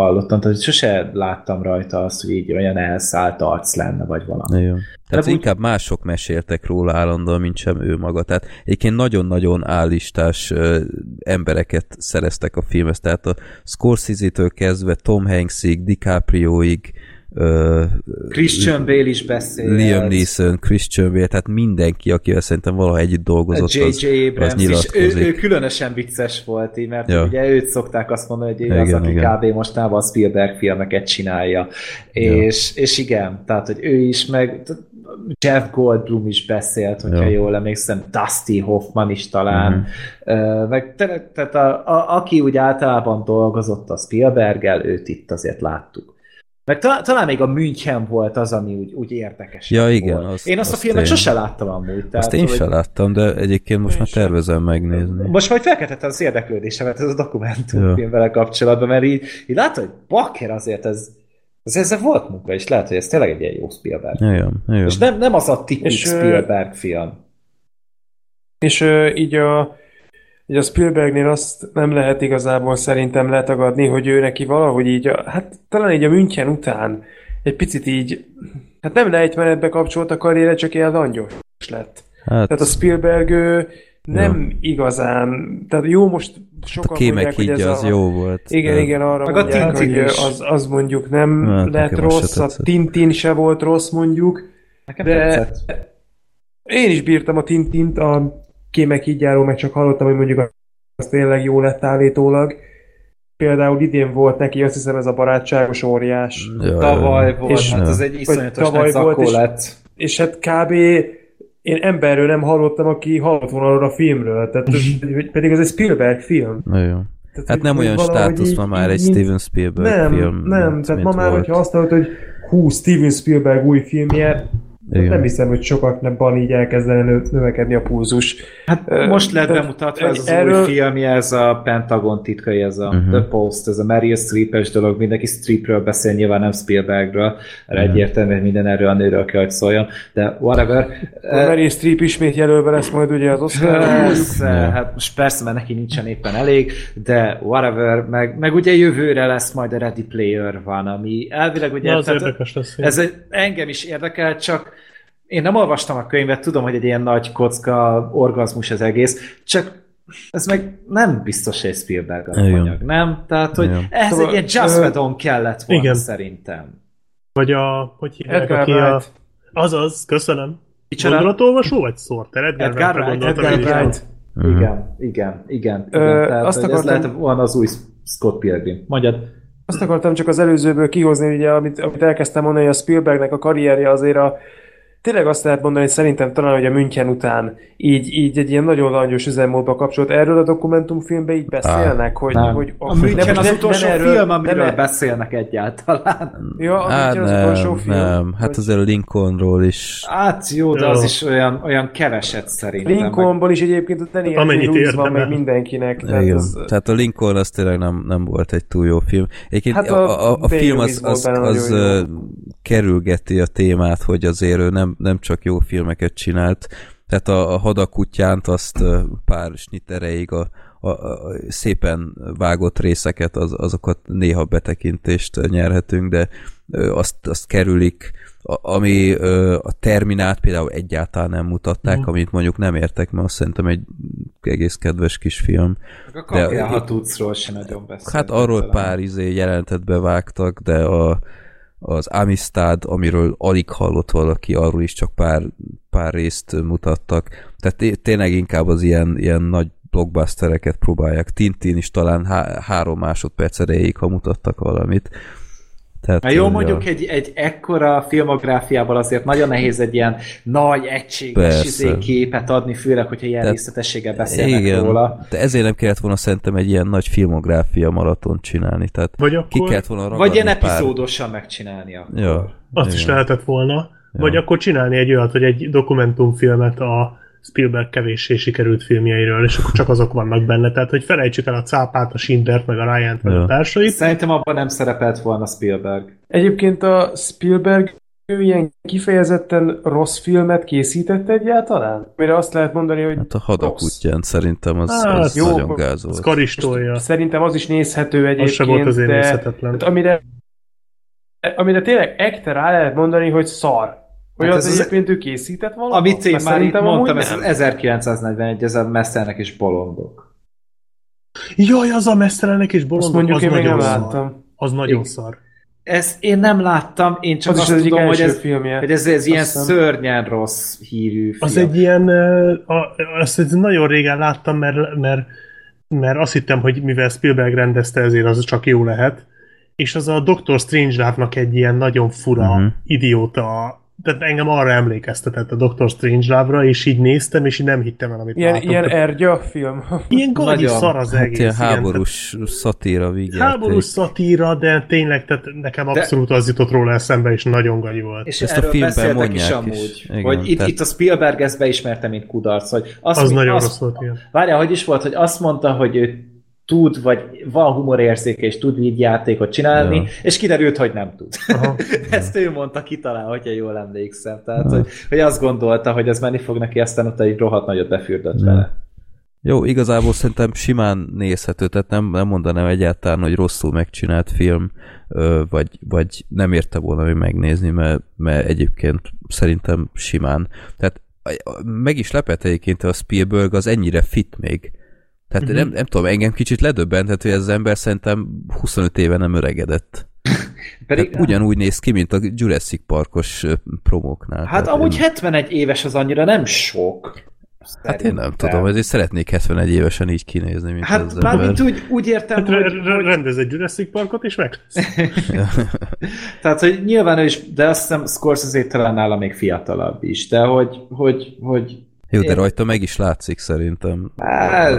[SPEAKER 4] hallottam, tehát sose láttam rajta azt, hogy így olyan elszállt arc lenne, vagy valami.
[SPEAKER 3] Igen. Tehát
[SPEAKER 4] úgy-
[SPEAKER 3] inkább mások meséltek róla állandóan, mint sem ő maga. Tehát egyébként nagyon-nagyon állistás ö, embereket szereztek a filmhez. Tehát a Scorsese-től kezdve Tom Hanksig, DiCaprioig,
[SPEAKER 4] Christian Bale is beszél.
[SPEAKER 3] Liam Neeson, Christian Bale, tehát mindenki, akivel szerintem valaha együtt dolgozott,
[SPEAKER 4] J.J.
[SPEAKER 3] az, az
[SPEAKER 4] Abrams ő,
[SPEAKER 3] nyilatkozik.
[SPEAKER 4] ő különösen vicces volt, így, mert
[SPEAKER 3] Ja.
[SPEAKER 4] ja. ugye őt szokták azt mondani, hogy ő az,
[SPEAKER 3] Igen,
[SPEAKER 4] aki
[SPEAKER 3] igen.
[SPEAKER 4] kb. mostában a Spielberg filmeket csinálja. És, és igen, tehát, hogy ő is, meg Jeff Goldblum is beszélt, hogyha
[SPEAKER 3] Ja.
[SPEAKER 4] jól emlékszem, Dusty Hoffman is talán,
[SPEAKER 3] Mhm.
[SPEAKER 4] uh, meg te- tehát a, a, aki úgy általában dolgozott a Spielberggel, őt itt azért láttuk. Meg ta, talán még a München volt az, ami úgy, úgy érdekes
[SPEAKER 3] Ja, igen,
[SPEAKER 4] volt.
[SPEAKER 3] azt-
[SPEAKER 4] én azt,
[SPEAKER 3] azt
[SPEAKER 4] a filmet
[SPEAKER 3] én-
[SPEAKER 4] sose láttam amúgy. Tehát,
[SPEAKER 3] Azt én
[SPEAKER 4] hogy-
[SPEAKER 3] sem láttam, de egyébként most már tervezem megnézni.
[SPEAKER 4] most majd felkeltette az érdeklődésemet ez a dokumentumfilm
[SPEAKER 3] Ja.
[SPEAKER 4] vele kapcsolatban, mert így, így látod, hogy bakker azért ez, ez ezzel volt munka, és lehet, hogy ez tényleg egy ilyen jó Spielberg.
[SPEAKER 3] Igen, igen.
[SPEAKER 4] És nem, nem az a tipik Spielberg film.
[SPEAKER 5] És így a, így a Spielbergnél azt nem lehet igazából szerintem letagadni, hogy ő neki valahogy így, a, hát talán így a München után egy picit így, hát nem lejtmenetbe kapcsolt a karriere, csak ilyen langyos lett.
[SPEAKER 3] Hát,
[SPEAKER 5] Tehát a Spielberg ő nem igazán, tehát jó most
[SPEAKER 3] a
[SPEAKER 5] sokan
[SPEAKER 3] kémek
[SPEAKER 5] mondják, hogy ez
[SPEAKER 3] az
[SPEAKER 5] a,
[SPEAKER 3] jó volt.
[SPEAKER 5] Igen,
[SPEAKER 3] de-
[SPEAKER 5] igen, arra
[SPEAKER 4] Meg a
[SPEAKER 5] mondják,
[SPEAKER 4] Tintin
[SPEAKER 5] hogy
[SPEAKER 4] is.
[SPEAKER 5] az, az mondjuk nem
[SPEAKER 3] Hát,
[SPEAKER 5] lett rossz, a. Tintin se volt rossz mondjuk,
[SPEAKER 4] Nekem
[SPEAKER 5] de-
[SPEAKER 4] tetszett.
[SPEAKER 5] én is bírtam a Tintint, a kémek hígyáról meg csak hallottam, hogy mondjuk az tényleg jó lett állítólag. Például idén volt neki, azt hiszem ez a barátságos óriás.
[SPEAKER 3] Ja,
[SPEAKER 4] Tavaly volt,
[SPEAKER 5] És-
[SPEAKER 4] hát az egy iszonyatos
[SPEAKER 5] tavaly volt, és-
[SPEAKER 4] lett.
[SPEAKER 5] És hát kb. én emberről nem hallottam, aki hallott volna arról a filmről. Tehát, hogy pedig ez egy Spielberg film.
[SPEAKER 3] Na jó.
[SPEAKER 5] Tehát,
[SPEAKER 3] Hát nem olyan státusz
[SPEAKER 5] így-
[SPEAKER 3] van már egy
[SPEAKER 5] így-
[SPEAKER 3] Steven Spielberg
[SPEAKER 5] nem,
[SPEAKER 3] film.
[SPEAKER 5] Nem,
[SPEAKER 3] mint-
[SPEAKER 5] tehát
[SPEAKER 3] mint
[SPEAKER 5] ma már,
[SPEAKER 3] volt.
[SPEAKER 5] hogyha azt hallod, hogy hú, Steven Spielberg új filmje,
[SPEAKER 3] Igen.
[SPEAKER 5] nem hiszem, hogy sokakban így elkezdene nö- növekedni a pulzus.
[SPEAKER 4] Hát
[SPEAKER 5] Ö,
[SPEAKER 4] most lett
[SPEAKER 5] de-
[SPEAKER 4] bemutatva ez az
[SPEAKER 5] erről-
[SPEAKER 4] új filmje, ez a Pentagon titkai, ez a
[SPEAKER 3] Mhm.
[SPEAKER 4] The Post, ez a Meryl Streep-es dolog, mindenki Streepről beszél, nyilván nem Spielbergről, mert
[SPEAKER 3] Mhm.
[SPEAKER 4] egyértelmű, hogy minden erről a nőről kell, hogy szóljon, de whatever.
[SPEAKER 5] A Meryl Streep ismét jelölve lesz majd ugye az Oscar.
[SPEAKER 4] Persze, hát most persze, mert neki nincsen éppen elég, de whatever, meg, meg ugye jövőre lesz majd a Ready Player van, ami elvileg ugye...
[SPEAKER 2] Na, az
[SPEAKER 4] tehát
[SPEAKER 2] érdekes lesz.
[SPEAKER 4] ez egy, engem is érdekel, csak én nem olvastam a könyvet, tudom, hogy egy ilyen nagy kocka orgazmus az egész, csak ez meg nem biztos, hogy egy Spielberg
[SPEAKER 3] Igen.
[SPEAKER 4] alapanyag, nem? Tehát, hogy
[SPEAKER 3] Igen.
[SPEAKER 4] ehhez
[SPEAKER 5] Szóval,
[SPEAKER 4] egy ilyen Just
[SPEAKER 5] ö,
[SPEAKER 4] kellett volna
[SPEAKER 2] igen.
[SPEAKER 4] szerintem.
[SPEAKER 2] Vagy a, hogy hívják,
[SPEAKER 5] Edgar
[SPEAKER 2] aki a...
[SPEAKER 5] Wright.
[SPEAKER 2] Azaz, köszönöm.
[SPEAKER 4] Micsoda?
[SPEAKER 2] Gondolatolvasó vagy Sorter? Edgar,
[SPEAKER 4] Edgar Wright,
[SPEAKER 5] Edgar
[SPEAKER 2] is.
[SPEAKER 5] Wright.
[SPEAKER 3] Mhm.
[SPEAKER 4] Igen, igen, igen.
[SPEAKER 5] Ö,
[SPEAKER 4] igen. Tehát,
[SPEAKER 5] azt
[SPEAKER 4] hogy ez
[SPEAKER 5] akartam-
[SPEAKER 4] lehet volna az új Scott Pilgrim. Mondjad.
[SPEAKER 5] Azt akartam csak az előzőből kihozni, ugye, amit, amit elkezdtem mondani, hogy a Spielbergnek a karrierje azért a Tényleg azt lehet mondani, hogy szerintem talán, hogy a München után így, így egy ilyen nagyon langyos üzemmódba kapcsolt. Erről a dokumentumfilmben így beszélnek, hogy,
[SPEAKER 4] Nem.
[SPEAKER 5] hogy
[SPEAKER 4] A München az
[SPEAKER 5] nem-
[SPEAKER 4] utolsó
[SPEAKER 5] nem erről-
[SPEAKER 4] film, amiről
[SPEAKER 5] nem-
[SPEAKER 4] beszélnek egyáltalán.
[SPEAKER 5] Ja, a
[SPEAKER 3] Hát
[SPEAKER 5] München az utolsó
[SPEAKER 3] nem,
[SPEAKER 5] film.
[SPEAKER 3] nem. Hát azért a Lincolnról is.
[SPEAKER 4] Hát jó, de az is olyan, olyan keveset szerintem.
[SPEAKER 5] Lincolnból is egyébként a Daniel
[SPEAKER 2] Amennyit
[SPEAKER 5] Day-Lewis van meg mindenkinek. Tehát
[SPEAKER 3] Igen.
[SPEAKER 5] az,
[SPEAKER 3] Tehát a Lincoln az tényleg nem, nem volt egy túl jó film. Egyébként
[SPEAKER 5] Hát
[SPEAKER 3] hát
[SPEAKER 5] a
[SPEAKER 3] a, a, a film az, az, az ö, kerülgeti a témát, hogy azért ő nem, nem csak jó filmeket csinált. Tehát a, a hadakutyánt azt pár snit erejéig a, a, a szépen vágott részeket, az, azokat néha betekintést nyerhetünk, de azt, azt kerülik, a, ami ö, a Terminát például egyáltalán nem mutatták,
[SPEAKER 2] Mhm.
[SPEAKER 3] amit mondjuk nem értek, mert azt szerintem egy egész kedves kis film.
[SPEAKER 4] A kapjál,
[SPEAKER 3] de-
[SPEAKER 4] tudszról sem nagyon beszél.
[SPEAKER 3] Hát arról pár izé jelentet bevágtak, de a, az Amistad, amiről alig hallott valaki, arról is csak pár, pár részt mutattak. Tehát té- tényleg inkább az ilyen, ilyen nagy blockbustereket próbálják. Tintin is talán há- három másodperc erejéig, ha mutattak valamit. Tehát,
[SPEAKER 4] Na jó, mondjuk egy, egy ekkora filmográfiával azért nagyon nehéz egy ilyen nagy, egységes izé képet adni, főleg, hogyha ilyen
[SPEAKER 3] Tehát-
[SPEAKER 4] részletességgel beszélnek
[SPEAKER 3] igen,
[SPEAKER 4] róla.
[SPEAKER 3] de ezért nem kellett volna szerintem egy ilyen nagy filmográfia maratont csinálni. Tehát
[SPEAKER 2] Vagy
[SPEAKER 3] ki
[SPEAKER 2] akkor
[SPEAKER 3] kellett volna
[SPEAKER 4] Vagy ilyen
[SPEAKER 3] pár...
[SPEAKER 4] epizódosan megcsinálni akkor.
[SPEAKER 3] Ja,
[SPEAKER 2] azt
[SPEAKER 3] igen.
[SPEAKER 2] is lehetett volna.
[SPEAKER 3] Ja.
[SPEAKER 2] Vagy akkor csinálni egy olyat, hogy egy dokumentumfilmet a Spielberg kevéssé sikerült filmjeiről, és akkor csak azok vannak benne. Tehát, hogy felejtsük el a cápát, a Schindlert, meg a Ryan-t, meg
[SPEAKER 3] Ja.
[SPEAKER 2] a társait.
[SPEAKER 4] Szerintem abban nem szerepelt volna Spielberg.
[SPEAKER 5] Egyébként a Spielberg ő ilyen kifejezetten rossz filmet készített egyáltalán? Mire azt lehet mondani, hogy
[SPEAKER 3] Hát a hadakutyán szerintem az,
[SPEAKER 2] Hát,
[SPEAKER 3] az
[SPEAKER 5] jó,
[SPEAKER 3] nagyon gáz volt.
[SPEAKER 2] karistolja.
[SPEAKER 5] szerintem az is nézhető egyébként,
[SPEAKER 2] Az se volt azért
[SPEAKER 5] de
[SPEAKER 2] nézhetetlen.
[SPEAKER 5] tehát amire, amire tényleg ekte rá lehet mondani, hogy szar. Hogy
[SPEAKER 4] Hát
[SPEAKER 5] az,
[SPEAKER 4] ez az-
[SPEAKER 5] egyébként ő készített valamit?
[SPEAKER 4] Amit én már itt
[SPEAKER 5] szerintem
[SPEAKER 4] mondtam, ez
[SPEAKER 5] nem.
[SPEAKER 4] az 1941, ez a Messzernek és bolondok.
[SPEAKER 2] Jaj, az a mesztelenek és
[SPEAKER 5] Azt
[SPEAKER 2] bolondok,
[SPEAKER 5] mondjuk
[SPEAKER 2] az
[SPEAKER 5] én nem
[SPEAKER 2] nagyon szar.
[SPEAKER 5] láttam.
[SPEAKER 2] Az nagyon
[SPEAKER 4] Igen.
[SPEAKER 2] szar.
[SPEAKER 4] ezt én nem láttam, én csak
[SPEAKER 5] Az is
[SPEAKER 4] azt
[SPEAKER 5] az
[SPEAKER 4] tudom, hogy ez,
[SPEAKER 5] filmje.
[SPEAKER 4] hogy ez, ez ilyen
[SPEAKER 5] Azt hiszem.
[SPEAKER 4] szörnyen rossz hírű film.
[SPEAKER 2] Az egy ilyen, a, azt egy nagyon régen láttam, mert, mert, mert azt hittem, hogy mivel Spielberg rendezte, ezért az csak jó lehet. És az a Doctor Strangelove-nak egy ilyen nagyon fura, uh-huh. idióta, tehát engem arra emlékeztetett a Doctor Strangelove-ra, és így néztem, és így nem hittem el, amit
[SPEAKER 5] Ilyen,
[SPEAKER 2] látok.
[SPEAKER 5] ilyen ergya film.
[SPEAKER 2] ilyen gagyi szar az
[SPEAKER 3] Hát
[SPEAKER 2] egész.
[SPEAKER 3] ilyen
[SPEAKER 2] igen,
[SPEAKER 3] háborús szatíra
[SPEAKER 2] tehát
[SPEAKER 3] vígjáték.
[SPEAKER 2] Háborús szatíra, de tényleg, tehát nekem abszolút az jutott róla eszembe, és nagyon gagyi volt.
[SPEAKER 4] És
[SPEAKER 3] Ezt a filmben
[SPEAKER 4] beszéltek is
[SPEAKER 3] mondják
[SPEAKER 4] amúgy,
[SPEAKER 3] is. Igen,
[SPEAKER 4] hogy itt,
[SPEAKER 3] tehát-
[SPEAKER 4] itt a Spielberg ezt beismerte, mint kudarc, hogy azt,
[SPEAKER 2] Az
[SPEAKER 4] mi-
[SPEAKER 2] nagyon
[SPEAKER 4] azt,
[SPEAKER 2] rossz volt, igen.
[SPEAKER 4] Várjál, hogy is volt, hogy azt mondta, hogy ő tud, vagy van humorérzéke, és tud így játékot csinálni,
[SPEAKER 3] Ja.
[SPEAKER 4] és kiderült, hogy nem tud.
[SPEAKER 2] Aha.
[SPEAKER 4] Ezt ő mondta ki talán, hogyha jól emlékszem. Tehát, hogy, hogy azt gondolta, hogy ez menni fog neki, aztán ott egy rohadt nagyot befürdött
[SPEAKER 3] Ja.
[SPEAKER 4] vele.
[SPEAKER 3] Jó, igazából szerintem simán nézhető, tehát nem, nem mondanám egyáltalán, hogy rosszul megcsinált film, vagy, vagy nem érte volna még megnézni, mert, mert egyébként szerintem simán. Tehát meg is lepett egyébként a Spielberg, az ennyire fit még. Tehát
[SPEAKER 2] Mhm.
[SPEAKER 3] nem, nem tudom, engem kicsit ledöbbentett, hogy ez az ember szerintem 25 éve nem öregedett.
[SPEAKER 4] Pedig,
[SPEAKER 3] Tehát ugyanúgy néz ki, mint a Jurassic Parkos promóknál.
[SPEAKER 4] hát amúgy
[SPEAKER 3] én-
[SPEAKER 4] 71 éves az annyira nem sok.
[SPEAKER 3] Hát én nem
[SPEAKER 4] Szerintem.
[SPEAKER 3] tudom, ezért szeretnék 71 évesen így kinézni, mint
[SPEAKER 4] Hát
[SPEAKER 3] az
[SPEAKER 4] mármint úgy, úgy értem,
[SPEAKER 2] Hát
[SPEAKER 4] hogy,
[SPEAKER 2] re- re- rendez egy Jurassic Parkot, és meg.
[SPEAKER 4] Tehát, hogy nyilván ő is, de azt hiszem Scorsese talán nála még fiatalabb is, de hogy, hogy, hogy
[SPEAKER 3] Jó, de
[SPEAKER 4] Én-
[SPEAKER 3] rajta meg is látszik szerintem.
[SPEAKER 4] á,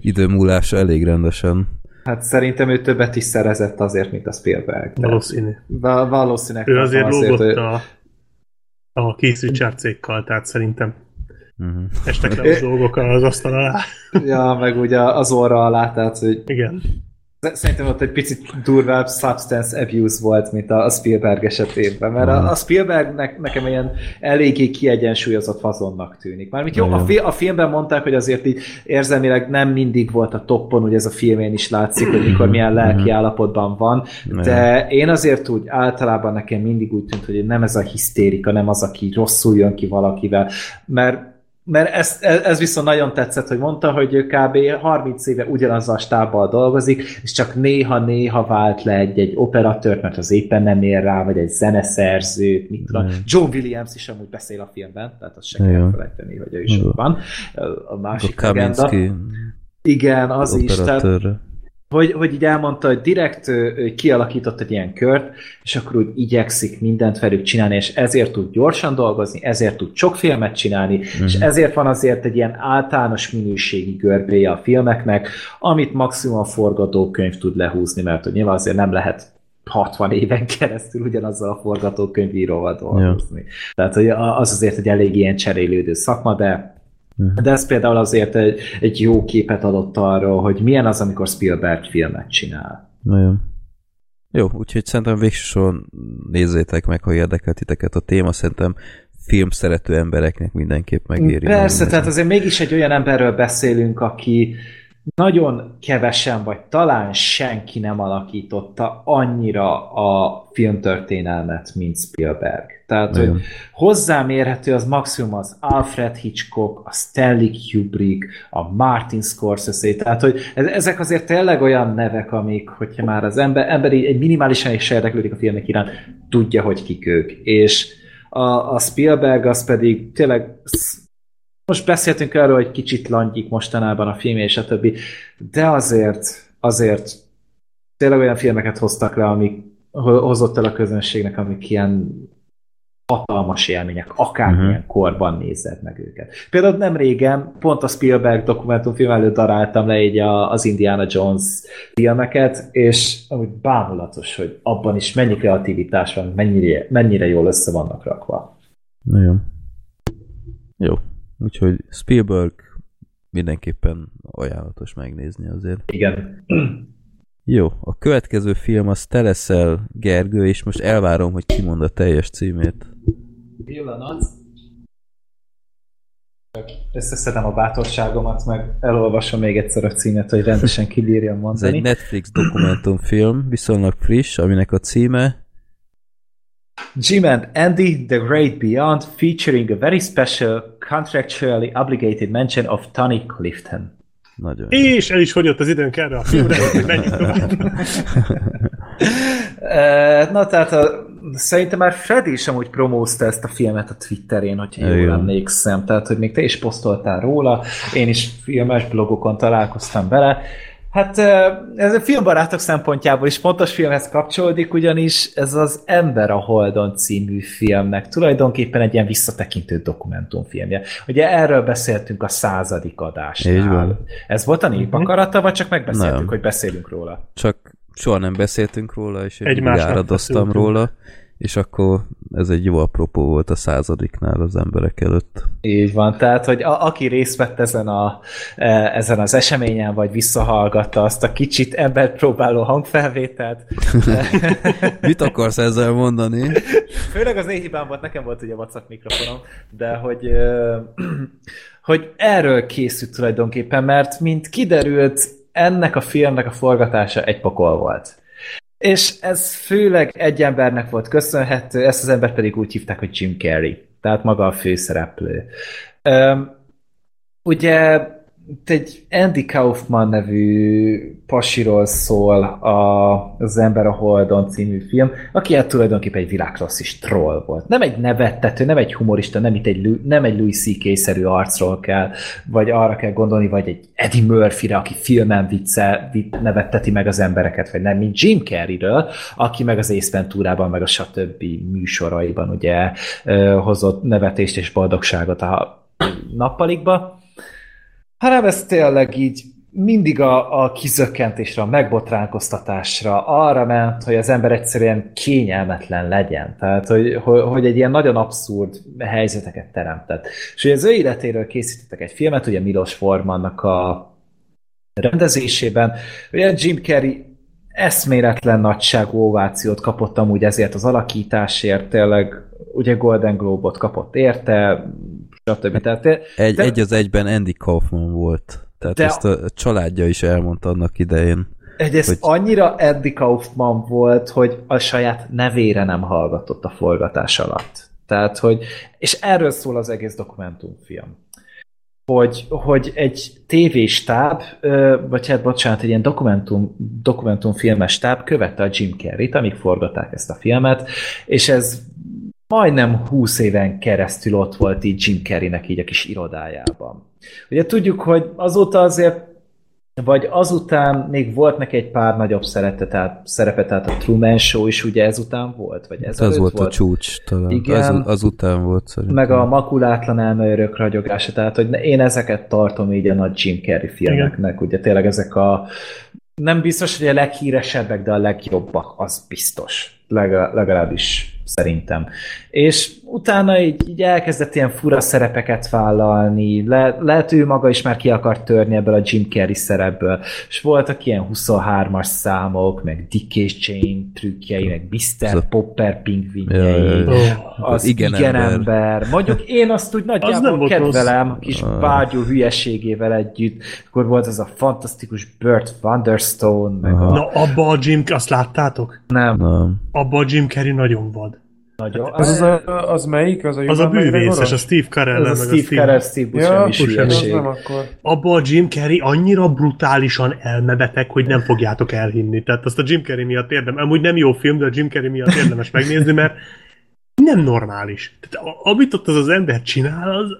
[SPEAKER 3] Idő múlása elég rendesen.
[SPEAKER 4] hát szerintem ő többet is szerezett azért, mint a Spielberg. De
[SPEAKER 2] Valószínű.
[SPEAKER 4] val- valószínűleg
[SPEAKER 2] Ő azért lógott
[SPEAKER 4] hogy-
[SPEAKER 2] a, a Keith Richard cékkal, tehát szerintem
[SPEAKER 3] Uh-huh.
[SPEAKER 2] estek le a dolgok az asztal alá.
[SPEAKER 4] Ja, meg ugye az orra alá, tehát hogy
[SPEAKER 2] Igen.
[SPEAKER 4] Szerintem ott egy picit durvább substance abuse volt, mint a Spielberg esetében, mert a, a Spielbergnek nekem ilyen eléggé kiegyensúlyozott fazonnak tűnik. Mármint jó, a, fi, a filmben mondták, hogy azért így érzelmileg nem mindig volt a toppon, ugye ez a filmén is látszik, hogy mikor milyen lelki állapotban van, de én azért úgy általában nekem mindig úgy tűnt, hogy nem ez a hisztérika, nem az, aki rosszul jön ki valakivel, mert mert ez, ez, viszont nagyon tetszett, hogy mondta, hogy ő kb. 30 éve ugyanazzal a stábbal dolgozik, és csak néha-néha vált le egy-egy operatőrt, mert az éppen nem ér rá, vagy egy zeneszerzőt, mit tudom. John Williams is amúgy beszél a filmben, tehát azt se kell felejteni, hogy ő is ott van. A
[SPEAKER 3] A
[SPEAKER 4] másik legenda.
[SPEAKER 3] Kaminski
[SPEAKER 4] Igen, az is. Tehát. Hogy, hogy így elmondta, hogy direkt ő, kialakított egy ilyen kört, és akkor úgy igyekszik mindent velük csinálni, és ezért tud gyorsan dolgozni, ezért tud sok filmet csinálni, uh-huh. és ezért van azért egy ilyen általános minőségi görbéje a filmeknek, amit maximum a forgatókönyv tud lehúzni, mert hogy nyilván azért nem lehet 60 éven keresztül ugyanazzal a forgatókönyvíróval dolgozni. Ja. Tehát hogy az azért egy elég ilyen cserélődő szakma, de de ez például azért egy, egy jó képet adott arról, hogy milyen az, amikor Spielberg filmet csinál.
[SPEAKER 3] Nagyon. Jó, úgyhogy szerintem végső soron nézzétek meg, ha érdekel titeket a téma, szerintem film szerető embereknek mindenképp megéri.
[SPEAKER 4] Persze, tehát azért mégis egy olyan emberről beszélünk, aki nagyon kevesen, vagy talán senki nem alakította annyira a filmtörténelmet, mint Spielberg. Tehát,
[SPEAKER 3] Nagyon.
[SPEAKER 4] hogy hozzámérhető az maximum az Alfred Hitchcock, a Stanley Kubrick, a Martin Scorsese, tehát, hogy ez- ezek azért tényleg olyan nevek, amik, hogyha már az ember, emberi egy minimálisan is érdeklődik a filmek iránt, tudja, hogy kik ők. És a, a Spielberg az pedig tényleg most beszéltünk arról, hogy kicsit langyik mostanában a film és a többi, de azért, azért tényleg olyan filmeket hoztak le, amik ho- hozott el a közönségnek, amik ilyen hatalmas élmények, akármilyen uh-huh. korban nézed meg őket. Például nem régen, pont a Spielberg dokumentumfilm előtt daráltam le így a, az Indiana Jones filmeket, és amúgy bámulatos, hogy abban is mennyi kreativitás van, mennyire, mennyire jól össze vannak rakva.
[SPEAKER 3] Nagyon. Jó. Úgyhogy Spielberg mindenképpen ajánlatos megnézni azért.
[SPEAKER 4] Igen.
[SPEAKER 3] Jó, a következő film az Te leszel Gergő, és most elvárom, hogy kimond a teljes címét.
[SPEAKER 4] Pillanat. Összeszedem a bátorságomat, meg elolvasom még egyszer a címet, hogy rendesen kibírjam
[SPEAKER 3] Ez
[SPEAKER 4] mondani.
[SPEAKER 3] egy Netflix dokumentumfilm, viszonylag friss, aminek a címe
[SPEAKER 4] Jim and Andy, The Great Beyond, featuring a very special, contractually obligated mention of Tony Clifton.
[SPEAKER 3] nagyon.
[SPEAKER 2] És el is fogyott az időnk erre a filmre, hogy menjünk tovább.
[SPEAKER 4] Ö, Na tehát a, szerintem már Freddy is amúgy promózta ezt a filmet a Twitterén, hogyha jól
[SPEAKER 3] Igen.
[SPEAKER 4] emlékszem. Tehát, hogy még te is posztoltál róla, én is filmes blogokon találkoztam vele. Hát ez a filmbarátok szempontjából is fontos filmhez kapcsolódik, ugyanis ez az Ember a Holdon című filmnek tulajdonképpen egy ilyen visszatekintő dokumentumfilmje. Ugye erről beszéltünk a századik adásnál.
[SPEAKER 3] Így van.
[SPEAKER 4] Ez volt a nép akarata, vagy csak megbeszéltük,
[SPEAKER 3] Nem.
[SPEAKER 4] hogy beszélünk róla?
[SPEAKER 3] Csak soha nem beszéltünk róla, és én
[SPEAKER 2] Egymásnak
[SPEAKER 3] áradoztam
[SPEAKER 2] beszéltünk.
[SPEAKER 3] És akkor ez egy jó apropó volt a századiknál az emberek előtt.
[SPEAKER 4] Így van, tehát, hogy a, aki részt vett ezen, a, e, ezen az eseményen, vagy visszahallgatta azt a kicsit embert próbáló hangfelvételt,
[SPEAKER 3] Mit akarsz ezzel mondani?
[SPEAKER 4] főleg az én hibám volt, nekem volt ugye WhatsApp mikrofonom, de hogy, hogy erről készült tulajdonképpen, mert mint kiderült, ennek a filmnek a forgatása egy pokol volt. És ez főleg egy embernek volt köszönhető, ezt az embert pedig úgy hívták, hogy Jim Carrey, tehát maga a főszereplő. Öm, ugye egy Andy Kaufman nevű pasiról szól a, az Ember a Holdon című film, aki hát tulajdonképpen egy világklasszis troll volt. Nem egy nevettető, nem egy humorista, nem, itt egy, nem egy Louis C.K.-szerű arcról kell, vagy arra kell gondolni, vagy egy Eddie Murphy-re, aki filmen vicce, vic, nevetteti meg az embereket, vagy nem, mint Jim Carrey-ről, aki meg az Ace Venturában, meg a stb. műsoraiban ugye hozott nevetést és boldogságot a nappalikba hanem ez tényleg így mindig a, a kizökkentésre, a megbotránkoztatásra arra ment, hogy az ember egyszerűen kényelmetlen legyen. Tehát, hogy, hogy, hogy egy ilyen nagyon abszurd helyzeteket teremtett. És ugye az ő életéről készítettek egy filmet, ugye Milos Formannak a rendezésében. Ugye Jim Carrey eszméletlen nagyságú ovációt kapott amúgy ezért az alakításért, tényleg ugye Golden Globe-ot kapott érte, stb. Tehát
[SPEAKER 3] Egy,
[SPEAKER 4] De-
[SPEAKER 3] egy az egyben Andy Kaufman volt. Tehát
[SPEAKER 4] De-
[SPEAKER 3] ezt a családja is elmondta annak idején.
[SPEAKER 4] Egyrészt
[SPEAKER 3] Hogy-
[SPEAKER 4] annyira Eddie Kaufman volt, hogy a saját nevére nem hallgatott a forgatás alatt. Tehát, hogy, és erről szól az egész dokumentumfilm. Hogy, hogy egy tévéstáb, vagy hát bocsánat, egy ilyen dokumentum, dokumentumfilmes stáb követte a Jim Carrey-t, amíg forgatták ezt a filmet, és ez majdnem 20 éven keresztül ott volt így Jim Carreynek így a kis irodájában. Ugye tudjuk, hogy azóta azért vagy azután még volt neki egy pár nagyobb szerepe, tehát, szerepe, tehát a Truman Show is ugye ezután volt, vagy ez
[SPEAKER 3] Ez az volt a csúcs talán.
[SPEAKER 4] Igen.
[SPEAKER 3] Az, azután volt szerintem.
[SPEAKER 4] meg a makulátlan elmeörök ragyogása, tehát hogy én ezeket tartom így a nagy Jim Carrey filmeknek, ugye tényleg ezek a nem biztos, hogy a leghíresebbek, de a legjobbak, az biztos. Legal- legalábbis szerintem. És utána így, így elkezdett ilyen fura szerepeket vállalni, Le, lehet ő maga is már ki akart törni ebből a Jim Carrey szerepből, és voltak ilyen 23-as számok, meg Dick és Jane trükkjei, meg Mr.
[SPEAKER 3] a-
[SPEAKER 4] Popper pingvinjei,
[SPEAKER 3] Ja, ja, ja.
[SPEAKER 4] az
[SPEAKER 3] Igen
[SPEAKER 4] igen,
[SPEAKER 3] ember.
[SPEAKER 4] ember. Mondjuk én azt úgy nagyjából
[SPEAKER 2] volt
[SPEAKER 4] kedvelem, a kis
[SPEAKER 3] Ah.
[SPEAKER 4] bágyú hülyeségével együtt. Akkor volt az a fantasztikus Burt Wonderstone, meg a
[SPEAKER 2] Na, abba a Jim... Azt láttátok?
[SPEAKER 4] nem
[SPEAKER 3] Nem.
[SPEAKER 2] Abba a Jim Carrey nagyon vad.
[SPEAKER 4] Nagyon.
[SPEAKER 6] Az, az, a, az melyik? Az a,
[SPEAKER 2] Az a bűvészes, a Steve Carell.
[SPEAKER 4] ez a Steve Carell, Steve Buscemi
[SPEAKER 6] Ja, az
[SPEAKER 4] hülyeség.
[SPEAKER 6] nem akkor.
[SPEAKER 2] abba a Jim Carrey annyira brutálisan elmebeteg, hogy nem fogjátok elhinni. Tehát azt a Jim Carrey miatt érdemes, amúgy nem jó film, de a Jim Carrey miatt érdemes megnézni, mert nem normális. Tehát a- amit ott az az ember csinál, az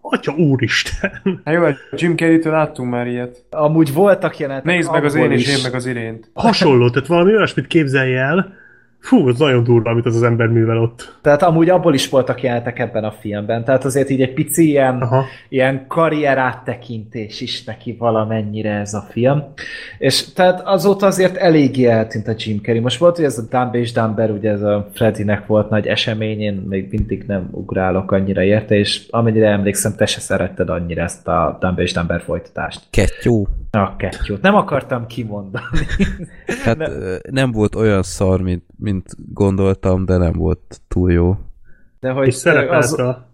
[SPEAKER 2] atya úristen.
[SPEAKER 6] Hát jó, Jim Carrey-től láttunk már ilyet.
[SPEAKER 4] Amúgy voltak jelenetek
[SPEAKER 6] Nézd meg az én és
[SPEAKER 4] is.
[SPEAKER 6] én meg az irént.
[SPEAKER 2] Hasonló, tehát valami olyasmit képzelj el, fú, az nagyon durva, amit az az ember művel ott.
[SPEAKER 4] Tehát amúgy abból is voltak jelenetek ebben a filmben. Tehát azért így egy pici ilyen,
[SPEAKER 2] Aha.
[SPEAKER 4] ilyen karrier áttekintés is neki valamennyire ez a film. És tehát azóta azért eléggé eltűnt a Jim Carrey. Most volt, hogy ez a Dumb és Dumber, ugye ez a Freddynek volt nagy esemény, én még mindig nem ugrálok annyira érte, és amennyire emlékszem, te se szeretted annyira ezt a Dumb és Dumber folytatást.
[SPEAKER 3] Kettyó.
[SPEAKER 4] A kettőt. Nem akartam kimondani.
[SPEAKER 3] Hát
[SPEAKER 4] nem.
[SPEAKER 3] nem volt olyan szar, mint, mint gondoltam, de nem volt túl jó.
[SPEAKER 4] De hogy
[SPEAKER 2] És szerepelt
[SPEAKER 4] az,
[SPEAKER 2] a,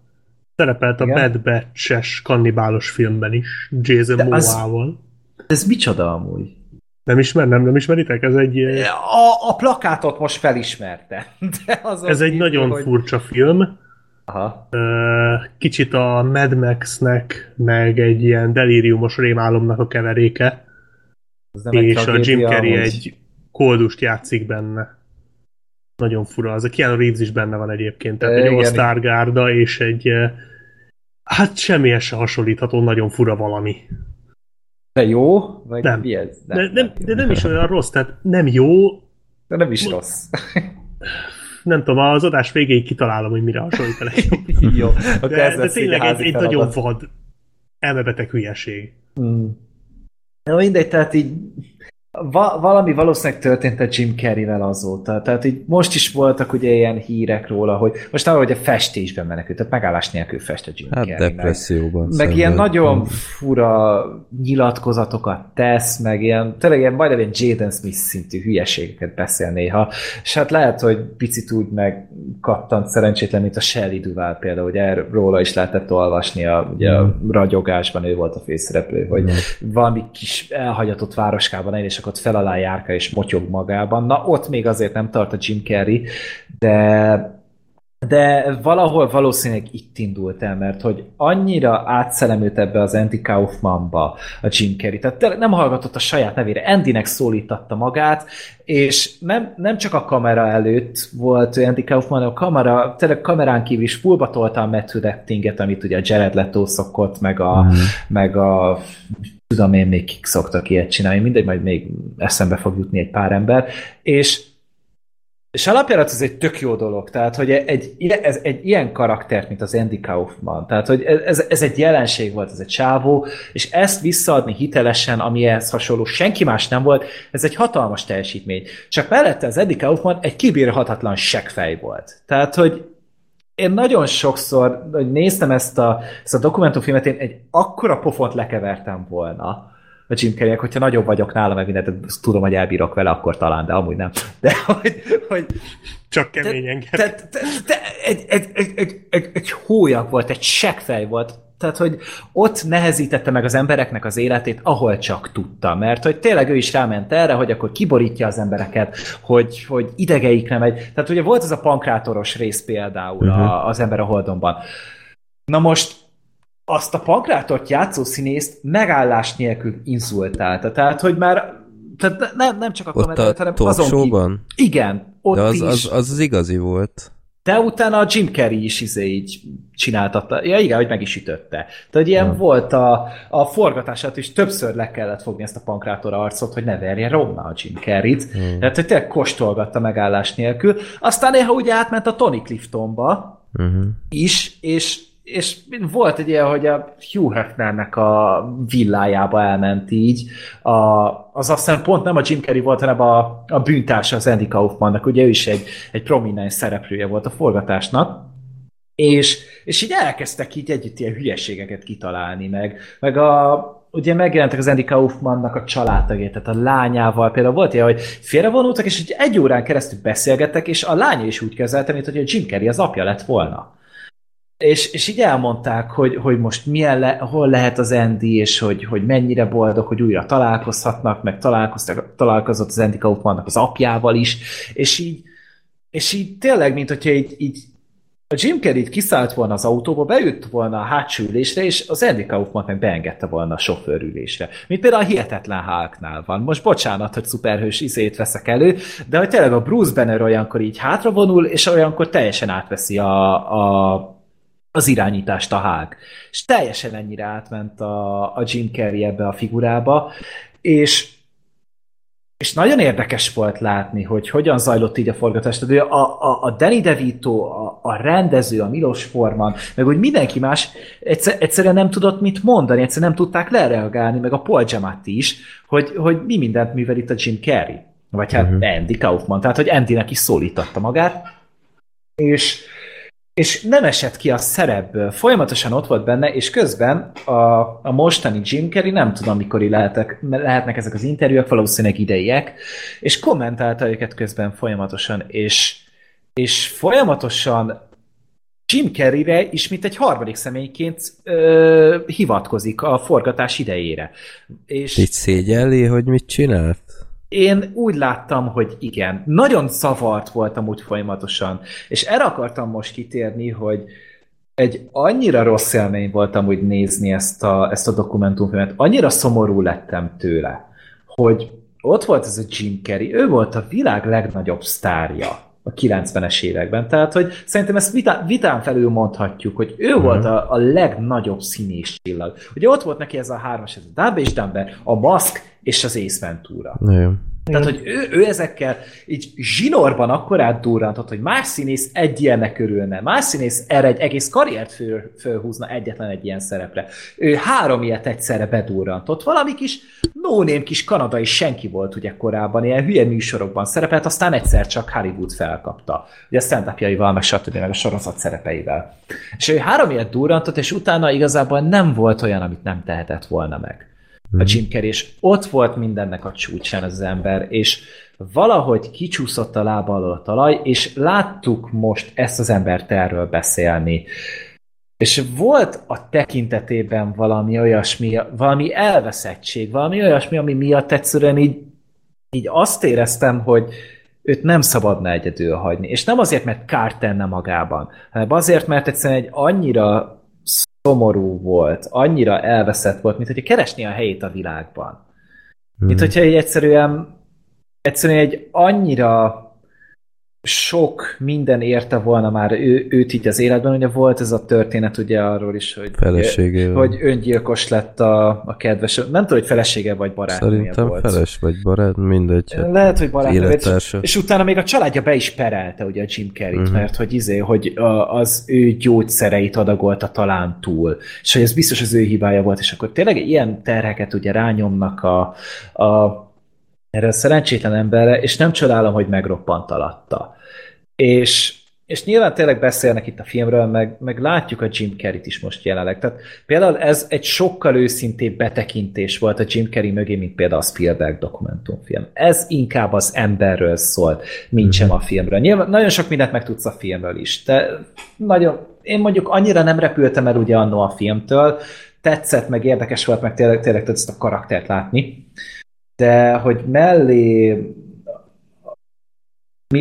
[SPEAKER 2] szerepelt a? Bad Batch-es kannibálos filmben is, Jason
[SPEAKER 4] De az-
[SPEAKER 2] Momoa-val.
[SPEAKER 4] ez micsoda amúgy?
[SPEAKER 2] Nem ismer, nem, nem ismeritek? Ez egy, eh,
[SPEAKER 4] A, a plakátot most felismerte. De azon
[SPEAKER 2] ez egy nagyon
[SPEAKER 4] hogy...
[SPEAKER 2] furcsa film.
[SPEAKER 4] Aha.
[SPEAKER 2] Ö, Kicsit a Mad Max-nek, meg egy ilyen delíriumos rémálomnak a keveréke.
[SPEAKER 4] Ez nem egy
[SPEAKER 2] és a Jim Carrey
[SPEAKER 4] amúgy.
[SPEAKER 2] egy koldust játszik benne. Nagyon fura. Az a Keanu Reeves is benne van egyébként. Tehát
[SPEAKER 4] E,
[SPEAKER 2] egy. All-Star gárda és egy eh, hát semmihez se hasonlítható, nagyon fura valami.
[SPEAKER 4] De jó? Vagy
[SPEAKER 2] Nem.
[SPEAKER 4] mi ez?
[SPEAKER 2] De, nem, de nem is olyan rossz, tehát nem jó,
[SPEAKER 4] De nem is rossz.
[SPEAKER 2] nem tudom, az adás végéig kitalálom, hogy mire hasonlít a legjobb.
[SPEAKER 4] jó, akkor
[SPEAKER 2] De,
[SPEAKER 4] ez
[SPEAKER 2] de tényleg
[SPEAKER 4] házi
[SPEAKER 2] egy nagyon vad, elmebeteg hülyeség.
[SPEAKER 4] Mm. Na mindegy, tehát így va- valami valószínűleg történt a Jim Carrey-vel azóta. Tehát így most is voltak ugye ilyen hírek róla, hogy most arra, hogy a festésben menekült, tehát megállás nélkül fest a Jim
[SPEAKER 3] Hát
[SPEAKER 4] Carrey. meg-
[SPEAKER 3] depresszióban
[SPEAKER 4] meg ilyen
[SPEAKER 3] szenved.
[SPEAKER 4] nagyon fura nyilatkozatokat tesz, meg ilyen, tényleg ilyen majdnem ilyen Jaden Smith szintű hülyeségeket beszél néha, és hát lehet, hogy picit úgy megkattant szerencsétlen, mint a Shelley Duval például, hogy erről róla is lehetett olvasni, a, ugye a ragyogásban ő volt a főszereplő, hogy valami kis elhagyatott városkában él, és akkor ott fel alá járka és motyog magában. Na, ott még azért nem tart a Jim Carrey, de de valahol valószínűleg itt indult el, mert hogy annyira átszelemült ebbe az Andy Kaufmanba a Jim Carrey, tehát nem hallgatott a saját nevére, Andynek szólítatta magát, és nem, nem csak a kamera előtt volt Andy Kaufman, a kamera, tényleg kamerán kívül is fullba tolta a method actinget, amit ugye a Jared Leto szokott, meg a,
[SPEAKER 3] Mhm.
[SPEAKER 4] meg a tudom én még kik szoktak ilyet csinálni, mindegy, majd még eszembe fog jutni egy pár ember, és és alapjárat ez egy tök jó dolog, tehát, hogy egy, ez egy ilyen karaktert, mint az Andy Kaufman, tehát, hogy ez, ez egy jelenség volt, ez egy csávó, és ezt visszaadni hitelesen, ami ehhez hasonló, senki más nem volt, ez egy hatalmas teljesítmény. Csak mellette az Andy Kaufman egy kibírhatatlan seggfej volt. Tehát, hogy én nagyon sokszor, hogy néztem ezt a, ezt a dokumentumfilmet, én egy akkora pofont lekevertem volna a Jim carrey hogyha nagyobb vagyok nála, meg mindent, tudom, hogy elbírok vele, akkor talán, de amúgy nem. De hogy, hogy
[SPEAKER 2] Csak keményen kell.
[SPEAKER 4] te, te, te, egy, egy, egy, egy, egy, egy hólyag volt, egy seggfej volt, tehát, hogy ott nehezítette meg az embereknek az életét, ahol csak tudta, mert hogy tényleg ő is ráment erre, hogy akkor kiborítja az embereket, hogy, hogy idegeik nem megy. Tehát ugye volt ez a pankrátoros rész például uh-huh. az ember a holdonban. Na most azt a pankrátort játszó színészt megállás nélkül inzultálta. Tehát, hogy már tehát nem, nem csak a
[SPEAKER 3] a
[SPEAKER 4] hanem azon kívül. Igen, ott
[SPEAKER 3] De az,
[SPEAKER 4] is.
[SPEAKER 3] az, az, az igazi volt.
[SPEAKER 4] De utána a Jim Carrey is izé így csináltatta. Ja igen, hogy meg is ütötte. Tehát ilyen
[SPEAKER 3] Ja.
[SPEAKER 4] volt a, a forgatását is többször le kellett fogni ezt a pankrátor arcot, hogy ne verje romma a Jim Carrey-t.
[SPEAKER 3] Hmm.
[SPEAKER 4] Tehát, hogy tényleg kóstolgatta megállás nélkül. Aztán néha ugye átment a Tony Cliftonba
[SPEAKER 3] Uh-huh.
[SPEAKER 4] is, és, és volt egy ilyen, hogy a Hugh Hefnernek a villájába elment így. A, az azt hiszem pont nem a Jim Carrey volt, hanem a, a bűntársa az Andy Kaufmannak, ugye ő is egy, egy prominens szereplője volt a forgatásnak. És, és így elkezdtek így együtt ilyen hülyeségeket kitalálni, meg, meg a, ugye megjelentek az Andy Kaufmannak a családtagjai, tehát a lányával például volt ilyen, hogy félrevonultak, és így egy órán keresztül beszélgettek, és a lánya is úgy kezelte, mint hogy a Jim Carrey az apja lett volna. És, és így elmondták, hogy, hogy most milyen le, hol lehet az Andy, és hogy, hogy mennyire boldog, hogy újra találkozhatnak, meg találkoztak, találkozott az Andy Kaufmannak az apjával is, és így, és így tényleg, mint hogyha így, így a Jim Carrey kiszállt volna az autóba, beült volna a hátsó ülésre, és az Andy Kaufman meg beengedte volna a sofőrülésre. Mint például a Hihetetlen Hulknál van. Most bocsánat, hogy szuperhős izét veszek elő, de hogy tényleg a Bruce Banner olyankor így hátravonul, és olyankor teljesen átveszi a, a az irányítást a Hulk. És teljesen ennyire átment a, a Jim Carrey ebbe a figurába, és és nagyon érdekes volt látni, hogy hogyan zajlott így a forgatás. Tehát a, a, a Danny DeVito, a, a rendező, a Milos Forman, meg úgy mindenki más egyszer, egyszerűen nem tudott mit mondani, egyszerűen nem tudták lereagálni, meg a Paul Giamatti is, hogy, hogy mi mindent művel itt a Jim Carrey. Vagy hát uh-huh. Andy Kaufman, tehát hogy Andynek is szólította magát. És és nem esett ki a szerepből, folyamatosan ott volt benne, és közben a, a mostani Jim Carrey, nem tudom mikor lehetek, lehetnek ezek az interjúk, valószínűleg idejek, és kommentálta őket közben folyamatosan, és, és folyamatosan Jim Carreyre ismét egy harmadik személyként ö, hivatkozik a forgatás idejére. És
[SPEAKER 3] Így szégyelli, hogy mit csinált?
[SPEAKER 4] Én úgy láttam, hogy igen. Nagyon zavart voltam úgy folyamatosan. És erre akartam most kitérni, hogy egy annyira rossz élmény voltam úgy nézni ezt a, ezt a dokumentumfilmet, annyira szomorú lettem tőle, hogy, ott volt ez a Jim Carrey, ő volt a világ legnagyobb sztárja a 90-es években. Tehát, hogy szerintem ezt vitá, vitán felül mondhatjuk, hogy ő mm. volt a, a legnagyobb színés csillag. Ugye ott volt neki ez a hármas, ez a Dumb és Dumber, a Mask és az Ace Ventura.
[SPEAKER 3] Nagyon.
[SPEAKER 4] Tehát, hogy ő, ő ezekkel így zsinorban akkor átdurrantott, hogy más színész egy ilyennek örülne, más színész erre egy egész karriert föl, fölhúzna egyetlen egy ilyen szerepre. Ő három ilyet egyszerre bedurrantott. Valami kis no kis kanadai senki volt ugye korábban, ilyen hülye műsorokban szerepelt, aztán egyszer csak Hollywood felkapta. Ugye a stand meg stb. meg a sorozat szerepeivel. És ő három ilyet durrantott, és utána igazából nem volt olyan, amit nem tehetett volna meg a mhm. Jim Carrey, és ott volt mindennek a csúcsán az ember, és valahogy kicsúszott a lába alól a talaj, és láttuk most ezt az embert erről beszélni. És volt a tekintetében valami olyasmi, valami elveszettség, valami olyasmi, ami miatt egyszerűen így, így azt éreztem, hogy őt nem szabadna egyedül hagyni. És nem azért, mert kárt tenne magában, hanem azért, mert egyszerűen egy annyira szomorú volt, annyira elveszett volt, mint hogyha keresni a helyét a világban. Hmm. Mint hogyha egy egyszerűen, egyszerűen egy annyira sok minden érte volna már ő, őt így az életben, ugye volt ez a történet ugye arról is, hogy, hogy öngyilkos lett a, a kedves, nem tudom, hogy felesége vagy barátnője
[SPEAKER 3] Szerintem
[SPEAKER 4] volt.
[SPEAKER 3] feles vagy barát, mindegy. Hát
[SPEAKER 4] Lehet, hogy barátnője, és, és utána még a családja be is perelte ugye a Jim Carrey-t, uh-huh. mert hogy izé, hogy a, az ő gyógyszereit adagolta talán túl, és hogy ez biztos az ő hibája volt, és akkor tényleg ilyen terheket ugye rányomnak a, a erre a szerencsétlen emberre, és nem csodálom, hogy megroppant alatta. És, és nyilván tényleg beszélnek itt a filmről, meg, meg látjuk a Jim Carrey-t is most jelenleg. Tehát például ez egy sokkal őszintébb betekintés volt a Jim Carrey mögé, mint például a Spielberg dokumentumfilm. Ez inkább az emberről szólt, mint sem a filmről. Nyilván nagyon sok mindent megtudsz a filmről is, de nagyon, én mondjuk annyira nem repültem el ugye annó a filmtől, tetszett, meg érdekes volt, meg tényleg, tényleg ezt a karaktert látni, de hogy mellé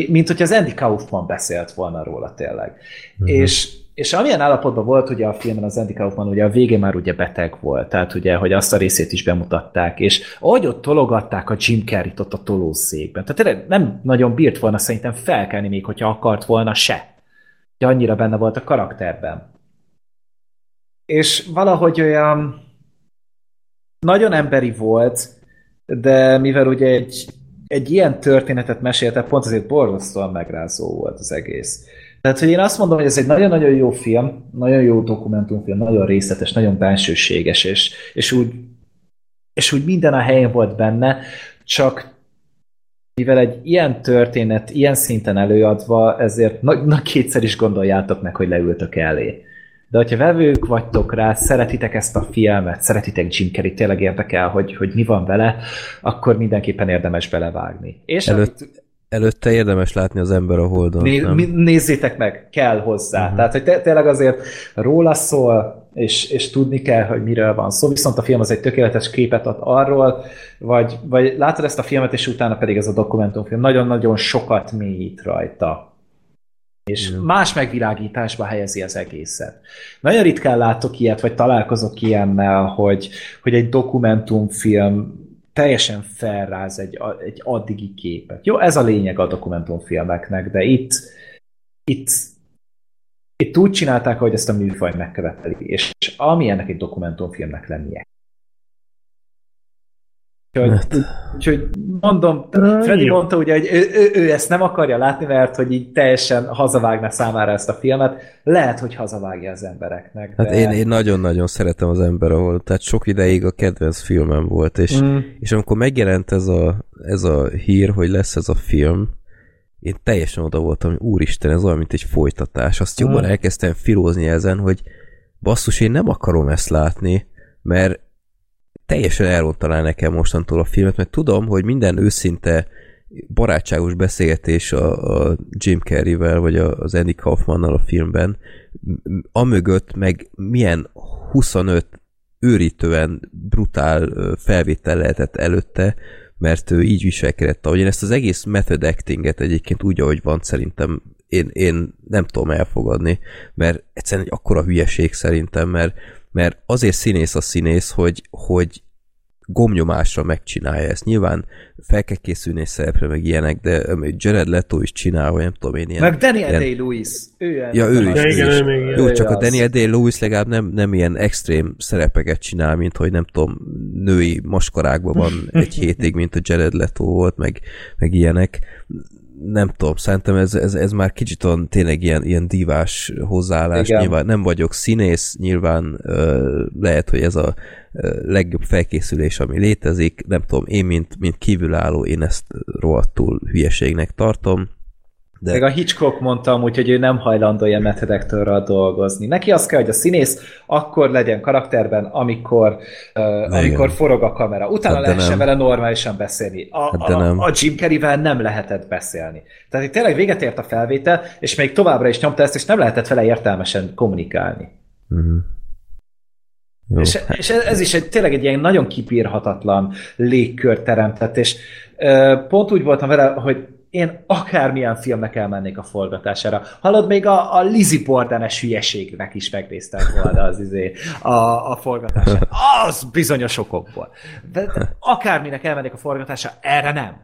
[SPEAKER 4] mint hogy az Andy Kaufman beszélt volna róla tényleg. Uh-huh. És, és amilyen állapotban volt ugye a filmben az Andy Kaufman, ugye a végén már ugye beteg volt, tehát ugye, hogy azt a részét is bemutatták, és ahogy ott tologatták a Jim Carrey-t ott a tolószékben, tehát tényleg nem nagyon bírt volna szerintem felkelni még, hogyha akart volna se. Ugye annyira benne volt a karakterben. És valahogy olyan nagyon emberi volt, de mivel ugye egy egy ilyen történetet mesélte, pont azért borzasztóan megrázó volt az egész. Tehát, hogy én azt mondom, hogy ez egy nagyon-nagyon jó film, nagyon jó dokumentumfilm, nagyon részletes, nagyon bensőséges, és, és, úgy, és úgy minden a helyén volt benne, csak mivel egy ilyen történet ilyen szinten előadva, ezért na, na kétszer is gondoljátok meg, hogy leültök elé. De hogyha vevők vagytok rá, szeretitek ezt a filmet, szeretitek Jim Carrey, tényleg érdekel, hogy, hogy mi van vele, akkor mindenképpen érdemes belevágni. És
[SPEAKER 3] Előtt, amit, előtte érdemes látni az ember a holdon. Né,
[SPEAKER 4] nem? Nézzétek meg, kell hozzá. Uh-huh. Tehát, hogy tényleg azért róla szól, és, és tudni kell, hogy miről van szó. Viszont a film az egy tökéletes képet ad arról, vagy, vagy látod ezt a filmet, és utána pedig ez a dokumentumfilm nagyon-nagyon sokat mélyít rajta és mm. más megvilágításba helyezi az egészet. Nagyon ritkán látok ilyet, vagy találkozok ilyennel, hogy, hogy egy dokumentumfilm teljesen felráz egy, egy addigi képet. Jó, ez a lényeg a dokumentumfilmeknek, de itt, itt, itt úgy csinálták, hogy ezt a műfaj megköveteli, és ami ennek egy dokumentumfilmnek lennie Úgyhogy, hát. úgyhogy mondom, Freddy mondta ugye, hogy ő, ő, ő ezt nem akarja látni, mert hogy így teljesen hazavágna számára ezt a filmet. Lehet, hogy hazavágja az embereknek.
[SPEAKER 3] De... Hát én, én nagyon-nagyon szeretem az ember, ahol, tehát sok ideig a kedvenc filmem volt, és, mm. és amikor megjelent ez a, ez a hír, hogy lesz ez a film, én teljesen oda voltam, hogy úristen, ez olyan, mint egy folytatás. Azt jobban mm. elkezdtem filózni ezen, hogy basszus, én nem akarom ezt látni, mert teljesen elrontaná nekem mostantól a filmet, mert tudom, hogy minden őszinte barátságos beszélgetés a, a Jim Carrey-vel, vagy az Andy Kaufmannal a filmben, amögött meg milyen 25 őrítően brutál felvétel lehetett előtte, mert ő így viselkedett, ahogy én ezt az egész method actinget egyébként úgy, ahogy van, szerintem én, én nem tudom elfogadni, mert egyszerűen egy akkora hülyeség szerintem, mert mert azért színész a színész, hogy, hogy gomnyomásra megcsinálja ezt. Nyilván fel kell készülni egy szerepre, meg ilyenek, de Jared Leto is csinál, vagy nem tudom én ilyen...
[SPEAKER 4] Meg Daniel
[SPEAKER 3] ilyen-
[SPEAKER 4] Day-Lewis. Ő
[SPEAKER 3] Ja, ő is.
[SPEAKER 2] Ja,
[SPEAKER 3] ő
[SPEAKER 2] igen,
[SPEAKER 3] is.
[SPEAKER 2] ő még ilyen.
[SPEAKER 3] Jó,
[SPEAKER 4] Ő
[SPEAKER 3] csak a
[SPEAKER 4] az.
[SPEAKER 3] Daniel Day-Lewis legalább nem, nem ilyen extrém szerepeket csinál, mint hogy nem tudom, női maskarákban van egy hétig, mint a Jared Leto volt, meg, meg ilyenek. Nem tudom, szerintem ez, ez, ez már kicsit olyan tényleg ilyen, ilyen divás hozzáállás.
[SPEAKER 4] Igen.
[SPEAKER 3] Nyilván nem vagyok színész, nyilván ö, lehet, hogy ez a ö, legjobb felkészülés, ami létezik. Nem tudom, én, mint, mint kívülálló, én ezt rohadtul hülyeségnek tartom. De
[SPEAKER 4] Meg a Hitchcock mondta amúgy, hogy ő nem hajlandó ilyen method actorral dolgozni. Neki az kell, hogy a színész akkor legyen karakterben, amikor, uh, amikor forog a kamera. Utána
[SPEAKER 3] Hát
[SPEAKER 4] lehessen vele normálisan beszélni. A,
[SPEAKER 3] Hát
[SPEAKER 4] a,
[SPEAKER 3] nem.
[SPEAKER 4] a Jim Carreyvel nem lehetett beszélni. Tehát itt tényleg véget ért a felvétel, és még továbbra is nyomta ezt, és nem lehetett vele értelmesen kommunikálni.
[SPEAKER 3] Mhm. Jó.
[SPEAKER 4] És, és ez is egy, tényleg egy ilyen nagyon kipírhatatlan légkör teremtett, és ö, pont úgy voltam vele, hogy én akármilyen filmnek elmennék a forgatására. Hallod, még a, a Lizzie Bordenes hülyeségnek is megnéztem volna az izé, a, a forgatását. Az bizonyos okokból. De, de akárminek elmennék a forgatására, erre nem.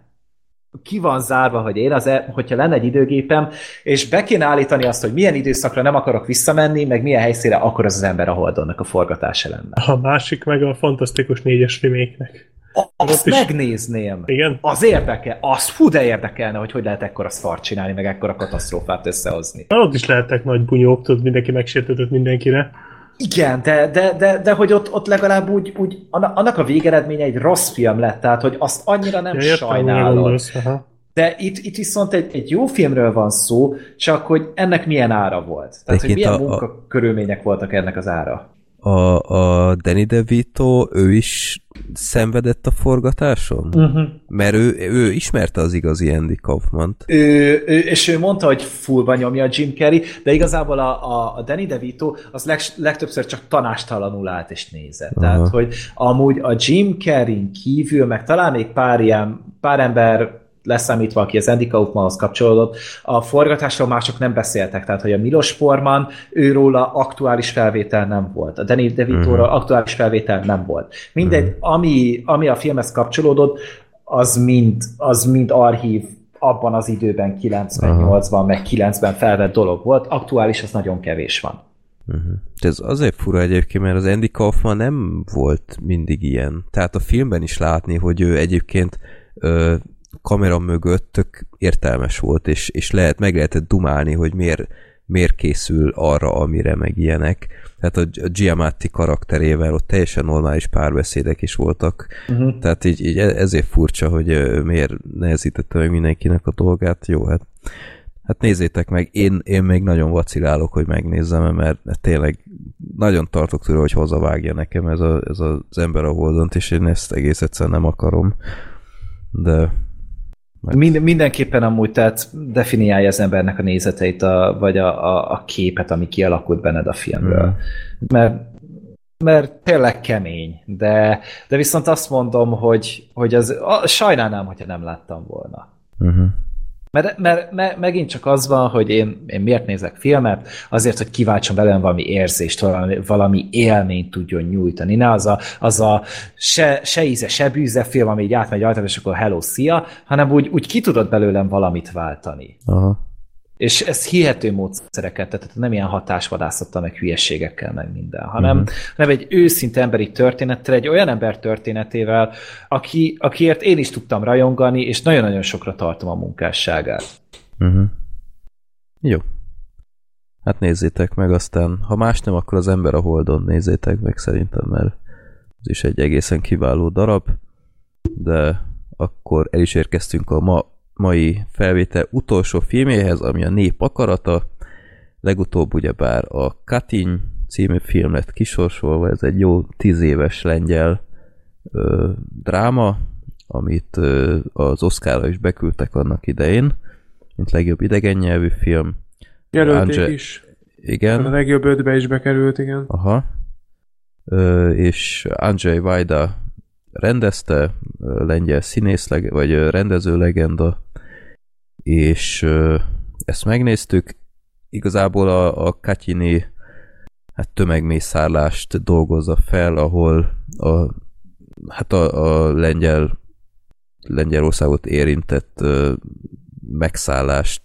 [SPEAKER 4] Ki van zárva, hogy én, az, e- hogyha lenne egy időgépem, és be kéne állítani azt, hogy milyen időszakra nem akarok visszamenni, meg milyen helyszínre, akkor az az ember a Holdonnak a forgatása lenne.
[SPEAKER 2] A másik meg a Fantasztikus négyes remake-nek.
[SPEAKER 4] Azt
[SPEAKER 2] is-
[SPEAKER 4] megnézném.
[SPEAKER 2] Igen?
[SPEAKER 4] Az érdekel, az fú de érdekelne, hogy hogy lehet ekkora szart csinálni, meg ekkora katasztrófát összehozni.
[SPEAKER 2] Na, ott is lehettek nagy bunyók, tudod, mindenki megsértődött mindenkire.
[SPEAKER 4] Igen, de, de, de, de hogy ott, ott legalább úgy, úgy, anna- annak a végeredménye egy rossz film lett, tehát hogy azt annyira nem
[SPEAKER 2] Ja, értem,
[SPEAKER 4] sajnálod.
[SPEAKER 2] gondolsz, aha.
[SPEAKER 4] De itt, itt viszont egy, egy jó filmről van szó, csak hogy ennek milyen ára volt. Tehát, hogy
[SPEAKER 3] Egyébként
[SPEAKER 4] milyen
[SPEAKER 3] a- a-
[SPEAKER 4] munkakörülmények voltak ennek az ára.
[SPEAKER 3] A, a Danny DeVito, ő is szenvedett a forgatáson?
[SPEAKER 4] Uh-huh.
[SPEAKER 3] Mert ő, ő ismerte az igazi Andy Kaufman-t.
[SPEAKER 4] Ő, ő, és ő mondta, hogy fullba nyomja a Jim Carrey, de igazából a, a, a Danny DeVito az leg, legtöbbször csak tanástalanul állt és nézett.
[SPEAKER 3] Aha.
[SPEAKER 4] Tehát, hogy amúgy a Jim Carrey kívül, meg talán még pár ilyen, pár ember leszámítva, aki az Andy Kaufmanhoz kapcsolódott, a forgatásról mások nem beszéltek, tehát hogy a Milos Forman, őróla aktuális felvétel nem volt, a Danny DeVito-ról aktuális felvétel nem volt. Mindegy, ami, ami a filmhez kapcsolódott, az mind, az mind archív abban az időben, 98-ban, meg 9-ben felvett dolog volt, aktuális az nagyon kevés van.
[SPEAKER 3] Uh-huh. Ez azért fura egyébként, mert az Andy Kaufman nem volt mindig ilyen. Tehát a filmben is látni, hogy ő egyébként ö, kamera mögött tök értelmes volt, és, és lehet, meg lehetett dumálni, hogy miért, miért készül arra, amire meg ilyenek. Tehát a, Giamatti karakterével ott teljesen normális párbeszédek is voltak. Uh-huh. Tehát így, így e- ezért furcsa, hogy miért nehezítette meg mindenkinek a dolgát. Jó, hát Hát nézzétek meg, én, én még nagyon vacilálok, hogy megnézzem, mert tényleg nagyon tartok tőle, hogy hozavágja nekem ez, a, ez az ember a holdont, és én ezt egész egyszerűen nem akarom. De
[SPEAKER 4] Mind, mindenképpen amúgy, tehát definiálja az embernek a nézeteit, a, vagy a, a, a képet, ami kialakult benned a filmről.
[SPEAKER 3] Mm.
[SPEAKER 4] Mert, mert tényleg kemény, de, de viszont azt mondom, hogy, hogy az, a, sajnálnám, hogyha nem láttam volna.
[SPEAKER 3] uh-huh.
[SPEAKER 4] Mert, mert, mert megint csak az van, hogy én, én miért nézek filmet, azért, hogy kiváltson belőlem valami érzést, valami, valami élményt tudjon nyújtani. Ne az a, az a se, se íze, se bűze film, ami így átmegy rajtam, és akkor hello, szia, hanem úgy, úgy ki tudod belőlem valamit váltani.
[SPEAKER 3] Aha.
[SPEAKER 4] És ez hihető módszereket, tehát nem ilyen hatásvadászattal, meg hülyességekkel, meg minden, hanem, uh-huh. hanem egy őszinte emberi történettel, egy olyan ember történetével, aki, akiért én is tudtam rajongani, és nagyon-nagyon sokra tartom a munkásságát.
[SPEAKER 3] Uh-huh. Jó. Hát nézzétek meg aztán, ha más nem, akkor az ember a holdon nézzétek meg szerintem, mert ez is egy egészen kiváló darab, de akkor el is érkeztünk a ma, mai felvétel utolsó filméhez, ami a Nép akarata. Legutóbb ugyebár a Katyn című film lett kisorsolva, ez egy jó tíz éves lengyel ö, dráma, amit ö, az Oscarra is beküldtek annak idején, mint legjobb idegen nyelvű film.
[SPEAKER 6] Jelölték
[SPEAKER 3] Ange-
[SPEAKER 6] is. A
[SPEAKER 3] Igen,
[SPEAKER 6] legjobb ötbe is bekerült, igen.
[SPEAKER 3] aha. Ö, és Andrzej Vajda rendezte, lengyel színész, vagy rendező legenda, és ezt megnéztük. Igazából a, a Katyini hát tömegmészárlást dolgozza fel, ahol a hát a, a lengyel Lengyelországot érintett ö, megszállást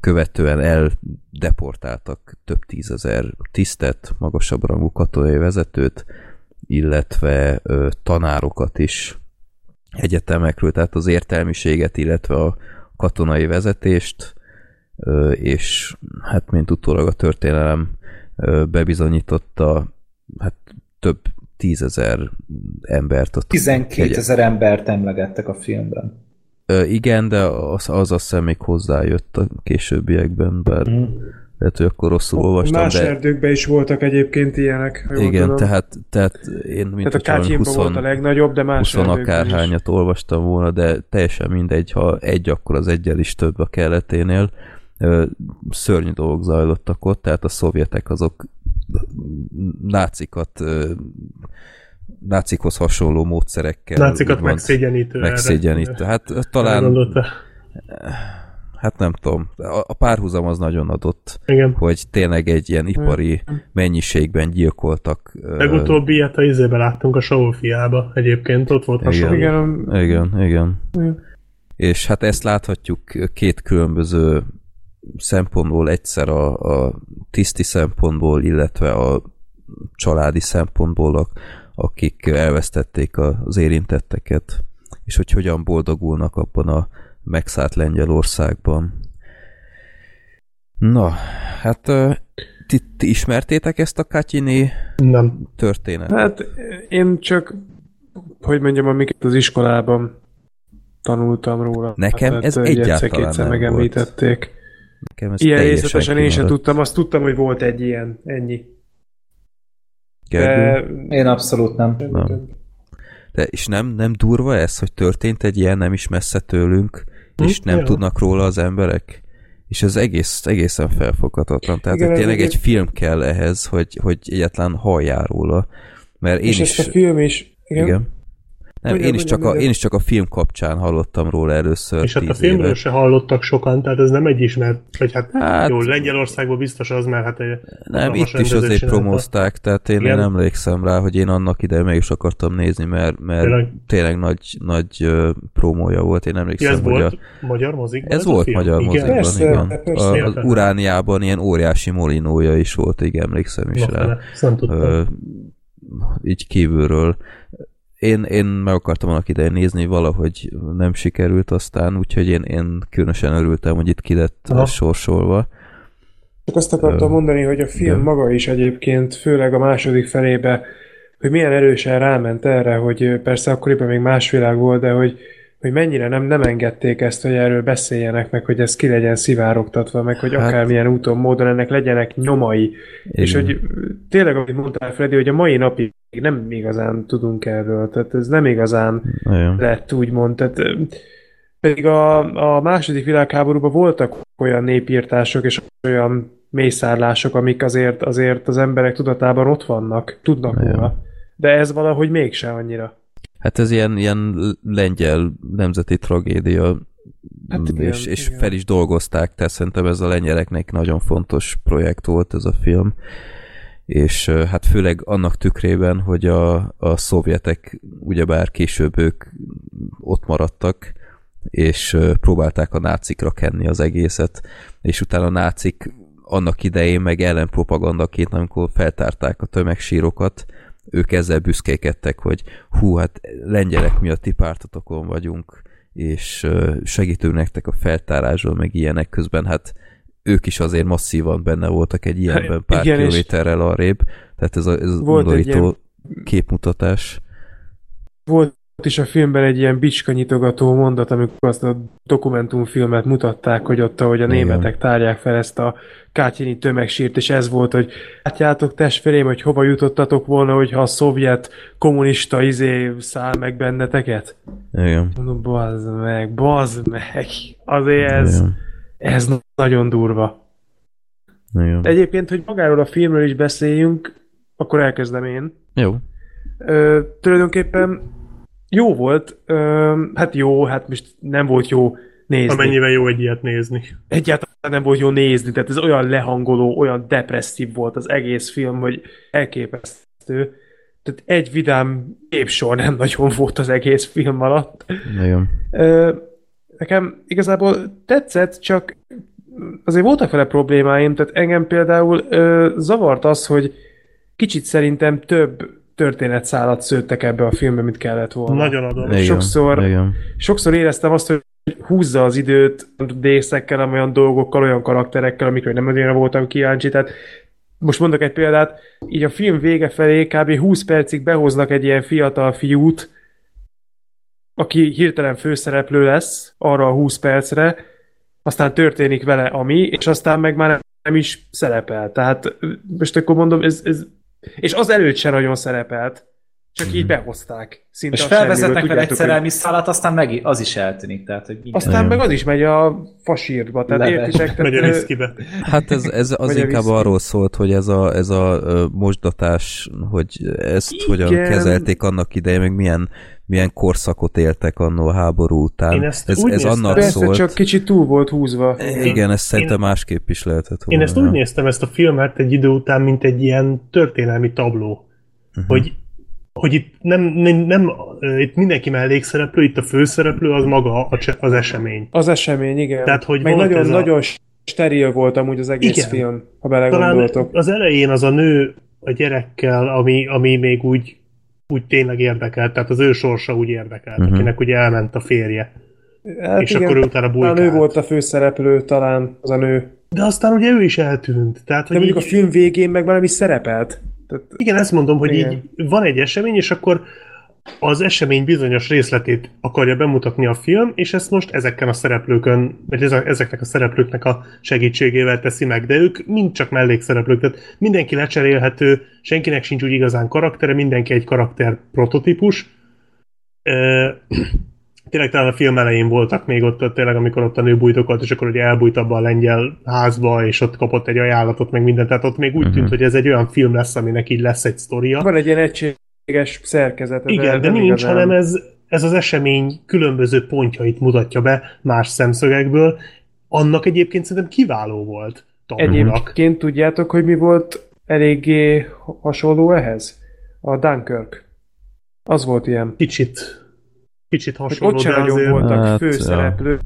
[SPEAKER 3] követően eldeportáltak több tízezer tisztet, magasabb rangú katonai vezetőt, illetve ö, tanárokat is egyetemekről, tehát az értelmiséget, illetve a katonai vezetést, és hát mint utólag a történelem bebizonyította, hát több tízezer embert ott
[SPEAKER 4] 12 ezer embert emlegettek a filmben.
[SPEAKER 3] Ö, igen, de az, az azt hiszem még hozzájött a későbbiekben, bár mm. Lehet, hogy akkor rosszul olvastam,
[SPEAKER 5] Más
[SPEAKER 3] de
[SPEAKER 5] erdőkben is voltak egyébként ilyenek. ha
[SPEAKER 3] igen,
[SPEAKER 5] tudom.
[SPEAKER 3] tehát, tehát én mint
[SPEAKER 5] tehát a
[SPEAKER 3] hogyha valami
[SPEAKER 5] Kátyinban volt a legnagyobb, de más
[SPEAKER 3] 20
[SPEAKER 5] erdőkben is.
[SPEAKER 3] akárhányat olvastam volna, de teljesen mindegy, ha egy, akkor az egyel is több a keleténél. Szörnyű dolgok zajlottak ott, tehát a szovjetek azok nácikat nácikhoz hasonló módszerekkel
[SPEAKER 2] Nácikat megszégyenítő.
[SPEAKER 3] megszégyenítő. Hát talán,
[SPEAKER 2] gondolta.
[SPEAKER 3] Hát nem tudom, a, a párhuzam az nagyon adott,
[SPEAKER 2] Igen.
[SPEAKER 3] hogy tényleg egy ilyen ipari mennyiségben gyilkoltak.
[SPEAKER 2] Legutóbbi ilyet a izébe láttunk a Saul fiába egyébként, ott volt hasonló.
[SPEAKER 5] Igen, a-
[SPEAKER 3] Igen, igen.
[SPEAKER 5] Igen.
[SPEAKER 3] És hát ezt láthatjuk két különböző szempontból, egyszer a, a tiszti szempontból, illetve a családi szempontból, a- akik elvesztették a- az érintetteket, és hogy hogyan boldogulnak abban a megszállt Lengyelországban. Na, hát ti, ti ismertétek ezt a Katyini
[SPEAKER 2] Nem.
[SPEAKER 3] történetet?
[SPEAKER 5] Hát én csak, hogy mondjam, amiket az iskolában tanultam róla.
[SPEAKER 3] Nekem
[SPEAKER 5] Hát,
[SPEAKER 3] ez egyáltalán
[SPEAKER 5] egyszer-kétszer
[SPEAKER 3] nem
[SPEAKER 5] megemlítették.
[SPEAKER 3] Nekem ez
[SPEAKER 5] Ilyen részletesen én sem tudtam, azt tudtam, hogy volt egy ilyen, ennyi.
[SPEAKER 3] Gergő?
[SPEAKER 5] De,
[SPEAKER 4] Én abszolút nem.
[SPEAKER 3] Nem. De és nem, nem durva ez, hogy történt egy ilyen nem is messze tőlünk, és
[SPEAKER 2] Hm,
[SPEAKER 3] nem
[SPEAKER 2] jó.
[SPEAKER 3] tudnak róla az emberek? És ez egész, egészen felfoghatatlan. Tehát
[SPEAKER 5] Igen,
[SPEAKER 3] tényleg egy film kell ehhez, hogy, hogy egyáltalán halljál róla. Mert én
[SPEAKER 5] és
[SPEAKER 3] is...
[SPEAKER 5] ezt a film is, igen.
[SPEAKER 3] igen. Nem,
[SPEAKER 5] Mondjam,
[SPEAKER 3] én, is csak a,
[SPEAKER 5] mondjam.
[SPEAKER 3] én is csak a film kapcsán hallottam róla először
[SPEAKER 2] És hát a filmről
[SPEAKER 3] éve.
[SPEAKER 2] se hallottak sokan, tehát ez nem egy ismert, vagy hát,
[SPEAKER 3] Hát-
[SPEAKER 2] jó, Lengyelországban biztos az, mert hát egy
[SPEAKER 3] Nem, itt is azért
[SPEAKER 2] csinálta.
[SPEAKER 3] promózták, tehát én,
[SPEAKER 2] Igen.
[SPEAKER 3] emlékszem rá, hogy én annak idején meg is akartam nézni, mert, mert
[SPEAKER 2] Tényleg?
[SPEAKER 3] tényleg nagy, nagy promója volt. Én emlékszem,
[SPEAKER 2] ez
[SPEAKER 3] hogy
[SPEAKER 2] volt
[SPEAKER 3] a,
[SPEAKER 2] magyar mozikban?
[SPEAKER 3] Ez
[SPEAKER 2] a
[SPEAKER 3] volt magyar
[SPEAKER 2] Igen?
[SPEAKER 3] mozikban,
[SPEAKER 5] Persze,
[SPEAKER 3] igen.
[SPEAKER 5] persze.
[SPEAKER 3] A, az. Urániában ilyen óriási molinója is volt, így emlékszem is rá.
[SPEAKER 2] fele, ezt nem tudtam.
[SPEAKER 3] Ö, így kívülről. Én, én meg akartam annak idején nézni, valahogy nem sikerült aztán, úgyhogy én, én különösen örültem, hogy itt ki lett
[SPEAKER 2] Aha.
[SPEAKER 3] sorsolva.
[SPEAKER 5] Csak azt akartam
[SPEAKER 3] Ö,
[SPEAKER 5] mondani, hogy a film
[SPEAKER 3] igen.
[SPEAKER 5] maga is egyébként, főleg a második felébe, hogy milyen erősen ráment erre, hogy persze akkoriban még más világ volt, de hogy, hogy mennyire nem, nem engedték ezt, hogy erről beszéljenek, meg hogy ez ki legyen szivárogtatva, meg hogy
[SPEAKER 3] Hát-
[SPEAKER 5] akármilyen úton, módon ennek legyenek nyomai. És
[SPEAKER 3] Igen.
[SPEAKER 5] hogy ö, tényleg, amit mondtál, Freddy, hogy a mai napig nem igazán tudunk erről, tehát ez nem igazán
[SPEAKER 3] Nagyon.
[SPEAKER 5] lett, úgymond. Tehát, pedig a, a második világháborúban voltak olyan népírtások és olyan mészárlások, amik azért, azért az emberek tudatában ott vannak, tudnak
[SPEAKER 3] Igen.
[SPEAKER 5] róla. De ez valahogy mégse annyira.
[SPEAKER 3] Hát ez ilyen, ilyen lengyel nemzeti tragédia,
[SPEAKER 5] Hát igen,
[SPEAKER 3] és, és
[SPEAKER 5] igen.
[SPEAKER 3] fel is dolgozták, tehát szerintem ez a lengyeleknek nagyon fontos projekt volt ez a film. És hát főleg annak tükrében, hogy a, a szovjetek ugyebár később ők ott maradtak, és próbálták a nácikra kenni az egészet, és utána a nácik annak idején meg ellenpropagandaként, amikor feltárták a tömegsírokat, ők ezzel büszkékedtek, hogy hú, hát lengyelek mi a ti pártotokon vagyunk, és segítünk nektek a feltárásról, meg ilyenek közben, hát ők is azért masszívan benne voltak egy ilyenben pár
[SPEAKER 5] Igen,
[SPEAKER 3] kilométerrel arrébb, tehát ez, a, ez az undorító képmutatás.
[SPEAKER 5] Volt is a filmben egy ilyen bicskanyitogató mondat, amikor azt a dokumentumfilmet mutatták, hogy ott, ahogy a
[SPEAKER 3] Igen.
[SPEAKER 5] németek tárják fel ezt a kátyini tömegsírt, és ez volt, hogy látjátok testvérém, hogy hova jutottatok volna, hogyha a szovjet kommunista izé száll meg benneteket?
[SPEAKER 3] Igen.
[SPEAKER 5] Mondom, bazd meg, bazd meg, azért ez,
[SPEAKER 3] Igen.
[SPEAKER 5] ez nagyon durva.
[SPEAKER 3] Igen.
[SPEAKER 5] Egyébként, hogy magáról a filmről is beszéljünk, akkor elkezdem én.
[SPEAKER 3] Jó.
[SPEAKER 5] Ö, tulajdonképpen jó volt, ö, hát jó, hát most nem volt jó nézni.
[SPEAKER 2] Amennyivel jó egy ilyet nézni.
[SPEAKER 5] Egyáltalán nem volt jó nézni, tehát ez olyan lehangoló, olyan depresszív volt az egész film, hogy elképesztő. tehát egy vidám képsor nem nagyon volt az egész film alatt. Ö, nekem igazából tetszett, csak azért voltak vele problémáim, tehát engem például ö, zavart az, hogy kicsit szerintem több történetszálat szőttek ebbe a filmbe, mint kellett volna.
[SPEAKER 2] Nagyon adom.
[SPEAKER 3] Igen.
[SPEAKER 5] Sokszor-
[SPEAKER 3] Igen.
[SPEAKER 5] Sokszor éreztem azt, hogy húzza az időt részekkel, olyan dolgokkal, olyan karakterekkel, amikről nem nagyon voltam kíváncsi, tehát most mondok egy példát, így a film vége felé kb. 20 percig behoznak egy ilyen fiatal fiút, aki hirtelen főszereplő lesz arra a 20 percre, aztán történik vele ami, és aztán meg már nem is szerepel. Tehát most akkor mondom, ez, ez és az előtt sem nagyon szerepelt, csak így behozták. Szinte
[SPEAKER 4] És felvezetnek vele egy szerelmi szállat, aztán meg, az is eltűnik. Tehát, hogy minden...
[SPEAKER 5] Aztán meg az is megy a fasírba, tehát értitek?
[SPEAKER 2] Megy a
[SPEAKER 5] Tehát,
[SPEAKER 2] viszkibe.
[SPEAKER 3] Hát ez, ez az
[SPEAKER 5] a
[SPEAKER 3] inkább arról szólt, hogy ez a, ez a mosdatás, hogy ezt
[SPEAKER 5] Igen.
[SPEAKER 3] hogyan kezelték annak idején, meg milyen, milyen korszakot éltek annó a háború után.
[SPEAKER 2] Én ezt
[SPEAKER 3] ez,
[SPEAKER 2] úgy
[SPEAKER 3] ez
[SPEAKER 2] néztem.
[SPEAKER 3] annak
[SPEAKER 5] Persze,
[SPEAKER 3] szólt.
[SPEAKER 5] csak kicsit túl volt húzva.
[SPEAKER 3] Igen, ez szerintem másképp is lehetett volna.
[SPEAKER 2] Én ezt úgy néztem ezt a filmet egy idő után, mint egy ilyen történelmi tabló.
[SPEAKER 3] Mhm.
[SPEAKER 2] Hogy, hogy itt nem, nem, nem, itt mindenki mellékszereplő, itt a főszereplő az maga az esemény.
[SPEAKER 5] Az esemény, igen.
[SPEAKER 2] Tehát, hogy
[SPEAKER 5] Meg nagyon,
[SPEAKER 2] ez a-
[SPEAKER 5] nagyon steril volt amúgy az egész
[SPEAKER 2] Igen.
[SPEAKER 5] film, ha
[SPEAKER 2] Talán
[SPEAKER 5] belegondoltok.
[SPEAKER 2] az elején az a nő a gyerekkel, ami, ami még úgy, úgy tényleg érdekelt, tehát az ő sorsa úgy érdekelt,
[SPEAKER 3] Mhm.
[SPEAKER 2] akinek ugye elment a férje.
[SPEAKER 5] Hát
[SPEAKER 2] és akkor ő utána
[SPEAKER 5] talán ő
[SPEAKER 2] bujkált.
[SPEAKER 5] volt a főszereplő, talán az a nő.
[SPEAKER 2] De aztán ugye ő is eltűnt. Tehát,
[SPEAKER 5] De
[SPEAKER 2] hogy
[SPEAKER 5] mondjuk
[SPEAKER 2] így,
[SPEAKER 5] a film végén meg is szerepelt. Tehát,
[SPEAKER 2] Igen, ezt mondom, hogy
[SPEAKER 5] Igen.
[SPEAKER 2] így van egy esemény, és akkor az esemény bizonyos részletét akarja bemutatni a film, és ezt most ezeken a szereplőkön, vagy ezeknek a szereplőknek a segítségével teszi meg, de ők mind csak mellékszereplők, tehát mindenki lecserélhető, senkinek sincs úgy igazán karaktere, mindenki egy karakter prototípus. Tényleg talán a film elején voltak még ott, tényleg, amikor ott a nő bújtokolt, és akkor ugye elbújt abba a lengyel házba, és ott kapott egy ajánlatot, meg mindent, tehát ott még úgy tűnt, hogy ez egy olyan film lesz, aminek így lesz egy sztoria.
[SPEAKER 5] van egy ilyen egységes szerkezet.
[SPEAKER 2] Igen, de,
[SPEAKER 5] nem
[SPEAKER 2] nincs,
[SPEAKER 5] igazán.
[SPEAKER 2] hanem ez, ez az esemény különböző pontjait mutatja be más szemszögekből. Annak egyébként szerintem kiváló volt. Tanulnak.
[SPEAKER 5] Egyébként tudjátok, hogy mi volt eléggé hasonló ehhez? A Dunkirk. Az volt ilyen.
[SPEAKER 2] Kicsit, kicsit hasonló,
[SPEAKER 5] ott sem nagyon
[SPEAKER 2] azért...
[SPEAKER 5] voltak
[SPEAKER 3] Hát,
[SPEAKER 5] főszereplők,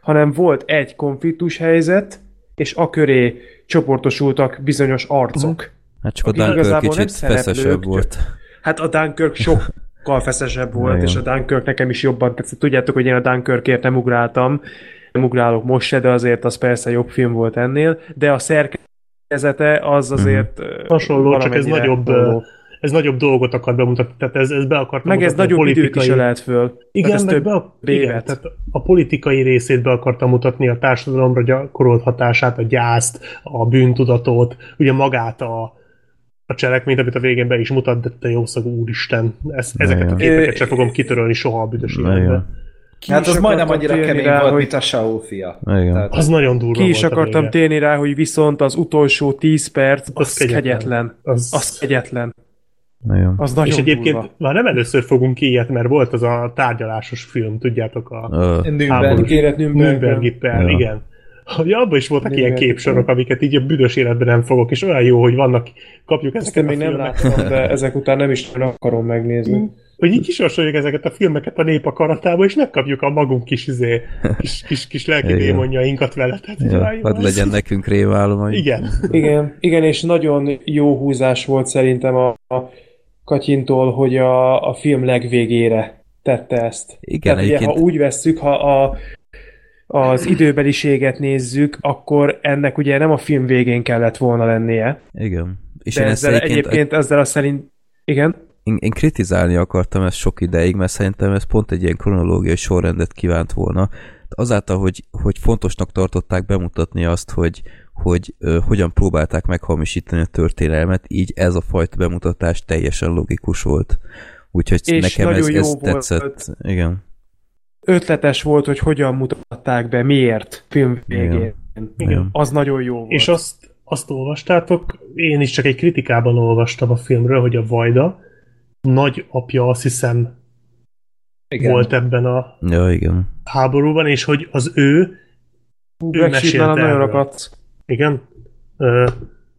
[SPEAKER 5] hanem volt egy konfliktus helyzet, és a köré csoportosultak bizonyos arcok.
[SPEAKER 3] Hát csak a Dunkirk
[SPEAKER 5] igazából nem
[SPEAKER 3] kicsit
[SPEAKER 5] szereplők,
[SPEAKER 3] feszesebb volt.
[SPEAKER 5] Hát a Dunkirk sokkal feszesebb volt,
[SPEAKER 3] Igen.
[SPEAKER 5] és a Dunkirk nekem is jobban tetszett. Tudjátok, hogy én a Dunkirkért nem ugráltam, nem ugrálok most se, de azért az persze jobb film volt ennél, de a szerkezete az azért ö,
[SPEAKER 2] Mhm. Hasonló, csak ez nagyobb,
[SPEAKER 5] hasonló.
[SPEAKER 2] Ez nagyobb dolgot akar bemutatni, tehát ez, ez be akarta
[SPEAKER 5] Meg ez nagyobb időt is ölelt föl.
[SPEAKER 2] Igen,
[SPEAKER 5] ez
[SPEAKER 2] meg
[SPEAKER 5] több
[SPEAKER 2] be a, igen, tehát a politikai részét be akarta mutatni, a társadalomra gyakorolt hatását, a gyászt, a bűntudatot, ugye magát a, a cselekményt, amit a végén be is mutat, de te jószagú úristen, ezt, ezeket a képeket sem fogom kitörölni soha a büdös életbe.
[SPEAKER 5] Ki
[SPEAKER 4] Hát az majdnem annyira kemény
[SPEAKER 5] rá,
[SPEAKER 4] volt,
[SPEAKER 5] hogy-
[SPEAKER 4] mint a Saul fia.
[SPEAKER 3] Igen.
[SPEAKER 4] Tehát,
[SPEAKER 2] Az nagyon durva
[SPEAKER 5] Ki is
[SPEAKER 2] volt
[SPEAKER 5] akartam térni rá, hogy viszont az utolsó 10 perc, az,
[SPEAKER 2] kegyetlen.
[SPEAKER 5] kegyetlen.
[SPEAKER 2] Az-
[SPEAKER 5] Az kegyetlen.
[SPEAKER 3] Igen.
[SPEAKER 5] Az nagyon
[SPEAKER 2] És egyébként
[SPEAKER 5] durva.
[SPEAKER 2] már nem először fogunk ilyet, mert volt az a tárgyalásos film, tudjátok, a
[SPEAKER 4] Nürnberg.
[SPEAKER 2] Nürnbergi per,
[SPEAKER 3] Ja.
[SPEAKER 2] igen. Hogy abban is voltak ilyen képsorok, amiket így a büdös életben nem fogok, és olyan jó, hogy vannak, kapjuk
[SPEAKER 5] Ezt
[SPEAKER 2] ezeket
[SPEAKER 5] én
[SPEAKER 2] a
[SPEAKER 5] még nem
[SPEAKER 2] filmeket.
[SPEAKER 5] láttam, de ezek után nem is nagyon akarom megnézni.
[SPEAKER 2] Hogy így kisorsoljuk ezeket a filmeket a nép akaratába, és megkapjuk a magunk kis, izé, kis, kis, kis lelki démonjainkat vele. Tehát,
[SPEAKER 3] ja,
[SPEAKER 2] jaj,
[SPEAKER 3] hadd
[SPEAKER 2] az-
[SPEAKER 3] legyen nekünk rémálom,
[SPEAKER 2] Igen.
[SPEAKER 5] Igen, igen, és nagyon jó húzás volt szerintem a, a Katyintól, hogy a, a film legvégére tette ezt.
[SPEAKER 3] Igen,
[SPEAKER 5] Tehát ugye, ha úgy vesszük, ha a, az időbeliséget nézzük, akkor ennek ugye nem a film végén kellett volna lennie.
[SPEAKER 3] igen. És
[SPEAKER 5] De
[SPEAKER 3] én
[SPEAKER 5] ezzel
[SPEAKER 3] egyébként,
[SPEAKER 5] egyébként ezzel a szerint... Igen?
[SPEAKER 3] én, én kritizálni akartam ezt sok ideig, mert szerintem ez pont egy ilyen kronológiai sorrendet kívánt volna. Azáltal, hogy, hogy fontosnak tartották bemutatni azt, hogy, hogy ö, hogyan próbálták meghamisítani a történelmet, így ez a fajta bemutatás teljesen logikus volt. Úgyhogy
[SPEAKER 5] És
[SPEAKER 3] nekem ez,
[SPEAKER 5] nagyon jó
[SPEAKER 3] ez
[SPEAKER 5] volt.
[SPEAKER 3] tetszett. Igen.
[SPEAKER 5] Ötletes volt, hogy hogyan mutatták be, miért film végén.
[SPEAKER 3] Igen.
[SPEAKER 5] Az nagyon jó volt.
[SPEAKER 2] És azt, azt olvastátok, én is csak egy kritikában olvastam a filmről, hogy a Vajda nagy apja azt hiszem
[SPEAKER 4] Igen.
[SPEAKER 2] volt ebben a
[SPEAKER 3] Ja, igen.
[SPEAKER 2] háborúban, és hogy az ő, ő
[SPEAKER 5] Black
[SPEAKER 2] mesélt
[SPEAKER 5] Sheep nálam nagyon
[SPEAKER 2] erről. Igen, Ö,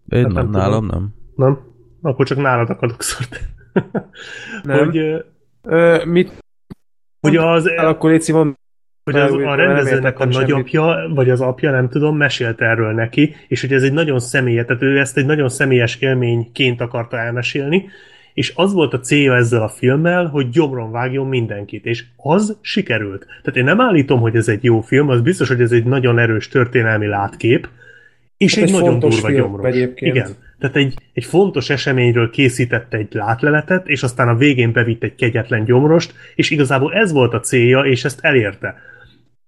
[SPEAKER 3] Én
[SPEAKER 2] Hát
[SPEAKER 3] nem,
[SPEAKER 2] nem
[SPEAKER 3] nálam nem.
[SPEAKER 2] nem? Akkor csak nálad akadok szort.
[SPEAKER 5] Nem.
[SPEAKER 2] hogy, ö,
[SPEAKER 5] mit
[SPEAKER 2] hogy az,
[SPEAKER 5] el, akkor légy szívom,
[SPEAKER 2] hogy az, a rendezőnek a
[SPEAKER 5] értettem semmit.
[SPEAKER 2] nagyapja, vagy az apja, nem tudom, mesélte erről neki, és hogy ez egy nagyon személyes, tehát ő ezt egy nagyon személyes élményként akarta elmesélni, és az volt a célja ezzel a filmmel, hogy gyomron vágjon mindenkit, és az sikerült. Tehát én nem állítom, hogy ez egy jó film, az biztos, hogy ez egy nagyon erős történelmi látkép, és
[SPEAKER 6] Hát
[SPEAKER 2] egy,
[SPEAKER 6] egy
[SPEAKER 2] nagyon durva gyomros.
[SPEAKER 6] egyébként.
[SPEAKER 2] Igen. Tehát egy, egy fontos eseményről készített egy látleletet, és aztán a végén bevitt egy kegyetlen gyomrost, és igazából ez volt a célja, és ezt elérte.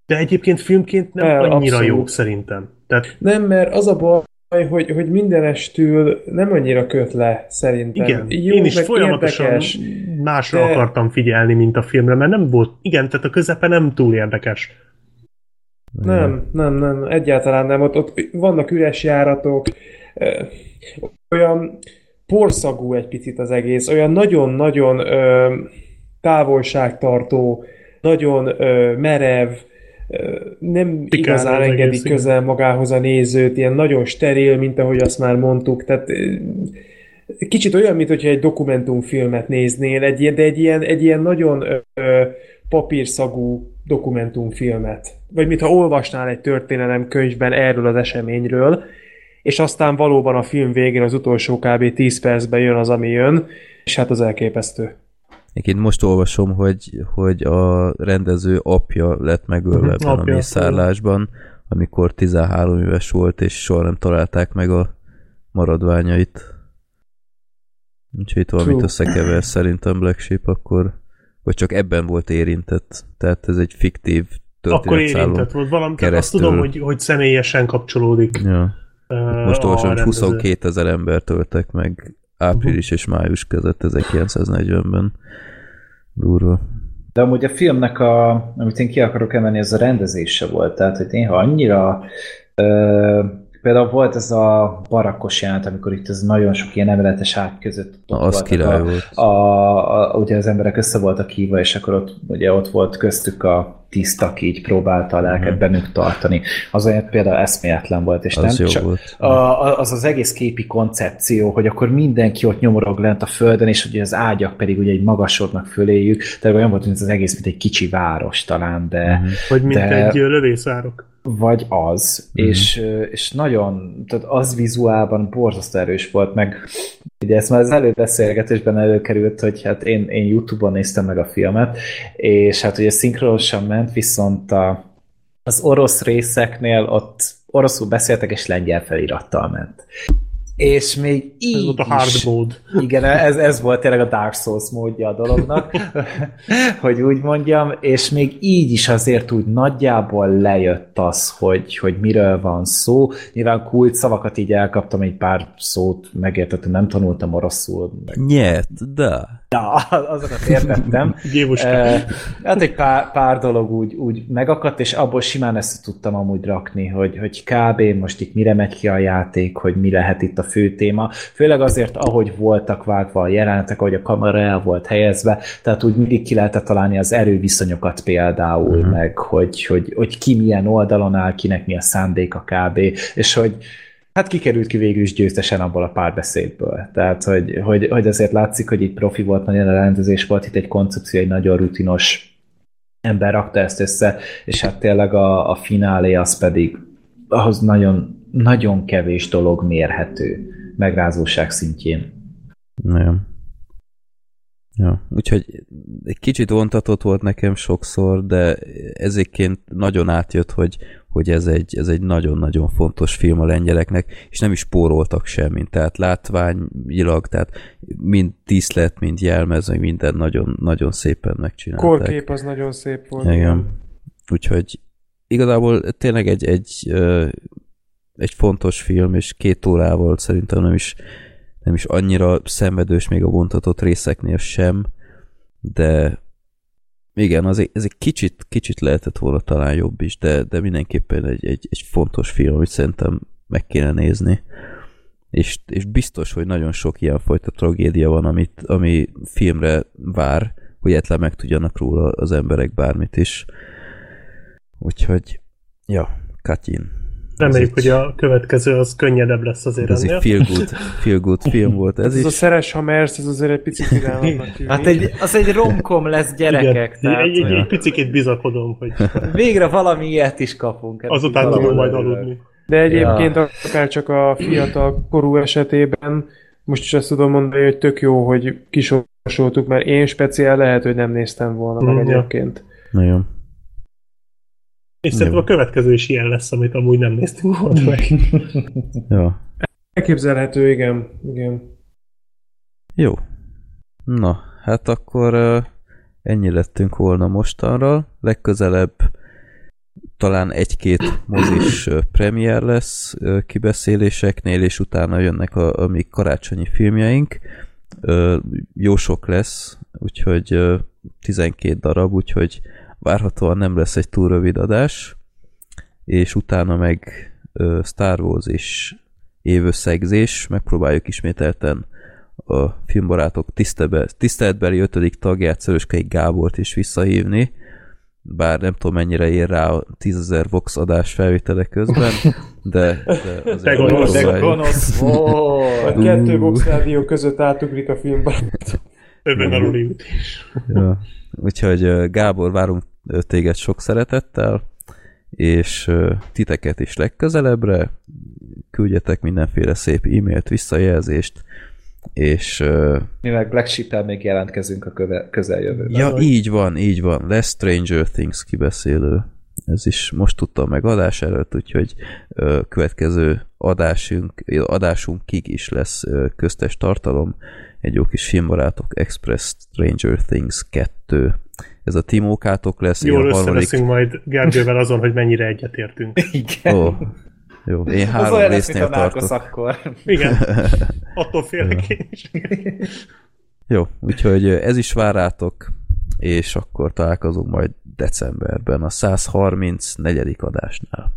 [SPEAKER 2] De egyébként filmként nem
[SPEAKER 6] El,
[SPEAKER 2] annyira
[SPEAKER 6] abszolút.
[SPEAKER 2] jó szerintem. Tehát
[SPEAKER 6] Nem, mert az a baj, hogy, hogy mindenestül nem annyira köt le, szerintem.
[SPEAKER 2] igen,
[SPEAKER 6] Jó,
[SPEAKER 2] én is folyamatosan
[SPEAKER 6] érdekes,
[SPEAKER 2] másra
[SPEAKER 6] de-
[SPEAKER 2] akartam figyelni, mint a filmre, mert nem volt, igen, tehát a közepe nem túl érdekes.
[SPEAKER 6] Nem, nem, nem, egyáltalán nem. Ott, ott vannak üres járatok, olyan porszagú egy picit az egész, olyan nagyon-nagyon távolságtartó, nagyon ö, merev, ö, nem
[SPEAKER 2] Pikán
[SPEAKER 6] igazán
[SPEAKER 2] az
[SPEAKER 6] engedi
[SPEAKER 2] egész, igen.
[SPEAKER 6] közel magához a nézőt, ilyen nagyon steril, mint ahogy azt már mondtuk, tehát ö, kicsit olyan, mint hogyha egy dokumentumfilmet néznél, egy ilyen, de egy ilyen, egy ilyen nagyon ö, papírszagú dokumentumfilmet. Vagy mintha olvasnál egy történelemkönyvben erről az eseményről, és aztán valóban a film végén az utolsó kb. 10 percben jön az, ami jön, és hát az elképesztő.
[SPEAKER 3] Én most olvasom, hogy, hogy a rendező apja lett megölve
[SPEAKER 2] apja,
[SPEAKER 3] mészárlásban, amikor 13 éves volt, és soha nem találták meg a maradványait. Úgyhogy itt valamit összekever szerintem Black Sheep, akkor vagy csak ebben volt érintett. Tehát ez egy fiktív
[SPEAKER 2] Akkor érintett volt valami, tehát azt
[SPEAKER 3] keresztül.
[SPEAKER 2] tudom, hogy, hogy személyesen kapcsolódik.
[SPEAKER 3] Ja. Most olvasom, hogy
[SPEAKER 2] rendező.
[SPEAKER 3] 22 ezer ember töltek meg április és május között 1940-ben. Durva.
[SPEAKER 4] De amúgy a filmnek, a, amit én ki akarok emelni, ez a rendezése volt. Tehát, hogy néha annyira... Ö, például volt ez a barakkos jelent, amikor itt ez nagyon sok ilyen emeletes ágy között ott
[SPEAKER 3] Na, az király
[SPEAKER 4] a,
[SPEAKER 3] volt.
[SPEAKER 4] a, a, ugye az emberek össze voltak hívva, és akkor ott, ugye ott volt köztük a tiszt, aki így próbálta a lelket
[SPEAKER 3] Mhm.
[SPEAKER 4] bennük tartani. Az olyan például eszméletlen volt, és
[SPEAKER 3] Az
[SPEAKER 4] nem csak,
[SPEAKER 3] volt.
[SPEAKER 4] a, az az egész képi koncepció, hogy akkor mindenki ott nyomorog lent a földön, és ugye az ágyak pedig ugye egy magasodnak föléjük, tehát olyan volt, mint az egész, mint egy kicsi város talán, de
[SPEAKER 3] Mhm.
[SPEAKER 2] Vagy mint
[SPEAKER 4] De-
[SPEAKER 2] egy lövészárok.
[SPEAKER 4] vagy az,
[SPEAKER 3] Mhm.
[SPEAKER 4] és, és nagyon, tehát az vizuálban borzasztó erős volt, meg ugye ezt már az előbeszélgetésben előkerült, hogy hát én, én Youtube-on néztem meg a filmet, és hát ugye szinkronosan ment, viszont a, az orosz részeknél ott oroszul beszéltek, és lengyel felirattal ment. És még így
[SPEAKER 2] Ez volt a hard
[SPEAKER 4] is,
[SPEAKER 2] mode.
[SPEAKER 4] igen, ez, ez volt tényleg a Dark Souls módja a dolognak, hogy úgy mondjam, és még így is azért úgy nagyjából lejött az, hogy, hogy miről van szó. Nyilván kult szavakat így elkaptam, egy pár szót megértettem, nem tanultam oroszul. Meg,
[SPEAKER 3] Nyert, de.
[SPEAKER 4] Na, azokat értettem. Eh, Hát egy pár, pár dolog úgy, úgy megakadt, és abból simán ezt tudtam amúgy rakni, hogy, hogy kb. most itt mire megy ki a játék, hogy mi lehet itt a fő téma. Főleg azért, ahogy voltak vágva a jelenetek, ahogy a kamera el volt helyezve, tehát úgy mindig ki lehetett találni az erőviszonyokat például, uh-huh. meg hogy, hogy, hogy ki milyen oldalon áll, kinek mi a szándéka kb. És hogy hát kikerült ki végül is győztesen abból a párbeszédből. Tehát, hogy, hogy, hogy azért látszik, hogy itt profi volt, nagyon a rendezés volt, itt egy koncepció, egy nagyon rutinos ember rakta ezt össze, és hát tényleg a, a finálé az pedig ahhoz nagyon, nagyon kevés dolog mérhető megrázóság szintjén.
[SPEAKER 3] Nagyon. Ja, úgyhogy egy kicsit vontatott volt nekem sokszor, de ezéként nagyon átjött, hogy, hogy ez egy, ez egy nagyon-nagyon fontos film a lengyeleknek, és nem is spóroltak semmit, tehát látványilag, tehát mind díszlet, mind jelmez, meg minden nagyon, nagyon szépen megcsinálták.
[SPEAKER 5] Korkép az nagyon szép volt.
[SPEAKER 3] Igen. Úgyhogy igazából tényleg egy, egy, egy fontos film, és két órával szerintem nem is, nem is annyira szenvedős még a vontatott részeknél sem, de igen, az egy, ez egy kicsit, kicsit lehetett volna talán jobb is, de, de mindenképpen egy, egy, egy fontos film, amit szerintem meg kéne nézni. És, és biztos, hogy nagyon sok ilyen fajta tragédia van, amit, ami filmre vár, hogy egyetlen meg tudjanak róla az emberek bármit is. Úgyhogy, ja, Katyin.
[SPEAKER 2] Reméljük, hogy a következő az könnyedebb lesz azért
[SPEAKER 3] Ez
[SPEAKER 2] ennél.
[SPEAKER 3] egy feel good, feel good film volt ez
[SPEAKER 5] Ez a
[SPEAKER 3] is.
[SPEAKER 5] szeres hamersz, ez azért egy picit tűnik.
[SPEAKER 4] Hát egy, az egy romkom lesz gyerekek,
[SPEAKER 2] Igen,
[SPEAKER 4] tehát
[SPEAKER 2] egy, egy, egy picit bizakodom, hogy
[SPEAKER 4] végre valami ilyet is kapunk.
[SPEAKER 2] Azután tudom majd aludni.
[SPEAKER 5] De egyébként ja. akár csak a fiatal korú esetében most is azt tudom mondani, hogy tök jó, hogy kisorsoltuk, mert én speciál lehet, hogy nem néztem volna meg
[SPEAKER 2] Mm, ja.
[SPEAKER 5] egyébként.
[SPEAKER 3] Nagyon.
[SPEAKER 2] És szerintem
[SPEAKER 3] Jó.
[SPEAKER 2] a következő is ilyen lesz, amit amúgy nem néztünk volna meg.
[SPEAKER 3] Ja.
[SPEAKER 5] Elképzelhető, igen. igen.
[SPEAKER 3] Jó. Na, hát akkor uh, ennyi lettünk volna mostanra. Legközelebb talán egy-két mozis premier lesz uh, kibeszéléseknél, és utána jönnek a, a mi karácsonyi filmjeink. Uh, jó sok lesz, úgyhogy uh, 12 darab, úgyhogy várhatóan nem lesz egy túl rövid adás, és utána meg uh, Star Wars és évösszegzés, megpróbáljuk ismételten a filmbarátok tisztebe, tiszteletbeli ötödik tagját, Szöröskei Gábort is visszahívni, bár nem tudom mennyire ér rá a 10.000 Vox adás felvétele közben, de, de
[SPEAKER 2] Te
[SPEAKER 3] azért
[SPEAKER 2] gonosz,
[SPEAKER 4] De gonosz
[SPEAKER 5] A
[SPEAKER 4] volt.
[SPEAKER 5] kettő box rádió között átugrik a filmbe.
[SPEAKER 2] Övön aluli ütés.
[SPEAKER 3] Ja. Úgyhogy Gábor, várunk téged sok szeretettel, és titeket is legközelebbre. Küldjetek mindenféle szép e-mailt, visszajelzést, és
[SPEAKER 4] Mi meg Black sheep még jelentkezünk a köve, közeljövőben.
[SPEAKER 3] ja, így van, így van, lesz Stranger Things kibeszélő. Ez is most tudtam meg adás előtt, úgyhogy következő adásunk, adásunkig is lesz köztes tartalom, egy jó kis filmbarátok Express Stranger Things 2. Ez a Timókátok lesz, én
[SPEAKER 2] Jól
[SPEAKER 3] a harmadik...
[SPEAKER 2] összeveszünk majd Gergővel azon, hogy mennyire egyetértünk.
[SPEAKER 4] Igen.
[SPEAKER 3] Ó, jó, én
[SPEAKER 4] Az
[SPEAKER 3] három
[SPEAKER 4] olyan lesz, mint
[SPEAKER 3] résznél
[SPEAKER 4] a Narcos
[SPEAKER 3] tartok.
[SPEAKER 4] akkor.
[SPEAKER 2] Igen, attól félek én is.
[SPEAKER 3] Jó, úgyhogy ez is vár rátok, és akkor találkozunk majd decemberben a 134. adásnál.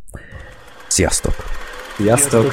[SPEAKER 3] Sziasztok!
[SPEAKER 4] Sziasztok!